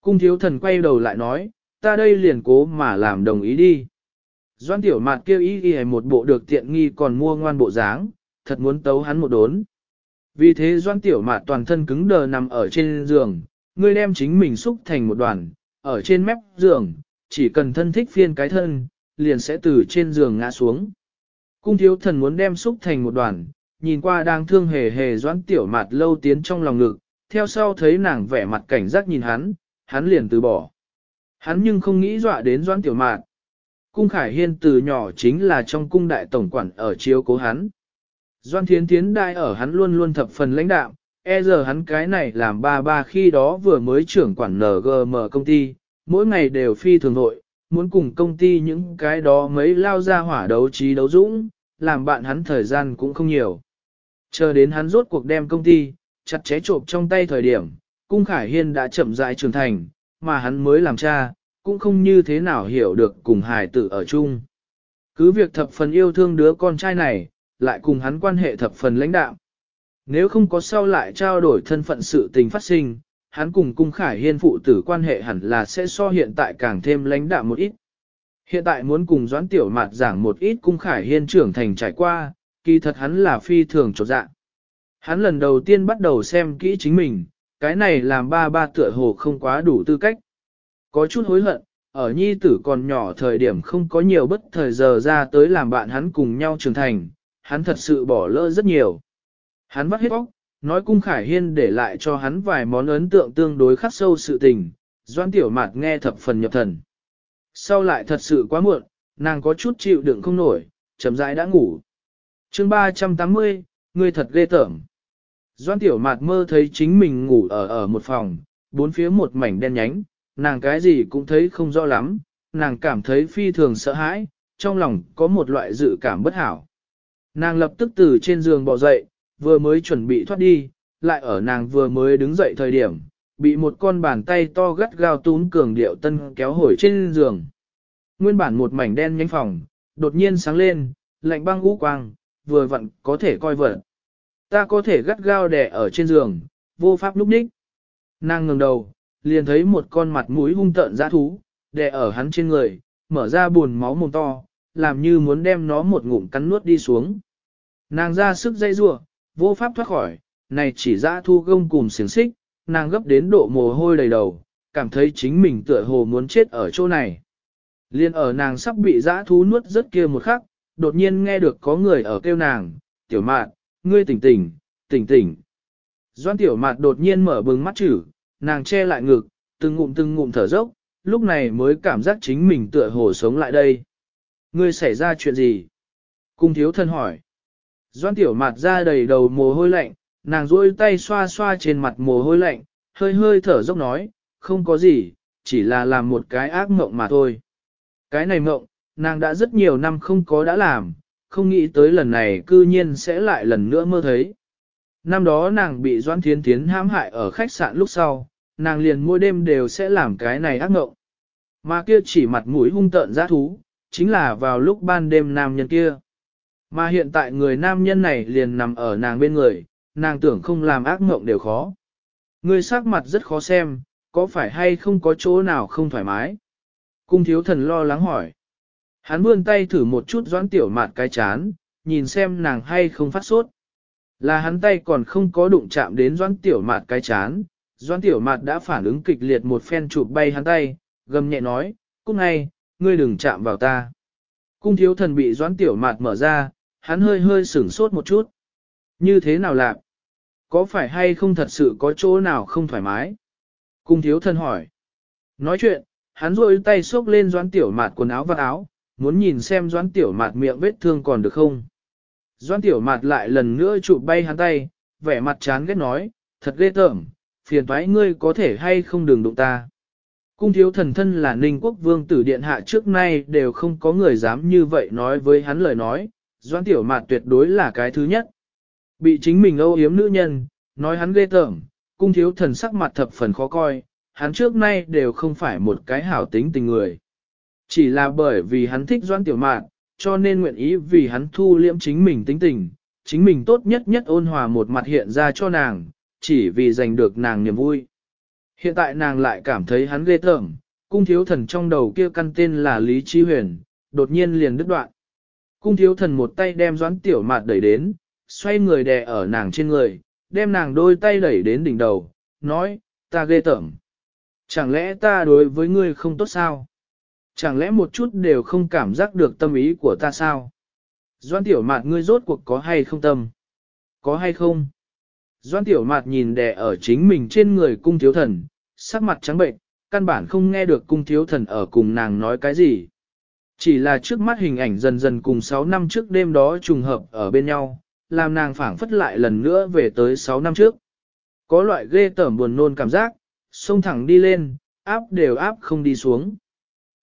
Cung thiếu thần quay đầu lại nói, ta đây liền cố mà làm đồng ý đi. Doan tiểu mạt kêu ý ghi một bộ được tiện nghi còn mua ngoan bộ dáng, thật muốn tấu hắn một đốn. Vì thế doan tiểu mạt toàn thân cứng đờ nằm ở trên giường, ngươi đem chính mình xúc thành một đoàn, ở trên mép giường, chỉ cần thân thích phiên cái thân, liền sẽ từ trên giường ngã xuống. Cung thiếu thần muốn đem xúc thành một đoàn, nhìn qua đang thương hề hề doãn tiểu mạt lâu tiến trong lòng ngực, theo sau thấy nàng vẻ mặt cảnh giác nhìn hắn, hắn liền từ bỏ. Hắn nhưng không nghĩ dọa đến doãn tiểu mạt. Cung Khải Hiên từ nhỏ chính là trong cung đại tổng quản ở chiếu cố hắn. Doan Thiến Thiến đai ở hắn luôn luôn thập phần lãnh đạo, e giờ hắn cái này làm ba ba khi đó vừa mới trưởng quản NGM công ty, mỗi ngày đều phi thường nội, muốn cùng công ty những cái đó mấy lao ra hỏa đấu trí đấu dũng, làm bạn hắn thời gian cũng không nhiều. Chờ đến hắn rốt cuộc đem công ty, chặt chẽ trộm trong tay thời điểm, cung khải hiên đã chậm rãi trưởng thành, mà hắn mới làm cha, cũng không như thế nào hiểu được cùng hài tử ở chung. Cứ việc thập phần yêu thương đứa con trai này, lại cùng hắn quan hệ thập phần lãnh đạo. Nếu không có sau lại trao đổi thân phận sự tình phát sinh, hắn cùng cung khải hiên phụ tử quan hệ hẳn là sẽ so hiện tại càng thêm lãnh đạo một ít. Hiện tại muốn cùng doãn tiểu mạt giảng một ít cung khải hiên trưởng thành trải qua, kỳ thật hắn là phi thường trột dạng. Hắn lần đầu tiên bắt đầu xem kỹ chính mình, Cái này làm ba ba tựa hồ không quá đủ tư cách. Có chút hối hận, ở nhi tử còn nhỏ thời điểm không có nhiều bất thời giờ ra tới làm bạn hắn cùng nhau trưởng thành, hắn thật sự bỏ lỡ rất nhiều. Hắn vắt hết óc, nói cung khải hiên để lại cho hắn vài món ấn tượng tương đối khắc sâu sự tình, doan tiểu mạt nghe thập phần nhập thần. Sau lại thật sự quá muộn, nàng có chút chịu đựng không nổi, chấm rãi đã ngủ. chương 380, người thật ghê tởm. Doan tiểu mạt mơ thấy chính mình ngủ ở ở một phòng, bốn phía một mảnh đen nhánh, nàng cái gì cũng thấy không rõ lắm, nàng cảm thấy phi thường sợ hãi, trong lòng có một loại dự cảm bất hảo. Nàng lập tức từ trên giường bò dậy, vừa mới chuẩn bị thoát đi, lại ở nàng vừa mới đứng dậy thời điểm, bị một con bàn tay to gắt gao tún cường điệu tân kéo hồi trên giường. Nguyên bản một mảnh đen nhánh phòng, đột nhiên sáng lên, lạnh băng ngũ quang, vừa vặn có thể coi vợ. Ta có thể gắt gao đè ở trên giường, vô pháp lúc đích. Nàng ngừng đầu, liền thấy một con mặt mũi hung tợn dã thú, đè ở hắn trên người, mở ra buồn máu mồm to, làm như muốn đem nó một ngụm cắn nuốt đi xuống. Nàng ra sức dây rua, vô pháp thoát khỏi, này chỉ dã thu gông cùng xiềng xích, nàng gấp đến độ mồ hôi đầy đầu, cảm thấy chính mình tựa hồ muốn chết ở chỗ này. Liên ở nàng sắp bị dã thú nuốt rất kia một khắc, đột nhiên nghe được có người ở kêu nàng, tiểu mạn, ngươi tỉnh tỉnh, tỉnh tỉnh. Doan tiểu mạt đột nhiên mở bừng mắt chữ, nàng che lại ngực, từng ngụm từng ngụm thở dốc, lúc này mới cảm giác chính mình tựa hồ sống lại đây. Ngươi xảy ra chuyện gì? Cung thiếu thân hỏi. Doan tiểu mặt ra đầy đầu mồ hôi lạnh, nàng duỗi tay xoa xoa trên mặt mồ hôi lạnh, hơi hơi thở dốc nói, không có gì, chỉ là làm một cái ác mộng mà thôi. Cái này mộng, nàng đã rất nhiều năm không có đã làm, không nghĩ tới lần này cư nhiên sẽ lại lần nữa mơ thấy. Năm đó nàng bị Doan Thiến Thiến hãm hại ở khách sạn lúc sau, nàng liền mỗi đêm đều sẽ làm cái này ác mộng. Mà kia chỉ mặt mũi hung tợn giá thú, chính là vào lúc ban đêm nam nhân kia. Mà hiện tại người nam nhân này liền nằm ở nàng bên người, nàng tưởng không làm ác mộng đều khó. Người sắc mặt rất khó xem, có phải hay không có chỗ nào không thoải mái? Cung thiếu thần lo lắng hỏi. Hắn vươn tay thử một chút doãn tiểu mạt cái chán, nhìn xem nàng hay không phát sốt. Là hắn tay còn không có đụng chạm đến doãn tiểu mạt cái chán, doãn tiểu mạt đã phản ứng kịch liệt một phen chụp bay hắn tay, gầm nhẹ nói, cung ngay, ngươi đừng chạm vào ta. Cung thiếu thần bị doãn tiểu mạt mở ra, hắn hơi hơi sửng sốt một chút. Như thế nào lạc? Có phải hay không thật sự có chỗ nào không thoải mái? Cung thiếu thân hỏi. Nói chuyện, hắn rôi tay xốc lên doãn tiểu mạt quần áo và áo, muốn nhìn xem doãn tiểu mạt miệng vết thương còn được không. Doãn tiểu mạt lại lần nữa chụp bay hắn tay, vẻ mặt chán ghét nói, thật ghê tởm, phiền toái ngươi có thể hay không đừng đụng ta. Cung thiếu thần thân là ninh quốc vương tử điện hạ trước nay đều không có người dám như vậy nói với hắn lời nói, doãn tiểu mạt tuyệt đối là cái thứ nhất. Bị chính mình âu yếm nữ nhân, nói hắn ghê tởm, cung thiếu thần sắc mặt thập phần khó coi, hắn trước nay đều không phải một cái hảo tính tình người. Chỉ là bởi vì hắn thích doãn tiểu mạn, cho nên nguyện ý vì hắn thu liễm chính mình tính tình, chính mình tốt nhất nhất ôn hòa một mặt hiện ra cho nàng, chỉ vì giành được nàng niềm vui. Hiện tại nàng lại cảm thấy hắn ghê tởm, cung thiếu thần trong đầu kia căn tên là Lý Chi Huyền, đột nhiên liền đứt đoạn. Cung thiếu thần một tay đem doãn tiểu mạt đẩy đến, xoay người đè ở nàng trên người, đem nàng đôi tay đẩy đến đỉnh đầu, nói, ta ghê tởm. Chẳng lẽ ta đối với ngươi không tốt sao? Chẳng lẽ một chút đều không cảm giác được tâm ý của ta sao? Doan tiểu mạt ngươi rốt cuộc có hay không tâm? Có hay không? Doan tiểu mạt nhìn đè ở chính mình trên người cung thiếu thần, sắc mặt trắng bệnh, căn bản không nghe được cung thiếu thần ở cùng nàng nói cái gì. Chỉ là trước mắt hình ảnh dần dần cùng 6 năm trước đêm đó trùng hợp ở bên nhau, làm nàng phảng phất lại lần nữa về tới 6 năm trước. Có loại ghê tởm buồn nôn cảm giác, xông thẳng đi lên, áp đều áp không đi xuống.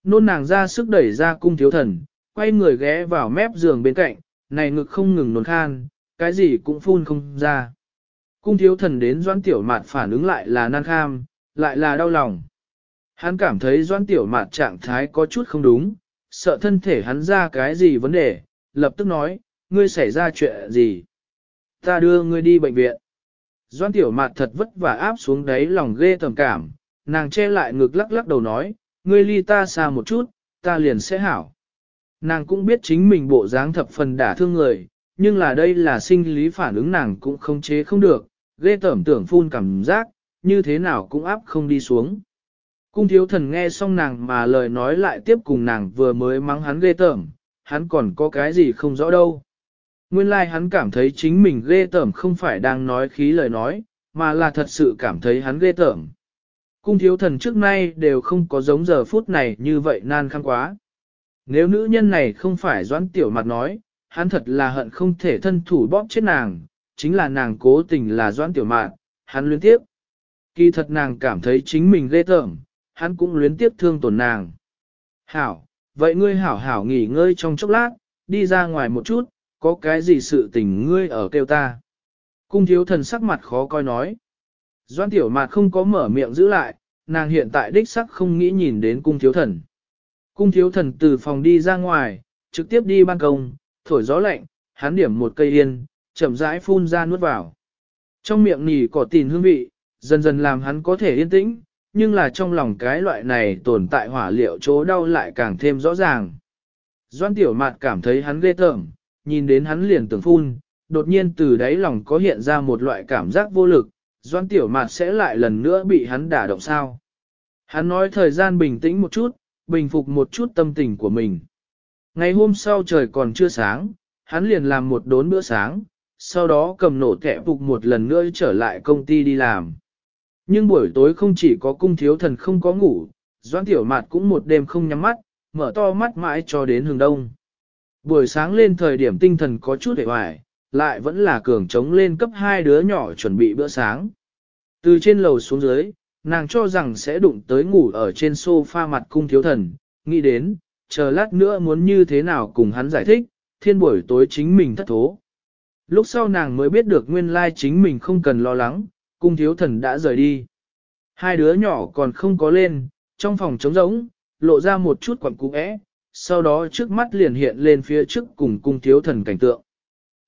Nôn nàng ra sức đẩy ra cung thiếu thần, quay người ghé vào mép giường bên cạnh, này ngực không ngừng nôn khan, cái gì cũng phun không ra. Cung thiếu thần đến doãn tiểu mạt phản ứng lại là nan kham, lại là đau lòng. Hắn cảm thấy doãn tiểu mạt trạng thái có chút không đúng, sợ thân thể hắn ra cái gì vấn đề, lập tức nói, ngươi xảy ra chuyện gì? Ta đưa ngươi đi bệnh viện. Doan tiểu mạt thật vất vả áp xuống đáy lòng ghê tầm cảm, nàng che lại ngực lắc lắc đầu nói, ngươi ly ta xa một chút, ta liền sẽ hảo. Nàng cũng biết chính mình bộ dáng thập phần đả thương người, nhưng là đây là sinh lý phản ứng nàng cũng không chế không được, ghê tẩm tưởng phun cảm giác, như thế nào cũng áp không đi xuống. Cung thiếu thần nghe xong nàng mà lời nói lại tiếp cùng nàng vừa mới mắng hắn ghê tởm, hắn còn có cái gì không rõ đâu. Nguyên lai like hắn cảm thấy chính mình ghê tởm không phải đang nói khí lời nói, mà là thật sự cảm thấy hắn ghê tởm. Cung thiếu thần trước nay đều không có giống giờ phút này như vậy nan khăn quá. Nếu nữ nhân này không phải doãn tiểu mặt nói, hắn thật là hận không thể thân thủ bóp chết nàng, chính là nàng cố tình là doãn tiểu mạn, hắn liên tiếp. Kỳ thật nàng cảm thấy chính mình ghê tởm, hắn cũng luyến tiếp thương tổn nàng. Hảo, vậy ngươi hảo hảo nghỉ ngơi trong chốc lát, đi ra ngoài một chút, có cái gì sự tình ngươi ở kêu ta. Cung thiếu thần sắc mặt khó coi nói. Doan tiểu mạt không có mở miệng giữ lại, nàng hiện tại đích sắc không nghĩ nhìn đến cung thiếu thần. Cung thiếu thần từ phòng đi ra ngoài, trực tiếp đi ban công, thổi gió lạnh, hắn điểm một cây yên, chậm rãi phun ra nuốt vào. Trong miệng nỉ cỏ tìn hương vị, dần dần làm hắn có thể yên tĩnh, nhưng là trong lòng cái loại này tồn tại hỏa liệu chỗ đau lại càng thêm rõ ràng. Doan tiểu mạt cảm thấy hắn ghê tởm, nhìn đến hắn liền tưởng phun, đột nhiên từ đáy lòng có hiện ra một loại cảm giác vô lực, doan tiểu mạt sẽ lại lần nữa bị hắn đả động sao. Hắn nói thời gian bình tĩnh một chút, bình phục một chút tâm tình của mình. Ngày hôm sau trời còn chưa sáng, hắn liền làm một đốn bữa sáng, sau đó cầm nổ kẻ phục một lần nữa trở lại công ty đi làm. Nhưng buổi tối không chỉ có cung thiếu thần không có ngủ, doãn tiểu mạt cũng một đêm không nhắm mắt, mở to mắt mãi cho đến hừng đông. Buổi sáng lên thời điểm tinh thần có chút hề hoài, lại vẫn là cường trống lên cấp hai đứa nhỏ chuẩn bị bữa sáng. Từ trên lầu xuống dưới, nàng cho rằng sẽ đụng tới ngủ ở trên sofa mặt cung thiếu thần, nghĩ đến, chờ lát nữa muốn như thế nào cùng hắn giải thích, thiên buổi tối chính mình thất thố. Lúc sau nàng mới biết được nguyên lai chính mình không cần lo lắng, cung thiếu thần đã rời đi. Hai đứa nhỏ còn không có lên, trong phòng trống rỗng, lộ ra một chút quặng cú ẽ, sau đó trước mắt liền hiện lên phía trước cùng cung thiếu thần cảnh tượng.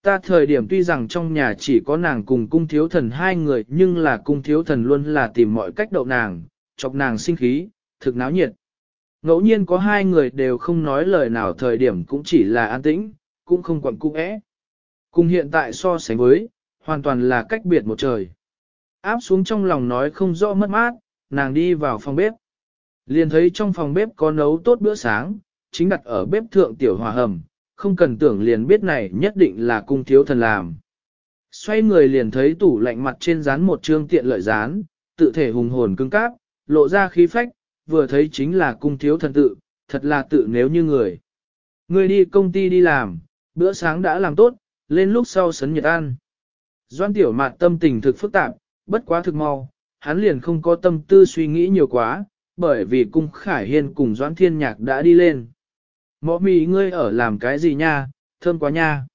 Ta thời điểm tuy rằng trong nhà chỉ có nàng cùng cung thiếu thần hai người nhưng là cung thiếu thần luôn là tìm mọi cách đậu nàng, chọc nàng sinh khí, thực náo nhiệt. Ngẫu nhiên có hai người đều không nói lời nào thời điểm cũng chỉ là an tĩnh, cũng không quặng cung ẽ. Cùng hiện tại so sánh với, hoàn toàn là cách biệt một trời. Áp xuống trong lòng nói không rõ mất mát, nàng đi vào phòng bếp. Liền thấy trong phòng bếp có nấu tốt bữa sáng, chính đặt ở bếp thượng tiểu hòa hầm, không cần tưởng liền biết này nhất định là cung thiếu thần làm. Xoay người liền thấy tủ lạnh mặt trên dán một trương tiện lợi dán, tự thể hùng hồn cứng cáp, lộ ra khí phách, vừa thấy chính là cung thiếu thần tự, thật là tự nếu như người. Người đi công ty đi làm, bữa sáng đã làm tốt, lên lúc sau sấn nhật ăn. Doan tiểu mạt tâm tình thực phức tạp, bất quá thực mau, hắn liền không có tâm tư suy nghĩ nhiều quá, bởi vì cung khải hiên cùng doãn Thiên Nhạc đã đi lên. Mõ mì ngươi ở làm cái gì nha, thơm quá nha.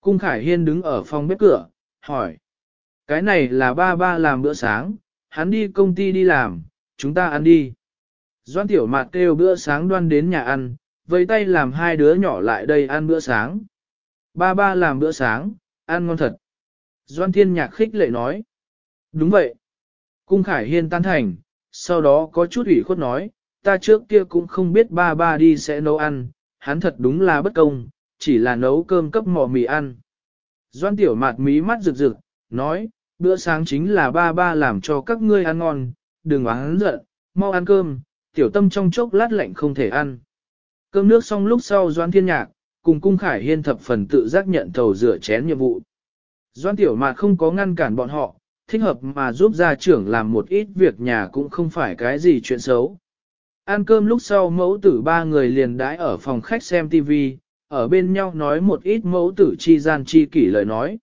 Cung Khải Hiên đứng ở phòng bếp cửa, hỏi. Cái này là ba ba làm bữa sáng, hắn đi công ty đi làm, chúng ta ăn đi. Doan tiểu mạt kêu bữa sáng đoan đến nhà ăn, với tay làm hai đứa nhỏ lại đây ăn bữa sáng. Ba ba làm bữa sáng, ăn ngon thật. Doan thiên nhạc khích lệ nói. Đúng vậy. Cung Khải Hiên tan thành, sau đó có chút ủy khuất nói, ta trước kia cũng không biết ba ba đi sẽ nấu ăn, hắn thật đúng là bất công, chỉ là nấu cơm cấp mỏ mì ăn. Doan tiểu mạt mí mắt rực rực, nói, bữa sáng chính là ba ba làm cho các ngươi ăn ngon, đừng oán giận, mau ăn cơm, tiểu tâm trong chốc lát lạnh không thể ăn. Cơm nước xong lúc sau Doan Thiên Nhạc, cùng Cung Khải Hiên thập phần tự giác nhận thầu rửa chén nhiệm vụ. Doan Tiểu Mạt không có ngăn cản bọn họ, thích hợp mà giúp gia trưởng làm một ít việc nhà cũng không phải cái gì chuyện xấu. Ăn cơm lúc sau mẫu tử ba người liền đãi ở phòng khách xem TV, ở bên nhau nói một ít mẫu tử chi gian chi kỷ lời nói.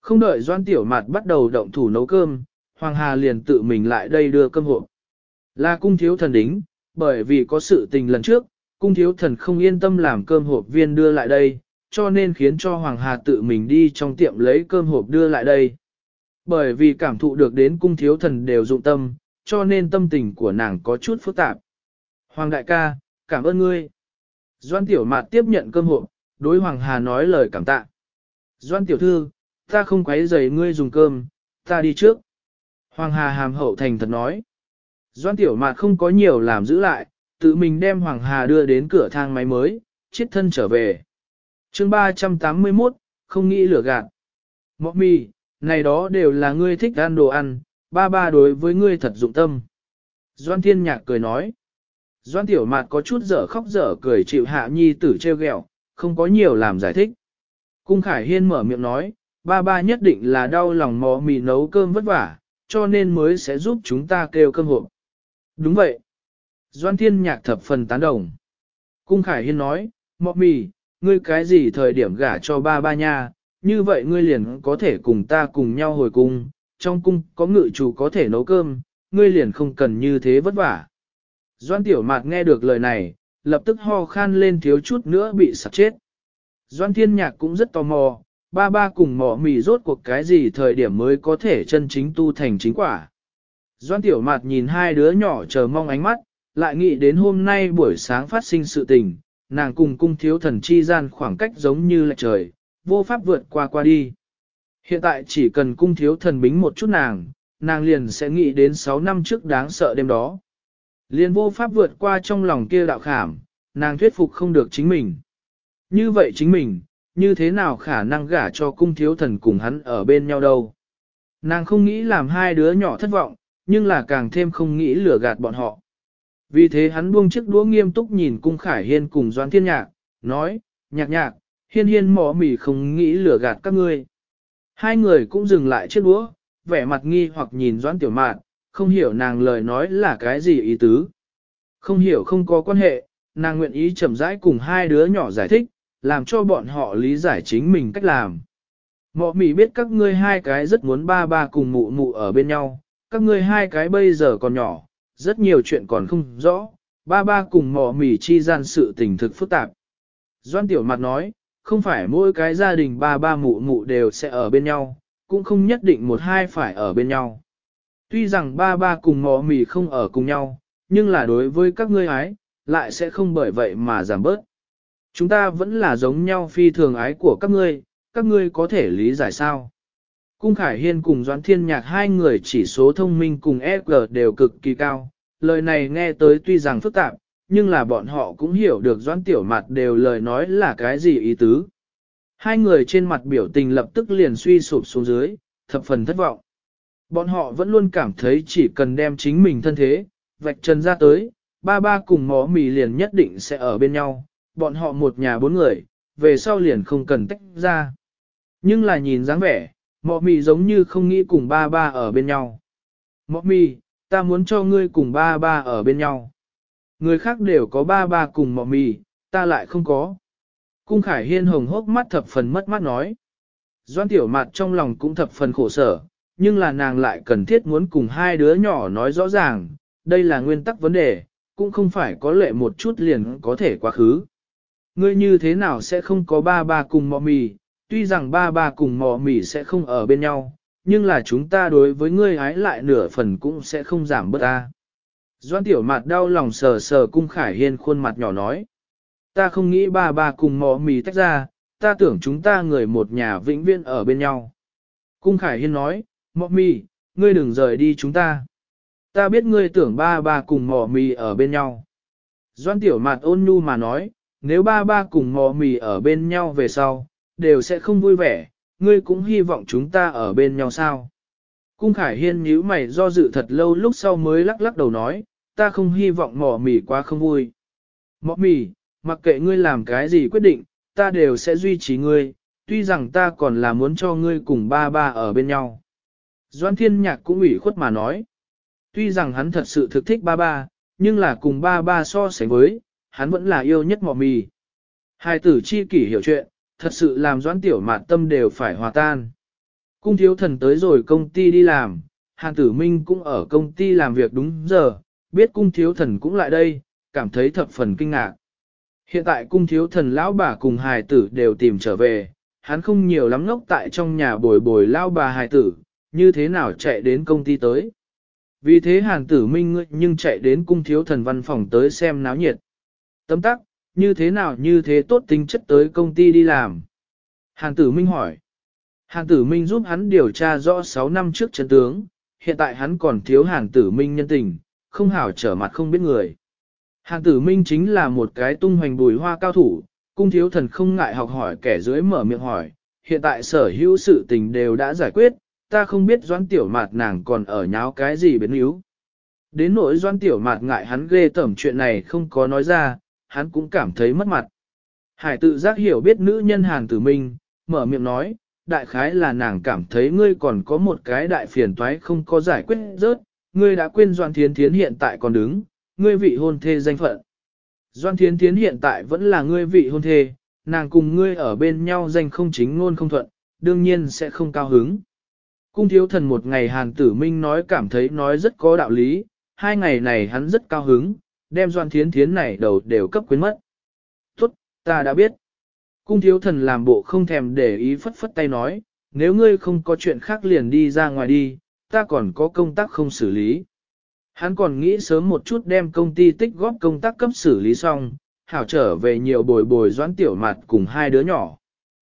Không đợi Doan Tiểu Mạt bắt đầu động thủ nấu cơm, Hoàng Hà liền tự mình lại đây đưa cơm hộp. Là cung thiếu thần đính, bởi vì có sự tình lần trước, cung thiếu thần không yên tâm làm cơm hộp viên đưa lại đây, cho nên khiến cho Hoàng Hà tự mình đi trong tiệm lấy cơm hộp đưa lại đây. Bởi vì cảm thụ được đến cung thiếu thần đều dụng tâm, cho nên tâm tình của nàng có chút phức tạp. Hoàng đại ca, cảm ơn ngươi. Doan tiểu mạt tiếp nhận cơm hộp, đối Hoàng Hà nói lời cảm tạ. Doan tiểu thư, ta không quấy rầy ngươi dùng cơm, ta đi trước. Hoàng Hà hàm hậu thành thật nói. Doan tiểu mạt không có nhiều làm giữ lại, tự mình đem Hoàng Hà đưa đến cửa thang máy mới, chết thân trở về. chương 381, không nghĩ lửa gạt. Mọc mì, này đó đều là ngươi thích ăn đồ ăn, ba ba đối với ngươi thật dụng tâm. Doan Thiên Nhạc cười nói. Doan Tiểu Mạt có chút dở khóc dở cười chịu hạ nhi tử treo ghẹo, không có nhiều làm giải thích. Cung Khải Hiên mở miệng nói, ba ba nhất định là đau lòng mò mì nấu cơm vất vả, cho nên mới sẽ giúp chúng ta kêu cơm hộp. Đúng vậy. Doan Thiên Nhạc thập phần tán đồng. Cung Khải Hiên nói, mọ mì, ngươi cái gì thời điểm gả cho ba ba nha, như vậy ngươi liền có thể cùng ta cùng nhau hồi cung, trong cung có ngự chủ có thể nấu cơm, ngươi liền không cần như thế vất vả. Doan Tiểu Mạt nghe được lời này, lập tức ho khan lên thiếu chút nữa bị sặc chết. Doan Thiên Nhạc cũng rất tò mò, ba ba cùng mỏ mì rốt cuộc cái gì thời điểm mới có thể chân chính tu thành chính quả. Doan Tiểu Mạt nhìn hai đứa nhỏ chờ mong ánh mắt, lại nghĩ đến hôm nay buổi sáng phát sinh sự tình, nàng cùng cung thiếu thần chi gian khoảng cách giống như lệch trời, vô pháp vượt qua qua đi. Hiện tại chỉ cần cung thiếu thần bính một chút nàng, nàng liền sẽ nghĩ đến 6 năm trước đáng sợ đêm đó. Liền vô pháp vượt qua trong lòng kia đạo khảm, nàng thuyết phục không được chính mình. Như vậy chính mình, như thế nào khả năng gả cho cung thiếu thần cùng hắn ở bên nhau đâu. Nàng không nghĩ làm hai đứa nhỏ thất vọng, nhưng là càng thêm không nghĩ lừa gạt bọn họ. Vì thế hắn buông chiếc đũa nghiêm túc nhìn cung khải hiên cùng doan thiên nhạc, nói, nhạc nhạc, hiên hiên mỏ mỉ không nghĩ lừa gạt các ngươi. Hai người cũng dừng lại chiếc đũa, vẻ mặt nghi hoặc nhìn Doãn tiểu mạn, không hiểu nàng lời nói là cái gì ý tứ. Không hiểu không có quan hệ, nàng nguyện ý chậm rãi cùng hai đứa nhỏ giải thích, làm cho bọn họ lý giải chính mình cách làm. Mọ mỉ biết các ngươi hai cái rất muốn ba ba cùng mụ mụ ở bên nhau, các ngươi hai cái bây giờ còn nhỏ, rất nhiều chuyện còn không rõ, ba ba cùng mọ mỉ chi gian sự tình thực phức tạp. Doan Tiểu Mặt nói, không phải mỗi cái gia đình ba ba mụ mụ đều sẽ ở bên nhau, cũng không nhất định một hai phải ở bên nhau. Tuy rằng ba ba cùng mọ mì không ở cùng nhau, nhưng là đối với các ngươi ái, lại sẽ không bởi vậy mà giảm bớt. Chúng ta vẫn là giống nhau phi thường ái của các ngươi, các ngươi có thể lý giải sao? Cung Khải Hiên cùng Doãn Thiên Nhạc hai người chỉ số thông minh cùng EQ đều cực kỳ cao. Lời này nghe tới tuy rằng phức tạp, nhưng là bọn họ cũng hiểu được Doãn Tiểu mặt đều lời nói là cái gì ý tứ. Hai người trên mặt biểu tình lập tức liền suy sụp xuống dưới, thập phần thất vọng. Bọn họ vẫn luôn cảm thấy chỉ cần đem chính mình thân thế, vạch trần ra tới, ba ba cùng mó mì liền nhất định sẽ ở bên nhau, bọn họ một nhà bốn người, về sau liền không cần tách ra. Nhưng là nhìn dáng vẻ, mọ mì giống như không nghĩ cùng ba ba ở bên nhau. Mọ mì, ta muốn cho ngươi cùng ba ba ở bên nhau. Người khác đều có ba ba cùng mọ mì, ta lại không có. Cung Khải Hiên hồng hốc mắt thập phần mất mắt nói. Doan tiểu mặt trong lòng cũng thập phần khổ sở, nhưng là nàng lại cần thiết muốn cùng hai đứa nhỏ nói rõ ràng, đây là nguyên tắc vấn đề, cũng không phải có lệ một chút liền có thể quá khứ. Ngươi như thế nào sẽ không có ba ba cùng mọ mì, tuy rằng ba ba cùng mọ mì sẽ không ở bên nhau, nhưng là chúng ta đối với ngươi ái lại nửa phần cũng sẽ không giảm bớt ta. Doan tiểu mặt đau lòng sờ sờ cung khải hiên khuôn mặt nhỏ nói. Ta không nghĩ ba ba cùng mò mì tách ra, ta tưởng chúng ta người một nhà vĩnh viễn ở bên nhau. Cung khải hiên nói, mò mì, ngươi đừng rời đi chúng ta. Ta biết ngươi tưởng ba ba cùng mò mì ở bên nhau. Doan tiểu mặt ôn nhu mà nói, nếu ba ba cùng mò mì ở bên nhau về sau, đều sẽ không vui vẻ, ngươi cũng hy vọng chúng ta ở bên nhau sao. Cung Khải Hiên nhíu mày do dự thật lâu lúc sau mới lắc lắc đầu nói, ta không hy vọng mỏ mì quá không vui. Mỏ mì, mặc kệ ngươi làm cái gì quyết định, ta đều sẽ duy trì ngươi, tuy rằng ta còn là muốn cho ngươi cùng ba ba ở bên nhau. Doan Thiên Nhạc cũng ủy khuất mà nói. Tuy rằng hắn thật sự thực thích ba ba, nhưng là cùng ba ba so sánh với, hắn vẫn là yêu nhất mỏ mì. Hai tử chi kỷ hiểu chuyện, thật sự làm doãn tiểu mạn tâm đều phải hòa tan. Cung thiếu thần tới rồi công ty đi làm, Hàn tử minh cũng ở công ty làm việc đúng giờ, biết cung thiếu thần cũng lại đây, cảm thấy thập phần kinh ngạc. Hiện tại cung thiếu thần lão bà cùng hài tử đều tìm trở về, hắn không nhiều lắm ngốc tại trong nhà bồi bồi lao bà hài tử, như thế nào chạy đến công ty tới. Vì thế hàn tử minh nhưng chạy đến cung thiếu thần văn phòng tới xem náo nhiệt. Tấm tắc, như thế nào như thế tốt tính chất tới công ty đi làm? Hàn tử minh hỏi. Hàn tử minh giúp hắn điều tra rõ 6 năm trước chân tướng, hiện tại hắn còn thiếu hàn tử minh nhân tình, không hảo trở mặt không biết người. Hàng tử minh chính là một cái tung hoành bùi hoa cao thủ, cung thiếu thần không ngại học hỏi kẻ dưới mở miệng hỏi, hiện tại sở hữu sự tình đều đã giải quyết, ta không biết doan tiểu mạt nàng còn ở nháo cái gì biến yếu. Đến nỗi doan tiểu mạt ngại hắn ghê tẩm chuyện này không có nói ra, hắn cũng cảm thấy mất mặt. Hải tự giác hiểu biết nữ nhân hàng tử minh, mở miệng nói, đại khái là nàng cảm thấy ngươi còn có một cái đại phiền toái không có giải quyết rớt, ngươi đã quên Doan Thiến Thiến hiện tại còn đứng, ngươi vị hôn thê danh phận. Doan Thiến Thiến hiện tại vẫn là ngươi vị hôn thê, nàng cùng ngươi ở bên nhau danh không chính ngôn không thuận, đương nhiên sẽ không cao hứng. Cung thiếu thần một ngày hàn tử minh nói cảm thấy nói rất có đạo lý, hai ngày này hắn rất cao hứng, đem Doan Thiến Thiến này đầu đều cấp quyến mất. Tốt, ta đã biết. Cung thiếu thần làm bộ không thèm để ý phất phất tay nói, nếu ngươi không có chuyện khác liền đi ra ngoài đi, ta còn có công tác không xử lý. Hắn còn nghĩ sớm một chút đem công ty tích góp công tác cấp xử lý xong, hảo trở về nhiều bồi bồi doãn tiểu mặt cùng hai đứa nhỏ.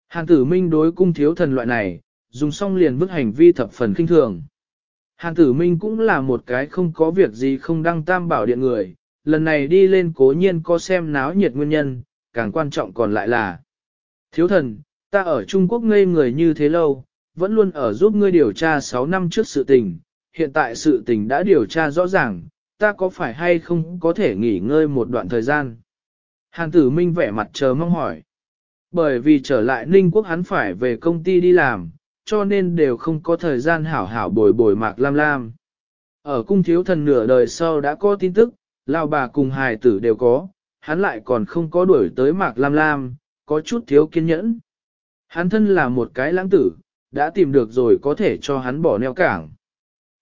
Hàn tử minh đối cung thiếu thần loại này, dùng xong liền bức hành vi thập phần kinh thường. Hàn tử minh cũng là một cái không có việc gì không đăng tam bảo điện người, lần này đi lên cố nhiên có xem náo nhiệt nguyên nhân, càng quan trọng còn lại là Thiếu thần, ta ở Trung Quốc ngây người như thế lâu, vẫn luôn ở giúp ngươi điều tra 6 năm trước sự tình, hiện tại sự tình đã điều tra rõ ràng, ta có phải hay không có thể nghỉ ngơi một đoạn thời gian. Hàn tử minh vẻ mặt chờ mong hỏi. Bởi vì trở lại Ninh Quốc hắn phải về công ty đi làm, cho nên đều không có thời gian hảo hảo bồi bồi mạc lam lam. Ở cung thiếu thần nửa đời sau đã có tin tức, lao bà cùng hài tử đều có, hắn lại còn không có đuổi tới mạc lam lam, có chút thiếu kiên nhẫn. Hắn thân là một cái lãng tử, đã tìm được rồi có thể cho hắn bỏ neo cảng.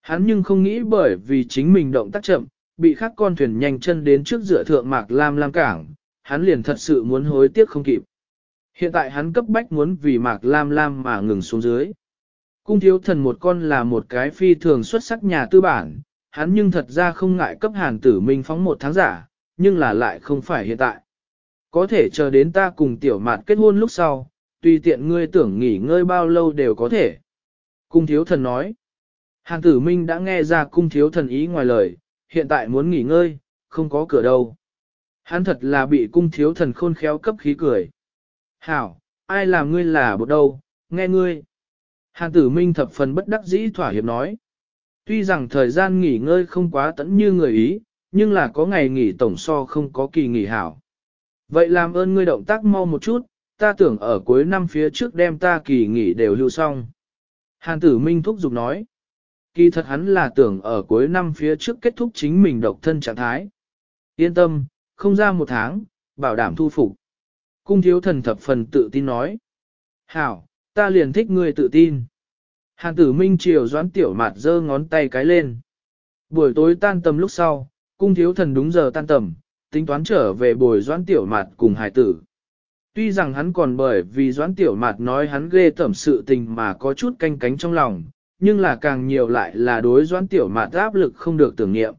Hắn nhưng không nghĩ bởi vì chính mình động tác chậm, bị khắc con thuyền nhanh chân đến trước dựa thượng mạc lam lam cảng, hắn liền thật sự muốn hối tiếc không kịp. Hiện tại hắn cấp bách muốn vì mạc lam lam mà ngừng xuống dưới. Cung thiếu thần một con là một cái phi thường xuất sắc nhà tư bản, hắn nhưng thật ra không ngại cấp hàn tử minh phóng một tháng giả, nhưng là lại không phải hiện tại. Có thể chờ đến ta cùng tiểu mạt kết hôn lúc sau, tùy tiện ngươi tưởng nghỉ ngơi bao lâu đều có thể. Cung thiếu thần nói. Hàng tử minh đã nghe ra cung thiếu thần ý ngoài lời, hiện tại muốn nghỉ ngơi, không có cửa đâu. Hắn thật là bị cung thiếu thần khôn khéo cấp khí cười. Hảo, ai làm ngươi là bộ đâu, nghe ngươi. Hàng tử minh thập phần bất đắc dĩ thỏa hiệp nói. Tuy rằng thời gian nghỉ ngơi không quá tẫn như người ý, nhưng là có ngày nghỉ tổng so không có kỳ nghỉ hảo. Vậy làm ơn ngươi động tác mau một chút, ta tưởng ở cuối năm phía trước đem ta kỳ nghỉ đều lưu xong. Hàn tử minh thúc giục nói. Kỳ thật hắn là tưởng ở cuối năm phía trước kết thúc chính mình độc thân trạng thái. Yên tâm, không ra một tháng, bảo đảm thu phục. Cung thiếu thần thập phần tự tin nói. Hảo, ta liền thích ngươi tự tin. Hàn tử minh chiều doãn tiểu mạt giơ ngón tay cái lên. Buổi tối tan tầm lúc sau, cung thiếu thần đúng giờ tan tầm, tính toán trở về bồi doãn tiểu mạt cùng hải tử. Tuy rằng hắn còn bởi vì doãn tiểu mạt nói hắn ghê tẩm sự tình mà có chút canh cánh trong lòng, nhưng là càng nhiều lại là đối doãn tiểu mạt áp lực không được tưởng niệm.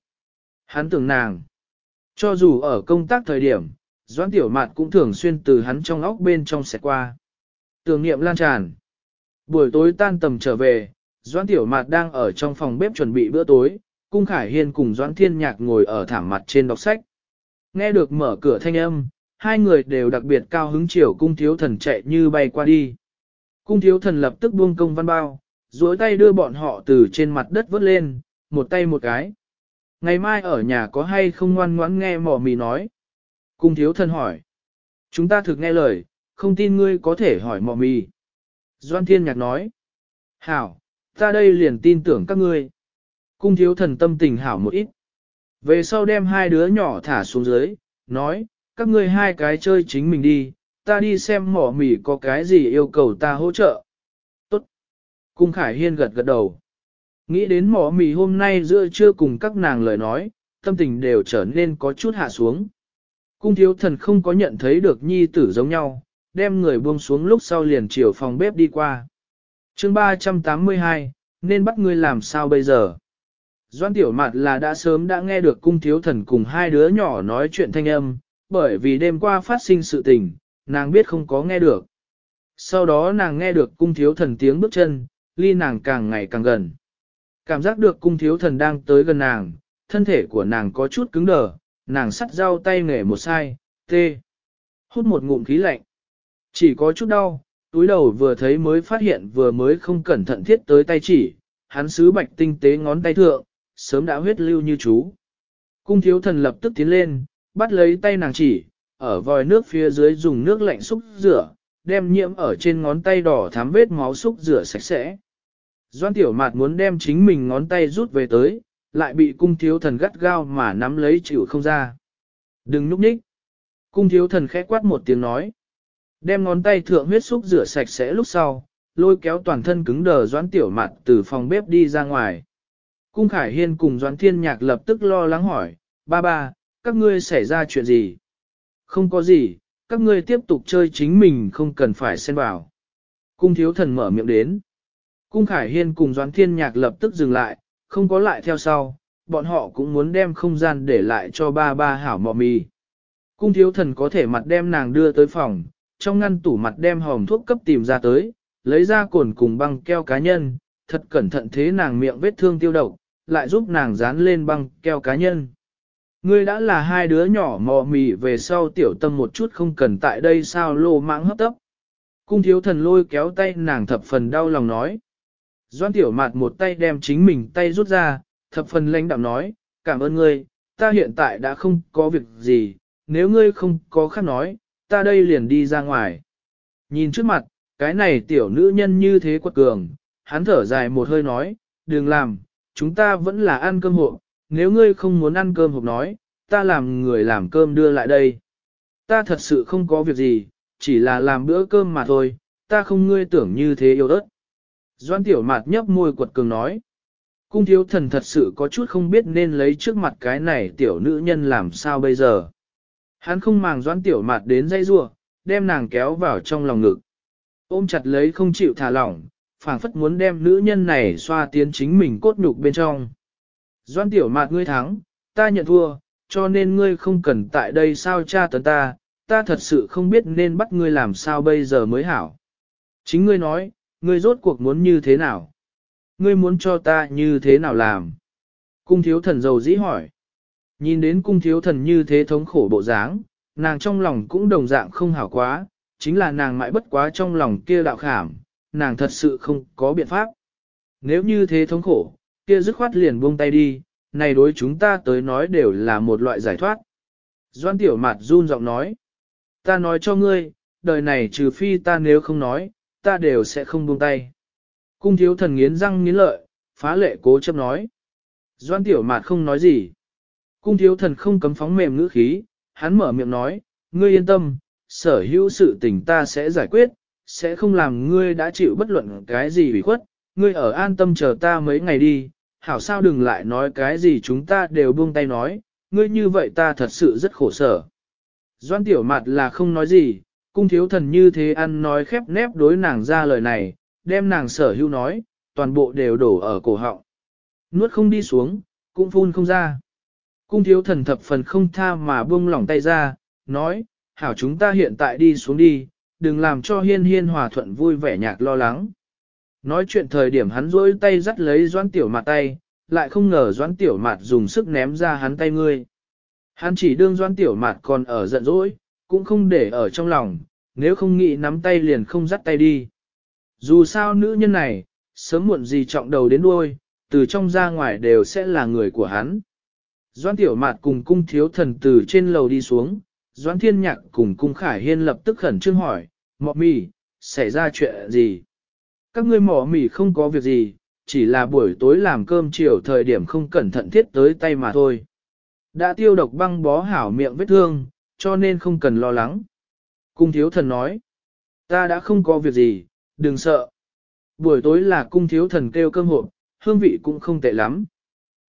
Hắn tưởng nàng. Cho dù ở công tác thời điểm, doãn tiểu mạt cũng thường xuyên từ hắn trong óc bên trong xẹt qua. Tưởng niệm lan tràn. Buổi tối tan tầm trở về, doãn tiểu mạt đang ở trong phòng bếp chuẩn bị bữa tối, cung khải hiên cùng doãn thiên nhạc ngồi ở thảm mặt trên đọc sách. Nghe được mở cửa thanh âm, hai người đều đặc biệt cao hứng chiều cung thiếu thần chạy như bay qua đi. Cung thiếu thần lập tức buông công văn bao, duỗi tay đưa bọn họ từ trên mặt đất vớt lên, một tay một cái. Ngày mai ở nhà có hay không ngoan ngoãn nghe mỏ mì nói? Cung thiếu thần hỏi. Chúng ta thực nghe lời, không tin ngươi có thể hỏi mỏ mì. Doan thiên nhạc nói. Hảo, ta đây liền tin tưởng các ngươi. Cung thiếu thần tâm tình hảo một ít. Về sau đem hai đứa nhỏ thả xuống dưới, nói, các ngươi hai cái chơi chính mình đi, ta đi xem mỏ mỉ có cái gì yêu cầu ta hỗ trợ. Tốt. Cung Khải Hiên gật gật đầu. Nghĩ đến mỏ mỉ hôm nay giữa trưa cùng các nàng lời nói, tâm tình đều trở nên có chút hạ xuống. Cung thiếu thần không có nhận thấy được nhi tử giống nhau, đem người buông xuống lúc sau liền chiều phòng bếp đi qua. chương 382, nên bắt ngươi làm sao bây giờ? Doan tiểu mặt là đã sớm đã nghe được cung thiếu thần cùng hai đứa nhỏ nói chuyện thanh âm, bởi vì đêm qua phát sinh sự tình, nàng biết không có nghe được. Sau đó nàng nghe được cung thiếu thần tiếng bước chân, ly nàng càng ngày càng gần. Cảm giác được cung thiếu thần đang tới gần nàng, thân thể của nàng có chút cứng đờ, nàng sắt dao tay nghề một sai, tê. Hút một ngụm khí lạnh. Chỉ có chút đau, túi đầu vừa thấy mới phát hiện vừa mới không cẩn thận thiết tới tay chỉ, hắn sứ bạch tinh tế ngón tay thượng, sớm đã huyết lưu như chú. Cung thiếu thần lập tức tiến lên, bắt lấy tay nàng chỉ, ở vòi nước phía dưới dùng nước lạnh xúc rửa, đem nhiễm ở trên ngón tay đỏ thám vết máu xúc rửa sạch sẽ. Doan tiểu mạt muốn đem chính mình ngón tay rút về tới, lại bị cung thiếu thần gắt gao mà nắm lấy chịu không ra. Đừng núp nhích. Cung thiếu thần khẽ quát một tiếng nói. Đem ngón tay thượng huyết xúc rửa sạch sẽ lúc sau, lôi kéo toàn thân cứng đờ doãn tiểu mặt từ phòng bếp đi ra ngoài. Cung Khải Hiên cùng Doãn Thiên Nhạc lập tức lo lắng hỏi, ba ba, các ngươi xảy ra chuyện gì? Không có gì, các ngươi tiếp tục chơi chính mình không cần phải xen vào. Cung thiếu thần mở miệng đến. Cung Khải Hiên cùng Doãn Thiên Nhạc lập tức dừng lại, không có lại theo sau, bọn họ cũng muốn đem không gian để lại cho ba ba hảo mọ mì. Cung thiếu thần có thể mặt đem nàng đưa tới phòng, trong ngăn tủ mặt đem hòm thuốc cấp tìm ra tới, lấy ra cồn cùng băng keo cá nhân, thật cẩn thận thế nàng miệng vết thương tiêu độc, lại giúp nàng dán lên băng keo cá nhân. Ngươi đã là hai đứa nhỏ mò mì về sau tiểu tâm một chút không cần tại đây sao lô mãng hấp tấp. Cung thiếu thần lôi kéo tay nàng thập phần đau lòng nói. Doan tiểu mạt một tay đem chính mình tay rút ra, thập phần lãnh đạm nói, cảm ơn ngươi, ta hiện tại đã không có việc gì, nếu ngươi không có khác nói, ta đây liền đi ra ngoài. Nhìn trước mặt, cái này tiểu nữ nhân như thế quật cường, hắn thở dài một hơi nói, đừng làm, chúng ta vẫn là ăn cơm hộ, nếu ngươi không muốn ăn cơm hộp nói, ta làm người làm cơm đưa lại đây. Ta thật sự không có việc gì, chỉ là làm bữa cơm mà thôi, ta không ngươi tưởng như thế yêu đất. Doan tiểu mạt nhấp môi quật cường nói. Cung thiếu thần thật sự có chút không biết nên lấy trước mặt cái này tiểu nữ nhân làm sao bây giờ. Hắn không màng doan tiểu mạt đến dây rua, đem nàng kéo vào trong lòng ngực. Ôm chặt lấy không chịu thả lỏng, phảng phất muốn đem nữ nhân này xoa tiến chính mình cốt nhục bên trong. Doan tiểu mạt ngươi thắng, ta nhận thua, cho nên ngươi không cần tại đây sao cha tấn ta, ta thật sự không biết nên bắt ngươi làm sao bây giờ mới hảo. Chính ngươi nói, ngươi rốt cuộc muốn như thế nào? Ngươi muốn cho ta như thế nào làm? Cung thiếu thần dầu dĩ hỏi. Nhìn đến cung thiếu thần như thế thống khổ bộ dáng, nàng trong lòng cũng đồng dạng không hảo quá, chính là nàng mãi bất quá trong lòng kia đạo khảm, nàng thật sự không có biện pháp. Nếu như thế thống khổ, kia dứt khoát liền buông tay đi, này đối chúng ta tới nói đều là một loại giải thoát. Doan tiểu mặt run giọng nói, ta nói cho ngươi, đời này trừ phi ta nếu không nói, ta đều sẽ không buông tay. Cung thiếu thần nghiến răng nghiến lợi, phá lệ cố chấp nói. Doan tiểu mạt không nói gì. Cung thiếu thần không cấm phóng mềm ngữ khí, hắn mở miệng nói, ngươi yên tâm, sở hữu sự tình ta sẽ giải quyết, sẽ không làm ngươi đã chịu bất luận cái gì bị khuất, ngươi ở an tâm chờ ta mấy ngày đi, hảo sao đừng lại nói cái gì chúng ta đều buông tay nói, ngươi như vậy ta thật sự rất khổ sở. Doan tiểu mặt là không nói gì, cung thiếu thần như thế ăn nói khép nép đối nàng ra lời này, đem nàng sở hữu nói, toàn bộ đều đổ ở cổ họng. Nuốt không đi xuống, cũng phun không ra. Cung thiếu thần thập phần không tha mà buông lỏng tay ra, nói, hảo chúng ta hiện tại đi xuống đi, đừng làm cho hiên hiên hòa thuận vui vẻ nhạc lo lắng. Nói chuyện thời điểm hắn rỗi tay dắt lấy doãn tiểu mặt tay, lại không ngờ doãn tiểu mặt dùng sức ném ra hắn tay ngươi. Hắn chỉ đương doãn tiểu mặt còn ở giận dỗi, cũng không để ở trong lòng, nếu không nghĩ nắm tay liền không dắt tay đi. Dù sao nữ nhân này, sớm muộn gì trọng đầu đến đuôi, từ trong ra ngoài đều sẽ là người của hắn. Doãn tiểu mạt cùng cung thiếu thần từ trên lầu đi xuống, Doãn thiên nhạc cùng cung khải hiên lập tức khẩn trương hỏi, mọ mì, xảy ra chuyện gì? Các ngươi mỏ mỉ không có việc gì, chỉ là buổi tối làm cơm chiều thời điểm không cẩn thận thiết tới tay mà thôi. Đã tiêu độc băng bó hảo miệng vết thương, cho nên không cần lo lắng. Cung thiếu thần nói, ta đã không có việc gì, đừng sợ. Buổi tối là cung thiếu thần kêu cơm hộp, hương vị cũng không tệ lắm.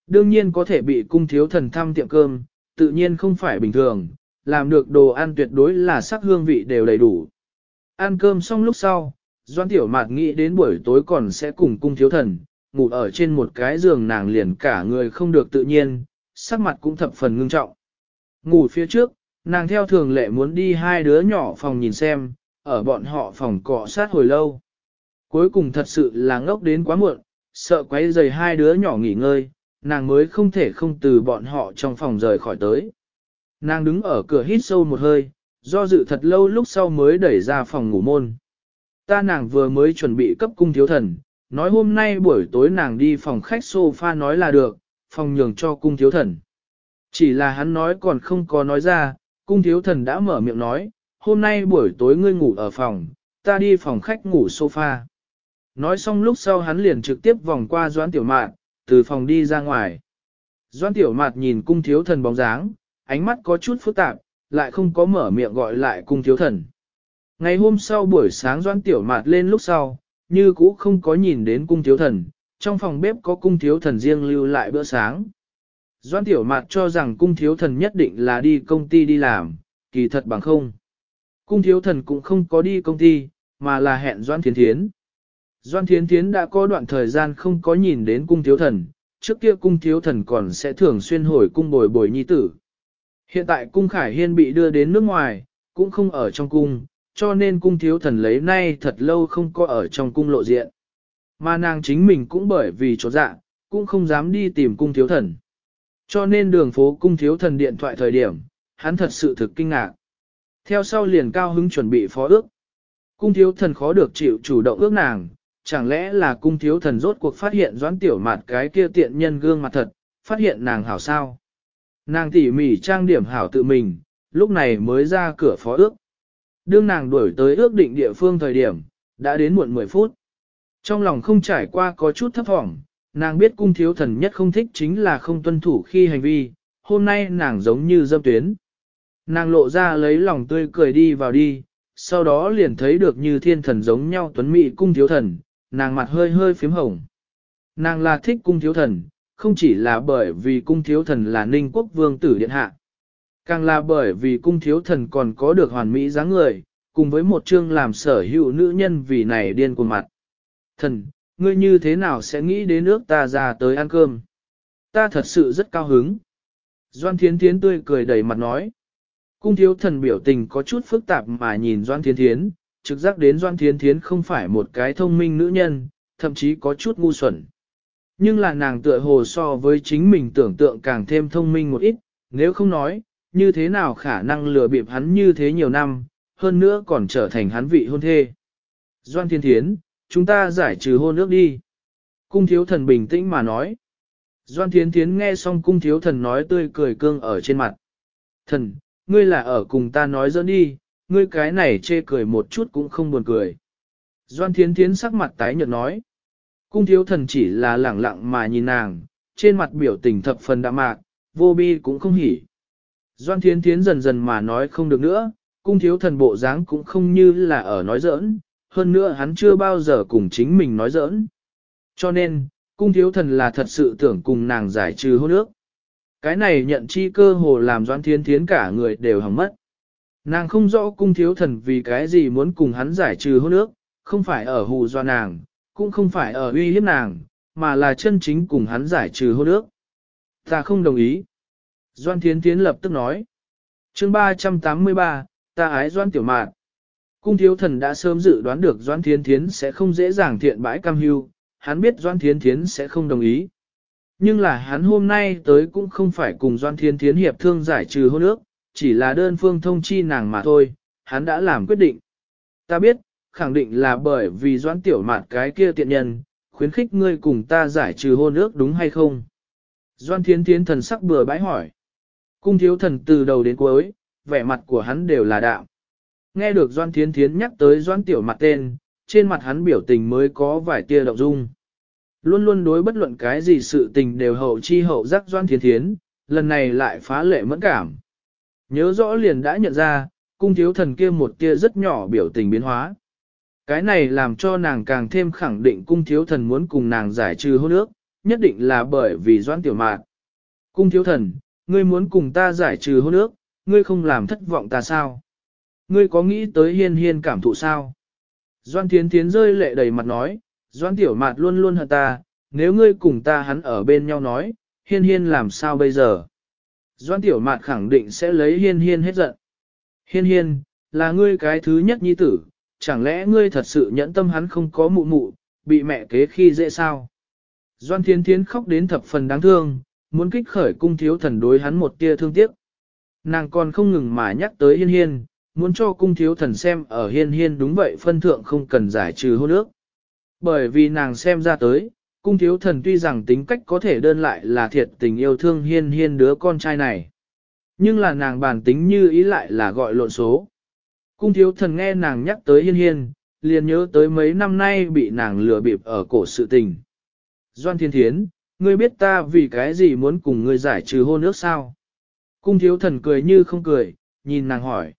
Đương nhiên có thể bị cung thiếu thần thăm tiệm cơm, tự nhiên không phải bình thường, làm được đồ ăn tuyệt đối là sắc hương vị đều đầy đủ. Ăn cơm xong lúc sau, Doan Tiểu Mạt nghĩ đến buổi tối còn sẽ cùng cung thiếu thần, ngủ ở trên một cái giường nàng liền cả người không được tự nhiên, sắc mặt cũng thập phần ngưng trọng. Ngủ phía trước, nàng theo thường lệ muốn đi hai đứa nhỏ phòng nhìn xem, ở bọn họ phòng cọ sát hồi lâu. Cuối cùng thật sự là ngốc đến quá muộn, sợ quấy rầy hai đứa nhỏ nghỉ ngơi, nàng mới không thể không từ bọn họ trong phòng rời khỏi tới. Nàng đứng ở cửa hít sâu một hơi, do dự thật lâu lúc sau mới đẩy ra phòng ngủ môn. Ta nàng vừa mới chuẩn bị cấp cung thiếu thần, nói hôm nay buổi tối nàng đi phòng khách sofa nói là được, phòng nhường cho cung thiếu thần. Chỉ là hắn nói còn không có nói ra, cung thiếu thần đã mở miệng nói, hôm nay buổi tối ngươi ngủ ở phòng, ta đi phòng khách ngủ sofa. Nói xong lúc sau hắn liền trực tiếp vòng qua Doãn Tiểu Mạt, từ phòng đi ra ngoài. Doãn Tiểu Mạt nhìn cung thiếu thần bóng dáng, ánh mắt có chút phức tạp, lại không có mở miệng gọi lại cung thiếu thần. Ngày hôm sau buổi sáng Doãn Tiểu Mạt lên lúc sau, như cũ không có nhìn đến cung thiếu thần, trong phòng bếp có cung thiếu thần riêng lưu lại bữa sáng. Doãn Tiểu Mạt cho rằng cung thiếu thần nhất định là đi công ty đi làm, kỳ thật bằng không. Cung thiếu thần cũng không có đi công ty, mà là hẹn Doan Thiến Thiến. Doan Thiến Thiến đã có đoạn thời gian không có nhìn đến cung thiếu thần, trước kia cung thiếu thần còn sẽ thường xuyên hồi cung bồi bồi nhi tử. Hiện tại cung Khải Hiên bị đưa đến nước ngoài, cũng không ở trong cung, cho nên cung thiếu thần lấy nay thật lâu không có ở trong cung lộ diện. Mà nàng chính mình cũng bởi vì chỗ dạ, cũng không dám đi tìm cung thiếu thần. Cho nên đường phố cung thiếu thần điện thoại thời điểm, hắn thật sự thực kinh ngạc. Theo sau liền cao hứng chuẩn bị phó ước. Cung thiếu thần khó được chịu chủ động ước nàng, chẳng lẽ là cung thiếu thần rốt cuộc phát hiện doãn tiểu mặt cái kia tiện nhân gương mặt thật, phát hiện nàng hảo sao. Nàng tỉ mỉ trang điểm hảo tự mình, lúc này mới ra cửa phó ước. Đương nàng đuổi tới ước định địa phương thời điểm, đã đến muộn 10 phút. Trong lòng không trải qua có chút thấp thỏm, nàng biết cung thiếu thần nhất không thích chính là không tuân thủ khi hành vi, hôm nay nàng giống như dâm tuyến. Nàng lộ ra lấy lòng tươi cười đi vào đi, sau đó liền thấy được như thiên thần giống nhau tuấn mỹ cung thiếu thần, nàng mặt hơi hơi phím hồng. Nàng là thích cung thiếu thần, không chỉ là bởi vì cung thiếu thần là ninh quốc vương tử điện hạ. Càng là bởi vì cung thiếu thần còn có được hoàn mỹ dáng người, cùng với một chương làm sở hữu nữ nhân vì này điên cuồng mặt. Thần, ngươi như thế nào sẽ nghĩ đến nước ta ra tới ăn cơm? Ta thật sự rất cao hứng. Doan Thiến Thiến tươi cười đầy mặt nói. Cung thiếu thần biểu tình có chút phức tạp mà nhìn Doan Thiên Thiến, trực giác đến Doan Thiên Thiến không phải một cái thông minh nữ nhân, thậm chí có chút ngu xuẩn. Nhưng là nàng tựa hồ so với chính mình tưởng tượng càng thêm thông minh một ít, nếu không nói, như thế nào khả năng lừa bịp hắn như thế nhiều năm, hơn nữa còn trở thành hắn vị hôn thê. Doan Thiên Thiến, chúng ta giải trừ hôn ước đi. Cung thiếu thần bình tĩnh mà nói. Doan Thiên Thiến nghe xong cung thiếu thần nói tươi cười cương ở trên mặt. Thần, ngươi là ở cùng ta nói dẫn đi, ngươi cái này chê cười một chút cũng không buồn cười. Doan Thiên thiến sắc mặt tái nhợt nói. Cung thiếu thần chỉ là lẳng lặng mà nhìn nàng, trên mặt biểu tình thập phần đạm mạc, vô bi cũng không hỉ. Doan thiến thiến dần dần mà nói không được nữa, cung thiếu thần bộ dáng cũng không như là ở nói giỡn, hơn nữa hắn chưa bao giờ cùng chính mình nói giỡn. Cho nên, cung thiếu thần là thật sự tưởng cùng nàng giải trừ hôn ước. Cái này nhận chi cơ hồ làm doan thiên thiến cả người đều hỏng mất. Nàng không rõ cung thiếu thần vì cái gì muốn cùng hắn giải trừ hôn ước, không phải ở hù do nàng, cũng không phải ở uy hiếp nàng, mà là chân chính cùng hắn giải trừ hôn ước. Ta không đồng ý. Doan Thiến Thiến lập tức nói. chương 383, ta ái Doan Tiểu Mạn. Cung thiếu thần đã sớm dự đoán được Doan Thiến Thiến sẽ không dễ dàng thiện bãi cam hưu, hắn biết Doan Thiến Thiến sẽ không đồng ý. Nhưng là hắn hôm nay tới cũng không phải cùng Doan Thiên Thiến hiệp thương giải trừ hôn ước, chỉ là đơn phương thông chi nàng mà thôi, hắn đã làm quyết định. Ta biết, khẳng định là bởi vì Doan Tiểu Mạn cái kia tiện nhân, khuyến khích ngươi cùng ta giải trừ hôn ước đúng hay không? Doan Thiên Thiến thần sắc bừa bãi hỏi. Cung thiếu thần từ đầu đến cuối, vẻ mặt của hắn đều là đạo. Nghe được Doan Thiến Thiến nhắc tới Doan Tiểu mặt tên, trên mặt hắn biểu tình mới có vài tia động dung luôn luôn đối bất luận cái gì sự tình đều hậu chi hậu giác doan Thiến thiến, lần này lại phá lệ mẫn cảm. Nhớ rõ liền đã nhận ra, cung thiếu thần kia một tia rất nhỏ biểu tình biến hóa. Cái này làm cho nàng càng thêm khẳng định cung thiếu thần muốn cùng nàng giải trừ hôn ước, nhất định là bởi vì doan tiểu mạn. Cung thiếu thần, ngươi muốn cùng ta giải trừ hôn ước, ngươi không làm thất vọng ta sao? Ngươi có nghĩ tới hiên hiên cảm thụ sao? Doan thiến thiến rơi lệ đầy mặt nói, Doan tiểu mạt luôn luôn hận ta, nếu ngươi cùng ta hắn ở bên nhau nói, hiên hiên làm sao bây giờ? Doan tiểu mạt khẳng định sẽ lấy hiên hiên hết giận. Hiên hiên, là ngươi cái thứ nhất nhi tử, chẳng lẽ ngươi thật sự nhẫn tâm hắn không có mụ mụ, bị mẹ kế khi dễ sao? Doan Thiến thiến khóc đến thập phần đáng thương, muốn kích khởi cung thiếu thần đối hắn một tia thương tiếc. Nàng còn không ngừng mà nhắc tới hiên hiên, muốn cho cung thiếu thần xem ở hiên hiên đúng vậy phân thượng không cần giải trừ hôn ước. Bởi vì nàng xem ra tới, cung thiếu thần tuy rằng tính cách có thể đơn lại là thiệt tình yêu thương hiên hiên đứa con trai này. Nhưng là nàng bản tính như ý lại là gọi lộn số. Cung thiếu thần nghe nàng nhắc tới hiên hiên, liền nhớ tới mấy năm nay bị nàng lừa bịp ở cổ sự tình. Doan thiên thiến, ngươi biết ta vì cái gì muốn cùng ngươi giải trừ hôn ước sao? Cung thiếu thần cười như không cười, nhìn nàng hỏi.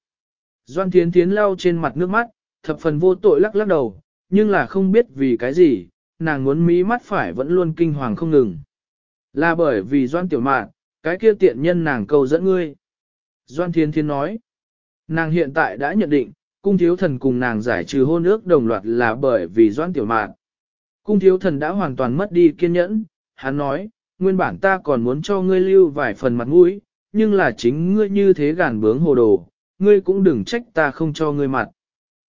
Doan thiến thiến lau trên mặt nước mắt, thập phần vô tội lắc lắc đầu, nhưng là không biết vì cái gì, nàng muốn mí mắt phải vẫn luôn kinh hoàng không ngừng. Là bởi vì doan tiểu mạn, cái kia tiện nhân nàng cầu dẫn ngươi. Doan thiến thiến nói, nàng hiện tại đã nhận định, cung thiếu thần cùng nàng giải trừ hôn ước đồng loạt là bởi vì doan tiểu mạn. Cung thiếu thần đã hoàn toàn mất đi kiên nhẫn, hắn nói, nguyên bản ta còn muốn cho ngươi lưu vài phần mặt mũi, nhưng là chính ngươi như thế gàn bướng hồ đồ, ngươi cũng đừng trách ta không cho ngươi mặt.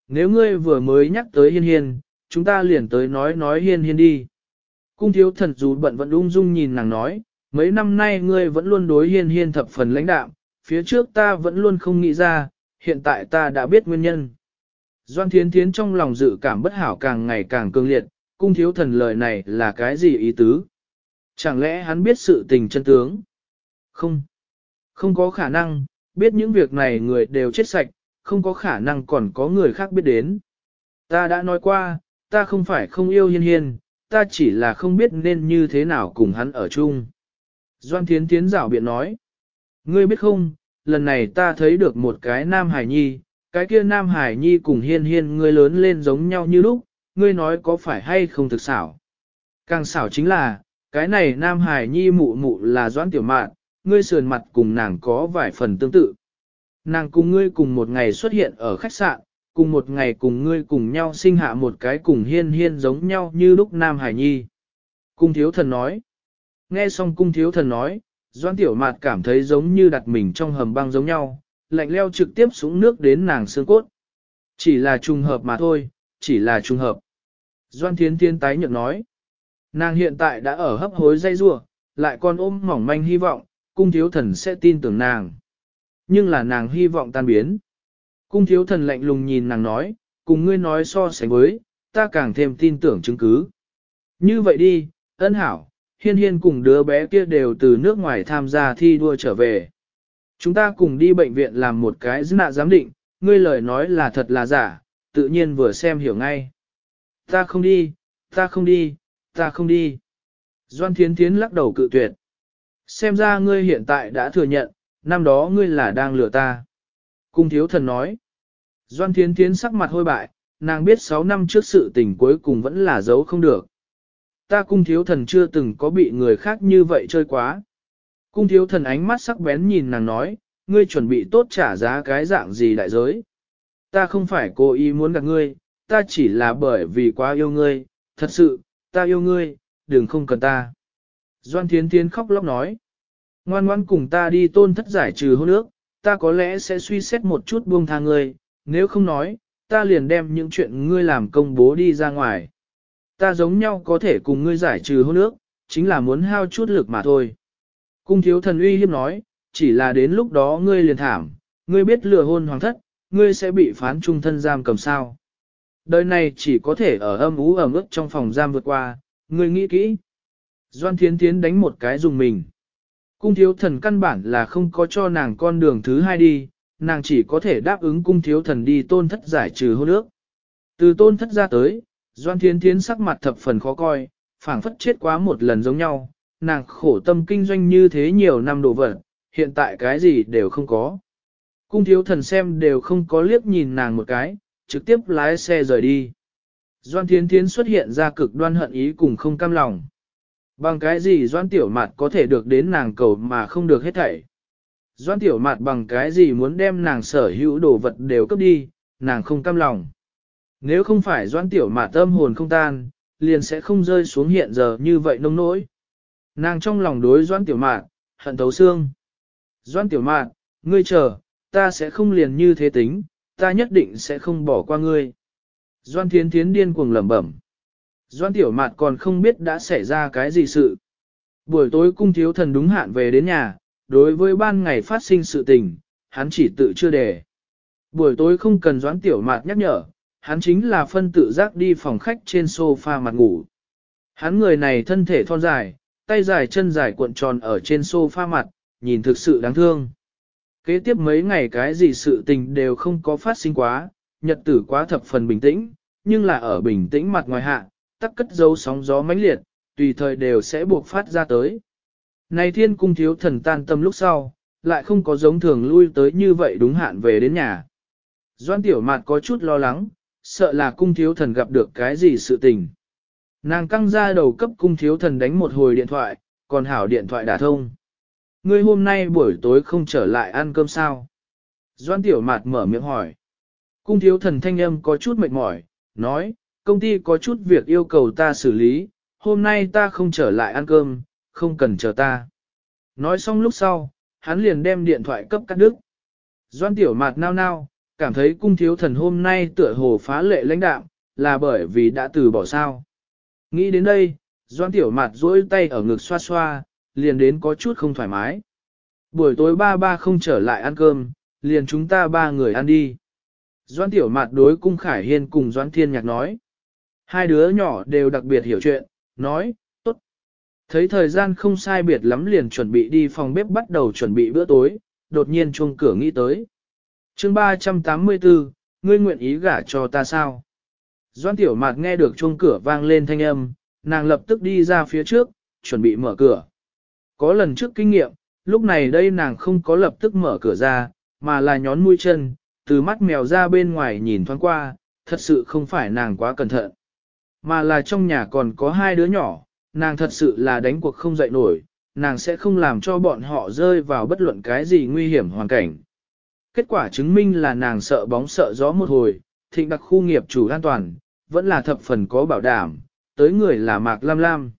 Nếu ngươi vừa mới nhắc tới hiên hiên, chúng ta liền tới nói nói hiên hiên đi. Cung thiếu thần dù bận vẫn ung dung nhìn nàng nói, mấy năm nay ngươi vẫn luôn đối hiên hiên thập phần lãnh đạm, phía trước ta vẫn luôn không nghĩ ra, hiện tại ta đã biết nguyên nhân. Doan thiến thiến trong lòng dự cảm bất hảo càng ngày càng cương liệt, cung thiếu thần lời này là cái gì ý tứ? Chẳng lẽ hắn biết sự tình chân tướng? Không. Không có khả năng, biết những việc này người đều chết sạch, không có khả năng còn có người khác biết đến. Ta đã nói qua, ta không phải không yêu hiên hiên, ta chỉ là không biết nên như thế nào cùng hắn ở chung. Doan Thiến Thiến rảo biện nói, ngươi biết không, lần này ta thấy được một cái nam hải nhi, cái kia nam hải nhi cùng hiên hiên ngươi lớn lên giống nhau như lúc, ngươi nói có phải hay không thực xảo. Càng xảo chính là, cái này nam hải nhi mụ mụ là doãn tiểu mạn, ngươi sườn mặt cùng nàng có vài phần tương tự. Nàng cùng ngươi cùng một ngày xuất hiện ở khách sạn, cùng một ngày cùng ngươi cùng nhau sinh hạ một cái cùng hiên hiên giống nhau như lúc nam hải nhi. Cung thiếu thần nói. Nghe xong cung thiếu thần nói, doãn tiểu mạt cảm thấy giống như đặt mình trong hầm băng giống nhau, lạnh leo trực tiếp xuống nước đến nàng xương cốt. Chỉ là trùng hợp mà thôi, chỉ là trùng hợp. Doan Thiến Thiên tái nhượng nói. Nàng hiện tại đã ở hấp hối dây rua, lại còn ôm mỏng manh hy vọng, cung thiếu thần sẽ tin tưởng nàng. Nhưng là nàng hy vọng tan biến. Cung thiếu thần lạnh lùng nhìn nàng nói, cùng ngươi nói so sánh với, ta càng thêm tin tưởng chứng cứ. Như vậy đi, ân hảo, hiên hiên cùng đứa bé kia đều từ nước ngoài tham gia thi đua trở về. Chúng ta cùng đi bệnh viện làm một cái nạ giám định, ngươi lời nói là thật là giả, tự nhiên vừa xem hiểu ngay. Ta không đi, ta không đi, ta không đi. Doan Thiến Thiến lắc đầu cự tuyệt. Xem ra ngươi hiện tại đã thừa nhận, năm đó ngươi là đang lừa ta. Cung thiếu thần nói. Doan Thiến Thiến sắc mặt hôi bại, nàng biết 6 năm trước sự tình cuối cùng vẫn là giấu không được. Ta cung thiếu thần chưa từng có bị người khác như vậy chơi quá. Cung thiếu thần ánh mắt sắc bén nhìn nàng nói, ngươi chuẩn bị tốt trả giá cái dạng gì đại giới. Ta không phải cố ý muốn gặp ngươi, ta chỉ là bởi vì quá yêu ngươi, thật sự, ta yêu ngươi, đừng không cần ta. Doan Thiến Thiến khóc lóc nói, ngoan ngoan cùng ta đi tôn thất giải trừ hôn ước, ta có lẽ sẽ suy xét một chút buông tha ngươi, nếu không nói, ta liền đem những chuyện ngươi làm công bố đi ra ngoài. Ta giống nhau có thể cùng ngươi giải trừ hôn ước, chính là muốn hao chút lực mà thôi. Cung thiếu thần uy hiếp nói, chỉ là đến lúc đó ngươi liền thảm, ngươi biết lừa hôn hoàng thất, ngươi sẽ bị phán trung thân giam cầm sao. Đời này chỉ có thể ở âm ú ở ướt trong phòng giam vượt qua, ngươi nghĩ kỹ. Doan Thiến Thiến đánh một cái dùng mình. Cung thiếu thần căn bản là không có cho nàng con đường thứ hai đi, nàng chỉ có thể đáp ứng cung thiếu thần đi tôn thất giải trừ hôn ước. Từ tôn thất ra tới, Doan Thiến Thiến sắc mặt thập phần khó coi, phảng phất chết quá một lần giống nhau, nàng khổ tâm kinh doanh như thế nhiều năm đồ vật, hiện tại cái gì đều không có. Cung thiếu thần xem đều không có liếc nhìn nàng một cái, trực tiếp lái xe rời đi. Doan Thiến Thiến xuất hiện ra cực đoan hận ý cùng không cam lòng. Bằng cái gì Doan Tiểu Mạt có thể được đến nàng cầu mà không được hết thảy. Doan Tiểu Mạt bằng cái gì muốn đem nàng sở hữu đồ vật đều cấp đi, nàng không cam lòng. Nếu không phải Doan Tiểu Mạt tâm hồn không tan, liền sẽ không rơi xuống hiện giờ như vậy nông nỗi. Nàng trong lòng đối Doan Tiểu Mạt, hận thấu xương. Doan Tiểu Mạt, ngươi chờ, ta sẽ không liền như thế tính, ta nhất định sẽ không bỏ qua ngươi. Doan Thiến Thiến điên cuồng lẩm bẩm. Doan Tiểu Mạt còn không biết đã xảy ra cái gì sự. Buổi tối cung thiếu thần đúng hạn về đến nhà, đối với ban ngày phát sinh sự tình, hắn chỉ tự chưa đề. Buổi tối không cần doãn tiểu mạt nhắc nhở, hắn chính là phân tự giác đi phòng khách trên sofa mặt ngủ. Hắn người này thân thể thon dài, tay dài chân dài cuộn tròn ở trên sofa mặt, nhìn thực sự đáng thương. Kế tiếp mấy ngày cái gì sự tình đều không có phát sinh quá, nhật tử quá thập phần bình tĩnh, nhưng là ở bình tĩnh mặt ngoài hạ, tắc cất dấu sóng gió mãnh liệt, tùy thời đều sẽ buộc phát ra tới. Này thiên cung thiếu thần tan tâm lúc sau, lại không có giống thường lui tới như vậy đúng hạn về đến nhà. Doan tiểu mạt có chút lo lắng, sợ là cung thiếu thần gặp được cái gì sự tình. Nàng căng ra đầu cấp cung thiếu thần đánh một hồi điện thoại, còn hảo điện thoại đả thông. Ngươi hôm nay buổi tối không trở lại ăn cơm sao? Doan tiểu mạt mở miệng hỏi. Cung thiếu thần thanh âm có chút mệt mỏi, nói, công ty có chút việc yêu cầu ta xử lý, hôm nay ta không trở lại ăn cơm, không cần chờ ta. Nói xong lúc sau, hắn liền đem điện thoại cấp cắt đứt. Doan tiểu mạt nao nao, cảm thấy cung thiếu thần hôm nay tựa hồ phá lệ lãnh đạo, là bởi vì đã từ bỏ sao. Nghĩ đến đây, doan tiểu mạt duỗi tay ở ngực xoa xoa, liền đến có chút không thoải mái. Buổi tối ba ba không trở lại ăn cơm, liền chúng ta ba người ăn đi. Doan tiểu mạt đối cung khải hiên cùng doan thiên nhạc nói. Hai đứa nhỏ đều đặc biệt hiểu chuyện, nói, tốt. Thấy thời gian không sai biệt lắm liền chuẩn bị đi phòng bếp bắt đầu chuẩn bị bữa tối, đột nhiên chuông cửa nghĩ tới. chương 384, ngươi nguyện ý gả cho ta sao? Doan tiểu mạt nghe được chuông cửa vang lên thanh âm, nàng lập tức đi ra phía trước, chuẩn bị mở cửa. Có lần trước kinh nghiệm, lúc này đây nàng không có lập tức mở cửa ra, mà là nhón mũi chân, từ mắt mèo ra bên ngoài nhìn thoáng qua, thật sự không phải nàng quá cẩn thận. Mà là trong nhà còn có hai đứa nhỏ, nàng thật sự là đánh cuộc không dậy nổi, nàng sẽ không làm cho bọn họ rơi vào bất luận cái gì nguy hiểm hoàn cảnh. Kết quả chứng minh là nàng sợ bóng sợ gió một hồi, thịnh đặc khu nghiệp chủ an toàn, vẫn là thập phần có bảo đảm, tới người là Mạc Lam Lam.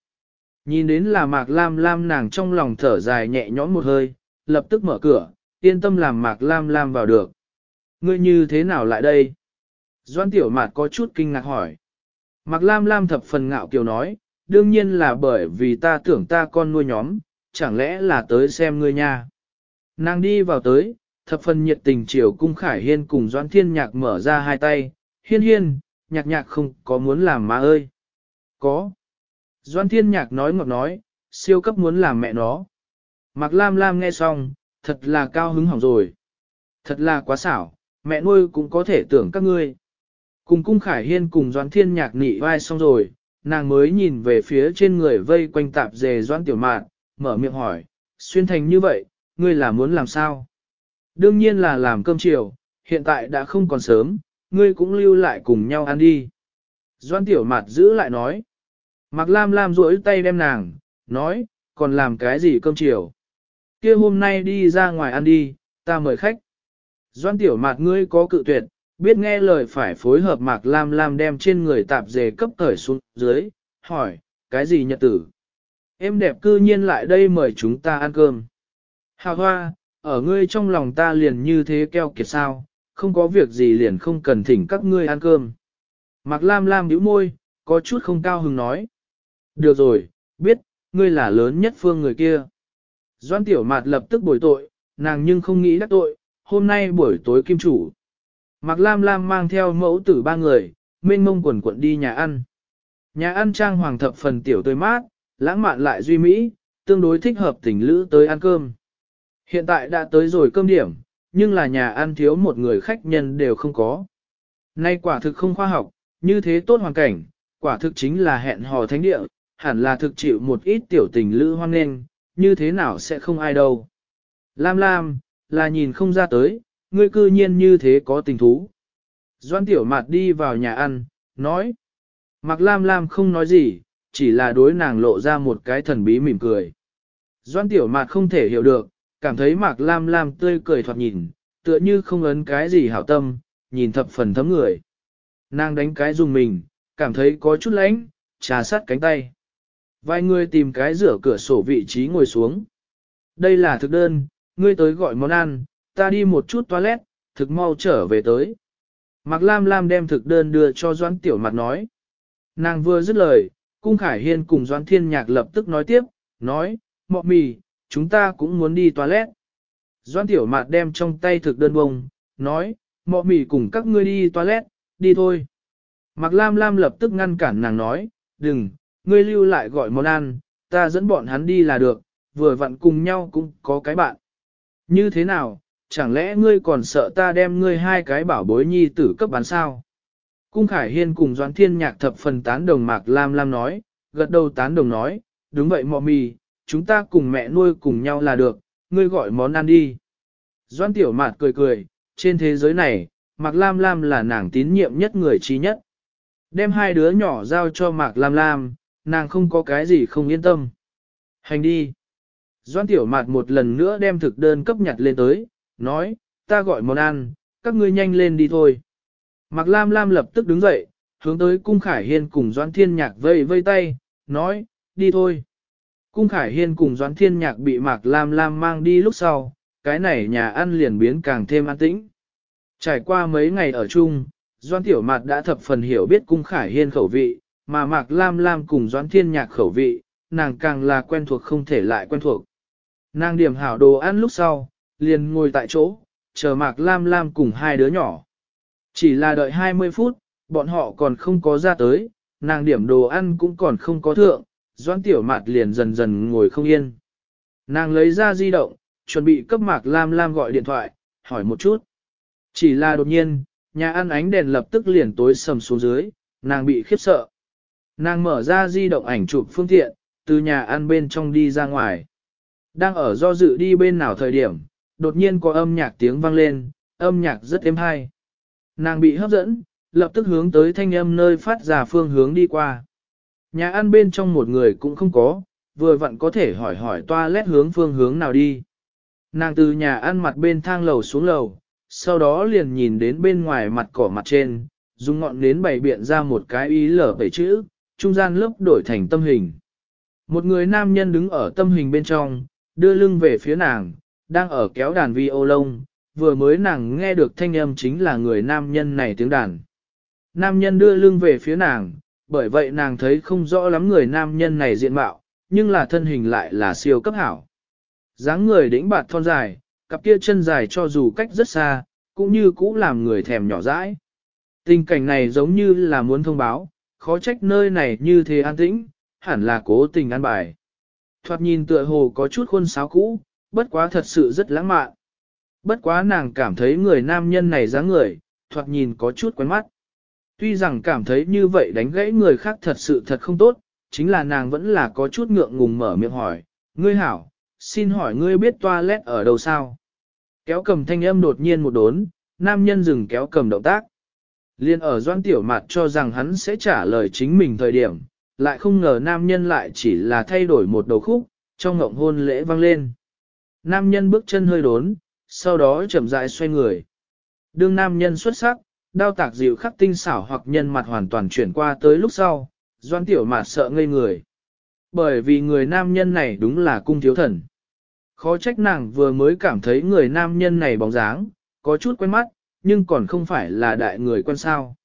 Nhìn đến là Mạc Lam Lam nàng trong lòng thở dài nhẹ nhõm một hơi, lập tức mở cửa, yên tâm làm Mạc Lam Lam vào được. Ngươi như thế nào lại đây? Doan Tiểu Mạt có chút kinh ngạc hỏi. Mạc Lam Lam thập phần ngạo kiều nói, đương nhiên là bởi vì ta tưởng ta con nuôi nhóm, chẳng lẽ là tới xem ngươi nha. Nàng đi vào tới, thập phần nhiệt tình chiều cung khải hiên cùng Doan Thiên Nhạc mở ra hai tay, hiên hiên, nhạc nhạc không có muốn làm má ơi. Có. Doan Thiên Nhạc nói ngọt nói, siêu cấp muốn làm mẹ nó. Mạc Lam Lam nghe xong, thật là cao hứng hỏng rồi. Thật là quá xảo, mẹ nuôi cũng có thể tưởng các ngươi. Cùng cung khải hiên cùng doan thiên nhạc nị vai xong rồi, nàng mới nhìn về phía trên người vây quanh tạp dề doan tiểu mạn, mở miệng hỏi, xuyên thành như vậy, ngươi là muốn làm sao? Đương nhiên là làm cơm chiều, hiện tại đã không còn sớm, ngươi cũng lưu lại cùng nhau ăn đi. Doan tiểu mạt giữ lại nói. Mạc Lam Lam duỗi tay đem nàng, nói, còn làm cái gì cơm chiều? kia hôm nay đi ra ngoài ăn đi, ta mời khách. Doan tiểu mạc ngươi có cự tuyệt, biết nghe lời phải phối hợp Mạc Lam Lam đem trên người tạp dề cấp thời xuống dưới, hỏi, cái gì nhật tử? Em đẹp cư nhiên lại đây mời chúng ta ăn cơm. Hà hoa, ở ngươi trong lòng ta liền như thế keo kiệt sao, không có việc gì liền không cần thỉnh các ngươi ăn cơm. Mạc Lam Lam nhíu môi, có chút không cao hứng nói. Được rồi, biết, ngươi là lớn nhất phương người kia. Doan tiểu mạt lập tức bồi tội, nàng nhưng không nghĩ đắc tội, hôm nay buổi tối kim chủ. Mạc Lam Lam mang theo mẫu tử ba người, mênh mông quần quận đi nhà ăn. Nhà ăn trang hoàng thập phần tiểu tươi mát, lãng mạn lại duy mỹ, tương đối thích hợp tình lữ tới ăn cơm. Hiện tại đã tới rồi cơm điểm, nhưng là nhà ăn thiếu một người khách nhân đều không có. Nay quả thực không khoa học, như thế tốt hoàn cảnh, quả thực chính là hẹn hò thánh địa, hẳn là thực chịu một ít tiểu tình lữ hoang nghênh, như thế nào sẽ không ai đâu. Lam Lam, là nhìn không ra tới, ngươi cư nhiên như thế có tình thú. Doan tiểu mạt đi vào nhà ăn, nói. Mặc Lam Lam không nói gì, chỉ là đối nàng lộ ra một cái thần bí mỉm cười. Doan tiểu mạt không thể hiểu được, cảm thấy Mạc Lam Lam tươi cười thoạt nhìn, tựa như không ấn cái gì hảo tâm, nhìn thập phần thấm người. Nàng đánh cái dùng mình, cảm thấy có chút lãnh, trà sát cánh tay. Vài người tìm cái rửa cửa sổ vị trí ngồi xuống. Đây là thực đơn, ngươi tới gọi món ăn, ta đi một chút toilet, thực mau trở về tới. Mạc Lam Lam đem thực đơn đưa cho Doãn Tiểu Mặt nói. Nàng vừa dứt lời, Cung Khải Hiên cùng Doãn Thiên Nhạc lập tức nói tiếp, nói, mọ mì, chúng ta cũng muốn đi toilet. Doãn Tiểu Mạt đem trong tay thực đơn bông, nói, mọ mì cùng các ngươi đi toilet, đi thôi. Mạc Lam Lam lập tức ngăn cản nàng nói, đừng, ngươi lưu lại gọi món ăn, ta dẫn bọn hắn đi là được, vừa vặn cùng nhau cũng có cái bạn. Như thế nào, chẳng lẽ ngươi còn sợ ta đem ngươi hai cái bảo bối nhi tử cấp bán sao? Cung Khải Hiên cùng Doãn Thiên Nhạc thập phần tán đồng Mạc Lam Lam nói, gật đầu tán đồng nói, đúng vậy mọ mì, chúng ta cùng mẹ nuôi cùng nhau là được, ngươi gọi món ăn đi. Doãn Tiểu Mạt cười cười, trên thế giới này, Mạc Lam Lam là nàng tín nhiệm nhất người trí nhất. Đem hai đứa nhỏ giao cho Mạc Lam Lam, nàng không có cái gì không yên tâm. Hành đi. Doan Tiểu Mạt một lần nữa đem thực đơn cấp nhặt lên tới, nói, ta gọi món ăn, các ngươi nhanh lên đi thôi. Mạc Lam Lam lập tức đứng dậy, hướng tới Cung Khải Hiên cùng Doan Thiên Nhạc vây vây tay, nói, đi thôi. Cung Khải Hiên cùng Doan Thiên Nhạc bị Mạc Lam Lam mang đi lúc sau, cái này nhà ăn liền biến càng thêm an tĩnh. Trải qua mấy ngày ở chung, Doan Tiểu Mạt đã thập phần hiểu biết Cung Khải Hiên khẩu vị, mà Mạc Lam Lam cùng Doãn Thiên Nhạc khẩu vị, nàng càng là quen thuộc không thể lại quen thuộc. Nàng điểm hảo đồ ăn lúc sau, liền ngồi tại chỗ, chờ Mạc Lam Lam cùng hai đứa nhỏ. Chỉ là đợi 20 phút, bọn họ còn không có ra tới, nàng điểm đồ ăn cũng còn không có thượng, Doãn Tiểu Mạt liền dần dần ngồi không yên. Nàng lấy ra di động, chuẩn bị cấp Mạc Lam Lam gọi điện thoại, hỏi một chút. Chỉ là đột nhiên, nhà ăn ánh đèn lập tức liền tối sầm xuống dưới, nàng bị khiếp sợ. Nàng mở ra di động ảnh chụp phương tiện, từ nhà ăn bên trong đi ra ngoài. Đang ở do dự đi bên nào thời điểm, đột nhiên có âm nhạc tiếng vang lên, âm nhạc rất êm hay. Nàng bị hấp dẫn, lập tức hướng tới thanh âm nơi phát ra phương hướng đi qua. Nhà ăn bên trong một người cũng không có, vừa vặn có thể hỏi hỏi toa lét hướng phương hướng nào đi. Nàng từ nhà ăn mặt bên thang lầu xuống lầu, sau đó liền nhìn đến bên ngoài mặt cỏ mặt trên, dùng ngọn nến bày biện ra một cái ý lở bảy chữ, trung gian lớp đổi thành tâm hình. Một người nam nhân đứng ở tâm hình bên trong, đưa lưng về phía nàng, đang ở kéo đàn vi ô lông, vừa mới nàng nghe được thanh âm chính là người nam nhân này tiếng đàn. Nam nhân đưa lưng về phía nàng, bởi vậy nàng thấy không rõ lắm người nam nhân này diện mạo, nhưng là thân hình lại là siêu cấp hảo. dáng người đĩnh bạt thon dài, cặp kia chân dài cho dù cách rất xa, cũng như cũ làm người thèm nhỏ dãi. Tình cảnh này giống như là muốn thông báo, khó trách nơi này như thế an tĩnh, hẳn là cố tình ăn bài. Thoạt nhìn tựa hồ có chút khuôn sáo cũ, bất quá thật sự rất lãng mạn. Bất quá nàng cảm thấy người nam nhân này dáng người, thoạt nhìn có chút quen mắt. Tuy rằng cảm thấy như vậy đánh gãy người khác thật sự thật không tốt, chính là nàng vẫn là có chút ngượng ngùng mở miệng hỏi, ngươi hảo, xin hỏi ngươi biết toilet ở đâu sao? Kéo cầm thanh âm đột nhiên một đốn, nam nhân dừng kéo cầm động tác. Liên ở doan tiểu mặt cho rằng hắn sẽ trả lời chính mình thời điểm, lại không ngờ nam nhân lại chỉ là thay đổi một đầu khúc, trong ngộng hôn lễ vang lên. Nam nhân bước chân hơi đốn, sau đó chậm rãi xoay người. Đương nam nhân xuất sắc, đao tạc dịu khắc tinh xảo hoặc nhân mặt hoàn toàn chuyển qua tới lúc sau, doan tiểu mạt sợ ngây người. Bởi vì người nam nhân này đúng là cung thiếu thần. Khó trách nàng vừa mới cảm thấy người nam nhân này bóng dáng, có chút quen mắt, nhưng còn không phải là đại người quan sao.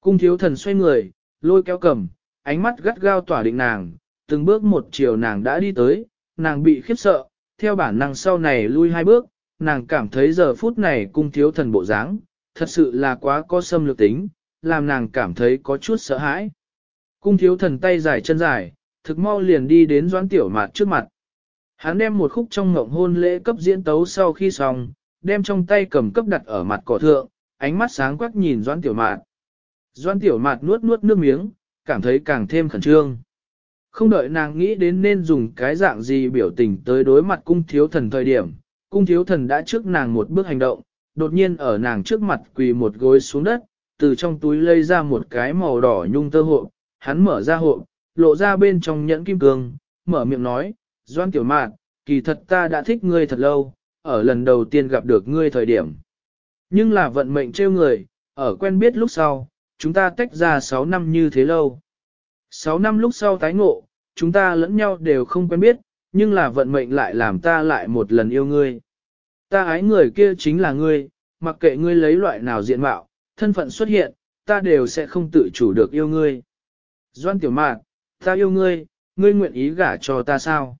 Cung thiếu thần xoay người, lôi kéo cầm, ánh mắt gắt gao tỏa định nàng, từng bước một chiều nàng đã đi tới, nàng bị khiếp sợ, theo bản năng sau này lui hai bước, nàng cảm thấy giờ phút này cung thiếu thần bộ dáng, thật sự là quá có xâm lược tính, làm nàng cảm thấy có chút sợ hãi. Cung thiếu thần tay dài chân dài, thực mau liền đi đến doãn tiểu mạt trước mặt. Hắn đem một khúc trong ngộng hôn lễ cấp diễn tấu sau khi xong, đem trong tay cầm cấp đặt ở mặt cỏ thượng, ánh mắt sáng quắc nhìn doãn tiểu mạt. Doãn tiểu mạt nuốt nuốt nước miếng, cảm thấy càng thêm khẩn trương. Không đợi nàng nghĩ đến nên dùng cái dạng gì biểu tình tới đối mặt cung thiếu thần thời điểm, cung thiếu thần đã trước nàng một bước hành động, đột nhiên ở nàng trước mặt quỳ một gối xuống đất, từ trong túi lấy ra một cái màu đỏ nhung tơ hộp, hắn mở ra hộp, lộ ra bên trong nhẫn kim cương, mở miệng nói, Doan Tiểu Mạn, kỳ thật ta đã thích ngươi thật lâu, ở lần đầu tiên gặp được ngươi thời điểm. Nhưng là vận mệnh trêu người, ở quen biết lúc sau, chúng ta tách ra 6 năm như thế lâu. 6 năm lúc sau tái ngộ, chúng ta lẫn nhau đều không quen biết, nhưng là vận mệnh lại làm ta lại một lần yêu ngươi. Ta ái người kia chính là ngươi, mặc kệ ngươi lấy loại nào diện mạo, thân phận xuất hiện, ta đều sẽ không tự chủ được yêu ngươi. Doan tiểu mạn, ta yêu ngươi, ngươi nguyện ý gả cho ta sao?